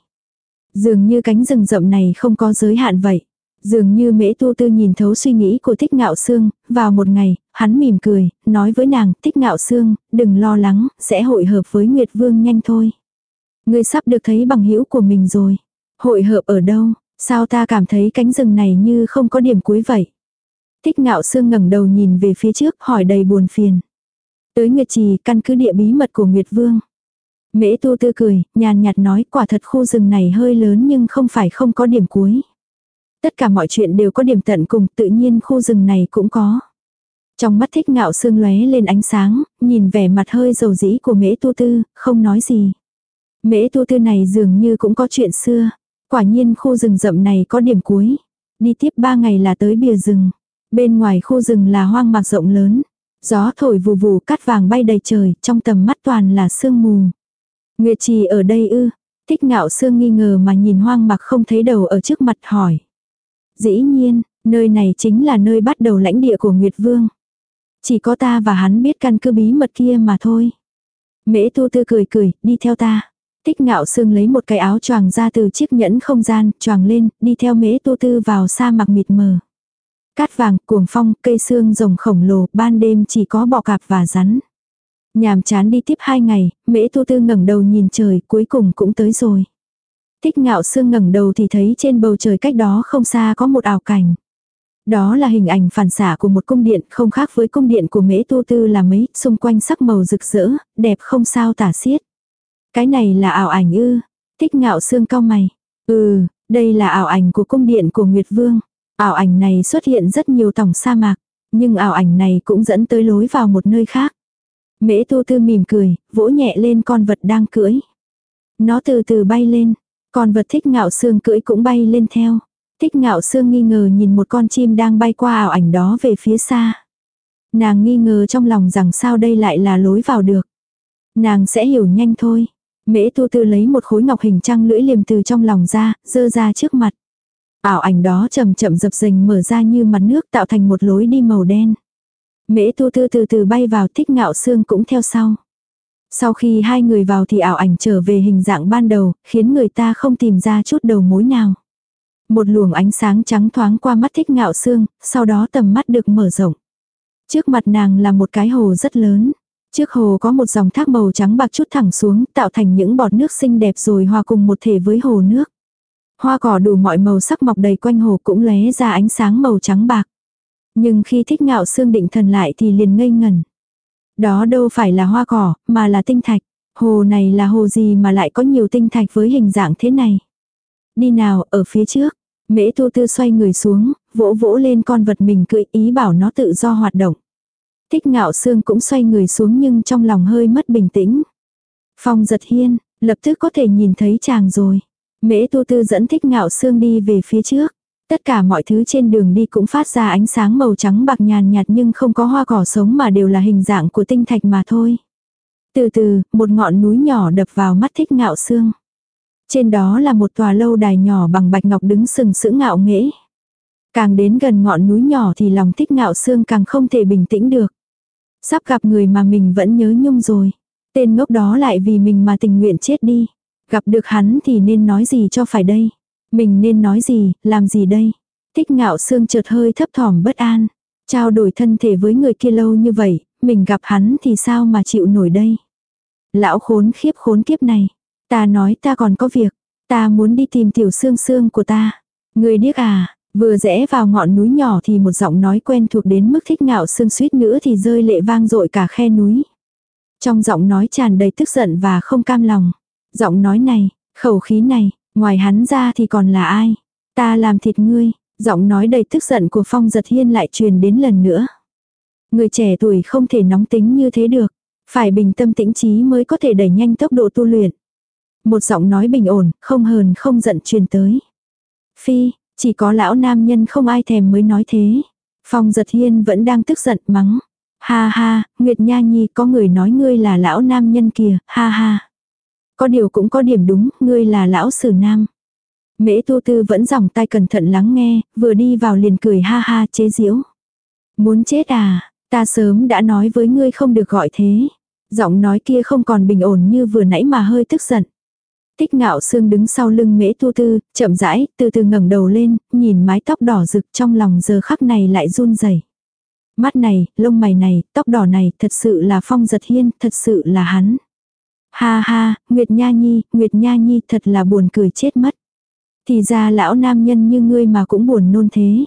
Dường như cánh rừng rậm này không có giới hạn vậy. Dường như mễ tu tư nhìn thấu suy nghĩ của thích ngạo xương, vào một ngày, hắn mỉm cười, nói với nàng, thích ngạo xương, đừng lo lắng, sẽ hội hợp với Nguyệt Vương nhanh thôi. Ngươi sắp được thấy bằng hữu của mình rồi. Hội hợp ở đâu, sao ta cảm thấy cánh rừng này như không có điểm cuối vậy. Thích ngạo xương ngẩng đầu nhìn về phía trước hỏi đầy buồn phiền. Tới Nguyệt Trì căn cứ địa bí mật của Nguyệt Vương. Mễ tu tư cười, nhàn nhạt nói quả thật khu rừng này hơi lớn nhưng không phải không có điểm cuối. Tất cả mọi chuyện đều có điểm tận cùng, tự nhiên khu rừng này cũng có. Trong mắt thích ngạo sương lóe lên ánh sáng, nhìn vẻ mặt hơi dầu dĩ của mễ tu tư, không nói gì. Mễ tu tư này dường như cũng có chuyện xưa. Quả nhiên khu rừng rậm này có điểm cuối. Đi tiếp ba ngày là tới bìa rừng. Bên ngoài khu rừng là hoang mạc rộng lớn. Gió thổi vù vù cát vàng bay đầy trời, trong tầm mắt toàn là sương mù. Nguyệt trì ở đây ư. Thích ngạo sương nghi ngờ mà nhìn hoang mạc không thấy đầu ở trước mặt hỏi. Dĩ nhiên, nơi này chính là nơi bắt đầu lãnh địa của Nguyệt Vương. Chỉ có ta và hắn biết căn cứ bí mật kia mà thôi. Mễ tu tư cười cười, đi theo ta. Thích ngạo sương lấy một cái áo choàng ra từ chiếc nhẫn không gian, choàng lên, đi theo mễ tu tư vào sa mạc mịt mờ. Cát vàng, cuồng phong, cây xương rồng khổng lồ, ban đêm chỉ có bọ cạp và rắn. Nhàm chán đi tiếp hai ngày, mễ tu tư ngẩng đầu nhìn trời, cuối cùng cũng tới rồi. Tích ngạo sương ngẩng đầu thì thấy trên bầu trời cách đó không xa có một ảo cảnh. Đó là hình ảnh phản xạ của một cung điện không khác với cung điện của mễ tu tư là mấy, xung quanh sắc màu rực rỡ, đẹp không sao tả xiết. Cái này là ảo ảnh ư, tích ngạo sương cao mày. Ừ, đây là ảo ảnh của cung điện của Nguyệt Vương. Ảo ảnh này xuất hiện rất nhiều tổng sa mạc, nhưng ảo ảnh này cũng dẫn tới lối vào một nơi khác. Mễ tu tư mỉm cười, vỗ nhẹ lên con vật đang cưỡi. Nó từ từ bay lên, con vật thích ngạo xương cưỡi cũng bay lên theo. Thích ngạo xương nghi ngờ nhìn một con chim đang bay qua ảo ảnh đó về phía xa. Nàng nghi ngờ trong lòng rằng sao đây lại là lối vào được. Nàng sẽ hiểu nhanh thôi. Mễ tu tư lấy một khối ngọc hình trăng lưỡi liềm từ trong lòng ra, dơ ra trước mặt. Ảo ảnh đó chậm chậm dập dềnh mở ra như mặt nước tạo thành một lối đi màu đen. Mễ tu tư từ từ bay vào thích ngạo xương cũng theo sau. Sau khi hai người vào thì ảo ảnh trở về hình dạng ban đầu, khiến người ta không tìm ra chút đầu mối nào. Một luồng ánh sáng trắng thoáng qua mắt thích ngạo xương, sau đó tầm mắt được mở rộng. Trước mặt nàng là một cái hồ rất lớn. Trước hồ có một dòng thác màu trắng bạc chút thẳng xuống, tạo thành những bọt nước xinh đẹp rồi hòa cùng một thể với hồ nước. Hoa cỏ đủ mọi màu sắc mọc đầy quanh hồ cũng lóe ra ánh sáng màu trắng bạc. Nhưng khi thích ngạo xương định thần lại thì liền ngây ngẩn. Đó đâu phải là hoa cỏ, mà là tinh thạch. Hồ này là hồ gì mà lại có nhiều tinh thạch với hình dạng thế này. Đi nào, ở phía trước. Mễ tu tư xoay người xuống, vỗ vỗ lên con vật mình cưỡi ý bảo nó tự do hoạt động. Thích ngạo xương cũng xoay người xuống nhưng trong lòng hơi mất bình tĩnh. Phong giật hiên, lập tức có thể nhìn thấy chàng rồi. Mễ tu tư dẫn thích ngạo xương đi về phía trước. Tất cả mọi thứ trên đường đi cũng phát ra ánh sáng màu trắng bạc nhàn nhạt nhưng không có hoa cỏ sống mà đều là hình dạng của tinh thạch mà thôi. Từ từ, một ngọn núi nhỏ đập vào mắt thích ngạo xương. Trên đó là một tòa lâu đài nhỏ bằng bạch ngọc đứng sừng sững ngạo nghễ. Càng đến gần ngọn núi nhỏ thì lòng thích ngạo xương càng không thể bình tĩnh được. Sắp gặp người mà mình vẫn nhớ nhung rồi. Tên ngốc đó lại vì mình mà tình nguyện chết đi. Gặp được hắn thì nên nói gì cho phải đây? Mình nên nói gì, làm gì đây? Thích ngạo xương chợt hơi thấp thỏm bất an. Trao đổi thân thể với người kia lâu như vậy, mình gặp hắn thì sao mà chịu nổi đây? Lão khốn khiếp khốn kiếp này. Ta nói ta còn có việc. Ta muốn đi tìm tiểu xương xương của ta. Người điếc à, vừa rẽ vào ngọn núi nhỏ thì một giọng nói quen thuộc đến mức thích ngạo xương suýt nữa thì rơi lệ vang dội cả khe núi. Trong giọng nói tràn đầy tức giận và không cam lòng. Giọng nói này, khẩu khí này, ngoài hắn ra thì còn là ai? Ta làm thịt ngươi, giọng nói đầy tức giận của Phong Giật Hiên lại truyền đến lần nữa. Người trẻ tuổi không thể nóng tính như thế được, phải bình tâm tĩnh trí mới có thể đẩy nhanh tốc độ tu luyện. Một giọng nói bình ổn, không hờn không giận truyền tới. Phi, chỉ có lão nam nhân không ai thèm mới nói thế. Phong giật hiên vẫn đang tức giận mắng. Ha ha, Nguyệt Nha Nhi có người nói ngươi là lão nam nhân kìa, ha ha. Có điều cũng có điểm đúng, ngươi là lão sử nam. Mễ tu tư vẫn dòng tay cẩn thận lắng nghe, vừa đi vào liền cười ha ha chế giễu. Muốn chết à, ta sớm đã nói với ngươi không được gọi thế. Giọng nói kia không còn bình ổn như vừa nãy mà hơi tức giận. Tích ngạo sương đứng sau lưng mễ tu tư, chậm rãi, từ từ ngẩng đầu lên, nhìn mái tóc đỏ rực trong lòng giờ khắc này lại run rẩy. Mắt này, lông mày này, tóc đỏ này, thật sự là phong giật hiên, thật sự là hắn. Ha ha, Nguyệt Nha Nhi, Nguyệt Nha Nhi thật là buồn cười chết mất. Thì ra lão nam nhân như ngươi mà cũng buồn nôn thế.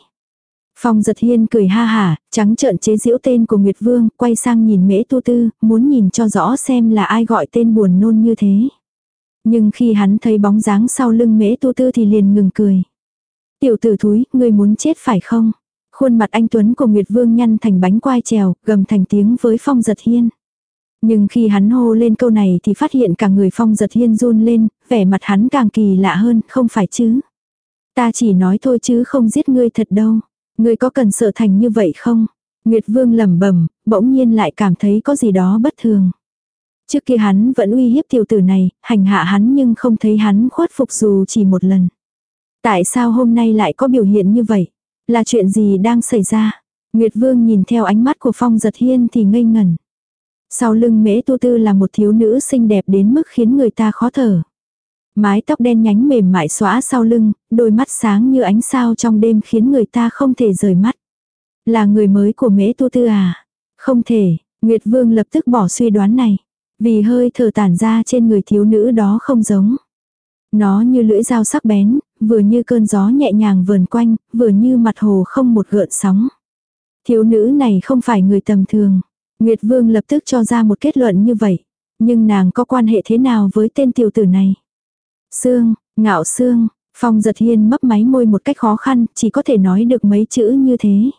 Phong giật hiên cười ha hả, trắng trợn chế giễu tên của Nguyệt Vương, quay sang nhìn mễ tu tư, muốn nhìn cho rõ xem là ai gọi tên buồn nôn như thế. Nhưng khi hắn thấy bóng dáng sau lưng mễ tu tư thì liền ngừng cười. Tiểu tử thúi, ngươi muốn chết phải không? Khuôn mặt anh Tuấn của Nguyệt Vương nhăn thành bánh quai trèo, gầm thành tiếng với Phong giật hiên. Nhưng khi hắn hô lên câu này thì phát hiện cả người Phong giật hiên run lên, vẻ mặt hắn càng kỳ lạ hơn, không phải chứ? Ta chỉ nói thôi chứ không giết ngươi thật đâu. Ngươi có cần sợ thành như vậy không? Nguyệt Vương lẩm bẩm, bỗng nhiên lại cảm thấy có gì đó bất thường. Trước kia hắn vẫn uy hiếp tiểu tử này, hành hạ hắn nhưng không thấy hắn khuất phục dù chỉ một lần. Tại sao hôm nay lại có biểu hiện như vậy? Là chuyện gì đang xảy ra? Nguyệt Vương nhìn theo ánh mắt của Phong Giật Hiên thì ngây ngẩn. Sau lưng mễ tu tư là một thiếu nữ xinh đẹp đến mức khiến người ta khó thở. Mái tóc đen nhánh mềm mại xóa sau lưng, đôi mắt sáng như ánh sao trong đêm khiến người ta không thể rời mắt. Là người mới của mễ tu tư à? Không thể, Nguyệt Vương lập tức bỏ suy đoán này. Vì hơi thở tản ra trên người thiếu nữ đó không giống. Nó như lưỡi dao sắc bén, vừa như cơn gió nhẹ nhàng vờn quanh, vừa như mặt hồ không một gợn sóng. Thiếu nữ này không phải người tầm thường. Nguyệt Vương lập tức cho ra một kết luận như vậy. Nhưng nàng có quan hệ thế nào với tên tiểu tử này? Sương, ngạo sương, Phong giật hiên mấp máy môi một cách khó khăn, chỉ có thể nói được mấy chữ như thế.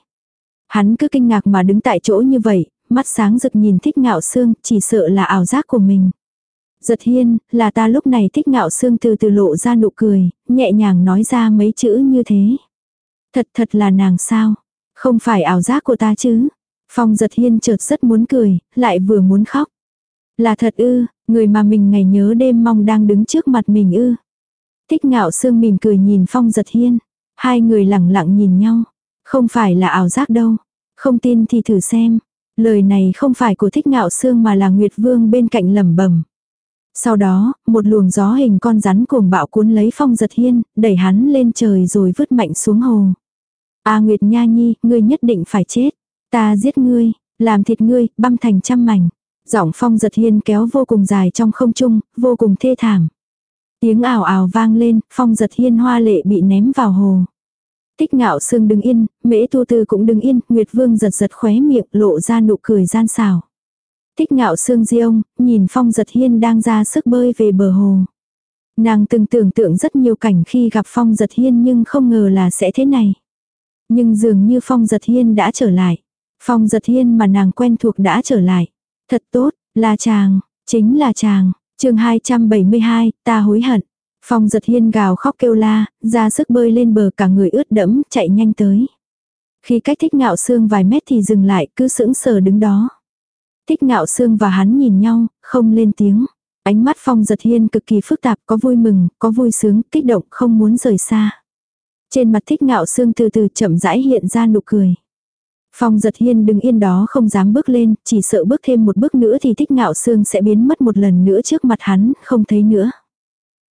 Hắn cứ kinh ngạc mà đứng tại chỗ như vậy, mắt sáng rực nhìn thích ngạo sương, chỉ sợ là ảo giác của mình. Giật hiên, là ta lúc này thích ngạo sương từ từ lộ ra nụ cười, nhẹ nhàng nói ra mấy chữ như thế. Thật thật là nàng sao? Không phải ảo giác của ta chứ? Phong giật hiên chợt rất muốn cười, lại vừa muốn khóc. Là thật ư, người mà mình ngày nhớ đêm mong đang đứng trước mặt mình ư. Thích ngạo sương mỉm cười nhìn phong giật hiên. Hai người lặng lặng nhìn nhau. Không phải là ảo giác đâu. Không tin thì thử xem. Lời này không phải của thích ngạo sương mà là Nguyệt Vương bên cạnh lẩm bẩm. Sau đó, một luồng gió hình con rắn cuồng bạo cuốn lấy phong giật hiên, đẩy hắn lên trời rồi vứt mạnh xuống hồ. A Nguyệt Nha Nhi, ngươi nhất định phải chết. Ta giết ngươi, làm thịt ngươi, băm thành trăm mảnh. Giọng phong giật hiên kéo vô cùng dài trong không trung, vô cùng thê thảm. Tiếng ảo ảo vang lên, phong giật hiên hoa lệ bị ném vào hồ. Tích ngạo sương đứng yên, mễ tu tư cũng đứng yên, Nguyệt Vương giật giật khóe miệng lộ ra nụ cười gian xảo. Tích ngạo sương diông, nhìn phong giật hiên đang ra sức bơi về bờ hồ. Nàng từng tưởng tượng rất nhiều cảnh khi gặp phong giật hiên nhưng không ngờ là sẽ thế này. Nhưng dường như phong giật hiên đã trở lại. Phong giật hiên mà nàng quen thuộc đã trở lại. Thật tốt, là chàng, chính là chàng. chương 272, ta hối hận. Phong giật hiên gào khóc kêu la, ra sức bơi lên bờ cả người ướt đẫm, chạy nhanh tới. Khi cách thích ngạo xương vài mét thì dừng lại, cứ sững sờ đứng đó. Thích ngạo xương và hắn nhìn nhau, không lên tiếng. Ánh mắt phong giật hiên cực kỳ phức tạp, có vui mừng, có vui sướng, kích động, không muốn rời xa. Trên mặt thích ngạo xương từ từ chậm rãi hiện ra nụ cười. Phong giật hiên đứng yên đó không dám bước lên, chỉ sợ bước thêm một bước nữa thì thích ngạo xương sẽ biến mất một lần nữa trước mặt hắn, không thấy nữa.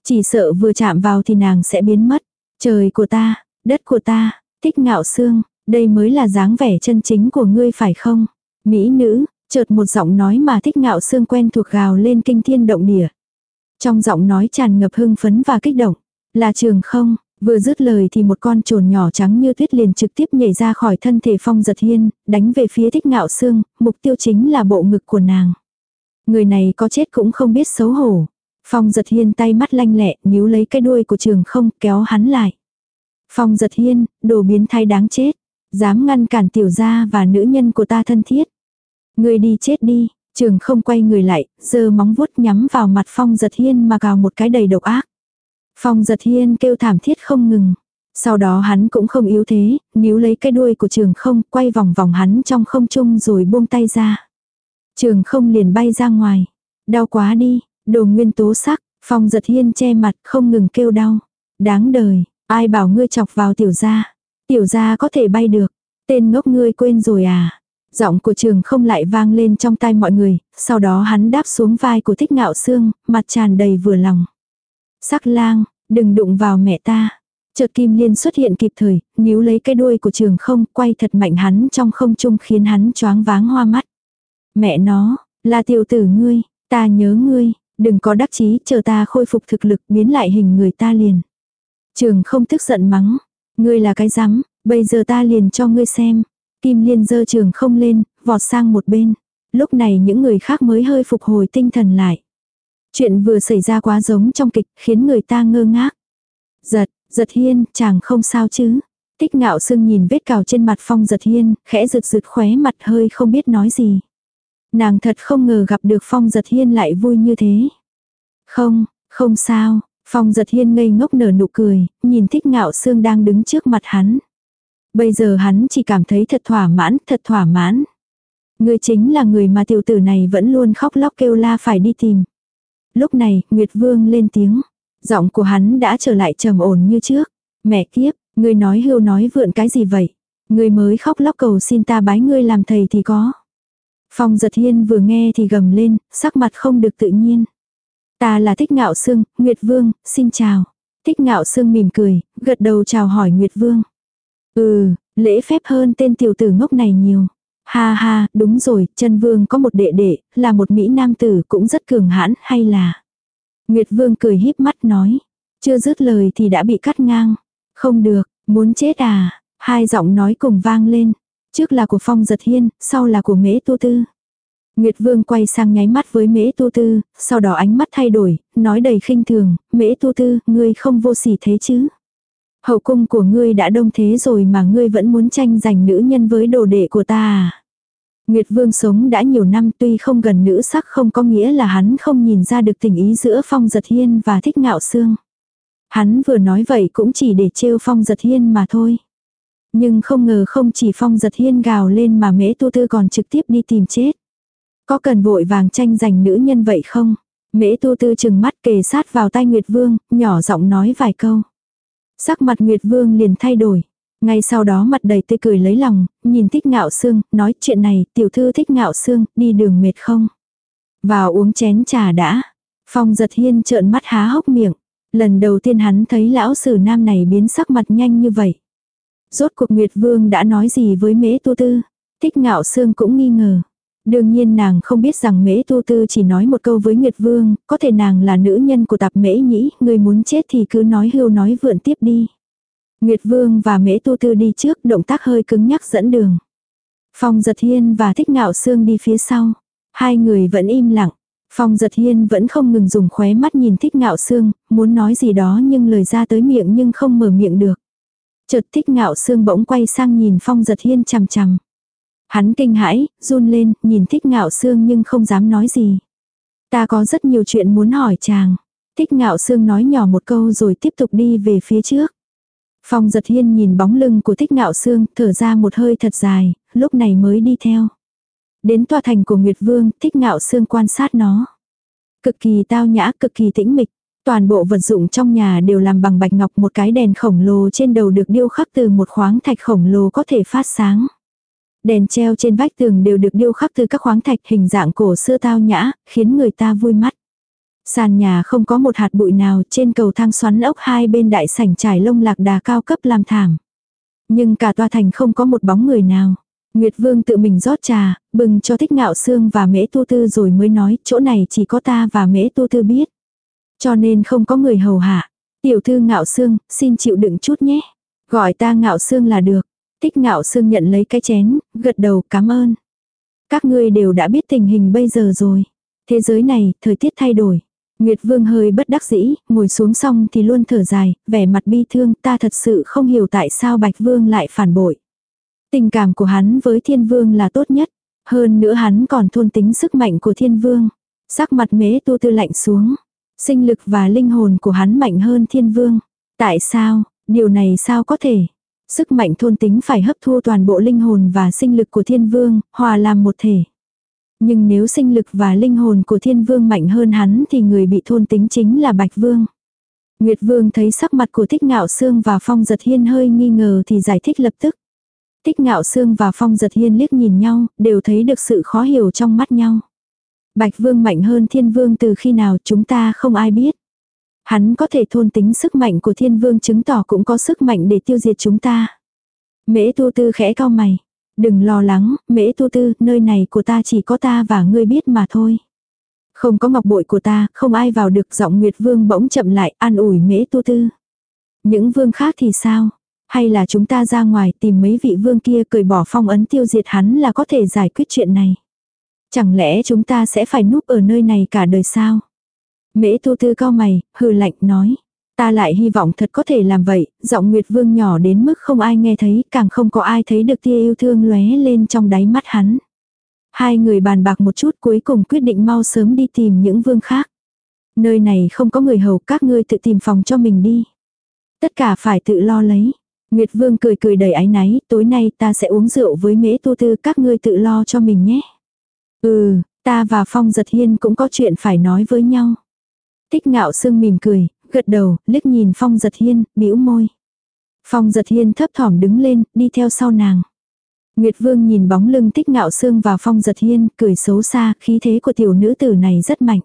Chỉ sợ vừa chạm vào thì nàng sẽ biến mất. Trời của ta, đất của ta, thích ngạo xương, đây mới là dáng vẻ chân chính của ngươi phải không? Mỹ nữ, chợt một giọng nói mà thích ngạo xương quen thuộc gào lên kinh thiên động địa. Trong giọng nói tràn ngập hưng phấn và kích động. Là trường không, vừa dứt lời thì một con trồn nhỏ trắng như tuyết liền trực tiếp nhảy ra khỏi thân thể phong giật hiên, đánh về phía thích ngạo xương, mục tiêu chính là bộ ngực của nàng. Người này có chết cũng không biết xấu hổ. Phong giật hiên tay mắt lanh lẹ, níu lấy cái đuôi của trường không, kéo hắn lại. Phong giật hiên, đồ biến thái đáng chết. Dám ngăn cản tiểu gia và nữ nhân của ta thân thiết. Người đi chết đi, trường không quay người lại, giơ móng vuốt nhắm vào mặt phong giật hiên mà gào một cái đầy độc ác. Phong giật hiên kêu thảm thiết không ngừng. Sau đó hắn cũng không yếu thế, níu lấy cái đuôi của trường không, quay vòng vòng hắn trong không trung rồi buông tay ra. Trường không liền bay ra ngoài. Đau quá đi, đồ nguyên tố sắc, phong giật hiên che mặt không ngừng kêu đau. Đáng đời, ai bảo ngươi chọc vào tiểu gia. Tiểu gia có thể bay được. Tên ngốc ngươi quên rồi à. Giọng của trường không lại vang lên trong tai mọi người, sau đó hắn đáp xuống vai của thích ngạo xương, mặt tràn đầy vừa lòng. Sắc lang, đừng đụng vào mẹ ta. Chợt kim liên xuất hiện kịp thời, níu lấy cái đuôi của trường không, quay thật mạnh hắn trong không trung khiến hắn choáng váng hoa mắt. Mẹ nó, là tiểu tử ngươi, ta nhớ ngươi, đừng có đắc chí, chờ ta khôi phục thực lực biến lại hình người ta liền. Trường không tức giận mắng, ngươi là cái rắm, bây giờ ta liền cho ngươi xem. Kim Liên dơ trường không lên, vọt sang một bên. Lúc này những người khác mới hơi phục hồi tinh thần lại. Chuyện vừa xảy ra quá giống trong kịch, khiến người ta ngơ ngác. Giật, giật hiên, chàng không sao chứ. Tích ngạo sương nhìn vết cào trên mặt phong giật hiên, khẽ rực rực khóe mặt hơi không biết nói gì. Nàng thật không ngờ gặp được phong giật hiên lại vui như thế. Không, không sao, phong giật hiên ngây ngốc nở nụ cười, nhìn thích ngạo sương đang đứng trước mặt hắn. Bây giờ hắn chỉ cảm thấy thật thỏa mãn, thật thỏa mãn. Người chính là người mà tiểu tử này vẫn luôn khóc lóc kêu la phải đi tìm. Lúc này, Nguyệt Vương lên tiếng. Giọng của hắn đã trở lại trầm ổn như trước. Mẹ kiếp, ngươi nói hưu nói vượn cái gì vậy? Ngươi mới khóc lóc cầu xin ta bái ngươi làm thầy thì có. Phong giật hiên vừa nghe thì gầm lên, sắc mặt không được tự nhiên. Ta là Thích Ngạo Sương, Nguyệt Vương, xin chào. Thích Ngạo Sương mỉm cười, gật đầu chào hỏi Nguyệt Vương. Ừ, lễ phép hơn tên tiểu tử ngốc này nhiều. Ha ha, đúng rồi, chân vương có một đệ đệ, là một Mỹ nam tử cũng rất cường hãn, hay là... Nguyệt vương cười híp mắt nói. Chưa dứt lời thì đã bị cắt ngang. Không được, muốn chết à? Hai giọng nói cùng vang lên. Trước là của Phong Giật Hiên, sau là của Mễ Tu Tư. Nguyệt Vương quay sang nháy mắt với Mễ Tu Tư, sau đó ánh mắt thay đổi, nói đầy khinh thường, Mễ Tu Tư, ngươi không vô sỉ thế chứ? Hậu cung của ngươi đã đông thế rồi mà ngươi vẫn muốn tranh giành nữ nhân với đồ đệ của ta à? Nguyệt Vương sống đã nhiều năm tuy không gần nữ sắc không có nghĩa là hắn không nhìn ra được tình ý giữa Phong Giật Hiên và Thích Ngạo Sương. Hắn vừa nói vậy cũng chỉ để trêu Phong Giật Hiên mà thôi. Nhưng không ngờ không chỉ Phong Giật Hiên gào lên mà Mễ Tu Tư còn trực tiếp đi tìm chết. Có cần vội vàng tranh giành nữ nhân vậy không? Mễ Tu Tư chừng mắt kề sát vào tay Nguyệt Vương, nhỏ giọng nói vài câu. Sắc mặt Nguyệt Vương liền thay đổi. Ngay sau đó mặt đầy tươi cười lấy lòng, nhìn thích ngạo xương, nói chuyện này, tiểu thư thích ngạo xương, đi đường mệt không? Vào uống chén trà đã. Phong giật hiên trợn mắt há hốc miệng. Lần đầu tiên hắn thấy lão sử nam này biến sắc mặt nhanh như vậy. Rốt cuộc Nguyệt Vương đã nói gì với mễ tu tư? Thích ngạo xương cũng nghi ngờ. Đương nhiên nàng không biết rằng mễ tu tư chỉ nói một câu với Nguyệt Vương, có thể nàng là nữ nhân của tạp mễ nhĩ, người muốn chết thì cứ nói hưu nói vượn tiếp đi. Nguyệt Vương và mễ tu tư đi trước, động tác hơi cứng nhắc dẫn đường. Phong giật hiên và thích ngạo xương đi phía sau. Hai người vẫn im lặng. Phong giật hiên vẫn không ngừng dùng khóe mắt nhìn thích ngạo xương, muốn nói gì đó nhưng lời ra tới miệng nhưng không mở miệng được. Chợt thích ngạo xương bỗng quay sang nhìn phong giật hiên chằm chằm. Hắn kinh hãi, run lên, nhìn thích ngạo sương nhưng không dám nói gì. Ta có rất nhiều chuyện muốn hỏi chàng. Thích ngạo sương nói nhỏ một câu rồi tiếp tục đi về phía trước. Phong giật hiên nhìn bóng lưng của thích ngạo sương, thở ra một hơi thật dài, lúc này mới đi theo. Đến tòa thành của Nguyệt Vương, thích ngạo sương quan sát nó. Cực kỳ tao nhã, cực kỳ tĩnh mịch. Toàn bộ vật dụng trong nhà đều làm bằng bạch ngọc một cái đèn khổng lồ trên đầu được điêu khắc từ một khoáng thạch khổng lồ có thể phát sáng. Đèn treo trên vách tường đều được điêu khắc từ các khoáng thạch hình dạng cổ xưa tao nhã, khiến người ta vui mắt. Sàn nhà không có một hạt bụi nào trên cầu thang xoắn ốc hai bên đại sảnh trải lông lạc đà cao cấp làm thảm. Nhưng cả tòa thành không có một bóng người nào. Nguyệt Vương tự mình rót trà, bừng cho thích ngạo xương và mễ tu tư rồi mới nói chỗ này chỉ có ta và mễ tu tư biết. Cho nên không có người hầu hạ. Tiểu thư ngạo xương, xin chịu đựng chút nhé. Gọi ta ngạo xương là được tích ngạo sương nhận lấy cái chén, gật đầu cảm ơn. Các ngươi đều đã biết tình hình bây giờ rồi. Thế giới này, thời tiết thay đổi. Nguyệt Vương hơi bất đắc dĩ, ngồi xuống xong thì luôn thở dài, vẻ mặt bi thương, ta thật sự không hiểu tại sao Bạch Vương lại phản bội. Tình cảm của hắn với Thiên Vương là tốt nhất, hơn nữa hắn còn thôn tính sức mạnh của Thiên Vương. Sắc mặt mế tu tư lạnh xuống, sinh lực và linh hồn của hắn mạnh hơn Thiên Vương. Tại sao, điều này sao có thể? Sức mạnh thôn tính phải hấp thu toàn bộ linh hồn và sinh lực của Thiên Vương, hòa làm một thể. Nhưng nếu sinh lực và linh hồn của thiên vương mạnh hơn hắn thì người bị thôn tính chính là bạch vương. Nguyệt vương thấy sắc mặt của thích ngạo xương và phong giật hiên hơi nghi ngờ thì giải thích lập tức. Thích ngạo xương và phong giật hiên liếc nhìn nhau, đều thấy được sự khó hiểu trong mắt nhau. Bạch vương mạnh hơn thiên vương từ khi nào chúng ta không ai biết. Hắn có thể thôn tính sức mạnh của thiên vương chứng tỏ cũng có sức mạnh để tiêu diệt chúng ta. Mễ tu tư khẽ cao mày. Đừng lo lắng, mễ tu tư, nơi này của ta chỉ có ta và ngươi biết mà thôi. Không có ngọc bội của ta, không ai vào được giọng Nguyệt Vương bỗng chậm lại, an ủi mễ tu tư. Những vương khác thì sao? Hay là chúng ta ra ngoài tìm mấy vị vương kia cởi bỏ phong ấn tiêu diệt hắn là có thể giải quyết chuyện này? Chẳng lẽ chúng ta sẽ phải núp ở nơi này cả đời sao? Mễ tu tư cao mày, hừ lạnh nói. Ta lại hy vọng thật có thể làm vậy, giọng Nguyệt Vương nhỏ đến mức không ai nghe thấy, càng không có ai thấy được tia yêu thương lóe lên trong đáy mắt hắn. Hai người bàn bạc một chút cuối cùng quyết định mau sớm đi tìm những vương khác. Nơi này không có người hầu các ngươi tự tìm phòng cho mình đi. Tất cả phải tự lo lấy. Nguyệt Vương cười cười đầy áy náy, tối nay ta sẽ uống rượu với mễ tu tư các ngươi tự lo cho mình nhé. Ừ, ta và Phong Giật Hiên cũng có chuyện phải nói với nhau. Tích ngạo sương mỉm cười, gật đầu, liếc nhìn Phong giật hiên, bĩu môi. Phong giật hiên thấp thỏm đứng lên, đi theo sau nàng. Nguyệt Vương nhìn bóng lưng tích ngạo xương vào Phong giật hiên, cười xấu xa, khí thế của tiểu nữ tử này rất mạnh.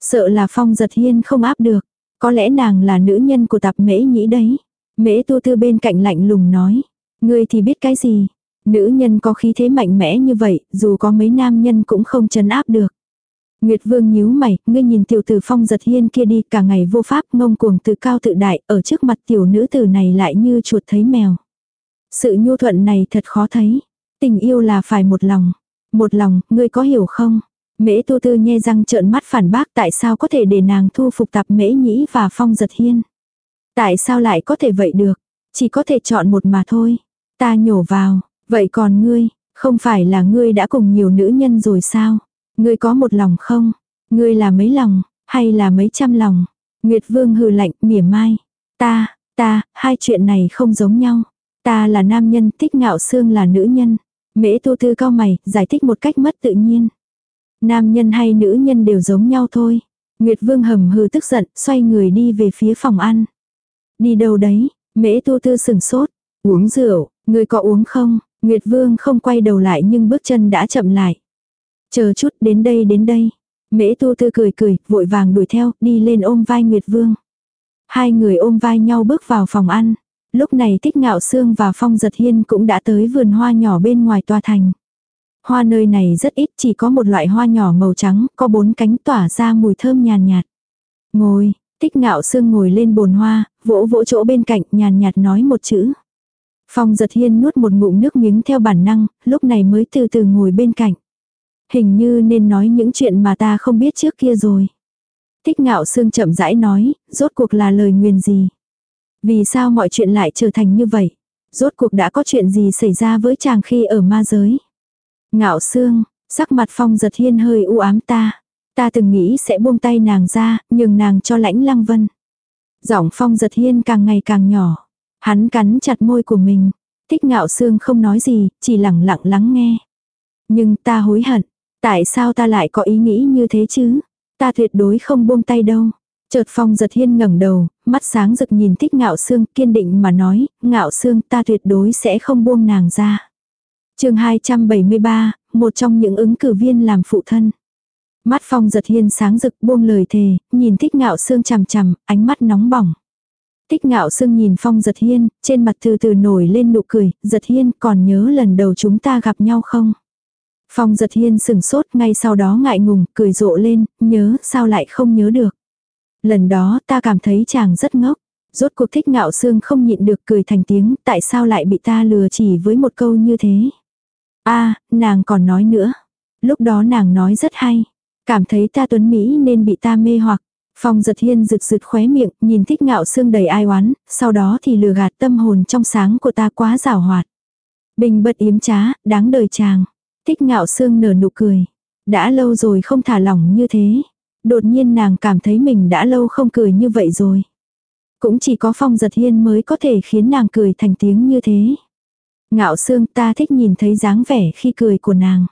Sợ là Phong giật hiên không áp được, có lẽ nàng là nữ nhân của tạp mễ nhĩ đấy. Mễ tu tư bên cạnh lạnh lùng nói, ngươi thì biết cái gì. Nữ nhân có khí thế mạnh mẽ như vậy, dù có mấy nam nhân cũng không chấn áp được. Nguyệt Vương nhíu mày, ngươi nhìn tiểu tử phong giật hiên kia đi, cả ngày vô pháp ngông cuồng tự cao tự đại, ở trước mặt tiểu nữ tử này lại như chuột thấy mèo. Sự nhu thuận này thật khó thấy. Tình yêu là phải một lòng. Một lòng, ngươi có hiểu không? Mễ tu tư nhe răng trợn mắt phản bác tại sao có thể để nàng thu phục tập mễ nhĩ và phong giật hiên. Tại sao lại có thể vậy được? Chỉ có thể chọn một mà thôi. Ta nhổ vào, vậy còn ngươi, không phải là ngươi đã cùng nhiều nữ nhân rồi sao? Ngươi có một lòng không? Ngươi là mấy lòng, hay là mấy trăm lòng? Nguyệt Vương hừ lạnh, mỉa mai. Ta, ta, hai chuyện này không giống nhau. Ta là nam nhân, thích ngạo xương là nữ nhân. Mễ tu tư cao mày, giải thích một cách mất tự nhiên. Nam nhân hay nữ nhân đều giống nhau thôi. Nguyệt Vương hầm hừ tức giận, xoay người đi về phía phòng ăn. Đi đâu đấy? Mễ tu tư sừng sốt. Uống rượu, người có uống không? Nguyệt Vương không quay đầu lại nhưng bước chân đã chậm lại. Chờ chút đến đây đến đây. Mễ tu tư cười cười, vội vàng đuổi theo, đi lên ôm vai Nguyệt Vương. Hai người ôm vai nhau bước vào phòng ăn. Lúc này Tích Ngạo Sương và Phong Giật Hiên cũng đã tới vườn hoa nhỏ bên ngoài tòa thành. Hoa nơi này rất ít, chỉ có một loại hoa nhỏ màu trắng, có bốn cánh tỏa ra mùi thơm nhàn nhạt, Ngồi, Tích Ngạo Sương ngồi lên bồn hoa, vỗ vỗ chỗ bên cạnh, nhàn nhạt nói một chữ. Phong Giật Hiên nuốt một ngụm nước miếng theo bản năng, lúc này mới từ từ ngồi bên cạnh. Hình như nên nói những chuyện mà ta không biết trước kia rồi. Thích ngạo sương chậm rãi nói, rốt cuộc là lời nguyền gì. Vì sao mọi chuyện lại trở thành như vậy? Rốt cuộc đã có chuyện gì xảy ra với chàng khi ở ma giới? Ngạo sương, sắc mặt phong giật hiên hơi u ám ta. Ta từng nghĩ sẽ buông tay nàng ra, nhường nàng cho lãnh lăng vân. Giọng phong giật hiên càng ngày càng nhỏ. Hắn cắn chặt môi của mình. Thích ngạo xương không nói gì, chỉ lặng lặng lắng nghe. Nhưng ta hối hận. Tại sao ta lại có ý nghĩ như thế chứ? Ta tuyệt đối không buông tay đâu. Chợt phong giật hiên ngẩng đầu, mắt sáng rực nhìn thích ngạo xương kiên định mà nói, ngạo xương ta tuyệt đối sẽ không buông nàng ra. chương 273, một trong những ứng cử viên làm phụ thân. Mắt phong giật hiên sáng rực buông lời thề, nhìn thích ngạo xương chằm chằm, ánh mắt nóng bỏng. Thích ngạo xương nhìn phong giật hiên, trên mặt từ từ nổi lên nụ cười, giật hiên còn nhớ lần đầu chúng ta gặp nhau không? Phong giật hiên sừng sốt ngay sau đó ngại ngùng, cười rộ lên, nhớ, sao lại không nhớ được. Lần đó ta cảm thấy chàng rất ngốc. Rốt cuộc thích ngạo xương không nhịn được cười thành tiếng, tại sao lại bị ta lừa chỉ với một câu như thế. a nàng còn nói nữa. Lúc đó nàng nói rất hay. Cảm thấy ta tuấn Mỹ nên bị ta mê hoặc. Phong giật hiên rực rực khóe miệng, nhìn thích ngạo xương đầy ai oán, sau đó thì lừa gạt tâm hồn trong sáng của ta quá rào hoạt. Bình bật yếm trá, đáng đời chàng. Thích ngạo xương nở nụ cười. Đã lâu rồi không thả lỏng như thế. Đột nhiên nàng cảm thấy mình đã lâu không cười như vậy rồi. Cũng chỉ có phong giật hiên mới có thể khiến nàng cười thành tiếng như thế. Ngạo xương ta thích nhìn thấy dáng vẻ khi cười của nàng.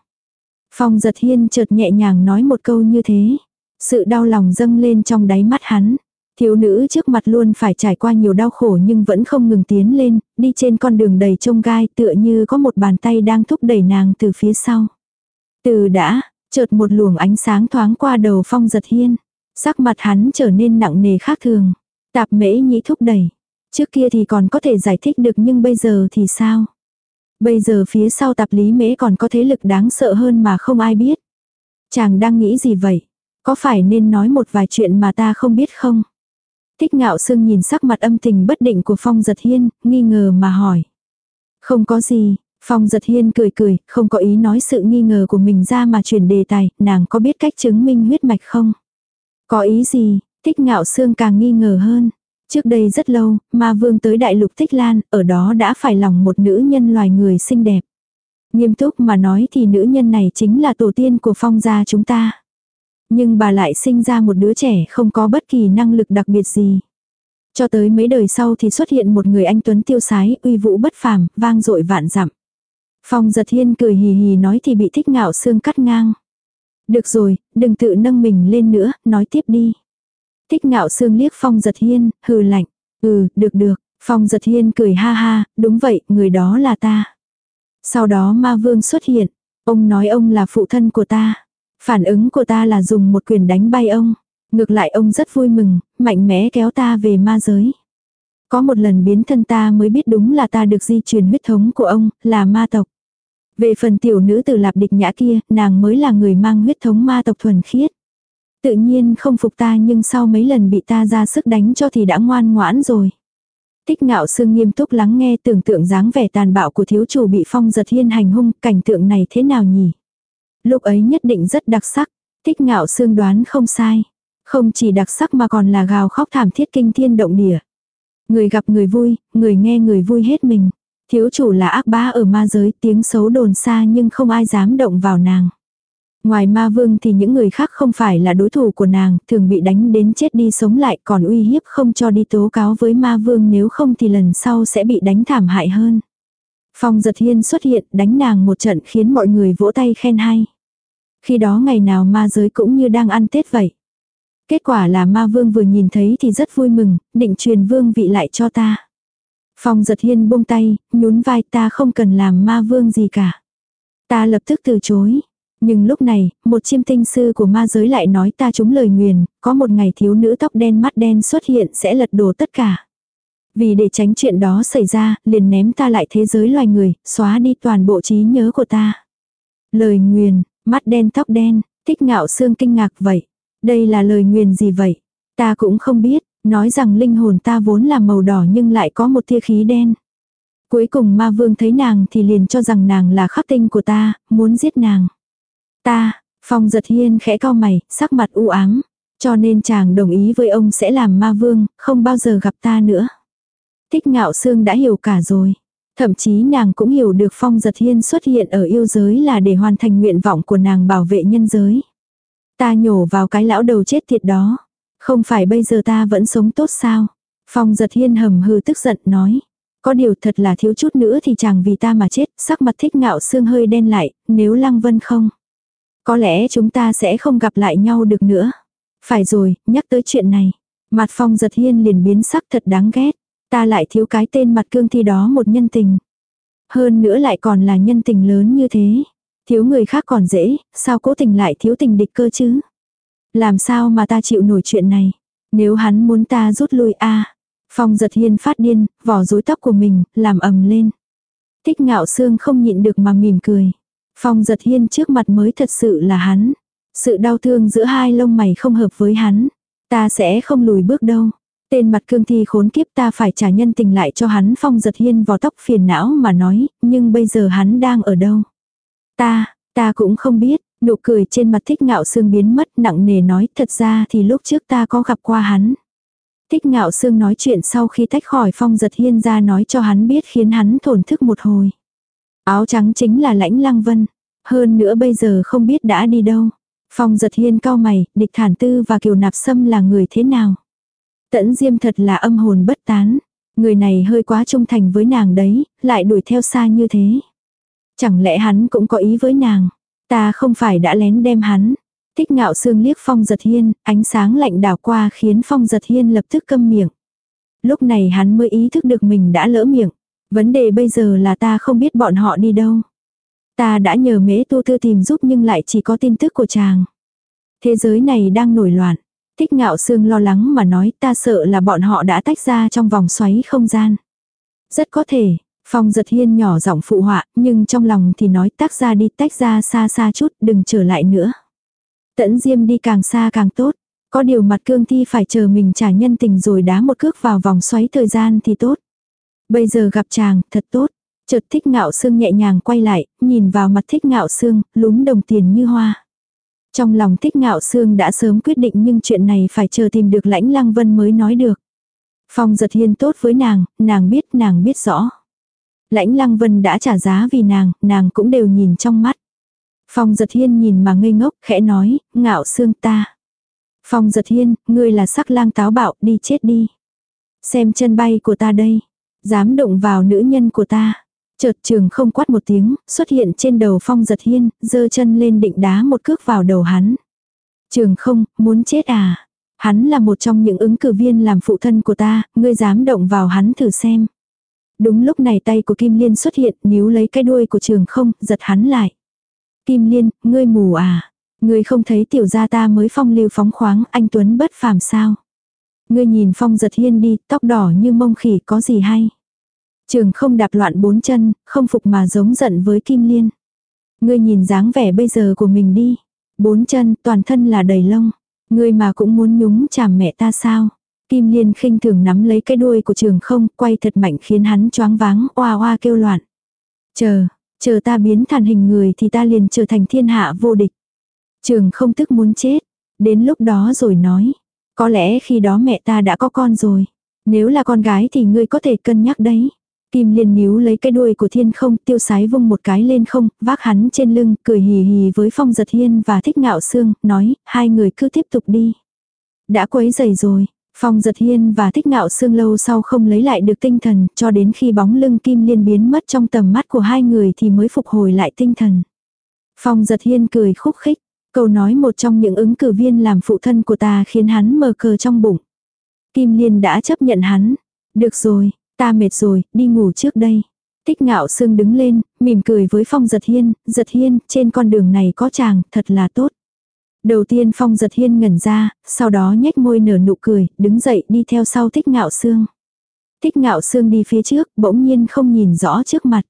Phong giật hiên chợt nhẹ nhàng nói một câu như thế. Sự đau lòng dâng lên trong đáy mắt hắn. Thiếu nữ trước mặt luôn phải trải qua nhiều đau khổ nhưng vẫn không ngừng tiến lên, đi trên con đường đầy trông gai tựa như có một bàn tay đang thúc đẩy nàng từ phía sau. Từ đã, chợt một luồng ánh sáng thoáng qua đầu phong giật hiên. Sắc mặt hắn trở nên nặng nề khác thường. Tạp mễ nhĩ thúc đẩy. Trước kia thì còn có thể giải thích được nhưng bây giờ thì sao? Bây giờ phía sau tạp lý mễ còn có thế lực đáng sợ hơn mà không ai biết. Chàng đang nghĩ gì vậy? Có phải nên nói một vài chuyện mà ta không biết không? Thích ngạo sương nhìn sắc mặt âm tình bất định của Phong Giật Hiên, nghi ngờ mà hỏi. Không có gì, Phong Giật Hiên cười cười, không có ý nói sự nghi ngờ của mình ra mà chuyển đề tài, nàng có biết cách chứng minh huyết mạch không? Có ý gì, Thích ngạo sương càng nghi ngờ hơn. Trước đây rất lâu, ma vương tới đại lục Thích Lan, ở đó đã phải lòng một nữ nhân loài người xinh đẹp. Nghiêm túc mà nói thì nữ nhân này chính là tổ tiên của phong gia chúng ta. Nhưng bà lại sinh ra một đứa trẻ không có bất kỳ năng lực đặc biệt gì. Cho tới mấy đời sau thì xuất hiện một người anh tuấn tiêu sái, uy vũ bất phàm, vang dội vạn dặm. Phong giật hiên cười hì hì nói thì bị thích ngạo xương cắt ngang. Được rồi, đừng tự nâng mình lên nữa, nói tiếp đi. Thích ngạo xương liếc phong giật hiên, hừ lạnh. Ừ, được được, phong giật hiên cười ha ha, đúng vậy, người đó là ta. Sau đó ma vương xuất hiện, ông nói ông là phụ thân của ta. Phản ứng của ta là dùng một quyền đánh bay ông. Ngược lại ông rất vui mừng, mạnh mẽ kéo ta về ma giới. Có một lần biến thân ta mới biết đúng là ta được di truyền huyết thống của ông, là ma tộc. Về phần tiểu nữ từ lạp địch nhã kia, nàng mới là người mang huyết thống ma tộc thuần khiết. Tự nhiên không phục ta nhưng sau mấy lần bị ta ra sức đánh cho thì đã ngoan ngoãn rồi. Tích ngạo sương nghiêm túc lắng nghe tưởng tượng dáng vẻ tàn bạo của thiếu chủ bị phong giật hiên hành hung, cảnh tượng này thế nào nhỉ? Lúc ấy nhất định rất đặc sắc, tích ngạo xương đoán không sai. Không chỉ đặc sắc mà còn là gào khóc thảm thiết kinh thiên động địa. Người gặp người vui, người nghe người vui hết mình. Thiếu chủ là ác bá ở ma giới tiếng xấu đồn xa nhưng không ai dám động vào nàng. Ngoài ma vương thì những người khác không phải là đối thủ của nàng, thường bị đánh đến chết đi sống lại còn uy hiếp không cho đi tố cáo với ma vương nếu không thì lần sau sẽ bị đánh thảm hại hơn. Phong giật hiên xuất hiện đánh nàng một trận khiến mọi người vỗ tay khen hay. Khi đó ngày nào ma giới cũng như đang ăn Tết vậy. Kết quả là ma vương vừa nhìn thấy thì rất vui mừng, định truyền vương vị lại cho ta. Phong giật hiên buông tay, nhún vai ta không cần làm ma vương gì cả. Ta lập tức từ chối. Nhưng lúc này, một chiêm tinh sư của ma giới lại nói ta trúng lời nguyền, có một ngày thiếu nữ tóc đen mắt đen xuất hiện sẽ lật đổ tất cả. Vì để tránh chuyện đó xảy ra, liền ném ta lại thế giới loài người, xóa đi toàn bộ trí nhớ của ta. Lời nguyền, mắt đen tóc đen, thích ngạo xương kinh ngạc vậy. Đây là lời nguyền gì vậy? Ta cũng không biết, nói rằng linh hồn ta vốn là màu đỏ nhưng lại có một tia khí đen. Cuối cùng ma vương thấy nàng thì liền cho rằng nàng là khắc tinh của ta, muốn giết nàng. Ta, phong giật hiên khẽ cao mày, sắc mặt u ám. Cho nên chàng đồng ý với ông sẽ làm ma vương, không bao giờ gặp ta nữa. Thích ngạo xương đã hiểu cả rồi. Thậm chí nàng cũng hiểu được phong giật hiên xuất hiện ở yêu giới là để hoàn thành nguyện vọng của nàng bảo vệ nhân giới. Ta nhổ vào cái lão đầu chết tiệt đó. Không phải bây giờ ta vẫn sống tốt sao? Phong giật hiên hầm hừ tức giận nói. Có điều thật là thiếu chút nữa thì chàng vì ta mà chết, sắc mặt thích ngạo xương hơi đen lại, nếu lăng vân không. Có lẽ chúng ta sẽ không gặp lại nhau được nữa. Phải rồi, nhắc tới chuyện này. Mặt phong giật hiên liền biến sắc thật đáng ghét. Ta lại thiếu cái tên mặt cương thi đó một nhân tình. Hơn nữa lại còn là nhân tình lớn như thế. Thiếu người khác còn dễ, sao cố tình lại thiếu tình địch cơ chứ? Làm sao mà ta chịu nổi chuyện này? Nếu hắn muốn ta rút lui a Phong giật hiên phát điên, vỏ rối tóc của mình, làm ầm lên. Thích ngạo xương không nhịn được mà mỉm cười. Phong giật hiên trước mặt mới thật sự là hắn. Sự đau thương giữa hai lông mày không hợp với hắn. Ta sẽ không lùi bước đâu. Tên mặt cương thi khốn kiếp ta phải trả nhân tình lại cho hắn phong giật hiên vò tóc phiền não mà nói, nhưng bây giờ hắn đang ở đâu. Ta, ta cũng không biết, nụ cười trên mặt thích ngạo xương biến mất nặng nề nói thật ra thì lúc trước ta có gặp qua hắn. Thích ngạo xương nói chuyện sau khi tách khỏi phong giật hiên ra nói cho hắn biết khiến hắn thổn thức một hồi. Áo trắng chính là lãnh lăng vân. Hơn nữa bây giờ không biết đã đi đâu. Phong giật hiên cao mày, địch thản tư và kiều nạp sâm là người thế nào. Tẫn diêm thật là âm hồn bất tán. Người này hơi quá trung thành với nàng đấy, lại đuổi theo xa như thế. Chẳng lẽ hắn cũng có ý với nàng. Ta không phải đã lén đem hắn. Thích ngạo sương liếc phong giật hiên, ánh sáng lạnh đảo qua khiến phong giật hiên lập tức câm miệng. Lúc này hắn mới ý thức được mình đã lỡ miệng. Vấn đề bây giờ là ta không biết bọn họ đi đâu. Ta đã nhờ mễ tu thư tìm giúp nhưng lại chỉ có tin tức của chàng. Thế giới này đang nổi loạn. Thích ngạo sương lo lắng mà nói ta sợ là bọn họ đã tách ra trong vòng xoáy không gian. Rất có thể, Phong giật hiên nhỏ giọng phụ họa, nhưng trong lòng thì nói tách ra đi tách ra xa xa chút, đừng trở lại nữa. Tẫn diêm đi càng xa càng tốt. Có điều mặt cương thi phải chờ mình trả nhân tình rồi đá một cước vào vòng xoáy thời gian thì tốt. Bây giờ gặp chàng, thật tốt. Chợt thích ngạo xương nhẹ nhàng quay lại, nhìn vào mặt thích ngạo xương, lúm đồng tiền như hoa. Trong lòng thích ngạo xương đã sớm quyết định nhưng chuyện này phải chờ tìm được lãnh lăng vân mới nói được. Phong giật hiên tốt với nàng, nàng biết nàng biết rõ. Lãnh lăng vân đã trả giá vì nàng, nàng cũng đều nhìn trong mắt. Phong giật hiên nhìn mà ngây ngốc, khẽ nói, ngạo xương ta. Phong giật hiên, ngươi là sắc lang táo bạo, đi chết đi. Xem chân bay của ta đây. Dám động vào nữ nhân của ta. Chợt trường không quát một tiếng, xuất hiện trên đầu phong giật hiên, giơ chân lên định đá một cước vào đầu hắn. Trường không, muốn chết à? Hắn là một trong những ứng cử viên làm phụ thân của ta, ngươi dám động vào hắn thử xem. Đúng lúc này tay của Kim Liên xuất hiện, níu lấy cái đuôi của trường không, giật hắn lại. Kim Liên, ngươi mù à? Ngươi không thấy tiểu gia ta mới phong lưu phóng khoáng, anh Tuấn bất phàm sao? Ngươi nhìn phong giật hiên đi, tóc đỏ như mông khỉ có gì hay? Trường không đạp loạn bốn chân, không phục mà giống giận với Kim Liên. Ngươi nhìn dáng vẻ bây giờ của mình đi. Bốn chân, toàn thân là đầy lông. Ngươi mà cũng muốn nhúng chàm mẹ ta sao? Kim Liên khinh thường nắm lấy cái đuôi của trường không, quay thật mạnh khiến hắn choáng váng, oa oa kêu loạn. Chờ, chờ ta biến thành hình người thì ta liền trở thành thiên hạ vô địch. Trường không tức muốn chết. Đến lúc đó rồi nói. Có lẽ khi đó mẹ ta đã có con rồi. Nếu là con gái thì ngươi có thể cân nhắc đấy. Kim liên níu lấy cái đuôi của thiên không, tiêu sái vung một cái lên không, vác hắn trên lưng, cười hì hì với phong giật hiên và thích ngạo xương, nói, hai người cứ tiếp tục đi. Đã quấy dày rồi, phong giật hiên và thích ngạo xương lâu sau không lấy lại được tinh thần, cho đến khi bóng lưng kim liên biến mất trong tầm mắt của hai người thì mới phục hồi lại tinh thần. Phong giật hiên cười khúc khích, câu nói một trong những ứng cử viên làm phụ thân của ta khiến hắn mờ cờ trong bụng. Kim liên đã chấp nhận hắn. Được rồi, Ta mệt rồi, đi ngủ trước đây. Tích ngạo sương đứng lên, mỉm cười với Phong giật hiên, giật hiên, trên con đường này có chàng, thật là tốt. Đầu tiên Phong giật hiên ngẩn ra, sau đó nhếch môi nở nụ cười, đứng dậy đi theo sau tích ngạo sương. Tích ngạo sương đi phía trước, bỗng nhiên không nhìn rõ trước mặt.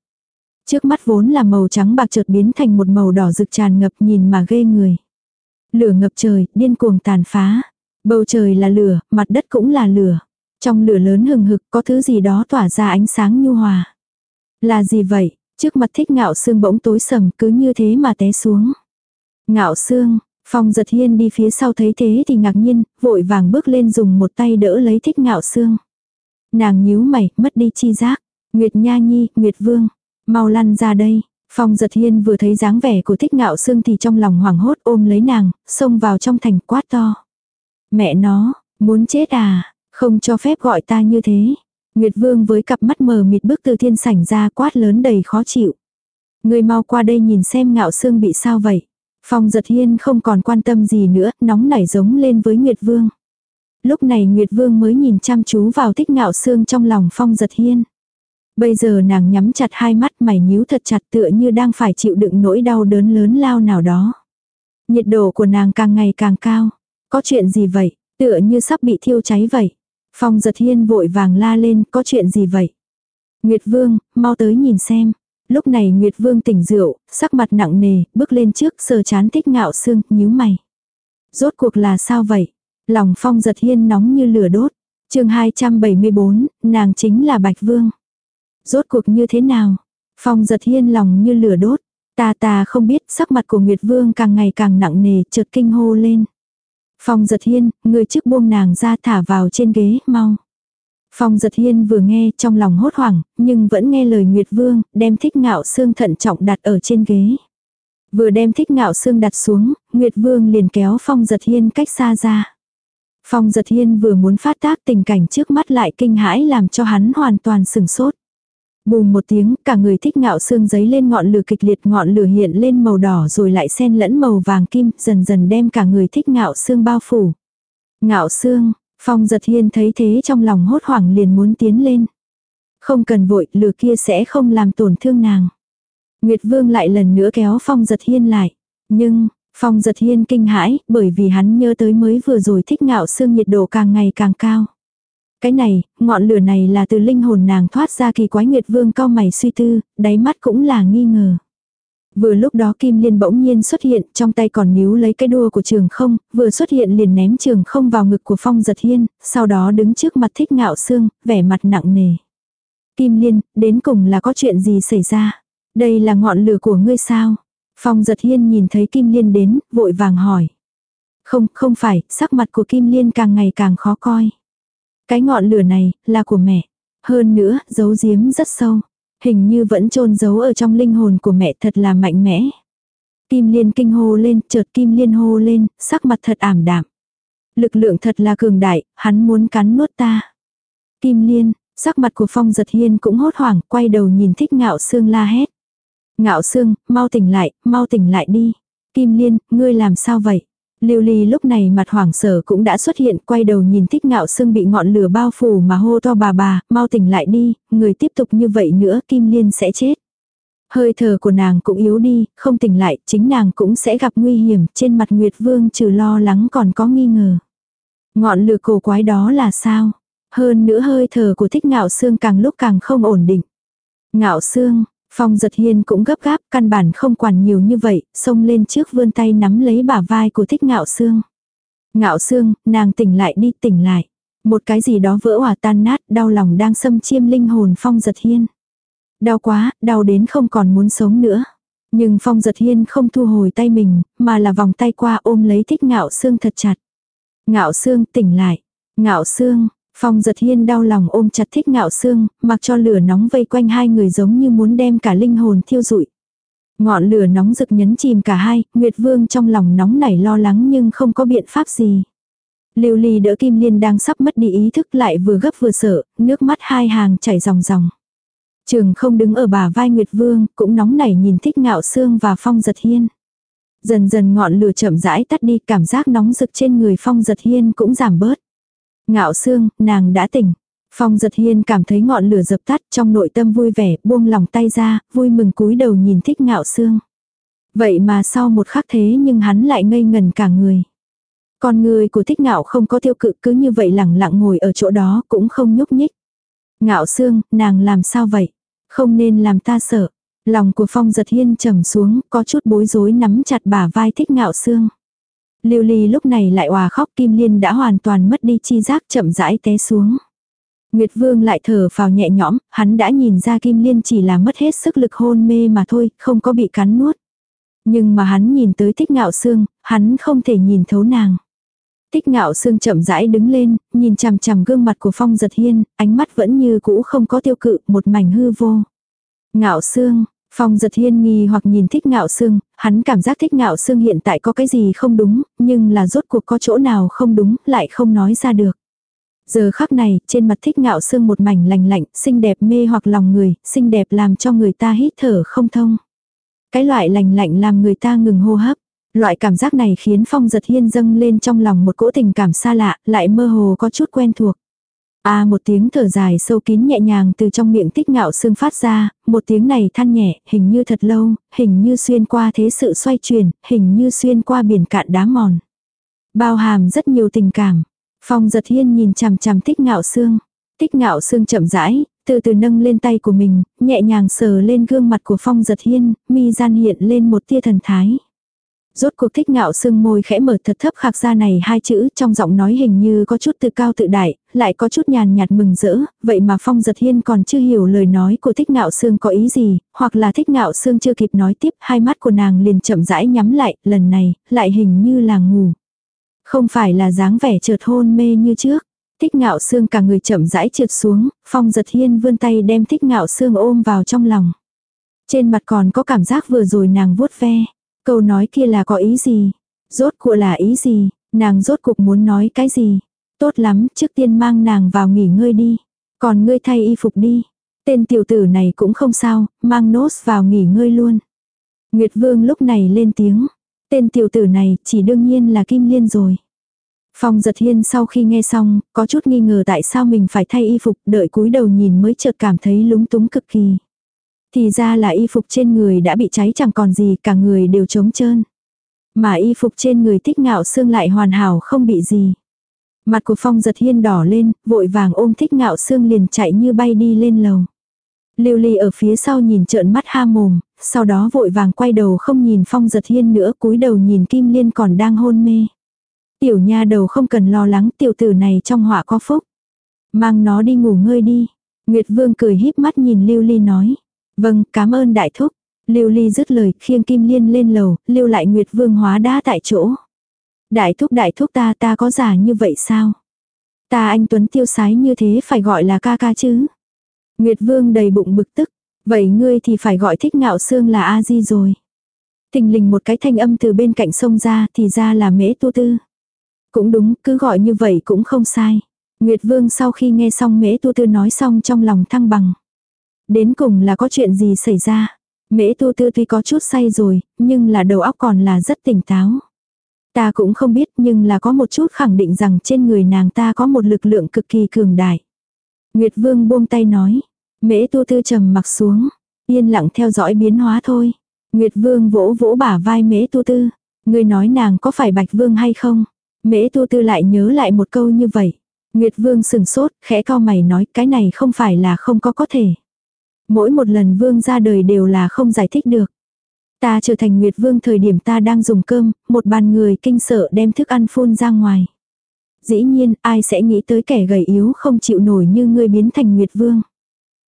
Trước mắt vốn là màu trắng bạc chợt biến thành một màu đỏ rực tràn ngập nhìn mà ghê người. Lửa ngập trời, điên cuồng tàn phá. Bầu trời là lửa, mặt đất cũng là lửa. Trong lửa lớn hừng hực có thứ gì đó tỏa ra ánh sáng nhu hòa. Là gì vậy? Trước mặt thích ngạo xương bỗng tối sầm cứ như thế mà té xuống. Ngạo xương, phong giật hiên đi phía sau thấy thế thì ngạc nhiên, vội vàng bước lên dùng một tay đỡ lấy thích ngạo xương. Nàng nhíu mày, mất đi chi giác. Nguyệt Nha Nhi, Nguyệt Vương, mau lăn ra đây. Phong giật hiên vừa thấy dáng vẻ của thích ngạo xương thì trong lòng hoảng hốt ôm lấy nàng, xông vào trong thành quát to. Mẹ nó, muốn chết à, không cho phép gọi ta như thế. Nguyệt Vương với cặp mắt mờ mịt bước từ thiên sảnh ra quát lớn đầy khó chịu. Người mau qua đây nhìn xem ngạo xương bị sao vậy. Phong giật hiên không còn quan tâm gì nữa, nóng nảy giống lên với Nguyệt Vương. Lúc này Nguyệt Vương mới nhìn chăm chú vào thích ngạo xương trong lòng Phong giật hiên. Bây giờ nàng nhắm chặt hai mắt mày nhíu thật chặt tựa như đang phải chịu đựng nỗi đau đớn lớn lao nào đó. Nhiệt độ của nàng càng ngày càng cao. Có chuyện gì vậy? Tựa như sắp bị thiêu cháy vậy. Phong giật hiên vội vàng la lên, có chuyện gì vậy? Nguyệt Vương, mau tới nhìn xem. Lúc này Nguyệt Vương tỉnh rượu, sắc mặt nặng nề, bước lên trước sờ chán thích ngạo xương, nhíu mày. Rốt cuộc là sao vậy? Lòng Phong giật hiên nóng như lửa đốt. chương 274, nàng chính là Bạch Vương. Rốt cuộc như thế nào? Phong giật hiên lòng như lửa đốt. Ta ta không biết sắc mặt của Nguyệt Vương càng ngày càng nặng nề chợt kinh hô lên. Phong giật hiên, người trước buông nàng ra thả vào trên ghế, mau. Phong giật hiên vừa nghe trong lòng hốt hoảng, nhưng vẫn nghe lời Nguyệt Vương, đem thích ngạo xương thận trọng đặt ở trên ghế. Vừa đem thích ngạo xương đặt xuống, Nguyệt Vương liền kéo Phong giật hiên cách xa ra. Phong giật hiên vừa muốn phát tác tình cảnh trước mắt lại kinh hãi làm cho hắn hoàn toàn sừng sốt. Bùm một tiếng, cả người thích ngạo xương giấy lên ngọn lửa kịch liệt ngọn lửa hiện lên màu đỏ rồi lại xen lẫn màu vàng kim, dần dần đem cả người thích ngạo xương bao phủ. Ngạo xương, phong giật hiên thấy thế trong lòng hốt hoảng liền muốn tiến lên. Không cần vội, lửa kia sẽ không làm tổn thương nàng. Nguyệt vương lại lần nữa kéo phong giật hiên lại. Nhưng, phong giật hiên kinh hãi, bởi vì hắn nhớ tới mới vừa rồi thích ngạo xương nhiệt độ càng ngày càng cao. Cái này, ngọn lửa này là từ linh hồn nàng thoát ra kỳ quái nguyệt vương cao mày suy tư, đáy mắt cũng là nghi ngờ. Vừa lúc đó Kim Liên bỗng nhiên xuất hiện, trong tay còn níu lấy cái đua của trường không, vừa xuất hiện liền ném trường không vào ngực của Phong Giật Hiên, sau đó đứng trước mặt thích ngạo xương, vẻ mặt nặng nề. Kim Liên, đến cùng là có chuyện gì xảy ra? Đây là ngọn lửa của ngươi sao? Phong Giật Hiên nhìn thấy Kim Liên đến, vội vàng hỏi. Không, không phải, sắc mặt của Kim Liên càng ngày càng khó coi. Cái ngọn lửa này, là của mẹ. Hơn nữa, giấu giếm rất sâu. Hình như vẫn chôn giấu ở trong linh hồn của mẹ thật là mạnh mẽ. Kim liên kinh hô lên, chợt kim liên hô lên, sắc mặt thật ảm đạm. Lực lượng thật là cường đại, hắn muốn cắn nuốt ta. Kim liên, sắc mặt của phong giật hiên cũng hốt hoảng, quay đầu nhìn thích ngạo xương la hét. Ngạo xương, mau tỉnh lại, mau tỉnh lại đi. Kim liên, ngươi làm sao vậy? Lưu ly lúc này mặt hoảng sở cũng đã xuất hiện, quay đầu nhìn thích ngạo sưng bị ngọn lửa bao phủ mà hô to bà bà, mau tỉnh lại đi, người tiếp tục như vậy nữa Kim Liên sẽ chết. Hơi thở của nàng cũng yếu đi, không tỉnh lại, chính nàng cũng sẽ gặp nguy hiểm, trên mặt Nguyệt Vương trừ lo lắng còn có nghi ngờ. Ngọn lửa cổ quái đó là sao? Hơn nữa hơi thở của thích ngạo xương càng lúc càng không ổn định. Ngạo xương, Phong giật hiên cũng gấp gáp, căn bản không quản nhiều như vậy, xông lên trước vươn tay nắm lấy bả vai của thích ngạo xương. Ngạo xương, nàng tỉnh lại đi, tỉnh lại. Một cái gì đó vỡ hòa tan nát, đau lòng đang xâm chiêm linh hồn phong giật hiên. Đau quá, đau đến không còn muốn sống nữa. Nhưng phong giật hiên không thu hồi tay mình, mà là vòng tay qua ôm lấy thích ngạo xương thật chặt. Ngạo xương tỉnh lại. Ngạo xương, Phong giật hiên đau lòng ôm chặt thích ngạo xương, mặc cho lửa nóng vây quanh hai người giống như muốn đem cả linh hồn thiêu rụi. Ngọn lửa nóng rực nhấn chìm cả hai, Nguyệt Vương trong lòng nóng nảy lo lắng nhưng không có biện pháp gì. Lưu ly đỡ Kim Liên đang sắp mất đi ý thức lại vừa gấp vừa sợ, nước mắt hai hàng chảy ròng ròng. Trường không đứng ở bà vai Nguyệt Vương, cũng nóng nảy nhìn thích ngạo xương và phong giật hiên. Dần dần ngọn lửa chậm rãi tắt đi, cảm giác nóng rực trên người phong giật hiên cũng giảm bớt. Ngạo xương, nàng đã tỉnh. Phong giật hiên cảm thấy ngọn lửa dập tắt trong nội tâm vui vẻ, buông lòng tay ra, vui mừng cúi đầu nhìn thích ngạo xương. Vậy mà sau một khắc thế nhưng hắn lại ngây ngần cả người. Con người của thích ngạo không có tiêu cự cứ như vậy lẳng lặng ngồi ở chỗ đó cũng không nhúc nhích. Ngạo xương, nàng làm sao vậy? Không nên làm ta sợ. Lòng của phong giật hiên trầm xuống, có chút bối rối nắm chặt bả vai thích ngạo xương. Lưu ly lúc này lại hòa khóc kim liên đã hoàn toàn mất đi chi giác chậm rãi té xuống. Nguyệt Vương lại thở vào nhẹ nhõm, hắn đã nhìn ra Kim Liên chỉ là mất hết sức lực hôn mê mà thôi, không có bị cắn nuốt. Nhưng mà hắn nhìn tới Thích Ngạo Sương, hắn không thể nhìn thấu nàng. Thích Ngạo Sương chậm rãi đứng lên, nhìn chằm chằm gương mặt của Phong Giật Hiên, ánh mắt vẫn như cũ không có tiêu cự, một mảnh hư vô. Ngạo Sương, Phong giật hiên nghi hoặc nhìn thích ngạo sương, hắn cảm giác thích ngạo sương hiện tại có cái gì không đúng, nhưng là rốt cuộc có chỗ nào không đúng, lại không nói ra được. Giờ khắc này, trên mặt thích ngạo sương một mảnh lành lạnh, xinh đẹp mê hoặc lòng người, xinh đẹp làm cho người ta hít thở không thông. Cái loại lành lạnh làm người ta ngừng hô hấp. Loại cảm giác này khiến phong giật hiên dâng lên trong lòng một cỗ tình cảm xa lạ, lại mơ hồ có chút quen thuộc. À một tiếng thở dài sâu kín nhẹ nhàng từ trong miệng tích ngạo xương phát ra, một tiếng này than nhẹ, hình như thật lâu, hình như xuyên qua thế sự xoay chuyển, hình như xuyên qua biển cạn đá mòn. Bao hàm rất nhiều tình cảm. Phong giật hiên nhìn chằm chằm tích ngạo xương. Tích ngạo xương chậm rãi, từ từ nâng lên tay của mình, nhẹ nhàng sờ lên gương mặt của phong giật hiên, mi gian hiện lên một tia thần thái. Rốt cuộc thích ngạo sương môi khẽ mở thật thấp khạc ra này hai chữ trong giọng nói hình như có chút tự cao tự đại, lại có chút nhàn nhạt mừng rỡ, vậy mà phong giật hiên còn chưa hiểu lời nói của thích ngạo sương có ý gì, hoặc là thích ngạo sương chưa kịp nói tiếp, hai mắt của nàng liền chậm rãi nhắm lại, lần này, lại hình như là ngủ. Không phải là dáng vẻ chợt hôn mê như trước. Thích ngạo sương cả người chậm rãi trượt xuống, phong giật hiên vươn tay đem thích ngạo sương ôm vào trong lòng. Trên mặt còn có cảm giác vừa rồi nàng vuốt ve. Câu nói kia là có ý gì? Rốt cuộc là ý gì? Nàng rốt cuộc muốn nói cái gì? Tốt lắm, trước tiên mang nàng vào nghỉ ngơi đi. Còn ngươi thay y phục đi. Tên tiểu tử này cũng không sao, mang nốt vào nghỉ ngơi luôn. Nguyệt Vương lúc này lên tiếng. Tên tiểu tử này chỉ đương nhiên là Kim Liên rồi. Phong giật hiên sau khi nghe xong, có chút nghi ngờ tại sao mình phải thay y phục, đợi cúi đầu nhìn mới chợt cảm thấy lúng túng cực kỳ. Thì ra là y phục trên người đã bị cháy chẳng còn gì, cả người đều trống trơn. Mà y phục trên người thích ngạo xương lại hoàn hảo không bị gì. Mặt của phong giật hiên đỏ lên, vội vàng ôm thích ngạo xương liền chạy như bay đi lên lầu. Lưu ly ở phía sau nhìn trợn mắt ha mồm, sau đó vội vàng quay đầu không nhìn phong giật hiên nữa cúi đầu nhìn kim liên còn đang hôn mê. Tiểu nha đầu không cần lo lắng tiểu tử này trong họa có phúc. Mang nó đi ngủ ngơi đi. Nguyệt vương cười híp mắt nhìn lưu ly nói. Vâng, cảm ơn đại thúc. Lưu Ly dứt lời, khiêng Kim Liên lên lầu, lưu lại Nguyệt Vương hóa đá tại chỗ. Đại thúc đại thúc ta ta có giả như vậy sao? Ta anh Tuấn tiêu sái như thế phải gọi là ca ca chứ? Nguyệt Vương đầy bụng bực tức. Vậy ngươi thì phải gọi thích ngạo xương là A-di rồi. Thình lình một cái thanh âm từ bên cạnh sông ra thì ra là mễ tu tư. Cũng đúng, cứ gọi như vậy cũng không sai. Nguyệt Vương sau khi nghe xong mễ tu tư nói xong trong lòng thăng bằng. Đến cùng là có chuyện gì xảy ra. Mễ tu tư tuy có chút say rồi, nhưng là đầu óc còn là rất tỉnh táo. Ta cũng không biết nhưng là có một chút khẳng định rằng trên người nàng ta có một lực lượng cực kỳ cường đại. Nguyệt Vương buông tay nói. Mễ tu tư trầm mặc xuống. Yên lặng theo dõi biến hóa thôi. Nguyệt Vương vỗ vỗ bả vai mễ tu tư. Người nói nàng có phải Bạch Vương hay không? Mễ tu tư lại nhớ lại một câu như vậy. Nguyệt Vương sừng sốt, khẽ cao mày nói cái này không phải là không có có thể. Mỗi một lần vương ra đời đều là không giải thích được. Ta trở thành Nguyệt Vương thời điểm ta đang dùng cơm, một bàn người kinh sợ đem thức ăn phun ra ngoài. Dĩ nhiên, ai sẽ nghĩ tới kẻ gầy yếu không chịu nổi như ngươi biến thành Nguyệt Vương.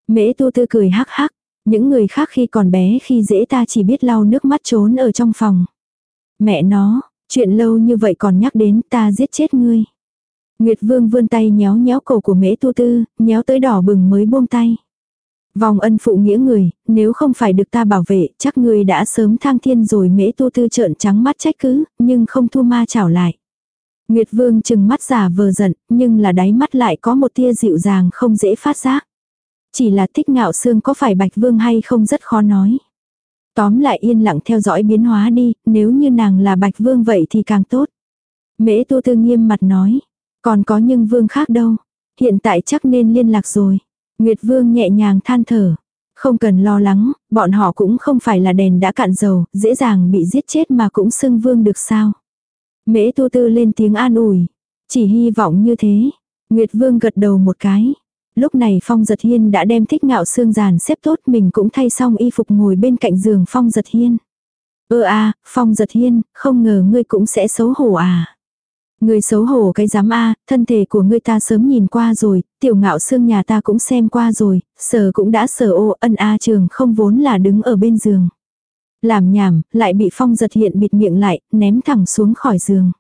Mễ tu tư cười hắc hắc, những người khác khi còn bé khi dễ ta chỉ biết lau nước mắt trốn ở trong phòng. Mẹ nó, chuyện lâu như vậy còn nhắc đến ta giết chết ngươi. Nguyệt Vương vươn tay nhéo nhéo cổ của mễ tu tư, nhéo tới đỏ bừng mới buông tay. Vòng ân phụ nghĩa người, nếu không phải được ta bảo vệ, chắc người đã sớm thang thiên rồi mễ tu tư trợn trắng mắt trách cứ, nhưng không thu ma chảo lại. Nguyệt vương chừng mắt giả vờ giận, nhưng là đáy mắt lại có một tia dịu dàng không dễ phát giác. Chỉ là thích ngạo xương có phải bạch vương hay không rất khó nói. Tóm lại yên lặng theo dõi biến hóa đi, nếu như nàng là bạch vương vậy thì càng tốt. Mễ tu tư nghiêm mặt nói, còn có nhưng vương khác đâu, hiện tại chắc nên liên lạc rồi. Nguyệt Vương nhẹ nhàng than thở. Không cần lo lắng, bọn họ cũng không phải là đèn đã cạn dầu, dễ dàng bị giết chết mà cũng xưng vương được sao. Mễ tu tư lên tiếng an ủi. Chỉ hy vọng như thế. Nguyệt Vương gật đầu một cái. Lúc này Phong Giật Hiên đã đem thích ngạo xương giàn xếp tốt mình cũng thay xong y phục ngồi bên cạnh giường Phong Giật Hiên. Ơ a Phong Giật Hiên, không ngờ ngươi cũng sẽ xấu hổ à. Người xấu hổ cái dám a thân thể của ngươi ta sớm nhìn qua rồi, tiểu ngạo xương nhà ta cũng xem qua rồi, sờ cũng đã sờ ô ân a trường không vốn là đứng ở bên giường. Làm nhảm, lại bị phong giật hiện bịt miệng lại, ném thẳng xuống khỏi giường.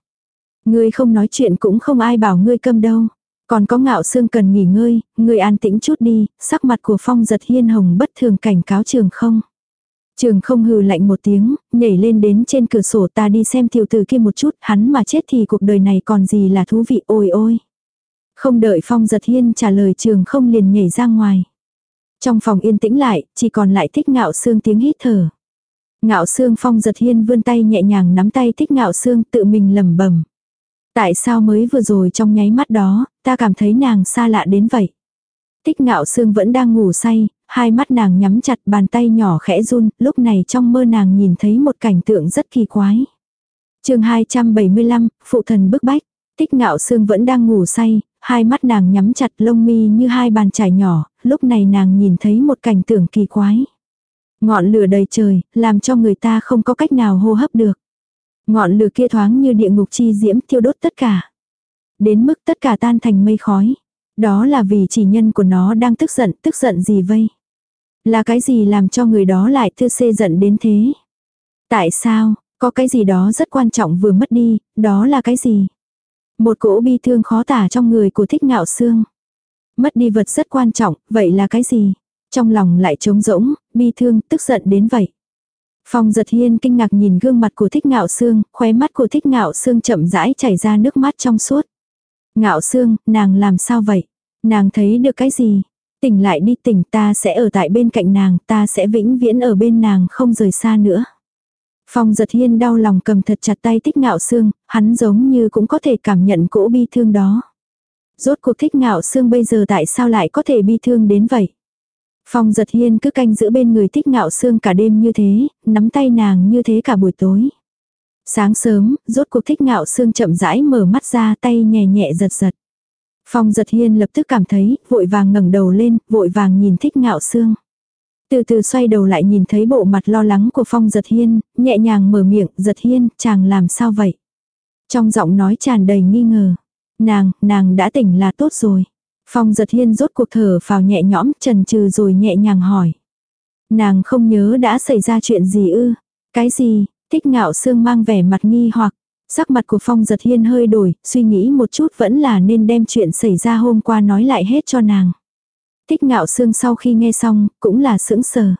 Ngươi không nói chuyện cũng không ai bảo ngươi câm đâu. Còn có ngạo xương cần nghỉ ngơi, ngươi an tĩnh chút đi, sắc mặt của phong giật hiên hồng bất thường cảnh cáo trường không. Trường không hừ lạnh một tiếng, nhảy lên đến trên cửa sổ ta đi xem tiểu tử kia một chút, hắn mà chết thì cuộc đời này còn gì là thú vị ôi ôi. Không đợi Phong giật hiên trả lời trường không liền nhảy ra ngoài. Trong phòng yên tĩnh lại, chỉ còn lại thích ngạo xương tiếng hít thở. Ngạo xương Phong giật hiên vươn tay nhẹ nhàng nắm tay thích ngạo xương tự mình lẩm bẩm Tại sao mới vừa rồi trong nháy mắt đó, ta cảm thấy nàng xa lạ đến vậy. Tích ngạo sương vẫn đang ngủ say, hai mắt nàng nhắm chặt bàn tay nhỏ khẽ run, lúc này trong mơ nàng nhìn thấy một cảnh tượng rất kỳ quái. chương 275, Phụ thần bức bách. Tích ngạo sương vẫn đang ngủ say, hai mắt nàng nhắm chặt lông mi như hai bàn chải nhỏ, lúc này nàng nhìn thấy một cảnh tượng kỳ quái. Ngọn lửa đầy trời, làm cho người ta không có cách nào hô hấp được. Ngọn lửa kia thoáng như địa ngục chi diễm thiêu đốt tất cả. Đến mức tất cả tan thành mây khói. Đó là vì chỉ nhân của nó đang tức giận, tức giận gì vây. Là cái gì làm cho người đó lại thư xê giận đến thế? Tại sao, có cái gì đó rất quan trọng vừa mất đi, đó là cái gì? Một cỗ bi thương khó tả trong người của thích ngạo xương. Mất đi vật rất quan trọng, vậy là cái gì? Trong lòng lại trống rỗng, bi thương, tức giận đến vậy. Phong giật hiên kinh ngạc nhìn gương mặt của thích ngạo xương, khóe mắt của thích ngạo xương chậm rãi chảy ra nước mắt trong suốt. Ngạo xương, nàng làm sao vậy? Nàng thấy được cái gì? Tỉnh lại đi tỉnh ta sẽ ở tại bên cạnh nàng, ta sẽ vĩnh viễn ở bên nàng không rời xa nữa. Phong giật hiên đau lòng cầm thật chặt tay thích ngạo xương, hắn giống như cũng có thể cảm nhận cỗ bi thương đó. Rốt cuộc thích ngạo xương bây giờ tại sao lại có thể bi thương đến vậy? Phong giật hiên cứ canh giữ bên người thích ngạo xương cả đêm như thế, nắm tay nàng như thế cả buổi tối. Sáng sớm, rốt cuộc thích ngạo xương chậm rãi mở mắt ra tay nhẹ nhẹ giật giật. Phong giật hiên lập tức cảm thấy, vội vàng ngẩng đầu lên, vội vàng nhìn thích ngạo xương. Từ từ xoay đầu lại nhìn thấy bộ mặt lo lắng của Phong giật hiên, nhẹ nhàng mở miệng, giật hiên, chàng làm sao vậy? Trong giọng nói tràn đầy nghi ngờ. Nàng, nàng đã tỉnh là tốt rồi. Phong giật hiên rốt cuộc thở vào nhẹ nhõm, trần trừ rồi nhẹ nhàng hỏi. Nàng không nhớ đã xảy ra chuyện gì ư? Cái gì? Thích ngạo sương mang vẻ mặt nghi hoặc. Sắc mặt của Phong giật hiên hơi đổi, suy nghĩ một chút vẫn là nên đem chuyện xảy ra hôm qua nói lại hết cho nàng. Thích ngạo sương sau khi nghe xong, cũng là sững sờ.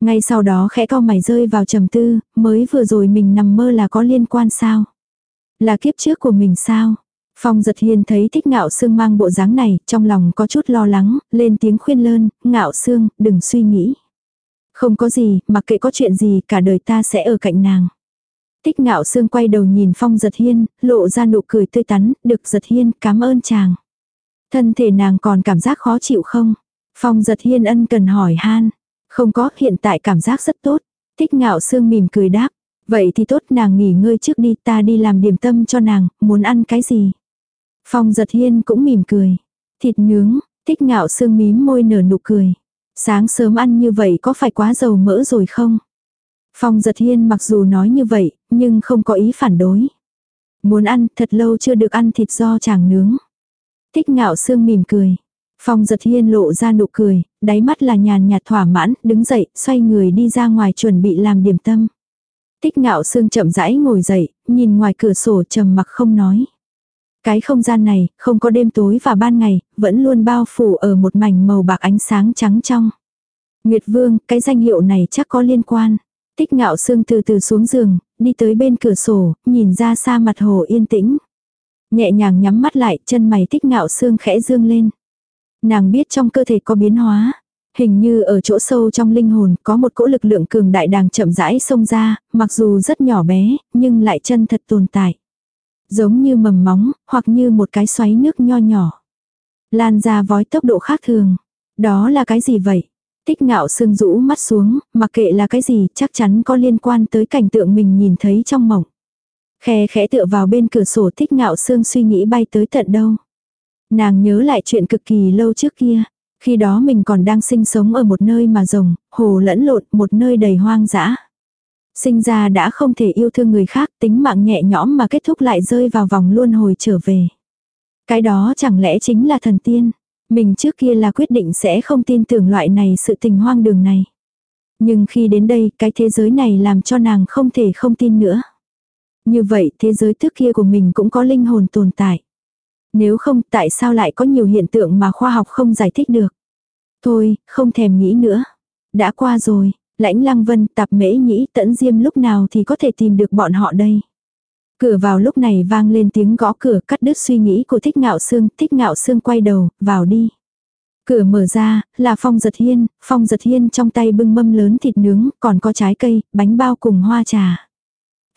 Ngay sau đó khẽ cau mày rơi vào trầm tư, mới vừa rồi mình nằm mơ là có liên quan sao? Là kiếp trước của mình sao? Phong giật hiên thấy thích ngạo sương mang bộ dáng này, trong lòng có chút lo lắng, lên tiếng khuyên lơn, ngạo sương, đừng suy nghĩ. Không có gì, mặc kệ có chuyện gì, cả đời ta sẽ ở cạnh nàng. Tích ngạo sương quay đầu nhìn phong giật hiên, lộ ra nụ cười tươi tắn, được giật hiên, cảm ơn chàng. Thân thể nàng còn cảm giác khó chịu không? Phong giật hiên ân cần hỏi han. Không có, hiện tại cảm giác rất tốt. Tích ngạo sương mỉm cười đáp. Vậy thì tốt nàng nghỉ ngơi trước đi ta đi làm điểm tâm cho nàng, muốn ăn cái gì? Phong giật hiên cũng mỉm cười. Thịt nướng, thích ngạo sương mím môi nở nụ cười. Sáng sớm ăn như vậy có phải quá dầu mỡ rồi không? Phong giật hiên mặc dù nói như vậy, nhưng không có ý phản đối. Muốn ăn, thật lâu chưa được ăn thịt do chàng nướng. Thích ngạo sương mỉm cười. Phong giật hiên lộ ra nụ cười, đáy mắt là nhàn nhạt thỏa mãn, đứng dậy, xoay người đi ra ngoài chuẩn bị làm điểm tâm. Thích ngạo sương chậm rãi ngồi dậy, nhìn ngoài cửa sổ trầm mặc không nói. Cái không gian này, không có đêm tối và ban ngày, vẫn luôn bao phủ ở một mảnh màu bạc ánh sáng trắng trong. Nguyệt Vương, cái danh hiệu này chắc có liên quan. Tích ngạo sương từ từ xuống giường, đi tới bên cửa sổ, nhìn ra xa mặt hồ yên tĩnh. Nhẹ nhàng nhắm mắt lại, chân mày tích ngạo sương khẽ dương lên. Nàng biết trong cơ thể có biến hóa. Hình như ở chỗ sâu trong linh hồn có một cỗ lực lượng cường đại đang chậm rãi xông ra, mặc dù rất nhỏ bé, nhưng lại chân thật tồn tại. Giống như mầm móng, hoặc như một cái xoáy nước nho nhỏ. Lan ra vói tốc độ khác thường. Đó là cái gì vậy? Tích ngạo sương rũ mắt xuống, mặc kệ là cái gì chắc chắn có liên quan tới cảnh tượng mình nhìn thấy trong mộng. Khe khẽ tựa vào bên cửa sổ thích ngạo sương suy nghĩ bay tới tận đâu. Nàng nhớ lại chuyện cực kỳ lâu trước kia. Khi đó mình còn đang sinh sống ở một nơi mà rồng, hồ lẫn lộn, một nơi đầy hoang dã. Sinh ra đã không thể yêu thương người khác, tính mạng nhẹ nhõm mà kết thúc lại rơi vào vòng luân hồi trở về. Cái đó chẳng lẽ chính là thần tiên. Mình trước kia là quyết định sẽ không tin tưởng loại này sự tình hoang đường này. Nhưng khi đến đây, cái thế giới này làm cho nàng không thể không tin nữa. Như vậy, thế giới trước kia của mình cũng có linh hồn tồn tại. Nếu không, tại sao lại có nhiều hiện tượng mà khoa học không giải thích được? Thôi, không thèm nghĩ nữa. Đã qua rồi, Lãnh lăng vân tạp mễ nhĩ tẫn diêm lúc nào thì có thể tìm được bọn họ đây. Cửa vào lúc này vang lên tiếng gõ cửa cắt đứt suy nghĩ của thích ngạo xương, thích ngạo xương quay đầu, vào đi. Cửa mở ra, là Phong Giật Hiên, Phong Giật Hiên trong tay bưng mâm lớn thịt nướng, còn có trái cây, bánh bao cùng hoa trà.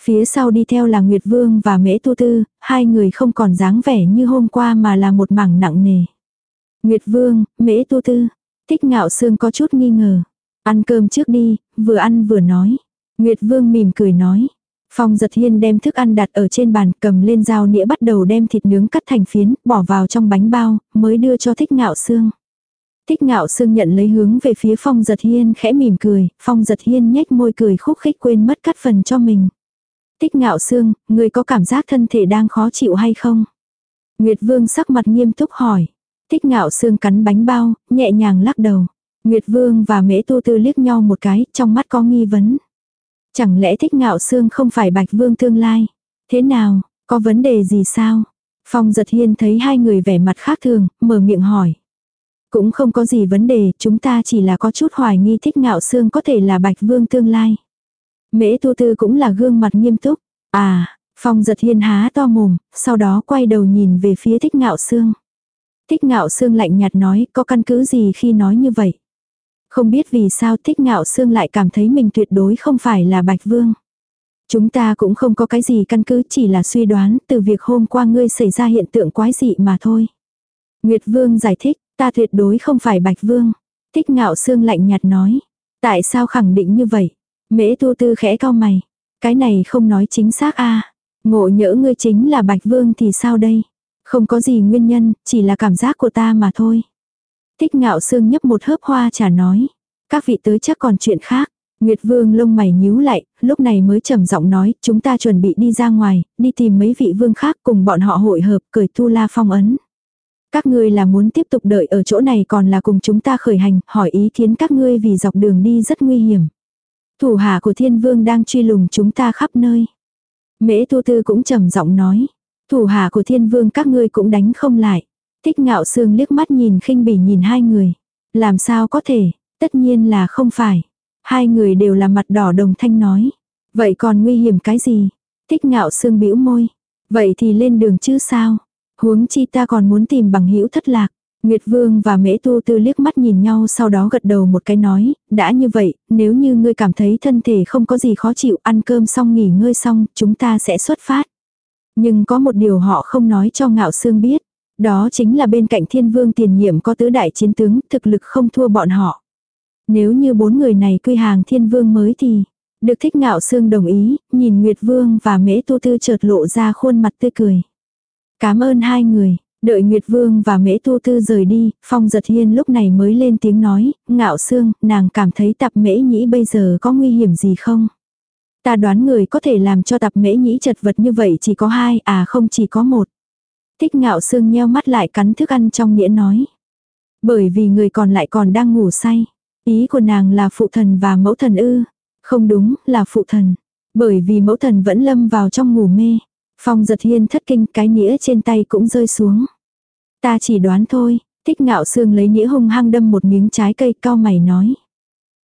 Phía sau đi theo là Nguyệt Vương và Mễ Tu Tư, hai người không còn dáng vẻ như hôm qua mà là một mảng nặng nề. Nguyệt Vương, Mễ Tu Tư, Thích Ngạo Sương có chút nghi ngờ. Ăn cơm trước đi, vừa ăn vừa nói. Nguyệt Vương mỉm cười nói. Phong giật hiên đem thức ăn đặt ở trên bàn cầm lên dao nĩa bắt đầu đem thịt nướng cắt thành phiến, bỏ vào trong bánh bao, mới đưa cho thích ngạo xương. Thích ngạo xương nhận lấy hướng về phía phong giật hiên khẽ mỉm cười, phong giật hiên nhếch môi cười khúc khích quên mất cắt phần cho mình. Thích ngạo xương, người có cảm giác thân thể đang khó chịu hay không? Nguyệt vương sắc mặt nghiêm túc hỏi. Thích ngạo xương cắn bánh bao, nhẹ nhàng lắc đầu. Nguyệt vương và mễ tu tư liếc nhau một cái, trong mắt có nghi vấn. Chẳng lẽ thích ngạo xương không phải bạch vương tương lai? Thế nào, có vấn đề gì sao? Phong giật hiên thấy hai người vẻ mặt khác thường, mở miệng hỏi. Cũng không có gì vấn đề, chúng ta chỉ là có chút hoài nghi thích ngạo xương có thể là bạch vương tương lai. Mễ tu tư cũng là gương mặt nghiêm túc. À, phong giật hiên há to mồm, sau đó quay đầu nhìn về phía thích ngạo xương. Thích ngạo xương lạnh nhạt nói có căn cứ gì khi nói như vậy. Không biết vì sao thích ngạo xương lại cảm thấy mình tuyệt đối không phải là bạch vương. Chúng ta cũng không có cái gì căn cứ chỉ là suy đoán từ việc hôm qua ngươi xảy ra hiện tượng quái dị mà thôi. Nguyệt vương giải thích, ta tuyệt đối không phải bạch vương. Thích ngạo xương lạnh nhạt nói. Tại sao khẳng định như vậy? Mễ tu tư khẽ cao mày. Cái này không nói chính xác a Ngộ nhỡ ngươi chính là bạch vương thì sao đây? Không có gì nguyên nhân, chỉ là cảm giác của ta mà thôi. Thích ngạo sương nhấp một hớp hoa trà nói. Các vị tới chắc còn chuyện khác. Nguyệt vương lông mày nhíu lại, lúc này mới trầm giọng nói, chúng ta chuẩn bị đi ra ngoài, đi tìm mấy vị vương khác cùng bọn họ hội hợp cởi tu la phong ấn. Các ngươi là muốn tiếp tục đợi ở chỗ này còn là cùng chúng ta khởi hành, hỏi ý kiến các ngươi vì dọc đường đi rất nguy hiểm. Thủ hạ của thiên vương đang truy lùng chúng ta khắp nơi. Mễ tu tư cũng trầm giọng nói. Thủ hạ của thiên vương các ngươi cũng đánh không lại. Thích ngạo sương liếc mắt nhìn khinh bỉ nhìn hai người. Làm sao có thể, tất nhiên là không phải. Hai người đều là mặt đỏ đồng thanh nói. Vậy còn nguy hiểm cái gì? Thích ngạo sương bĩu môi. Vậy thì lên đường chứ sao? Huống chi ta còn muốn tìm bằng hữu thất lạc. Nguyệt Vương và Mễ Tu Tư liếc mắt nhìn nhau sau đó gật đầu một cái nói, đã như vậy, nếu như ngươi cảm thấy thân thể không có gì khó chịu, ăn cơm xong nghỉ ngơi xong, chúng ta sẽ xuất phát. Nhưng có một điều họ không nói cho Ngạo Sương biết, đó chính là bên cạnh Thiên Vương tiền nhiệm có tứ đại chiến tướng, thực lực không thua bọn họ. Nếu như bốn người này quy hàng Thiên Vương mới thì, được thích Ngạo Sương đồng ý, nhìn Nguyệt Vương và Mễ Tu Tư chợt lộ ra khuôn mặt tươi cười. Cảm ơn hai người. Đợi Nguyệt Vương và Mễ Tu Tư rời đi, Phong Giật Hiên lúc này mới lên tiếng nói, ngạo xương, nàng cảm thấy tập mễ nhĩ bây giờ có nguy hiểm gì không? Ta đoán người có thể làm cho tập mễ nhĩ chật vật như vậy chỉ có hai, à không chỉ có một. Thích ngạo xương nheo mắt lại cắn thức ăn trong nghĩa nói. Bởi vì người còn lại còn đang ngủ say. Ý của nàng là phụ thần và mẫu thần ư. Không đúng, là phụ thần. Bởi vì mẫu thần vẫn lâm vào trong ngủ mê. Phong giật hiên thất kinh cái nĩa trên tay cũng rơi xuống. Ta chỉ đoán thôi, thích ngạo sương lấy nĩa hung hăng đâm một miếng trái cây cao mày nói.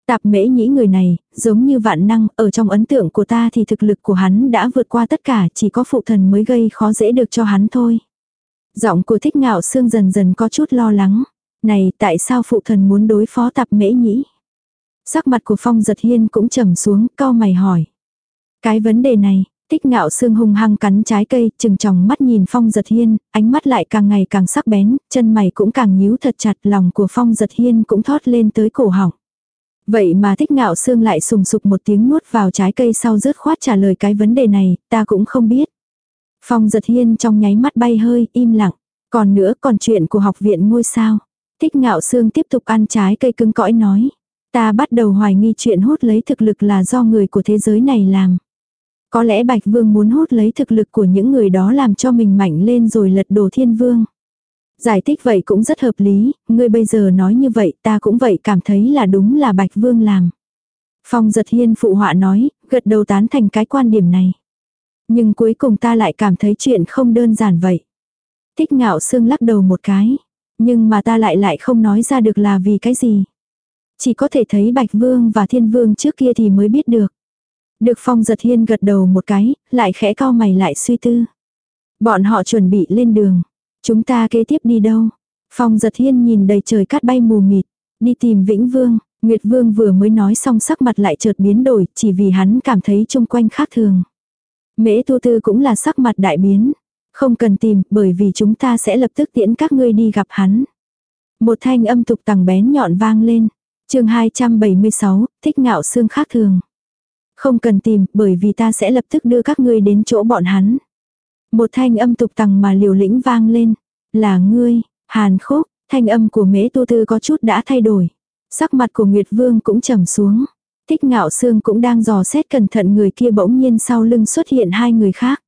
Tạp mễ nhĩ người này, giống như vạn năng, ở trong ấn tượng của ta thì thực lực của hắn đã vượt qua tất cả, chỉ có phụ thần mới gây khó dễ được cho hắn thôi. Giọng của thích ngạo sương dần dần có chút lo lắng. Này, tại sao phụ thần muốn đối phó tạp mễ nhĩ? Sắc mặt của phong giật hiên cũng trầm xuống, cao mày hỏi. Cái vấn đề này, thích ngạo xương hung hăng cắn trái cây, chừng tròng mắt nhìn phong giật hiên, ánh mắt lại càng ngày càng sắc bén, chân mày cũng càng nhíu thật chặt, lòng của phong giật hiên cũng thoát lên tới cổ họng. Vậy mà thích ngạo xương lại sùng sục một tiếng nuốt vào trái cây sau rớt khoát trả lời cái vấn đề này, ta cũng không biết. Phong giật hiên trong nháy mắt bay hơi, im lặng. Còn nữa còn chuyện của học viện ngôi sao. Thích ngạo xương tiếp tục ăn trái cây cứng cõi nói. Ta bắt đầu hoài nghi chuyện hút lấy thực lực là do người của thế giới này làm. Có lẽ Bạch Vương muốn hút lấy thực lực của những người đó làm cho mình mạnh lên rồi lật đổ thiên vương. Giải thích vậy cũng rất hợp lý, ngươi bây giờ nói như vậy ta cũng vậy cảm thấy là đúng là Bạch Vương làm. Phong giật hiên phụ họa nói, gật đầu tán thành cái quan điểm này. Nhưng cuối cùng ta lại cảm thấy chuyện không đơn giản vậy. Thích ngạo xương lắc đầu một cái. Nhưng mà ta lại lại không nói ra được là vì cái gì. Chỉ có thể thấy Bạch Vương và Thiên Vương trước kia thì mới biết được. Được Phong giật hiên gật đầu một cái, lại khẽ cao mày lại suy tư. Bọn họ chuẩn bị lên đường. Chúng ta kế tiếp đi đâu? Phong giật hiên nhìn đầy trời cát bay mù mịt. Đi tìm Vĩnh Vương. Nguyệt Vương vừa mới nói xong sắc mặt lại chợt biến đổi, chỉ vì hắn cảm thấy chung quanh khác thường. Mễ tu tư cũng là sắc mặt đại biến. Không cần tìm, bởi vì chúng ta sẽ lập tức tiễn các ngươi đi gặp hắn. Một thanh âm tục tằng bén nhọn vang lên. chương 276, thích ngạo xương khác thường. Không cần tìm, bởi vì ta sẽ lập tức đưa các ngươi đến chỗ bọn hắn. Một thanh âm tục tằng mà liều lĩnh vang lên. Là ngươi, hàn khúc, thanh âm của mễ tu tư có chút đã thay đổi. Sắc mặt của Nguyệt Vương cũng trầm xuống. Thích ngạo xương cũng đang dò xét cẩn thận người kia bỗng nhiên sau lưng xuất hiện hai người khác.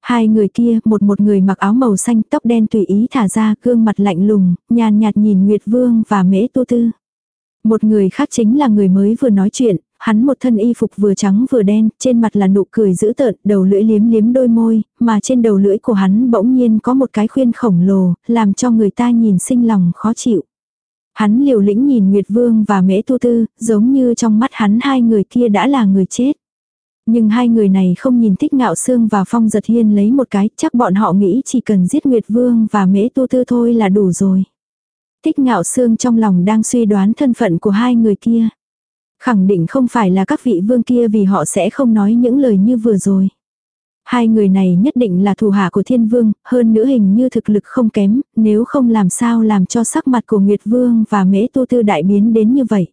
Hai người kia, một một người mặc áo màu xanh tóc đen tùy ý thả ra gương mặt lạnh lùng, nhàn nhạt nhìn Nguyệt Vương và Mễ Tu Tư. Một người khác chính là người mới vừa nói chuyện, hắn một thân y phục vừa trắng vừa đen, trên mặt là nụ cười dữ tợn, đầu lưỡi liếm liếm đôi môi, mà trên đầu lưỡi của hắn bỗng nhiên có một cái khuyên khổng lồ, làm cho người ta nhìn sinh lòng khó chịu. Hắn liều lĩnh nhìn Nguyệt Vương và Mễ Tu Tư, giống như trong mắt hắn hai người kia đã là người chết. Nhưng hai người này không nhìn thích ngạo xương và phong giật hiên lấy một cái, chắc bọn họ nghĩ chỉ cần giết Nguyệt Vương và Mễ Tu Tư thôi là đủ rồi. Thích ngạo xương trong lòng đang suy đoán thân phận của hai người kia. Khẳng định không phải là các vị vương kia vì họ sẽ không nói những lời như vừa rồi. Hai người này nhất định là thủ hạ của thiên vương, hơn nữa hình như thực lực không kém, nếu không làm sao làm cho sắc mặt của Nguyệt Vương và Mễ Tu Tư đại biến đến như vậy.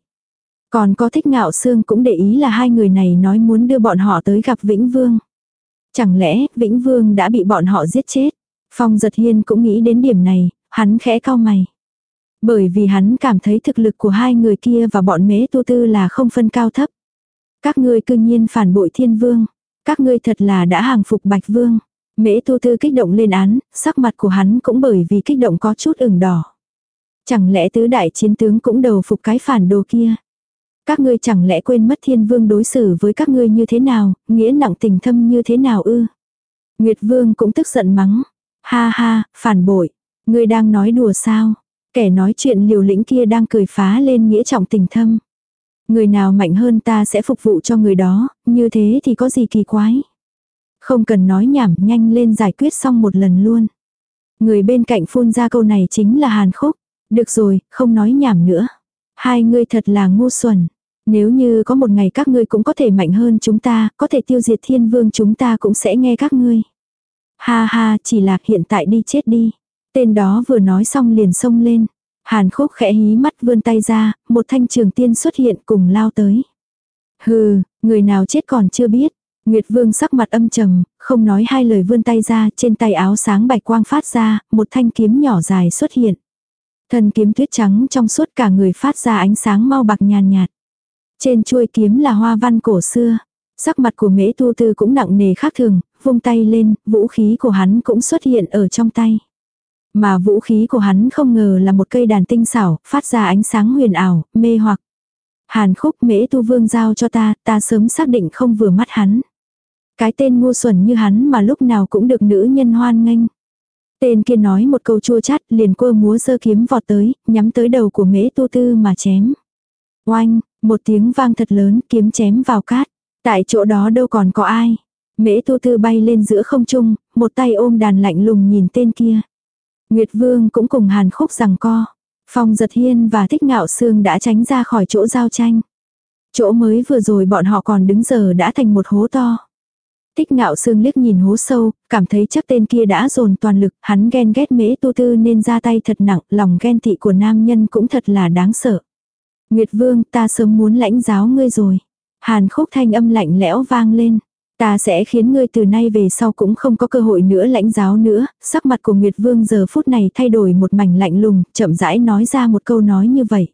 Còn có thích ngạo xương cũng để ý là hai người này nói muốn đưa bọn họ tới gặp Vĩnh Vương. Chẳng lẽ Vĩnh Vương đã bị bọn họ giết chết? Phong giật hiên cũng nghĩ đến điểm này, hắn khẽ cao mày. Bởi vì hắn cảm thấy thực lực của hai người kia và bọn mế tu tư là không phân cao thấp. Các ngươi cư nhiên phản bội thiên vương. Các ngươi thật là đã hàng phục bạch vương. Mễ tu tư kích động lên án, sắc mặt của hắn cũng bởi vì kích động có chút ửng đỏ. Chẳng lẽ tứ đại chiến tướng cũng đầu phục cái phản đồ kia. Các ngươi chẳng lẽ quên mất thiên vương đối xử với các ngươi như thế nào, nghĩa nặng tình thâm như thế nào ư. Nguyệt vương cũng tức giận mắng. Ha ha, phản bội. Ngươi đang nói đùa sao. Kẻ nói chuyện liều lĩnh kia đang cười phá lên nghĩa trọng tình thâm. Người nào mạnh hơn ta sẽ phục vụ cho người đó, như thế thì có gì kỳ quái. Không cần nói nhảm nhanh lên giải quyết xong một lần luôn. Người bên cạnh phun ra câu này chính là Hàn Khúc. Được rồi, không nói nhảm nữa. Hai người thật là ngu xuẩn. Nếu như có một ngày các ngươi cũng có thể mạnh hơn chúng ta, có thể tiêu diệt thiên vương chúng ta cũng sẽ nghe các ngươi. Ha ha, chỉ là hiện tại đi chết đi. Tên đó vừa nói xong liền xông lên. Hàn khúc khẽ hí mắt vươn tay ra, một thanh trường tiên xuất hiện cùng lao tới. Hừ, người nào chết còn chưa biết. Nguyệt Vương sắc mặt âm trầm, không nói hai lời vươn tay ra, trên tay áo sáng bạch quang phát ra, một thanh kiếm nhỏ dài xuất hiện. Thần kiếm tuyết trắng trong suốt cả người phát ra ánh sáng mau bạc nhàn nhạt. Trên chuôi kiếm là hoa văn cổ xưa. Sắc mặt của mễ tu tư cũng nặng nề khác thường, vung tay lên, vũ khí của hắn cũng xuất hiện ở trong tay. Mà vũ khí của hắn không ngờ là một cây đàn tinh xảo, phát ra ánh sáng huyền ảo, mê hoặc. Hàn khúc mễ tu vương giao cho ta, ta sớm xác định không vừa mắt hắn. Cái tên ngu xuẩn như hắn mà lúc nào cũng được nữ nhân hoan nghênh. Tên kia nói một câu chua chát liền quơ múa sơ kiếm vọt tới, nhắm tới đầu của mễ tu tư mà chém. Oanh, một tiếng vang thật lớn kiếm chém vào cát. Tại chỗ đó đâu còn có ai. Mễ tu tư bay lên giữa không trung, một tay ôm đàn lạnh lùng nhìn tên kia. Nguyệt Vương cũng cùng hàn khúc rằng co. Phong giật hiên và thích ngạo xương đã tránh ra khỏi chỗ giao tranh. Chỗ mới vừa rồi bọn họ còn đứng giờ đã thành một hố to. Thích ngạo xương liếc nhìn hố sâu, cảm thấy chắc tên kia đã dồn toàn lực, hắn ghen ghét mễ tu tư nên ra tay thật nặng, lòng ghen tị của nam nhân cũng thật là đáng sợ. Nguyệt Vương, ta sớm muốn lãnh giáo ngươi rồi. Hàn khúc thanh âm lạnh lẽo vang lên. Ta sẽ khiến ngươi từ nay về sau cũng không có cơ hội nữa lãnh giáo nữa, sắc mặt của Nguyệt Vương giờ phút này thay đổi một mảnh lạnh lùng, chậm rãi nói ra một câu nói như vậy.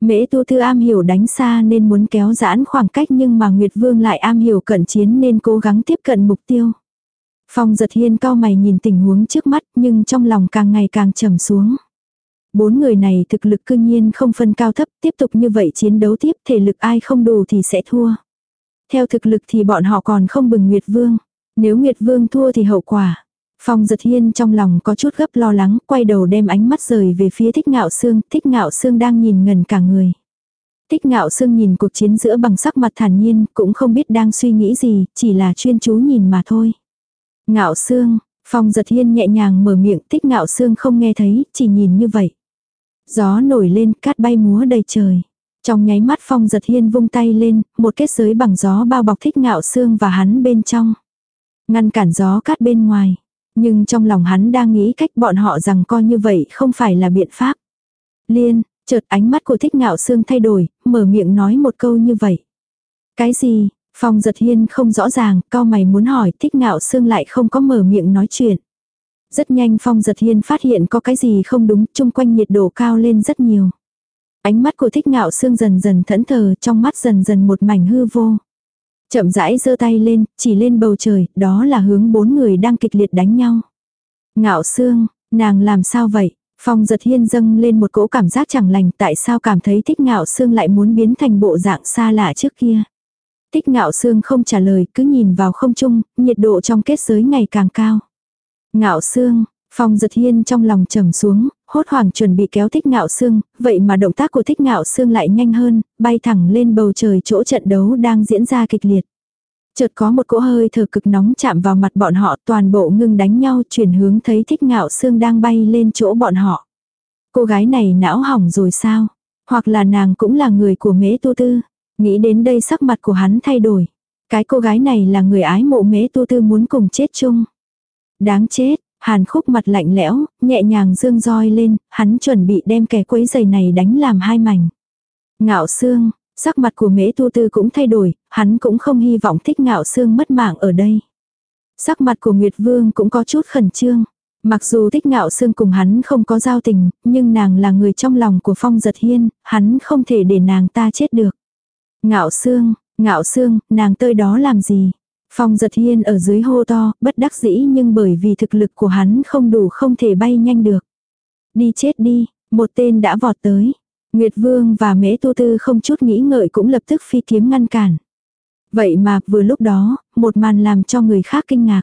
Mễ tu thư am hiểu đánh xa nên muốn kéo giãn khoảng cách nhưng mà Nguyệt Vương lại am hiểu cận chiến nên cố gắng tiếp cận mục tiêu. Phong giật hiên cao mày nhìn tình huống trước mắt nhưng trong lòng càng ngày càng trầm xuống. Bốn người này thực lực cương nhiên không phân cao thấp, tiếp tục như vậy chiến đấu tiếp thể lực ai không đủ thì sẽ thua. Theo thực lực thì bọn họ còn không bừng Nguyệt Vương. Nếu Nguyệt Vương thua thì hậu quả. Phong giật hiên trong lòng có chút gấp lo lắng, quay đầu đem ánh mắt rời về phía thích ngạo Sương. thích ngạo Sương đang nhìn ngần cả người. Thích ngạo sương nhìn cuộc chiến giữa bằng sắc mặt thản nhiên, cũng không biết đang suy nghĩ gì, chỉ là chuyên chú nhìn mà thôi. Ngạo sương, phong giật hiên nhẹ nhàng mở miệng Thích ngạo sương không nghe thấy, chỉ nhìn như vậy. Gió nổi lên, cát bay múa đầy trời. Trong nháy mắt phong giật hiên vung tay lên, một kết giới bằng gió bao bọc thích ngạo xương và hắn bên trong. Ngăn cản gió cát bên ngoài. Nhưng trong lòng hắn đang nghĩ cách bọn họ rằng coi như vậy không phải là biện pháp. Liên, chợt ánh mắt của thích ngạo xương thay đổi, mở miệng nói một câu như vậy. Cái gì? Phong giật hiên không rõ ràng, cao mày muốn hỏi thích ngạo xương lại không có mở miệng nói chuyện. Rất nhanh phong giật hiên phát hiện có cái gì không đúng, chung quanh nhiệt độ cao lên rất nhiều. Ánh mắt của thích ngạo xương dần dần thẫn thờ, trong mắt dần dần một mảnh hư vô. Chậm rãi giơ tay lên, chỉ lên bầu trời, đó là hướng bốn người đang kịch liệt đánh nhau. Ngạo xương, nàng làm sao vậy? Phong giật hiên dâng lên một cỗ cảm giác chẳng lành tại sao cảm thấy thích ngạo xương lại muốn biến thành bộ dạng xa lạ trước kia. Thích ngạo xương không trả lời cứ nhìn vào không trung, nhiệt độ trong kết giới ngày càng cao. Ngạo xương, phong giật hiên trong lòng trầm xuống, hốt hoảng chuẩn bị kéo thích ngạo xương, vậy mà động tác của thích ngạo xương lại nhanh hơn, bay thẳng lên bầu trời chỗ trận đấu đang diễn ra kịch liệt. Chợt có một cỗ hơi thở cực nóng chạm vào mặt bọn họ toàn bộ ngưng đánh nhau chuyển hướng thấy thích ngạo xương đang bay lên chỗ bọn họ. Cô gái này não hỏng rồi sao? Hoặc là nàng cũng là người của mễ tu tư. Nghĩ đến đây sắc mặt của hắn thay đổi. Cái cô gái này là người ái mộ mễ tu tư muốn cùng chết chung. Đáng chết, Hàn khúc mặt lạnh lẽo, nhẹ nhàng dương roi lên, hắn chuẩn bị đem kẻ quấy giày này đánh làm hai mảnh. Ngạo xương, sắc mặt của mễ tu tư cũng thay đổi, hắn cũng không hy vọng thích ngạo xương mất mạng ở đây. Sắc mặt của Nguyệt Vương cũng có chút khẩn trương. Mặc dù thích ngạo xương cùng hắn không có giao tình, nhưng nàng là người trong lòng của phong giật hiên, hắn không thể để nàng ta chết được. Ngạo xương, ngạo xương, nàng tơi đó làm gì? Phong giật hiên ở dưới hô to, bất đắc dĩ nhưng bởi vì thực lực của hắn không đủ không thể bay nhanh được. Đi chết đi, một tên đã vọt tới. Nguyệt Vương và Mễ Tu Tư không chút nghĩ ngợi cũng lập tức phi kiếm ngăn cản. Vậy mà vừa lúc đó, một màn làm cho người khác kinh ngạc.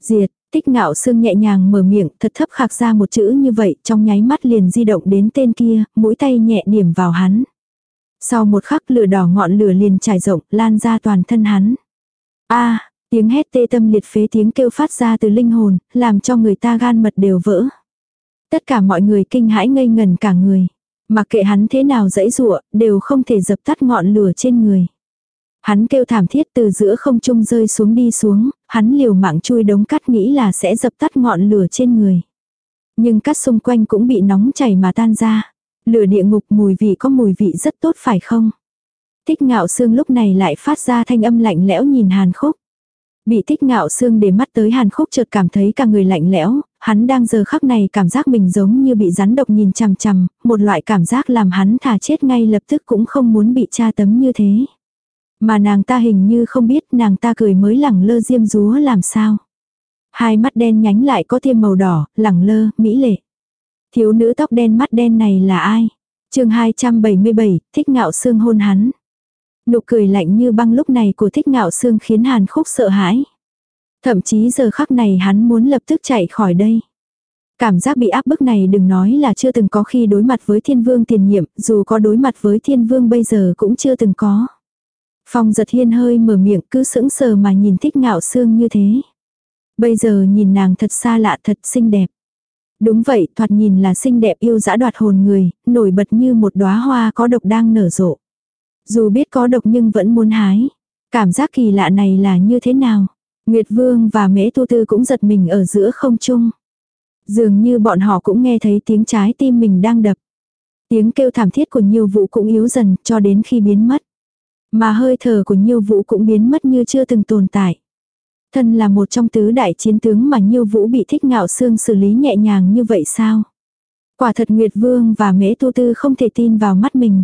Diệt, tích ngạo sương nhẹ nhàng mở miệng thật thấp khạc ra một chữ như vậy trong nháy mắt liền di động đến tên kia, mũi tay nhẹ điểm vào hắn. Sau một khắc lửa đỏ ngọn lửa liền trải rộng lan ra toàn thân hắn a tiếng hét tê tâm liệt phế tiếng kêu phát ra từ linh hồn, làm cho người ta gan mật đều vỡ. Tất cả mọi người kinh hãi ngây ngần cả người. Mặc kệ hắn thế nào dãy rụa, đều không thể dập tắt ngọn lửa trên người. Hắn kêu thảm thiết từ giữa không trung rơi xuống đi xuống, hắn liều mạng chui đống cắt nghĩ là sẽ dập tắt ngọn lửa trên người. Nhưng cắt xung quanh cũng bị nóng chảy mà tan ra. Lửa địa ngục mùi vị có mùi vị rất tốt phải không? Thích ngạo xương lúc này lại phát ra thanh âm lạnh lẽo nhìn hàn khúc. Bị thích ngạo xương để mắt tới hàn khúc chợt cảm thấy cả người lạnh lẽo, hắn đang giờ khắc này cảm giác mình giống như bị rắn độc nhìn chằm chằm, một loại cảm giác làm hắn thả chết ngay lập tức cũng không muốn bị tra tấm như thế. Mà nàng ta hình như không biết nàng ta cười mới lẳng lơ diêm rúa làm sao. Hai mắt đen nhánh lại có thêm màu đỏ, lẳng lơ, mỹ lệ. Thiếu nữ tóc đen mắt đen này là ai? chương 277, thích ngạo xương hôn hắn. Nụ cười lạnh như băng lúc này của thích ngạo xương khiến Hàn Khúc sợ hãi. Thậm chí giờ khắc này hắn muốn lập tức chạy khỏi đây. Cảm giác bị áp bức này đừng nói là chưa từng có khi đối mặt với thiên vương tiền nhiệm, dù có đối mặt với thiên vương bây giờ cũng chưa từng có. Phong giật hiên hơi mở miệng cứ sững sờ mà nhìn thích ngạo xương như thế. Bây giờ nhìn nàng thật xa lạ thật xinh đẹp. Đúng vậy, thoạt nhìn là xinh đẹp yêu dã đoạt hồn người, nổi bật như một đóa hoa có độc đang nở rộ. Dù biết có độc nhưng vẫn muốn hái. Cảm giác kỳ lạ này là như thế nào? Nguyệt Vương và Mễ Tu Tư cũng giật mình ở giữa không trung. Dường như bọn họ cũng nghe thấy tiếng trái tim mình đang đập. Tiếng kêu thảm thiết của nhiều vũ cũng yếu dần cho đến khi biến mất. Mà hơi thở của nhiêu vũ cũng biến mất như chưa từng tồn tại. Thân là một trong tứ đại chiến tướng mà nhiêu vũ bị thích ngạo xương xử lý nhẹ nhàng như vậy sao? Quả thật Nguyệt Vương và Mễ Tu Tư không thể tin vào mắt mình.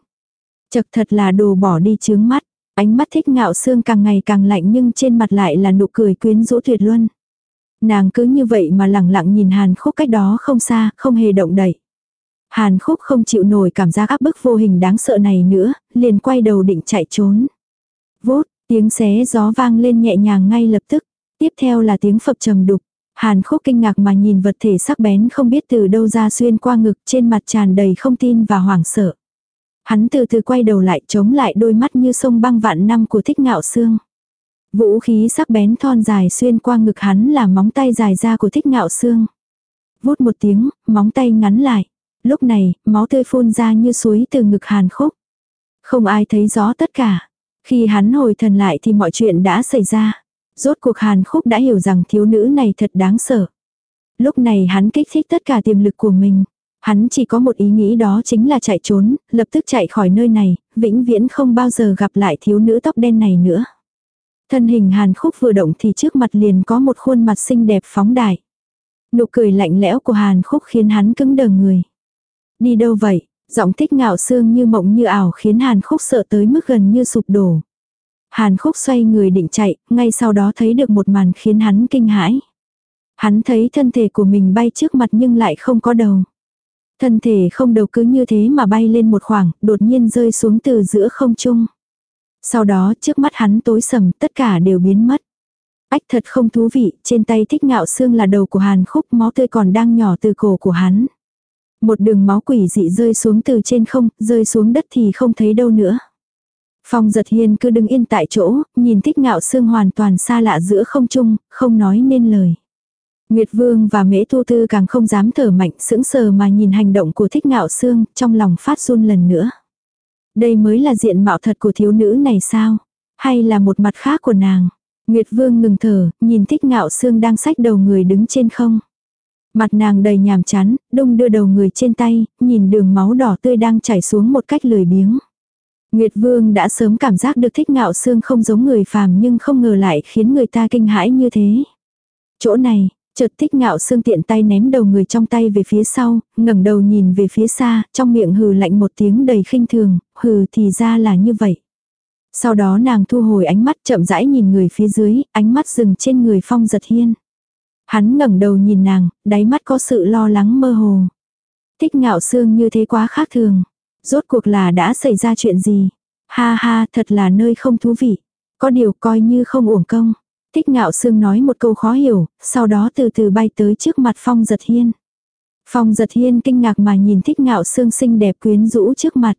Chật thật là đồ bỏ đi chướng mắt. Ánh mắt thích ngạo xương càng ngày càng lạnh nhưng trên mặt lại là nụ cười quyến rũ tuyệt luân. Nàng cứ như vậy mà lẳng lặng nhìn hàn khúc cách đó không xa, không hề động đậy. Hàn khúc không chịu nổi cảm giác áp bức vô hình đáng sợ này nữa, liền quay đầu định chạy trốn. Vốt, tiếng xé gió vang lên nhẹ nhàng ngay lập tức. Tiếp theo là tiếng phập trầm đục. Hàn khúc kinh ngạc mà nhìn vật thể sắc bén không biết từ đâu ra xuyên qua ngực trên mặt tràn đầy không tin và hoảng sợ. Hắn từ từ quay đầu lại chống lại đôi mắt như sông băng vạn năm của thích ngạo xương. Vũ khí sắc bén thon dài xuyên qua ngực hắn là móng tay dài ra của thích ngạo xương. Vút một tiếng, móng tay ngắn lại. Lúc này, máu tươi phun ra như suối từ ngực hàn khúc. Không ai thấy rõ tất cả. Khi hắn hồi thần lại thì mọi chuyện đã xảy ra. Rốt cuộc hàn khúc đã hiểu rằng thiếu nữ này thật đáng sợ. Lúc này hắn kích thích tất cả tiềm lực của mình. Hắn chỉ có một ý nghĩ đó chính là chạy trốn, lập tức chạy khỏi nơi này, vĩnh viễn không bao giờ gặp lại thiếu nữ tóc đen này nữa. Thân hình hàn khúc vừa động thì trước mặt liền có một khuôn mặt xinh đẹp phóng đại. Nụ cười lạnh lẽo của hàn khúc khiến hắn cứng đờ người. Đi đâu vậy? Giọng thích ngạo xương như mộng như ảo khiến hàn khúc sợ tới mức gần như sụp đổ. Hàn khúc xoay người định chạy, ngay sau đó thấy được một màn khiến hắn kinh hãi. Hắn thấy thân thể của mình bay trước mặt nhưng lại không có đầu. Thân thể không đầu cứ như thế mà bay lên một khoảng, đột nhiên rơi xuống từ giữa không trung. Sau đó trước mắt hắn tối sầm, tất cả đều biến mất. Ách thật không thú vị, trên tay thích ngạo xương là đầu của hàn khúc máu tươi còn đang nhỏ từ cổ của hắn. Một đường máu quỷ dị rơi xuống từ trên không, rơi xuống đất thì không thấy đâu nữa. Phong giật hiên cứ đứng yên tại chỗ, nhìn thích ngạo xương hoàn toàn xa lạ giữa không trung, không nói nên lời. Nguyệt Vương và Mễ Thu Tư càng không dám thở mạnh sững sờ mà nhìn hành động của thích ngạo xương, trong lòng phát run lần nữa. Đây mới là diện mạo thật của thiếu nữ này sao? Hay là một mặt khác của nàng? Nguyệt Vương ngừng thở, nhìn thích ngạo xương đang sách đầu người đứng trên không. Mặt nàng đầy nhàm chán, đông đưa đầu người trên tay, nhìn đường máu đỏ tươi đang chảy xuống một cách lười biếng. Nguyệt Vương đã sớm cảm giác được thích ngạo xương không giống người phàm nhưng không ngờ lại khiến người ta kinh hãi như thế. Chỗ này, chợt thích ngạo xương tiện tay ném đầu người trong tay về phía sau, ngẩng đầu nhìn về phía xa, trong miệng hừ lạnh một tiếng đầy khinh thường, hừ thì ra là như vậy. Sau đó nàng thu hồi ánh mắt chậm rãi nhìn người phía dưới, ánh mắt dừng trên người phong giật hiên. Hắn ngẩng đầu nhìn nàng, đáy mắt có sự lo lắng mơ hồ. Thích ngạo xương như thế quá khác thường. Rốt cuộc là đã xảy ra chuyện gì? Ha ha, thật là nơi không thú vị. Có điều coi như không uổng công. Thích ngạo sương nói một câu khó hiểu, sau đó từ từ bay tới trước mặt Phong giật hiên. Phong giật hiên kinh ngạc mà nhìn thích ngạo sương xinh đẹp quyến rũ trước mặt.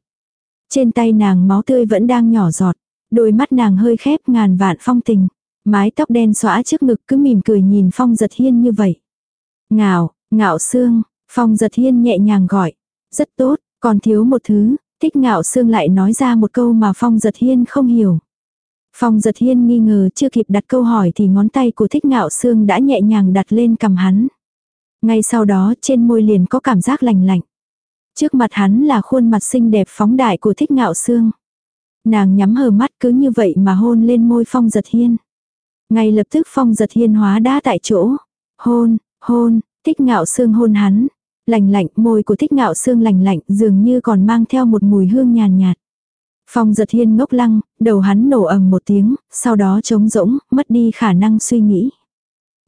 Trên tay nàng máu tươi vẫn đang nhỏ giọt, đôi mắt nàng hơi khép ngàn vạn phong tình. Mái tóc đen xõa trước ngực cứ mỉm cười nhìn Phong giật hiên như vậy. Ngạo, ngạo sương, Phong giật hiên nhẹ nhàng gọi. Rất tốt, còn thiếu một thứ, thích ngạo sương lại nói ra một câu mà Phong giật hiên không hiểu. Phong giật hiên nghi ngờ chưa kịp đặt câu hỏi thì ngón tay của thích ngạo sương đã nhẹ nhàng đặt lên cầm hắn. Ngay sau đó trên môi liền có cảm giác lành lạnh. Trước mặt hắn là khuôn mặt xinh đẹp phóng đại của thích ngạo sương. Nàng nhắm hờ mắt cứ như vậy mà hôn lên môi phong giật hiên. Ngay lập tức phong giật hiên hóa đá tại chỗ. Hôn, hôn, thích ngạo sương hôn hắn. Lành lạnh, môi của thích ngạo sương lành lạnh dường như còn mang theo một mùi hương nhàn nhạt. Phong giật hiên ngốc lăng, đầu hắn nổ ầm một tiếng, sau đó trống rỗng, mất đi khả năng suy nghĩ.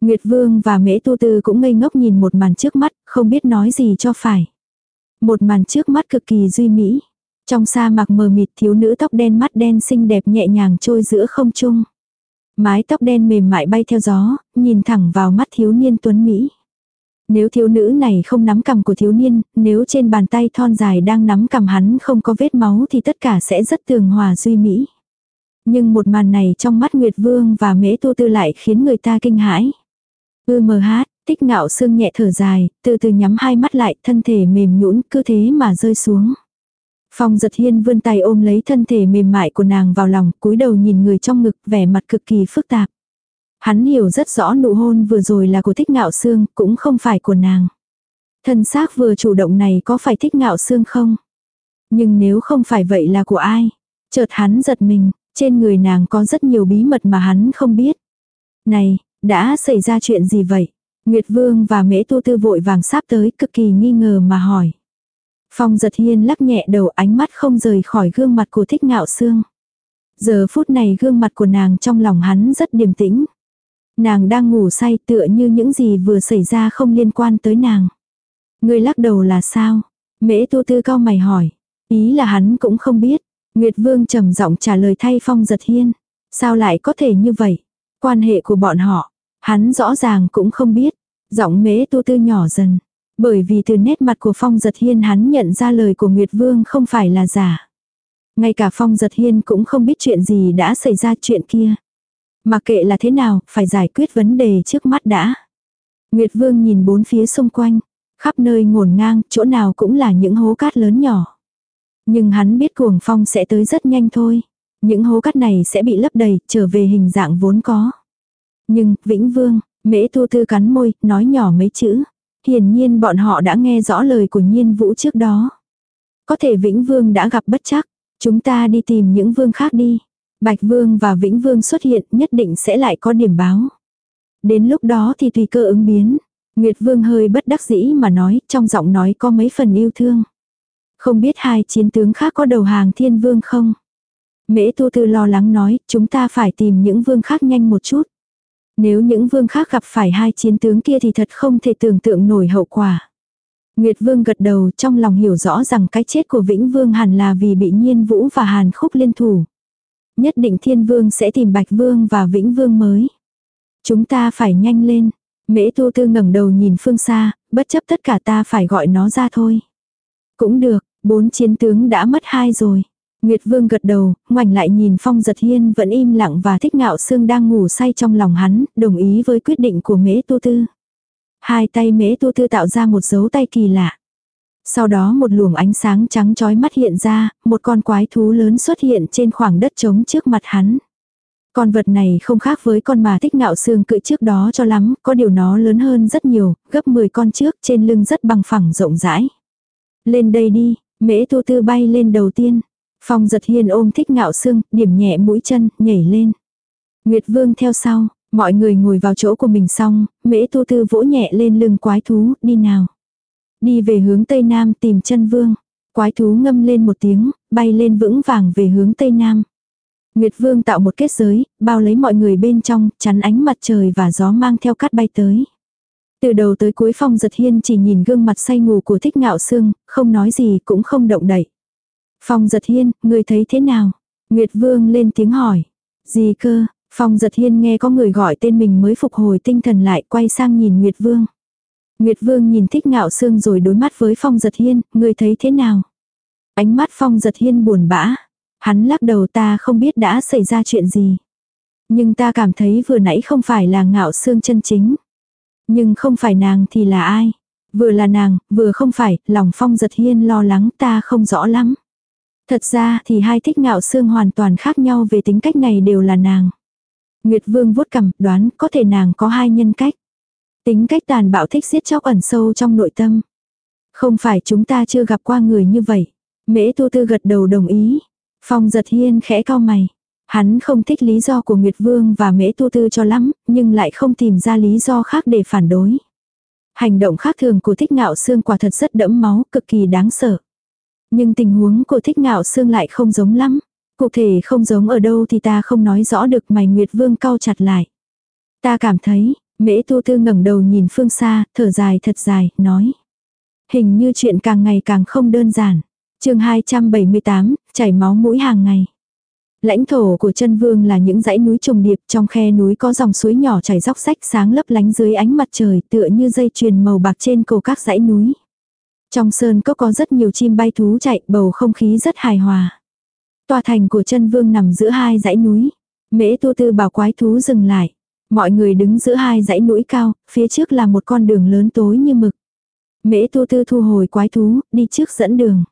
Nguyệt Vương và Mễ Tu Tư cũng ngây ngốc nhìn một màn trước mắt, không biết nói gì cho phải. Một màn trước mắt cực kỳ duy mỹ. Trong sa mạc mờ mịt thiếu nữ tóc đen mắt đen xinh đẹp nhẹ nhàng trôi giữa không trung. Mái tóc đen mềm mại bay theo gió, nhìn thẳng vào mắt thiếu niên tuấn Mỹ. Nếu thiếu nữ này không nắm cầm của thiếu niên, nếu trên bàn tay thon dài đang nắm cầm hắn không có vết máu thì tất cả sẽ rất tường hòa duy mỹ. Nhưng một màn này trong mắt Nguyệt Vương và Mễ Tu Tư lại khiến người ta kinh hãi. Ư mờ hát, tích ngạo sương nhẹ thở dài, từ từ nhắm hai mắt lại, thân thể mềm nhũn cứ thế mà rơi xuống. Phong giật hiên vươn tay ôm lấy thân thể mềm mại của nàng vào lòng, cúi đầu nhìn người trong ngực, vẻ mặt cực kỳ phức tạp. Hắn hiểu rất rõ nụ hôn vừa rồi là của thích ngạo xương, cũng không phải của nàng. Thân xác vừa chủ động này có phải thích ngạo xương không? Nhưng nếu không phải vậy là của ai? Chợt hắn giật mình, trên người nàng có rất nhiều bí mật mà hắn không biết. Này, đã xảy ra chuyện gì vậy? Nguyệt Vương và Mễ Tu Tư vội vàng sắp tới cực kỳ nghi ngờ mà hỏi. Phong giật hiên lắc nhẹ đầu ánh mắt không rời khỏi gương mặt của thích ngạo xương. Giờ phút này gương mặt của nàng trong lòng hắn rất điềm tĩnh. Nàng đang ngủ say tựa như những gì vừa xảy ra không liên quan tới nàng. Người lắc đầu là sao? Mễ tu tư cao mày hỏi. Ý là hắn cũng không biết. Nguyệt Vương trầm giọng trả lời thay Phong giật hiên. Sao lại có thể như vậy? Quan hệ của bọn họ. Hắn rõ ràng cũng không biết. Giọng mễ tu tư nhỏ dần. Bởi vì từ nét mặt của Phong giật hiên hắn nhận ra lời của Nguyệt Vương không phải là giả. Ngay cả Phong giật hiên cũng không biết chuyện gì đã xảy ra chuyện kia. Mà kệ là thế nào, phải giải quyết vấn đề trước mắt đã. Nguyệt Vương nhìn bốn phía xung quanh, khắp nơi ngổn ngang, chỗ nào cũng là những hố cát lớn nhỏ. Nhưng hắn biết cuồng phong sẽ tới rất nhanh thôi. Những hố cát này sẽ bị lấp đầy, trở về hình dạng vốn có. Nhưng, Vĩnh Vương, Mễ Tu Tư cắn môi, nói nhỏ mấy chữ. Hiển nhiên bọn họ đã nghe rõ lời của Nhiên Vũ trước đó. Có thể Vĩnh Vương đã gặp bất chắc. Chúng ta đi tìm những vương khác đi. Bạch Vương và Vĩnh Vương xuất hiện nhất định sẽ lại có điểm báo. Đến lúc đó thì tùy cơ ứng biến. Nguyệt Vương hơi bất đắc dĩ mà nói, trong giọng nói có mấy phần yêu thương. Không biết hai chiến tướng khác có đầu hàng thiên vương không? Mễ Tu Tư lo lắng nói, chúng ta phải tìm những vương khác nhanh một chút. Nếu những vương khác gặp phải hai chiến tướng kia thì thật không thể tưởng tượng nổi hậu quả. Nguyệt Vương gật đầu trong lòng hiểu rõ rằng cái chết của Vĩnh Vương hẳn là vì bị Nhiên Vũ và Hàn Khúc liên thủ. Nhất định Thiên Vương sẽ tìm Bạch Vương và Vĩnh Vương mới. Chúng ta phải nhanh lên. Mễ Tu Tư ngẩng đầu nhìn phương xa, bất chấp tất cả ta phải gọi nó ra thôi. Cũng được, bốn chiến tướng đã mất hai rồi. Nguyệt Vương gật đầu, ngoảnh lại nhìn Phong Giật Hiên vẫn im lặng và thích ngạo sương đang ngủ say trong lòng hắn, đồng ý với quyết định của Mễ Tu Tư. Hai tay Mễ Tu Tư tạo ra một dấu tay kỳ lạ. Sau đó một luồng ánh sáng trắng chói mắt hiện ra, một con quái thú lớn xuất hiện trên khoảng đất trống trước mặt hắn. Con vật này không khác với con mà thích ngạo xương cự trước đó cho lắm, có điều nó lớn hơn rất nhiều, gấp 10 con trước trên lưng rất bằng phẳng rộng rãi. Lên đây đi, mễ tu tư bay lên đầu tiên. Phong giật hiên ôm thích ngạo xương, điểm nhẹ mũi chân, nhảy lên. Nguyệt vương theo sau, mọi người ngồi vào chỗ của mình xong, mễ tu tư vỗ nhẹ lên lưng quái thú, đi nào. Đi về hướng tây nam tìm chân vương. Quái thú ngâm lên một tiếng, bay lên vững vàng về hướng tây nam. Nguyệt Vương tạo một kết giới, bao lấy mọi người bên trong, chắn ánh mặt trời và gió mang theo cát bay tới. Từ đầu tới cuối phong giật hiên chỉ nhìn gương mặt say ngủ của thích ngạo sương, không nói gì cũng không động đậy. Phong giật hiên, người thấy thế nào? Nguyệt Vương lên tiếng hỏi. Gì cơ? Phong giật hiên nghe có người gọi tên mình mới phục hồi tinh thần lại quay sang nhìn Nguyệt Vương. Nguyệt Vương nhìn thích ngạo sương rồi đối mắt với Phong giật hiên, người thấy thế nào? Ánh mắt Phong giật hiên buồn bã. Hắn lắc đầu ta không biết đã xảy ra chuyện gì. Nhưng ta cảm thấy vừa nãy không phải là ngạo xương chân chính. Nhưng không phải nàng thì là ai? Vừa là nàng, vừa không phải, lòng phong giật hiên lo lắng ta không rõ lắm. Thật ra thì hai thích ngạo xương hoàn toàn khác nhau về tính cách này đều là nàng. Nguyệt Vương vuốt cằm, đoán có thể nàng có hai nhân cách. Tính cách tàn bạo thích giết chóc ẩn sâu trong nội tâm. Không phải chúng ta chưa gặp qua người như vậy. Mễ Tu Tư gật đầu đồng ý. Phong giật hiên khẽ cao mày. Hắn không thích lý do của Nguyệt Vương và Mễ Tu Tư cho lắm, nhưng lại không tìm ra lý do khác để phản đối. Hành động khác thường của thích ngạo xương quả thật rất đẫm máu, cực kỳ đáng sợ. Nhưng tình huống của thích ngạo xương lại không giống lắm. Cụ thể không giống ở đâu thì ta không nói rõ được mày Nguyệt Vương cau chặt lại. Ta cảm thấy, Mễ Tu Tư ngẩng đầu nhìn phương xa, thở dài thật dài, nói. Hình như chuyện càng ngày càng không đơn giản chương 278, chảy máu mũi hàng ngày. Lãnh thổ của chân vương là những dãy núi trùng điệp trong khe núi có dòng suối nhỏ chảy róc rách sáng lấp lánh dưới ánh mặt trời tựa như dây chuyền màu bạc trên cầu các dãy núi. Trong sơn có có rất nhiều chim bay thú chạy bầu không khí rất hài hòa. Tòa thành của chân vương nằm giữa hai dãy núi. Mễ tu tư bảo quái thú dừng lại. Mọi người đứng giữa hai dãy núi cao, phía trước là một con đường lớn tối như mực. Mễ tu tư thu hồi quái thú, đi trước dẫn đường.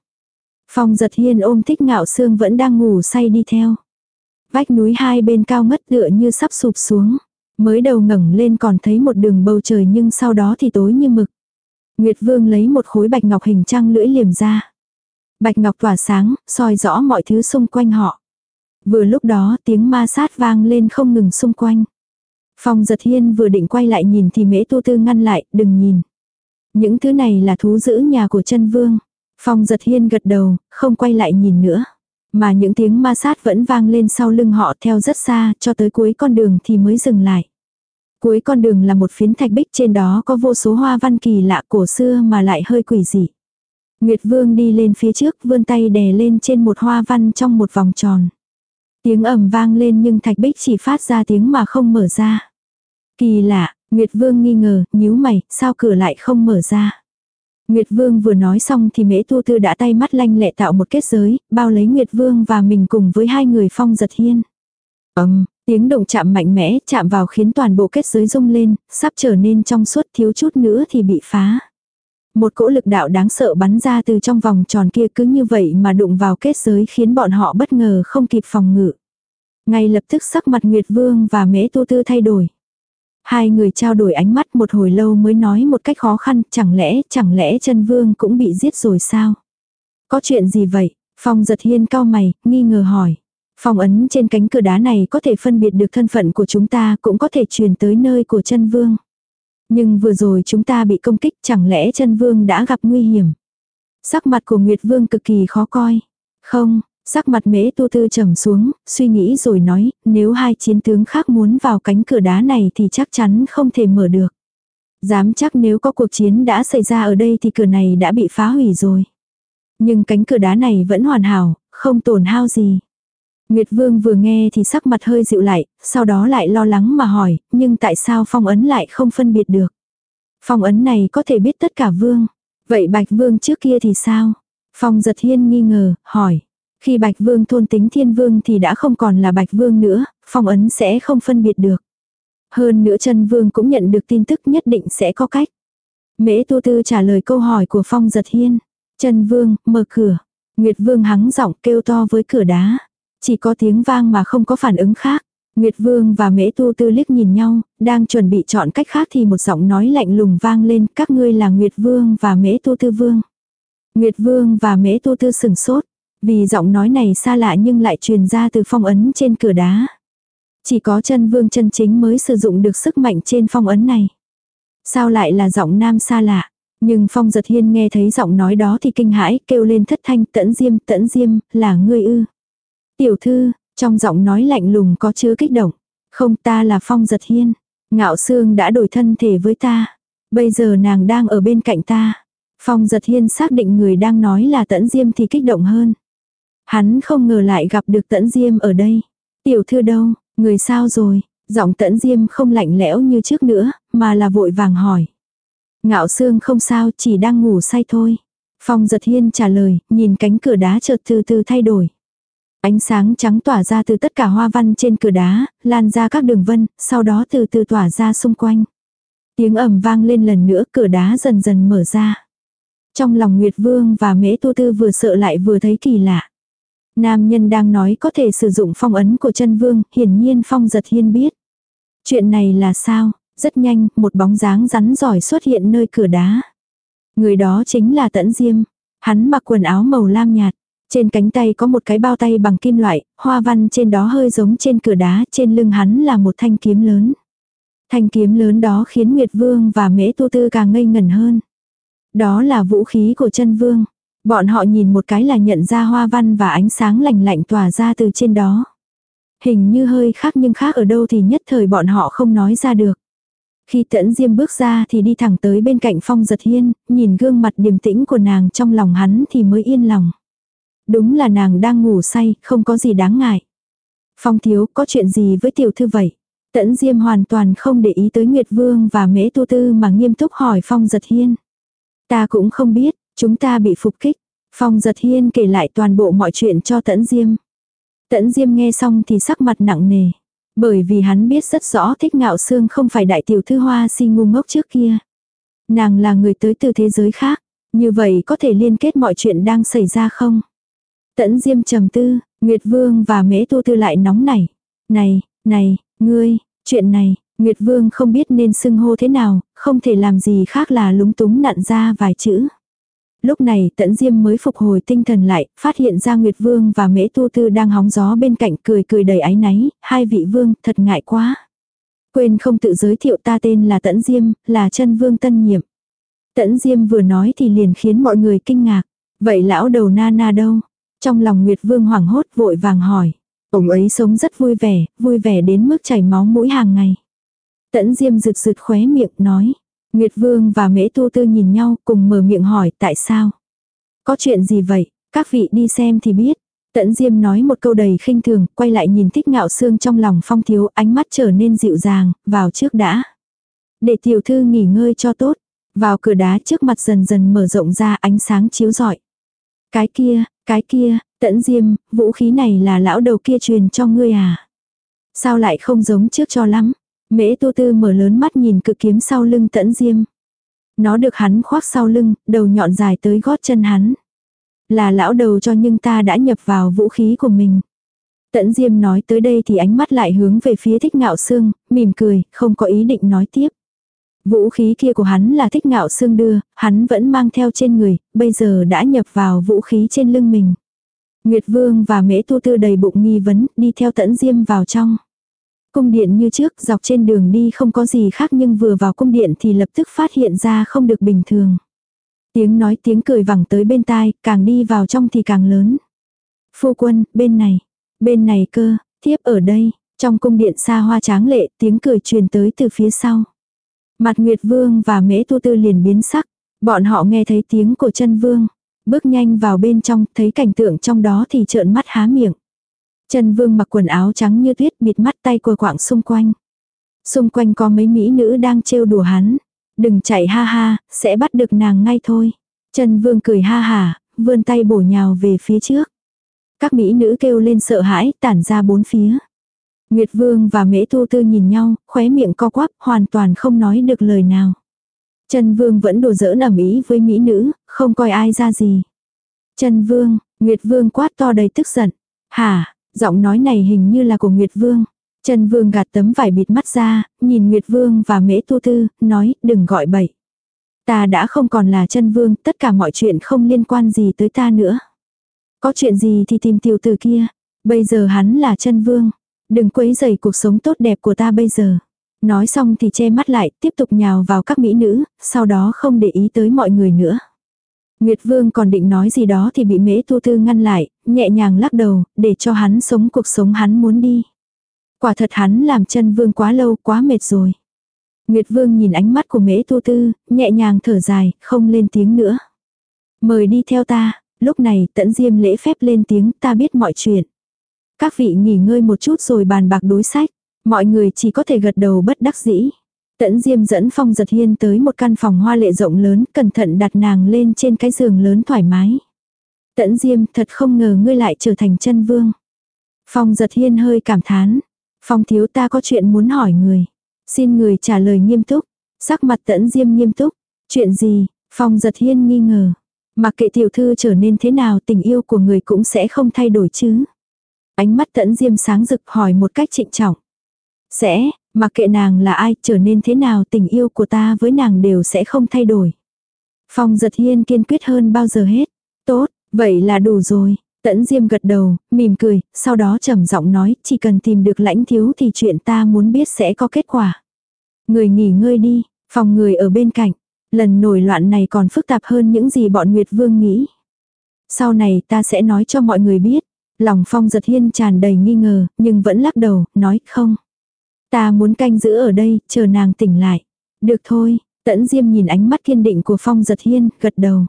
Phong giật hiên ôm thích ngạo Sương vẫn đang ngủ say đi theo. Vách núi hai bên cao ngất tựa như sắp sụp xuống. Mới đầu ngẩng lên còn thấy một đường bầu trời nhưng sau đó thì tối như mực. Nguyệt Vương lấy một khối bạch ngọc hình trăng lưỡi liềm ra. Bạch ngọc tỏa sáng, soi rõ mọi thứ xung quanh họ. Vừa lúc đó tiếng ma sát vang lên không ngừng xung quanh. Phong giật hiên vừa định quay lại nhìn thì mễ tu tư ngăn lại, đừng nhìn. Những thứ này là thú giữ nhà của chân vương. Phong giật hiên gật đầu, không quay lại nhìn nữa. Mà những tiếng ma sát vẫn vang lên sau lưng họ theo rất xa, cho tới cuối con đường thì mới dừng lại. Cuối con đường là một phiến thạch bích trên đó có vô số hoa văn kỳ lạ cổ xưa mà lại hơi quỷ dị. Nguyệt Vương đi lên phía trước vươn tay đè lên trên một hoa văn trong một vòng tròn. Tiếng ầm vang lên nhưng thạch bích chỉ phát ra tiếng mà không mở ra. Kỳ lạ, Nguyệt Vương nghi ngờ, nhíu mày, sao cửa lại không mở ra. Nguyệt Vương vừa nói xong thì mễ tu tư đã tay mắt lanh lẹ tạo một kết giới, bao lấy Nguyệt Vương và mình cùng với hai người phong giật hiên. ầm tiếng động chạm mạnh mẽ, chạm vào khiến toàn bộ kết giới rung lên, sắp trở nên trong suốt thiếu chút nữa thì bị phá. Một cỗ lực đạo đáng sợ bắn ra từ trong vòng tròn kia cứ như vậy mà đụng vào kết giới khiến bọn họ bất ngờ không kịp phòng ngự. Ngay lập tức sắc mặt Nguyệt Vương và Mễ Tu Tư thay đổi. Hai người trao đổi ánh mắt một hồi lâu mới nói một cách khó khăn, chẳng lẽ, chẳng lẽ chân vương cũng bị giết rồi sao? Có chuyện gì vậy? Phong giật hiên cao mày, nghi ngờ hỏi. Phong ấn trên cánh cửa đá này có thể phân biệt được thân phận của chúng ta cũng có thể truyền tới nơi của chân vương. Nhưng vừa rồi chúng ta bị công kích chẳng lẽ chân vương đã gặp nguy hiểm. Sắc mặt của Nguyệt Vương cực kỳ khó coi. Không, sắc mặt mễ tu tư trầm xuống, suy nghĩ rồi nói, nếu hai chiến tướng khác muốn vào cánh cửa đá này thì chắc chắn không thể mở được. Dám chắc nếu có cuộc chiến đã xảy ra ở đây thì cửa này đã bị phá hủy rồi. Nhưng cánh cửa đá này vẫn hoàn hảo, không tổn hao gì. Nguyệt Vương vừa nghe thì sắc mặt hơi dịu lại, sau đó lại lo lắng mà hỏi, nhưng tại sao phong ấn lại không phân biệt được? Phong ấn này có thể biết tất cả vương. Vậy Bạch Vương trước kia thì sao? Phong giật hiên nghi ngờ, hỏi. Khi Bạch Vương thôn tính thiên vương thì đã không còn là Bạch Vương nữa, phong ấn sẽ không phân biệt được. Hơn nữa chân vương cũng nhận được tin tức nhất định sẽ có cách. Mễ Tu Tư trả lời câu hỏi của Phong giật hiên. Trần vương, mở cửa. Nguyệt vương hắng giọng kêu to với cửa đá. Chỉ có tiếng vang mà không có phản ứng khác. Nguyệt Vương và Mễ Tu Tư liếc nhìn nhau, đang chuẩn bị chọn cách khác thì một giọng nói lạnh lùng vang lên, các ngươi là Nguyệt Vương và Mễ Tu Tư Vương. Nguyệt Vương và Mễ Tu Tư sừng sốt, vì giọng nói này xa lạ nhưng lại truyền ra từ phong ấn trên cửa đá. Chỉ có chân vương chân chính mới sử dụng được sức mạnh trên phong ấn này. Sao lại là giọng nam xa lạ? Nhưng phong giật hiên nghe thấy giọng nói đó thì kinh hãi, kêu lên thất thanh tẫn diêm tẫn diêm, là ngươi ư. Tiểu thư, trong giọng nói lạnh lùng có chứa kích động. Không ta là Phong Giật Hiên. Ngạo Sương đã đổi thân thể với ta. Bây giờ nàng đang ở bên cạnh ta. Phong Giật Hiên xác định người đang nói là Tẫn Diêm thì kích động hơn. Hắn không ngờ lại gặp được Tẫn Diêm ở đây. Tiểu thư đâu, người sao rồi? Giọng Tẫn Diêm không lạnh lẽo như trước nữa, mà là vội vàng hỏi. Ngạo Sương không sao, chỉ đang ngủ say thôi. Phong Giật Hiên trả lời, nhìn cánh cửa đá chợt từ từ thay đổi. Ánh sáng trắng tỏa ra từ tất cả hoa văn trên cửa đá, lan ra các đường vân, sau đó từ từ tỏa ra xung quanh. Tiếng ầm vang lên lần nữa cửa đá dần dần mở ra. Trong lòng Nguyệt Vương và Mễ Tu Tư vừa sợ lại vừa thấy kỳ lạ. Nam nhân đang nói có thể sử dụng phong ấn của chân vương, hiển nhiên phong giật hiên biết. Chuyện này là sao? Rất nhanh, một bóng dáng rắn giỏi xuất hiện nơi cửa đá. Người đó chính là Tẫn Diêm. Hắn mặc quần áo màu lam nhạt. Trên cánh tay có một cái bao tay bằng kim loại, hoa văn trên đó hơi giống trên cửa đá, trên lưng hắn là một thanh kiếm lớn. Thanh kiếm lớn đó khiến Nguyệt Vương và Mễ Tu Tư càng ngây ngẩn hơn. Đó là vũ khí của chân vương. Bọn họ nhìn một cái là nhận ra hoa văn và ánh sáng lạnh lạnh tỏa ra từ trên đó. Hình như hơi khác nhưng khác ở đâu thì nhất thời bọn họ không nói ra được. Khi tẫn diêm bước ra thì đi thẳng tới bên cạnh phong giật hiên, nhìn gương mặt điềm tĩnh của nàng trong lòng hắn thì mới yên lòng. Đúng là nàng đang ngủ say, không có gì đáng ngại. Phong thiếu, có chuyện gì với tiểu thư vậy? Tẫn Diêm hoàn toàn không để ý tới Nguyệt Vương và Mễ Tu Tư mà nghiêm túc hỏi Phong Giật Hiên. Ta cũng không biết, chúng ta bị phục kích. Phong Giật Hiên kể lại toàn bộ mọi chuyện cho Tẫn Diêm. Tẫn Diêm nghe xong thì sắc mặt nặng nề. Bởi vì hắn biết rất rõ thích ngạo xương không phải đại tiểu thư hoa si ngu ngốc trước kia. Nàng là người tới từ thế giới khác. Như vậy có thể liên kết mọi chuyện đang xảy ra không? Tẫn Diêm trầm tư, Nguyệt Vương và Mễ Tu Tư lại nóng nảy. Này, này, ngươi, chuyện này, Nguyệt Vương không biết nên xưng hô thế nào, không thể làm gì khác là lúng túng nặn ra vài chữ. Lúc này tẫn diêm mới phục hồi tinh thần lại, phát hiện ra Nguyệt Vương và Mễ Tu Tư đang hóng gió bên cạnh cười cười đầy áy náy, hai vị vương thật ngại quá. Quên không tự giới thiệu ta tên là tẫn diêm, là chân vương tân nhiệm. Tẫn diêm vừa nói thì liền khiến mọi người kinh ngạc. Vậy lão đầu na na đâu? Trong lòng Nguyệt Vương hoảng hốt vội vàng hỏi. Ông ấy sống rất vui vẻ, vui vẻ đến mức chảy máu mũi hàng ngày. Tẫn Diêm rực rực khóe miệng nói. Nguyệt Vương và Mễ Tu Tư nhìn nhau cùng mở miệng hỏi tại sao. Có chuyện gì vậy, các vị đi xem thì biết. Tẫn Diêm nói một câu đầy khinh thường, quay lại nhìn thích ngạo xương trong lòng phong thiếu, ánh mắt trở nên dịu dàng, vào trước đã. Để tiểu thư nghỉ ngơi cho tốt. Vào cửa đá trước mặt dần dần mở rộng ra ánh sáng chiếu rọi. Cái kia, cái kia, tẫn diêm, vũ khí này là lão đầu kia truyền cho ngươi à? Sao lại không giống trước cho lắm? Mễ tu tư mở lớn mắt nhìn cự kiếm sau lưng tẫn diêm. Nó được hắn khoác sau lưng, đầu nhọn dài tới gót chân hắn. Là lão đầu cho nhưng ta đã nhập vào vũ khí của mình. Tẫn Diêm nói tới đây thì ánh mắt lại hướng về phía thích ngạo sương, mỉm cười, không có ý định nói tiếp. Vũ khí kia của hắn là thích ngạo xương đưa, hắn vẫn mang theo trên người, bây giờ đã nhập vào vũ khí trên lưng mình. Nguyệt Vương và Mễ Tu Tư đầy bụng nghi vấn, đi theo tẫn diêm vào trong. Cung điện như trước, dọc trên đường đi không có gì khác nhưng vừa vào cung điện thì lập tức phát hiện ra không được bình thường. Tiếng nói tiếng cười vẳng tới bên tai, càng đi vào trong thì càng lớn. Phu quân, bên này, bên này cơ, thiếp ở đây, trong cung điện xa hoa tráng lệ, tiếng cười truyền tới từ phía sau. Mặt Nguyệt Vương và Mễ Tu Tư liền biến sắc, bọn họ nghe thấy tiếng của chân Vương. Bước nhanh vào bên trong, thấy cảnh tượng trong đó thì trợn mắt há miệng. Chân Vương mặc quần áo trắng như tuyết bịt mắt tay của quạng xung quanh. Xung quanh có mấy mỹ nữ đang trêu đùa hắn. Đừng chạy ha ha, sẽ bắt được nàng ngay thôi. Trần Vương cười ha hà, vươn tay bổ nhào về phía trước. Các mỹ nữ kêu lên sợ hãi, tản ra bốn phía. Nguyệt Vương và Mễ Thu Tư nhìn nhau, khóe miệng co quắp, hoàn toàn không nói được lời nào. Trần Vương vẫn đùa giỡn ẩm ý với mỹ nữ, không coi ai ra gì. Trần Vương, Nguyệt Vương quát to đầy tức giận. Hả, giọng nói này hình như là của Nguyệt Vương. Trần Vương gạt tấm vải bịt mắt ra, nhìn Nguyệt Vương và Mễ Tu Tư, nói đừng gọi bậy. Ta đã không còn là Trần vương, tất cả mọi chuyện không liên quan gì tới ta nữa. Có chuyện gì thì tìm tiểu tử kia. Bây giờ hắn là Trần vương. Đừng quấy rầy cuộc sống tốt đẹp của ta bây giờ. Nói xong thì che mắt lại, tiếp tục nhào vào các mỹ nữ, sau đó không để ý tới mọi người nữa. Nguyệt Vương còn định nói gì đó thì bị mễ tu tư ngăn lại, nhẹ nhàng lắc đầu, để cho hắn sống cuộc sống hắn muốn đi. Quả thật hắn làm chân vương quá lâu, quá mệt rồi. Nguyệt Vương nhìn ánh mắt của mễ tu tư, nhẹ nhàng thở dài, không lên tiếng nữa. Mời đi theo ta, lúc này tẫn diêm lễ phép lên tiếng ta biết mọi chuyện. Các vị nghỉ ngơi một chút rồi bàn bạc đối sách. Mọi người chỉ có thể gật đầu bất đắc dĩ. Tẫn Diêm dẫn Phong Giật Hiên tới một căn phòng hoa lệ rộng lớn, cẩn thận đặt nàng lên trên cái giường lớn thoải mái. Tẫn Diêm, thật không ngờ ngươi lại trở thành chân vương. Phong Giật Hiên hơi cảm thán. Phong thiếu ta có chuyện muốn hỏi người. Xin người trả lời nghiêm túc. Sắc mặt Tẫn Diêm nghiêm túc. Chuyện gì? Phong Giật Hiên nghi ngờ. Mặc kệ tiểu thư trở nên thế nào tình yêu của người cũng sẽ không thay đổi chứ. Ánh mắt Tẫn Diêm sáng rực hỏi một cách trịnh trọng. Sẽ, mặc kệ nàng là ai trở nên thế nào tình yêu của ta với nàng đều sẽ không thay đổi. Phong giật hiên kiên quyết hơn bao giờ hết. Tốt, vậy là đủ rồi. Tẫn Diêm gật đầu, mỉm cười, sau đó trầm giọng nói, chỉ cần tìm được lãnh thiếu thì chuyện ta muốn biết sẽ có kết quả. Người nghỉ ngơi đi, phòng người ở bên cạnh. Lần nổi loạn này còn phức tạp hơn những gì bọn Nguyệt Vương nghĩ. Sau này ta sẽ nói cho mọi người biết. Lòng phong giật hiên tràn đầy nghi ngờ, nhưng vẫn lắc đầu, nói không. Ta muốn canh giữ ở đây, chờ nàng tỉnh lại. Được thôi, tẫn diêm nhìn ánh mắt kiên định của phong giật hiên, gật đầu.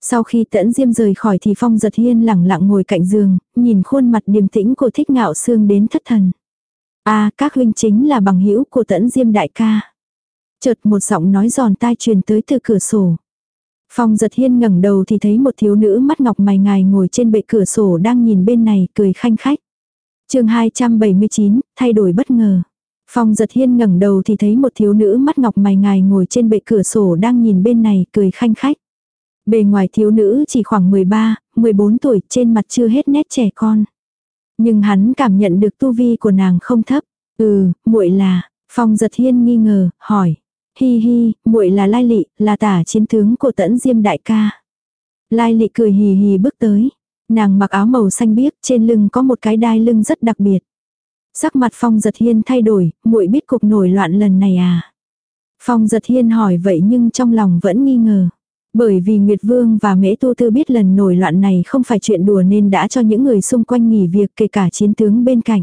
Sau khi tẫn diêm rời khỏi thì phong giật hiên lẳng lặng ngồi cạnh giường, nhìn khuôn mặt điềm tĩnh của thích ngạo xương đến thất thần. a các huynh chính là bằng hữu của tẫn diêm đại ca. Chợt một giọng nói giòn tai truyền tới từ cửa sổ. Phong giật hiên ngẩng đầu thì thấy một thiếu nữ mắt ngọc mày ngài ngồi trên bệ cửa sổ đang nhìn bên này cười khanh khách. chương 279, thay đổi bất ngờ. Phong giật hiên ngẩng đầu thì thấy một thiếu nữ mắt ngọc mày ngài ngồi trên bệ cửa sổ đang nhìn bên này cười khanh khách. Bề ngoài thiếu nữ chỉ khoảng 13, 14 tuổi trên mặt chưa hết nét trẻ con. Nhưng hắn cảm nhận được tu vi của nàng không thấp. Ừ, muội là, phong giật hiên nghi ngờ, hỏi. Hi hi, muội là Lai Lị, là tả chiến tướng của Tẫn Diêm đại ca. Lai Lị cười hì hì bước tới. Nàng mặc áo màu xanh biếc, trên lưng có một cái đai lưng rất đặc biệt. Sắc mặt Phong Giật Hiên thay đổi, muội biết cuộc nổi loạn lần này à? Phong Giật Hiên hỏi vậy nhưng trong lòng vẫn nghi ngờ. Bởi vì Nguyệt Vương và Mễ Tu Tư biết lần nổi loạn này không phải chuyện đùa nên đã cho những người xung quanh nghỉ việc kể cả chiến tướng bên cạnh.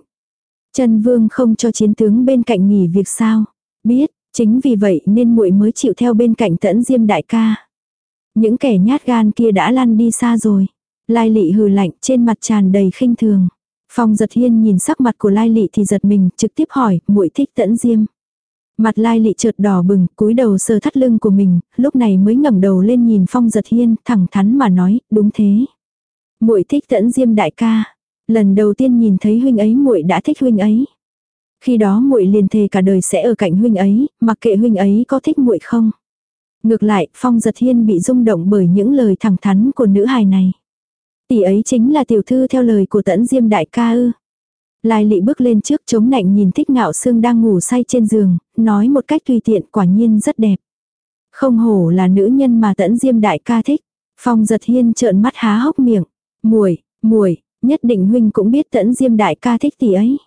Trần Vương không cho chiến tướng bên cạnh nghỉ việc sao? Biết, Chính vì vậy nên muội mới chịu theo bên cạnh tẫn diêm đại ca. Những kẻ nhát gan kia đã lăn đi xa rồi. Lai lị hừ lạnh trên mặt tràn đầy khinh thường. Phong giật hiên nhìn sắc mặt của Lai lị thì giật mình trực tiếp hỏi muội thích tẫn diêm. Mặt lai lị chợt đỏ bừng, cúi đầu sờ thắt lưng của mình, lúc này mới ngẩng đầu lên nhìn phong giật hiên, thẳng thắn mà nói, đúng thế. muội thích tẫn diêm đại ca. Lần đầu tiên nhìn thấy huynh ấy muội đã thích huynh ấy. Khi đó muội liền thề cả đời sẽ ở cạnh huynh ấy, mặc kệ huynh ấy có thích muội không. Ngược lại, Phong Giật Hiên bị rung động bởi những lời thẳng thắn của nữ hài này. Tỷ ấy chính là tiểu thư theo lời của Tẫn Diêm đại ca ư? Lai Lị bước lên trước chống nạnh nhìn Thích Ngạo Sương đang ngủ say trên giường, nói một cách tùy tiện quả nhiên rất đẹp. Không hổ là nữ nhân mà Tẫn Diêm đại ca thích. Phong Giật Hiên trợn mắt há hốc miệng, "Muội, muội, nhất định huynh cũng biết Tẫn Diêm đại ca thích tỷ ấy."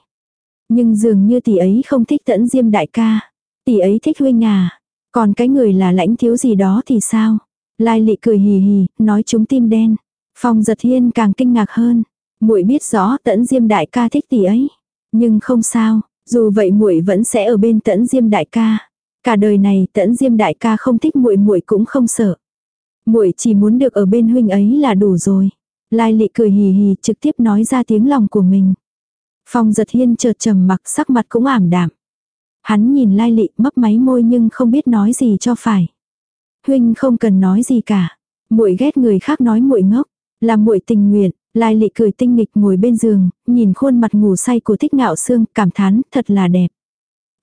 Nhưng dường như tỷ ấy không thích Tẫn Diêm đại ca. Tỷ ấy thích huynh à? Còn cái người là lãnh thiếu gì đó thì sao? Lai Lị cười hì hì, nói chúng tim đen. Phong Giật Hiên càng kinh ngạc hơn, muội biết rõ Tẫn Diêm đại ca thích tỷ ấy, nhưng không sao, dù vậy muội vẫn sẽ ở bên Tẫn Diêm đại ca. Cả đời này Tẫn Diêm đại ca không thích muội muội cũng không sợ. Muội chỉ muốn được ở bên huynh ấy là đủ rồi. Lai Lị cười hì hì trực tiếp nói ra tiếng lòng của mình. Phong giật hiên chợt trầm mặc sắc mặt cũng ảm đạm. Hắn nhìn lai lị mấp máy môi nhưng không biết nói gì cho phải. Huynh không cần nói gì cả. muội ghét người khác nói muội ngốc. Là muội tình nguyện, lai lị cười tinh nghịch ngồi bên giường, nhìn khuôn mặt ngủ say của thích ngạo xương, cảm thán, thật là đẹp.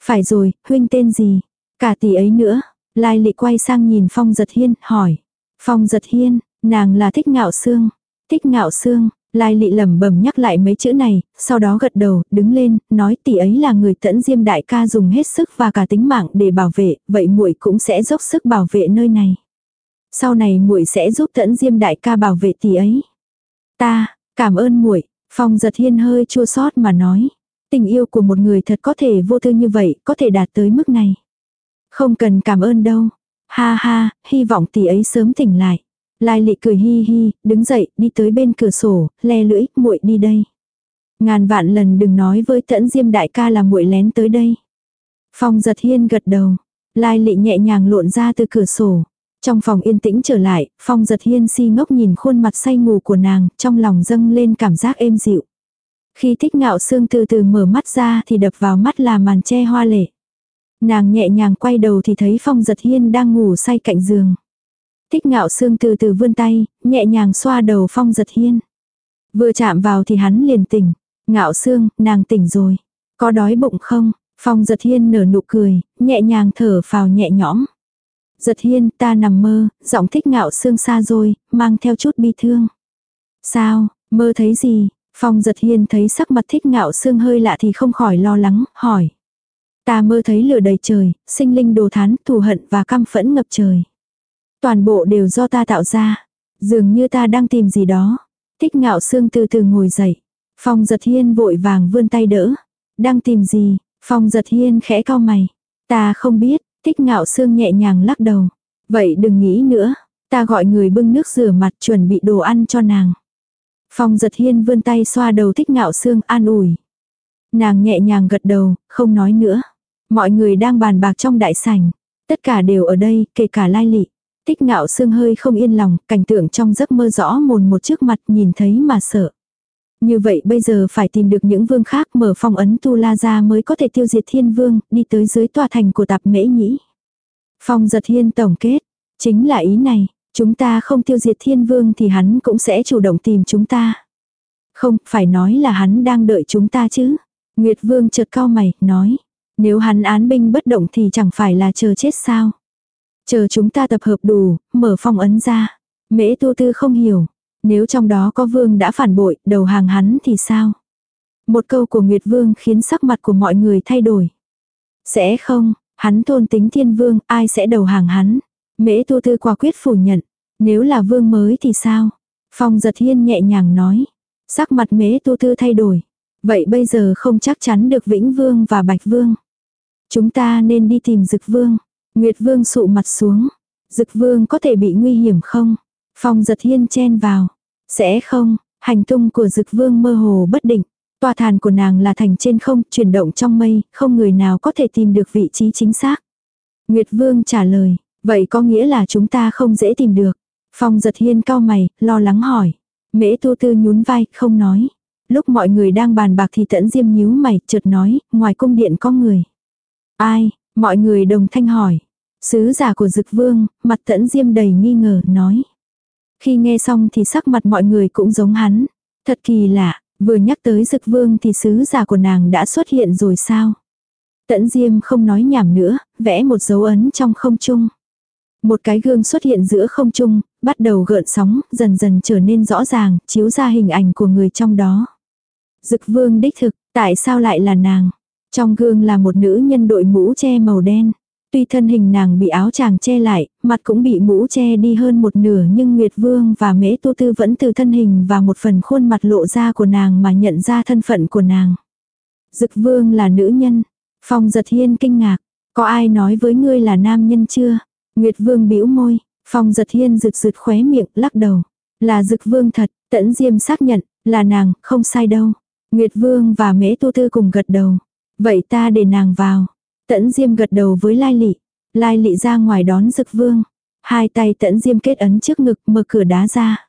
Phải rồi, huynh tên gì? Cả tỷ ấy nữa. Lai lị quay sang nhìn Phong giật hiên, hỏi. Phong giật hiên, nàng là thích ngạo xương. Thích ngạo xương, Lai lị lẩm bẩm nhắc lại mấy chữ này, sau đó gật đầu, đứng lên, nói tỷ ấy là người tẫn diêm đại ca dùng hết sức và cả tính mạng để bảo vệ, vậy muội cũng sẽ dốc sức bảo vệ nơi này. Sau này muội sẽ giúp tẫn diêm đại ca bảo vệ tỷ ấy. Ta, cảm ơn muội Phong giật hiên hơi chua xót mà nói. Tình yêu của một người thật có thể vô tư như vậy, có thể đạt tới mức này. Không cần cảm ơn đâu. Ha ha, hy vọng tỷ ấy sớm tỉnh lại. Lai lị cười hi hi, đứng dậy, đi tới bên cửa sổ, le lưỡi, muội đi đây. Ngàn vạn lần đừng nói với tẫn diêm đại ca là muội lén tới đây. Phong giật hiên gật đầu. Lai lị nhẹ nhàng lộn ra từ cửa sổ. Trong phòng yên tĩnh trở lại, phong giật hiên si ngốc nhìn khuôn mặt say ngủ của nàng, trong lòng dâng lên cảm giác êm dịu. Khi thích ngạo sương từ từ mở mắt ra thì đập vào mắt là màn che hoa lệ. Nàng nhẹ nhàng quay đầu thì thấy phong giật hiên đang ngủ say cạnh giường. Thích ngạo xương từ từ vươn tay, nhẹ nhàng xoa đầu phong giật hiên. Vừa chạm vào thì hắn liền tỉnh. Ngạo xương, nàng tỉnh rồi. Có đói bụng không? Phong giật hiên nở nụ cười, nhẹ nhàng thở phào nhẹ nhõm. Giật hiên ta nằm mơ, giọng thích ngạo xương xa rồi, mang theo chút bi thương. Sao, mơ thấy gì? Phong giật hiên thấy sắc mặt thích ngạo xương hơi lạ thì không khỏi lo lắng, hỏi. Ta mơ thấy lửa đầy trời, sinh linh đồ thán, thù hận và căm phẫn ngập trời. Toàn bộ đều do ta tạo ra. Dường như ta đang tìm gì đó. Thích ngạo xương từ từ ngồi dậy. Phong giật hiên vội vàng vươn tay đỡ. Đang tìm gì? Phong giật hiên khẽ cau mày. Ta không biết. Thích ngạo xương nhẹ nhàng lắc đầu. Vậy đừng nghĩ nữa. Ta gọi người bưng nước rửa mặt chuẩn bị đồ ăn cho nàng. Phong giật hiên vươn tay xoa đầu thích ngạo xương an ủi. Nàng nhẹ nhàng gật đầu, không nói nữa. Mọi người đang bàn bạc trong đại sảnh. Tất cả đều ở đây, kể cả lai lị. Tích ngạo sương hơi không yên lòng, cảnh tượng trong giấc mơ rõ mồn một trước mặt nhìn thấy mà sợ. Như vậy bây giờ phải tìm được những vương khác mở phong ấn tu la ra mới có thể tiêu diệt thiên vương, đi tới dưới tòa thành của tạp mễ nhĩ. Phong giật hiên tổng kết, chính là ý này, chúng ta không tiêu diệt thiên vương thì hắn cũng sẽ chủ động tìm chúng ta. Không, phải nói là hắn đang đợi chúng ta chứ. Nguyệt vương chợt cao mày, nói, nếu hắn án binh bất động thì chẳng phải là chờ chết sao. Chờ chúng ta tập hợp đủ, mở phong ấn ra. Mễ tu tư không hiểu. Nếu trong đó có vương đã phản bội, đầu hàng hắn thì sao? Một câu của Nguyệt Vương khiến sắc mặt của mọi người thay đổi. Sẽ không, hắn thôn tính thiên vương, ai sẽ đầu hàng hắn? Mễ tu tư quả quyết phủ nhận. Nếu là vương mới thì sao? Phong giật hiên nhẹ nhàng nói. Sắc mặt mễ tu tư thay đổi. Vậy bây giờ không chắc chắn được Vĩnh Vương và Bạch Vương. Chúng ta nên đi tìm Dực Vương. Nguyệt Vương sụ mặt xuống. Dực Vương có thể bị nguy hiểm không? Phong giật hiên chen vào. Sẽ không, hành tung của Dực Vương mơ hồ bất định. Tòa thàn của nàng là thành trên không, chuyển động trong mây, không người nào có thể tìm được vị trí chính xác. Nguyệt Vương trả lời, vậy có nghĩa là chúng ta không dễ tìm được. Phong giật hiên cao mày, lo lắng hỏi. Mễ tu tư nhún vai, không nói. Lúc mọi người đang bàn bạc thì tẫn diêm nhíu mày, chợt nói, ngoài cung điện có người. Ai, Mọi người đồng thanh hỏi. Sứ giả của dực vương, mặt tẫn diêm đầy nghi ngờ, nói. Khi nghe xong thì sắc mặt mọi người cũng giống hắn. Thật kỳ lạ, vừa nhắc tới dực vương thì sứ giả của nàng đã xuất hiện rồi sao? Tẫn diêm không nói nhảm nữa, vẽ một dấu ấn trong không trung. Một cái gương xuất hiện giữa không trung, bắt đầu gợn sóng, dần dần trở nên rõ ràng, chiếu ra hình ảnh của người trong đó. Dực vương đích thực, tại sao lại là nàng? Trong gương là một nữ nhân đội mũ che màu đen. Tuy thân hình nàng bị áo chàng che lại, mặt cũng bị mũ che đi hơn một nửa nhưng Nguyệt Vương và Mễ Tu Tư vẫn từ thân hình và một phần khuôn mặt lộ ra của nàng mà nhận ra thân phận của nàng. Dực Vương là nữ nhân. Phong giật hiên kinh ngạc. Có ai nói với ngươi là nam nhân chưa? Nguyệt Vương bĩu môi. Phong giật hiên rực rực khóe miệng lắc đầu. Là dực vương thật, tẫn diêm xác nhận, là nàng, không sai đâu. Nguyệt Vương và Mễ Tu Tư cùng gật đầu. Vậy ta để nàng vào. Tẫn Diêm gật đầu với Lai Lị. Lai Lị ra ngoài đón Dực Vương. Hai tay Tẫn Diêm kết ấn trước ngực mở cửa đá ra.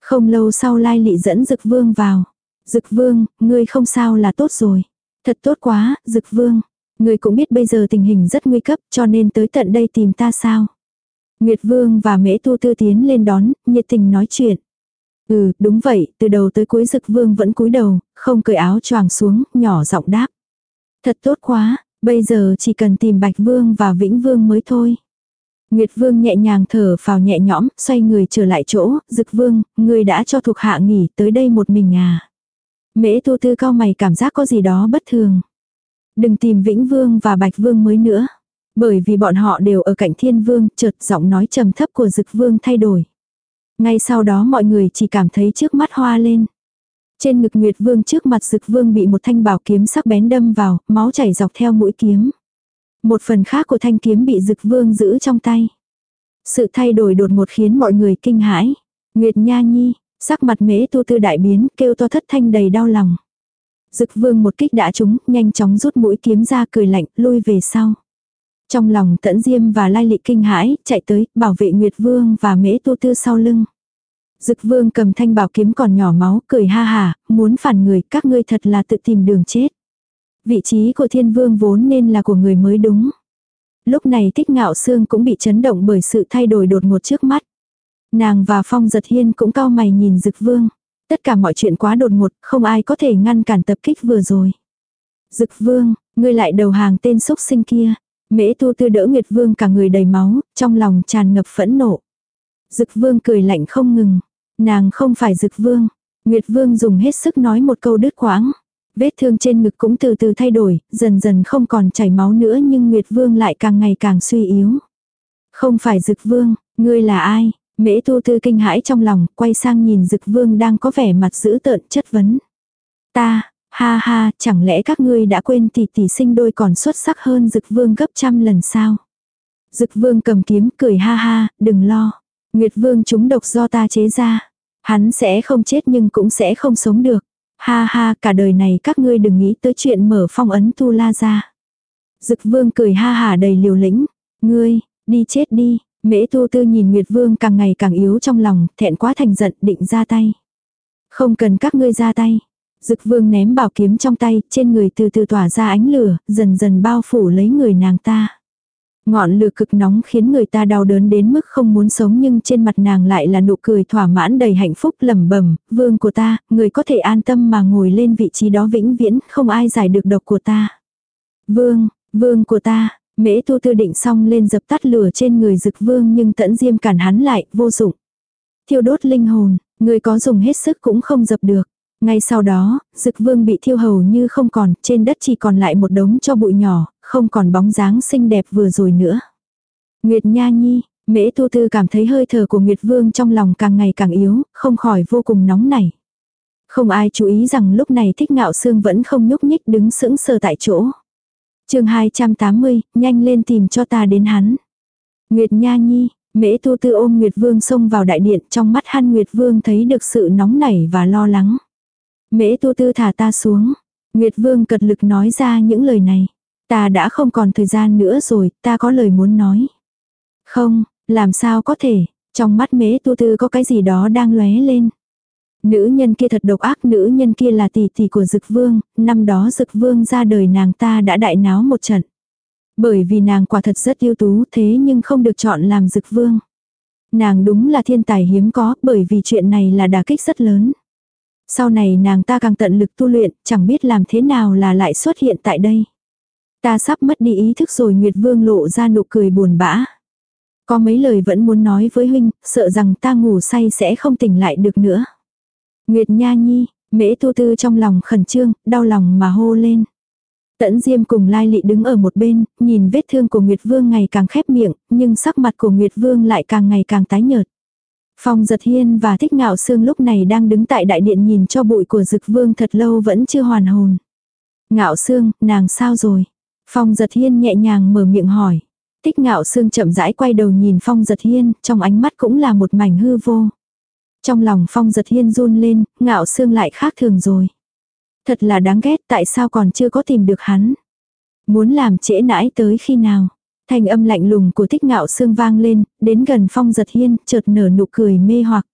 Không lâu sau Lai Lị dẫn Dực Vương vào. Dực Vương, ngươi không sao là tốt rồi. Thật tốt quá, Dực Vương. Ngươi cũng biết bây giờ tình hình rất nguy cấp cho nên tới tận đây tìm ta sao. Nguyệt Vương và Mễ Tu Tư tiến lên đón, nhiệt tình nói chuyện. Ừ, đúng vậy, từ đầu tới cuối Dực Vương vẫn cúi đầu, không cởi áo choàng xuống, nhỏ giọng đáp. Thật tốt quá, bây giờ chỉ cần tìm Bạch Vương và Vĩnh Vương mới thôi. Nguyệt Vương nhẹ nhàng thở vào nhẹ nhõm, xoay người trở lại chỗ, Dực Vương, người đã cho thuộc hạ nghỉ tới đây một mình à. Mễ tu tư cao mày cảm giác có gì đó bất thường. Đừng tìm Vĩnh Vương và Bạch Vương mới nữa. Bởi vì bọn họ đều ở cạnh Thiên Vương, chợt giọng nói trầm thấp của Dực Vương thay đổi. Ngay sau đó mọi người chỉ cảm thấy trước mắt hoa lên. Trên ngực Nguyệt Vương trước mặt Dực Vương bị một thanh bảo kiếm sắc bén đâm vào, máu chảy dọc theo mũi kiếm. Một phần khác của thanh kiếm bị Dực Vương giữ trong tay. Sự thay đổi đột ngột khiến mọi người kinh hãi. Nguyệt Nha Nhi, sắc mặt mễ tu tư đại biến, kêu to thất thanh đầy đau lòng. Dực Vương một kích đã trúng, nhanh chóng rút mũi kiếm ra cười lạnh, lui về sau. Trong lòng Tẫn Diêm và Lai Lị kinh hãi, chạy tới, bảo vệ Nguyệt Vương và Mễ Tu Tư sau lưng. Dực vương cầm thanh bảo kiếm còn nhỏ máu, cười ha hà, muốn phản người, các ngươi thật là tự tìm đường chết. Vị trí của thiên vương vốn nên là của người mới đúng. Lúc này Thích ngạo xương cũng bị chấn động bởi sự thay đổi đột ngột trước mắt. Nàng và phong giật hiên cũng cao mày nhìn dực vương. Tất cả mọi chuyện quá đột ngột, không ai có thể ngăn cản tập kích vừa rồi. Dực vương, ngươi lại đầu hàng tên xúc sinh kia. Mễ tu tư đỡ Nguyệt Vương cả người đầy máu, trong lòng tràn ngập phẫn nộ. Dực Vương cười lạnh không ngừng. Nàng không phải dực vương. Nguyệt vương dùng hết sức nói một câu đứt quãng. Vết thương trên ngực cũng từ từ thay đổi, dần dần không còn chảy máu nữa nhưng Nguyệt vương lại càng ngày càng suy yếu. Không phải dực vương, ngươi là ai? Mễ tu tư kinh hãi trong lòng, quay sang nhìn dực vương đang có vẻ mặt dữ tợn chất vấn. Ta, ha ha, chẳng lẽ các ngươi đã quên tỷ tỷ sinh đôi còn xuất sắc hơn dực vương gấp trăm lần sao? Dực vương cầm kiếm cười ha ha, đừng lo. Nguyệt vương chúng độc do ta chế ra. Hắn sẽ không chết nhưng cũng sẽ không sống được. Ha ha, cả đời này các ngươi đừng nghĩ tới chuyện mở phong ấn tu la ra. Dực vương cười ha hà đầy liều lĩnh. Ngươi, đi chết đi. Mễ tu tư nhìn Nguyệt vương càng ngày càng yếu trong lòng, thẹn quá thành giận định ra tay. Không cần các ngươi ra tay. Dực vương ném bảo kiếm trong tay, trên người từ từ tỏa ra ánh lửa, dần dần bao phủ lấy người nàng ta. Ngọn lửa cực nóng khiến người ta đau đớn đến mức không muốn sống nhưng trên mặt nàng lại là nụ cười thỏa mãn đầy hạnh phúc lẩm bẩm, vương của ta, người có thể an tâm mà ngồi lên vị trí đó vĩnh viễn, không ai giải được độc của ta. Vương, vương của ta, mễ tu tư định xong lên dập tắt lửa trên người dực vương nhưng tẫn diêm cản hắn lại, vô dụng. Thiêu đốt linh hồn, người có dùng hết sức cũng không dập được. Ngay sau đó, dực vương bị thiêu hầu như không còn, trên đất chỉ còn lại một đống cho bụi nhỏ, không còn bóng dáng xinh đẹp vừa rồi nữa. Nguyệt Nha Nhi, Mễ Tu Tư cảm thấy hơi thở của Nguyệt Vương trong lòng càng ngày càng yếu, không khỏi vô cùng nóng nảy. Không ai chú ý rằng lúc này thích ngạo xương vẫn không nhúc nhích đứng sững sờ tại chỗ. chương 280, nhanh lên tìm cho ta đến hắn. Nguyệt Nha Nhi, Mễ Tu Tư ôm Nguyệt Vương xông vào đại điện trong mắt hắn Nguyệt Vương thấy được sự nóng nảy và lo lắng. Mễ Tu Tư thả ta xuống. Nguyệt Vương cật lực nói ra những lời này. Ta đã không còn thời gian nữa rồi, ta có lời muốn nói. Không, làm sao có thể, trong mắt mễ tu tư có cái gì đó đang lóe lên. Nữ nhân kia thật độc ác, nữ nhân kia là tỷ tỷ của Dực Vương, năm đó Dực Vương ra đời nàng ta đã đại náo một trận. Bởi vì nàng quả thật rất ưu tú thế nhưng không được chọn làm dực vương. Nàng đúng là thiên tài hiếm có bởi vì chuyện này là đả kích rất lớn. Sau này nàng ta càng tận lực tu luyện, chẳng biết làm thế nào là lại xuất hiện tại đây. Ta sắp mất đi ý thức rồi Nguyệt Vương lộ ra nụ cười buồn bã. Có mấy lời vẫn muốn nói với huynh, sợ rằng ta ngủ say sẽ không tỉnh lại được nữa. Nguyệt Nha Nhi, mễ tu tư trong lòng khẩn trương, đau lòng mà hô lên. Tẫn Diêm cùng Lai Lị đứng ở một bên, nhìn vết thương của Nguyệt Vương ngày càng khép miệng, nhưng sắc mặt của Nguyệt Vương lại càng ngày càng tái nhợt. Phong giật hiên và thích ngạo sương lúc này đang đứng tại đại điện nhìn cho bụi của dực vương thật lâu vẫn chưa hoàn hồn. Ngạo sương, nàng sao rồi? Phong giật hiên nhẹ nhàng mở miệng hỏi. Tích ngạo sương chậm rãi quay đầu nhìn phong giật hiên, trong ánh mắt cũng là một mảnh hư vô. Trong lòng phong giật hiên run lên, ngạo sương lại khác thường rồi. Thật là đáng ghét tại sao còn chưa có tìm được hắn. Muốn làm trễ nãi tới khi nào. Thanh âm lạnh lùng của thích ngạo sương vang lên, đến gần phong giật hiên, chợt nở nụ cười mê hoặc.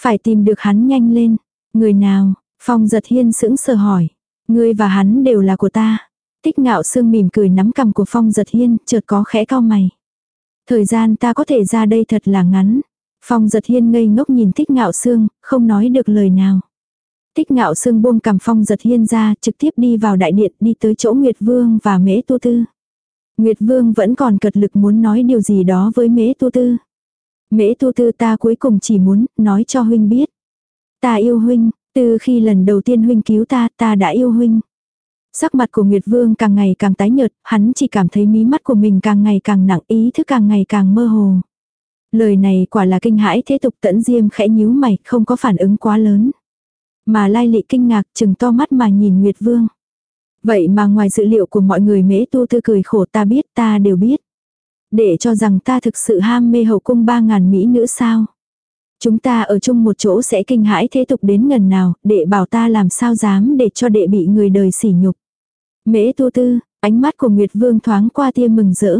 Phải tìm được hắn nhanh lên. Người nào? Phong giật hiên sững sờ hỏi. Ngươi và hắn đều là của ta. Tích ngạo sương mỉm cười nắm cầm của phong giật hiên, chợt có khẽ cao mày. Thời gian ta có thể ra đây thật là ngắn. Phong giật hiên ngây ngốc nhìn tích ngạo sương, không nói được lời nào. Tích ngạo sương buông cầm phong giật hiên ra, trực tiếp đi vào đại điện, đi tới chỗ Nguyệt Vương và Mễ Tu Tư. Nguyệt Vương vẫn còn cật lực muốn nói điều gì đó với Mễ Tu Tư. Mễ Tu Tư ta cuối cùng chỉ muốn nói cho huynh biết. Ta yêu huynh, từ khi lần đầu tiên huynh cứu ta, ta đã yêu huynh. Sắc mặt của Nguyệt Vương càng ngày càng tái nhợt, hắn chỉ cảm thấy mí mắt của mình càng ngày càng nặng, ý thức càng ngày càng mơ hồ. Lời này quả là kinh hãi thế tục tẫn diêm khẽ nhíu mày, không có phản ứng quá lớn. Mà lai lị kinh ngạc chừng to mắt mà nhìn Nguyệt Vương. Vậy mà ngoài dự liệu của mọi người mễ tu tư cười khổ ta biết ta đều biết. Để cho rằng ta thực sự ham mê hậu cung ba ngàn mỹ nữ sao. Chúng ta ở chung một chỗ sẽ kinh hãi thế tục đến ngần nào, đệ bảo ta làm sao dám để cho đệ bị người đời sỉ nhục. Mễ tu tư, ánh mắt của Nguyệt Vương thoáng qua tia mừng rỡ.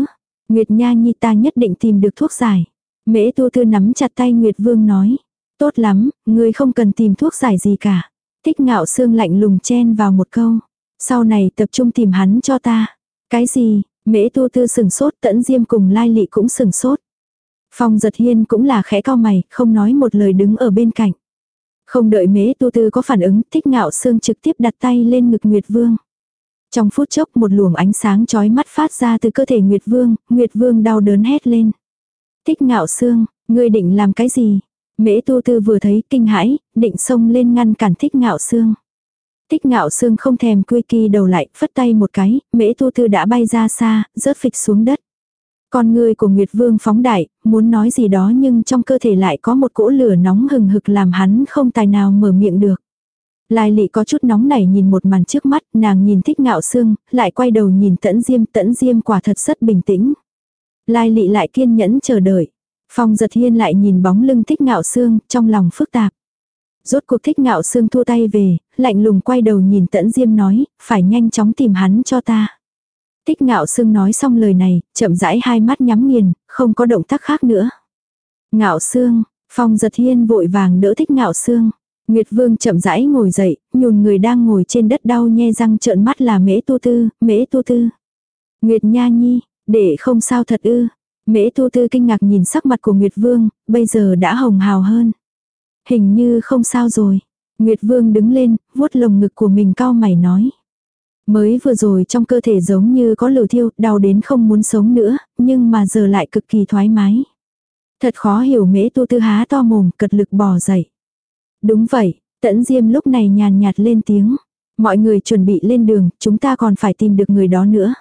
Nguyệt Nha Nhi ta nhất định tìm được thuốc giải. Mễ tu tư nắm chặt tay Nguyệt Vương nói. Tốt lắm, ngươi không cần tìm thuốc giải gì cả. Thích ngạo xương lạnh lùng chen vào một câu. Sau này tập trung tìm hắn cho ta. Cái gì, mễ tu tư sừng sốt tẫn diêm cùng lai lị cũng sừng sốt. Phong giật hiên cũng là khẽ cao mày, không nói một lời đứng ở bên cạnh. Không đợi mễ tu tư có phản ứng, thích ngạo Sương trực tiếp đặt tay lên ngực Nguyệt Vương. Trong phút chốc một luồng ánh sáng chói mắt phát ra từ cơ thể Nguyệt Vương, Nguyệt Vương đau đớn hét lên. Thích ngạo Sương, ngươi định làm cái gì? Mễ tu tư vừa thấy kinh hãi, định xông lên ngăn cản thích ngạo Sương. Thích ngạo Sương không thèm quy kỳ đầu lại, phất tay một cái, mễ tu tư đã bay ra xa, rớt phịch xuống đất. Con người của Nguyệt Vương phóng đại, muốn nói gì đó nhưng trong cơ thể lại có một cỗ lửa nóng hừng hực làm hắn không tài nào mở miệng được. Lai lị có chút nóng nảy nhìn một màn trước mắt, nàng nhìn thích ngạo sương lại quay đầu nhìn tẫn diêm, tẫn diêm quả thật rất bình tĩnh. Lai lị lại kiên nhẫn chờ đợi. Phong giật hiên lại nhìn bóng lưng thích ngạo sương trong lòng phức tạp. Rốt cuộc thích ngạo sương thua tay về, lạnh lùng quay đầu nhìn tẫn diêm nói, phải nhanh chóng tìm hắn cho ta. Thích ngạo xương nói xong lời này, chậm rãi hai mắt nhắm nghiền, không có động tác khác nữa. Ngạo xương, phong giật hiên vội vàng đỡ thích ngạo xương. Nguyệt vương chậm rãi ngồi dậy, nhùn người đang ngồi trên đất đau nhe răng trợn mắt là mễ tu tư, mễ tu tư. Nguyệt nha nhi, để không sao thật ư. Mễ tu tư kinh ngạc nhìn sắc mặt của Nguyệt vương, bây giờ đã hồng hào hơn. Hình như không sao rồi. Nguyệt vương đứng lên, vuốt lồng ngực của mình cao mày nói. Mới vừa rồi trong cơ thể giống như có lửa thiêu, đau đến không muốn sống nữa, nhưng mà giờ lại cực kỳ thoải mái. Thật khó hiểu mễ tu tư há to mồm, cật lực bò dậy. Đúng vậy, tẫn diêm lúc này nhàn nhạt lên tiếng. Mọi người chuẩn bị lên đường, chúng ta còn phải tìm được người đó nữa.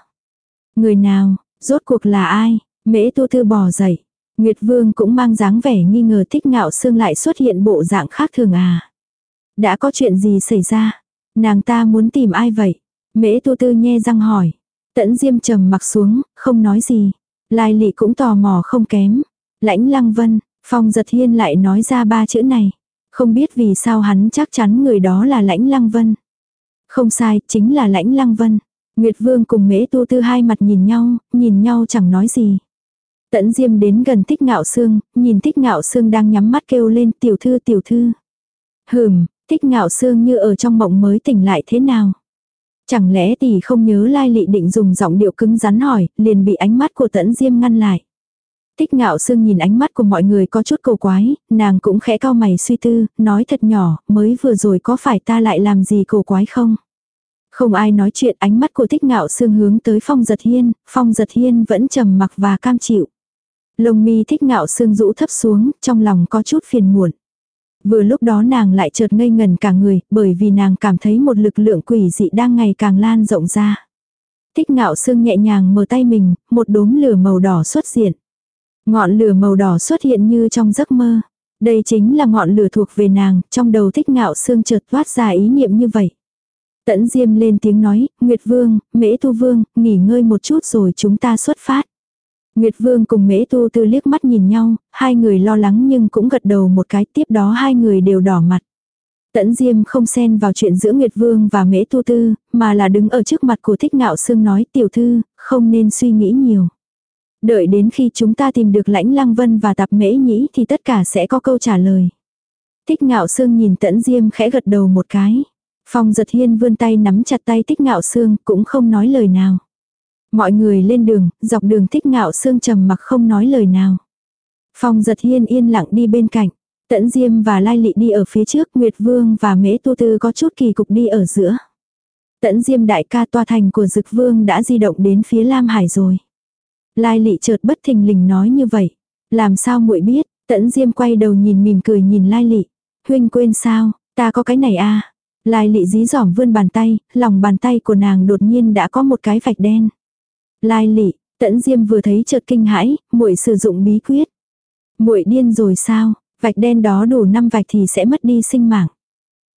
Người nào, rốt cuộc là ai? Mễ tu tư bò dậy. Nguyệt Vương cũng mang dáng vẻ nghi ngờ thích ngạo xương lại xuất hiện bộ dạng khác thường à. Đã có chuyện gì xảy ra? Nàng ta muốn tìm ai vậy? Mễ tu tư nhe răng hỏi. Tẫn diêm trầm mặc xuống, không nói gì. Lai lị cũng tò mò không kém. Lãnh lăng vân, phong giật hiên lại nói ra ba chữ này. Không biết vì sao hắn chắc chắn người đó là lãnh lăng vân. Không sai, chính là lãnh lăng vân. Nguyệt vương cùng mễ tu tư hai mặt nhìn nhau, nhìn nhau chẳng nói gì. Tẫn diêm đến gần thích ngạo xương, nhìn thích ngạo xương đang nhắm mắt kêu lên tiểu thư tiểu thư. Hừm, thích ngạo xương như ở trong mộng mới tỉnh lại thế nào. Chẳng lẽ tỷ không nhớ lai lị định dùng giọng điệu cứng rắn hỏi, liền bị ánh mắt của tẫn diêm ngăn lại. Tích ngạo sương nhìn ánh mắt của mọi người có chút cầu quái, nàng cũng khẽ cao mày suy tư, nói thật nhỏ, mới vừa rồi có phải ta lại làm gì cầu quái không? Không ai nói chuyện ánh mắt của thích ngạo sương hướng tới phong giật hiên, phong giật hiên vẫn trầm mặc và cam chịu. Lông mi thích ngạo sương rũ thấp xuống, trong lòng có chút phiền muộn. Vừa lúc đó nàng lại chợt ngây ngần cả người, bởi vì nàng cảm thấy một lực lượng quỷ dị đang ngày càng lan rộng ra. Thích ngạo sương nhẹ nhàng mở tay mình, một đốm lửa màu đỏ xuất hiện. Ngọn lửa màu đỏ xuất hiện như trong giấc mơ. Đây chính là ngọn lửa thuộc về nàng, trong đầu thích ngạo sương chợt thoát ra ý niệm như vậy. Tẫn Diêm lên tiếng nói, Nguyệt Vương, Mễ Tu Vương, nghỉ ngơi một chút rồi chúng ta xuất phát. Nguyệt Vương cùng Mễ Tu Tư liếc mắt nhìn nhau, hai người lo lắng nhưng cũng gật đầu một cái tiếp đó hai người đều đỏ mặt. Tẫn Diêm không xen vào chuyện giữa Nguyệt Vương và Mễ Tu Tư, mà là đứng ở trước mặt của Thích Ngạo Sương nói tiểu thư, không nên suy nghĩ nhiều. Đợi đến khi chúng ta tìm được lãnh lăng vân và tạp mễ nhĩ thì tất cả sẽ có câu trả lời. Thích Ngạo Sương nhìn Tẫn Diêm khẽ gật đầu một cái. Phong giật hiên vươn tay nắm chặt tay Thích Ngạo Sương cũng không nói lời nào. Mọi người lên đường, dọc đường Thích Ngạo Sương trầm mặc không nói lời nào. Phong giật hiên yên lặng đi bên cạnh. Tẫn Diêm và Lai Lị đi ở phía trước, Nguyệt Vương và Mễ Tu Tư có chút kỳ cục đi ở giữa. Tẫn Diêm đại ca toa thành của Dực Vương đã di động đến phía Lam Hải rồi. Lai Lị chợt bất thình lình nói như vậy. Làm sao muội biết? Tẫn Diêm quay đầu nhìn mỉm cười nhìn Lai Lị. Huynh quên sao? Ta có cái này à? Lai Lị dí dỏm vươn bàn tay, lòng bàn tay của nàng đột nhiên đã có một cái vạch đen. Lai Lị, Tẫn Diêm vừa thấy chợt kinh hãi, muội sử dụng bí quyết. Muội điên rồi sao? Vạch đen đó đủ năm vạch thì sẽ mất đi sinh mạng.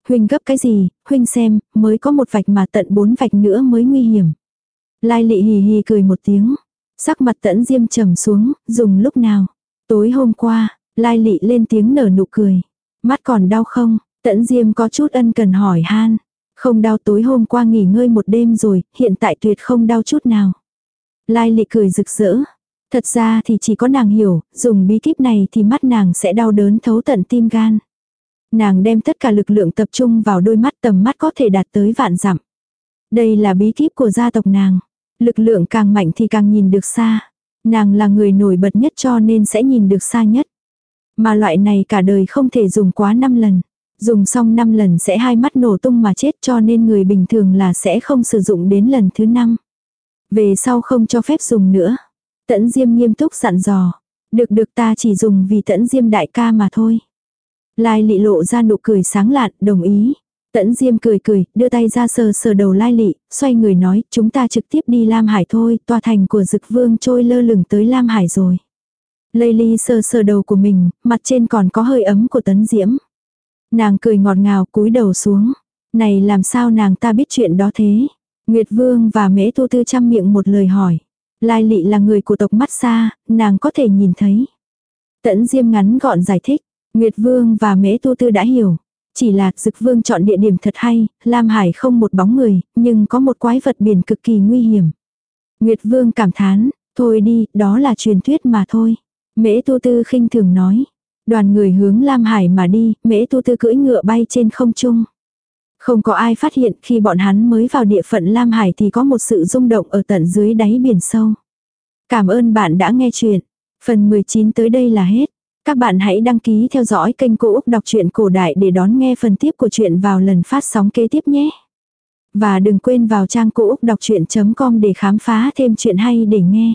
Huynh gấp cái gì, huynh xem, mới có một vạch mà tận bốn vạch nữa mới nguy hiểm. Lai lị hì hì cười một tiếng. Sắc mặt tẫn diêm trầm xuống, dùng lúc nào. Tối hôm qua, lai lị lên tiếng nở nụ cười. Mắt còn đau không? Tẫn diêm có chút ân cần hỏi han. Không đau tối hôm qua nghỉ ngơi một đêm rồi, hiện tại tuyệt không đau chút nào. Lai lị cười rực rỡ. Thật ra thì chỉ có nàng hiểu, dùng bí kíp này thì mắt nàng sẽ đau đớn thấu tận tim gan. Nàng đem tất cả lực lượng tập trung vào đôi mắt tầm mắt có thể đạt tới vạn dặm. Đây là bí kíp của gia tộc nàng. Lực lượng càng mạnh thì càng nhìn được xa. Nàng là người nổi bật nhất cho nên sẽ nhìn được xa nhất. Mà loại này cả đời không thể dùng quá 5 lần. Dùng xong 5 lần sẽ hai mắt nổ tung mà chết cho nên người bình thường là sẽ không sử dụng đến lần thứ 5. Về sau không cho phép dùng nữa. Tẫn Diêm nghiêm túc dặn dò. Được được ta chỉ dùng vì Tẫn Diêm đại ca mà thôi. Lai lị lộ ra nụ cười sáng lạn, đồng ý. Tẫn Diêm cười cười, đưa tay ra sờ sờ đầu Lai lị, xoay người nói, chúng ta trực tiếp đi Lam Hải thôi, tòa thành của Dực Vương trôi lơ lửng tới Lam Hải rồi. Lây ly sờ sờ đầu của mình, mặt trên còn có hơi ấm của Tấn Diễm. Nàng cười ngọt ngào cúi đầu xuống. Này làm sao nàng ta biết chuyện đó thế? Nguyệt Vương và Mễ Tô Tư chăm miệng một lời hỏi. Lai lị là người của tộc mắt xa, nàng có thể nhìn thấy. Tẫn Diêm ngắn gọn giải thích, Nguyệt Vương và Mễ Tô Tư đã hiểu. Chỉ là Dực Vương chọn địa điểm thật hay, Lam Hải không một bóng người, nhưng có một quái vật biển cực kỳ nguy hiểm. Nguyệt Vương cảm thán, thôi đi, đó là truyền thuyết mà thôi. Mễ Tô Tư khinh thường nói. Đoàn người hướng Lam Hải mà đi, Mễ Tô Tư cưỡi ngựa bay trên không trung. Không có ai phát hiện khi bọn hắn mới vào địa phận Lam Hải thì có một sự rung động ở tận dưới đáy biển sâu. Cảm ơn bạn đã nghe chuyện. Phần 19 tới đây là hết. Các bạn hãy đăng ký theo dõi kênh Cô Úc Đọc truyện Cổ Đại để đón nghe phần tiếp của chuyện vào lần phát sóng kế tiếp nhé. Và đừng quên vào trang cô úc đọc chuyện.com để khám phá thêm chuyện hay để nghe.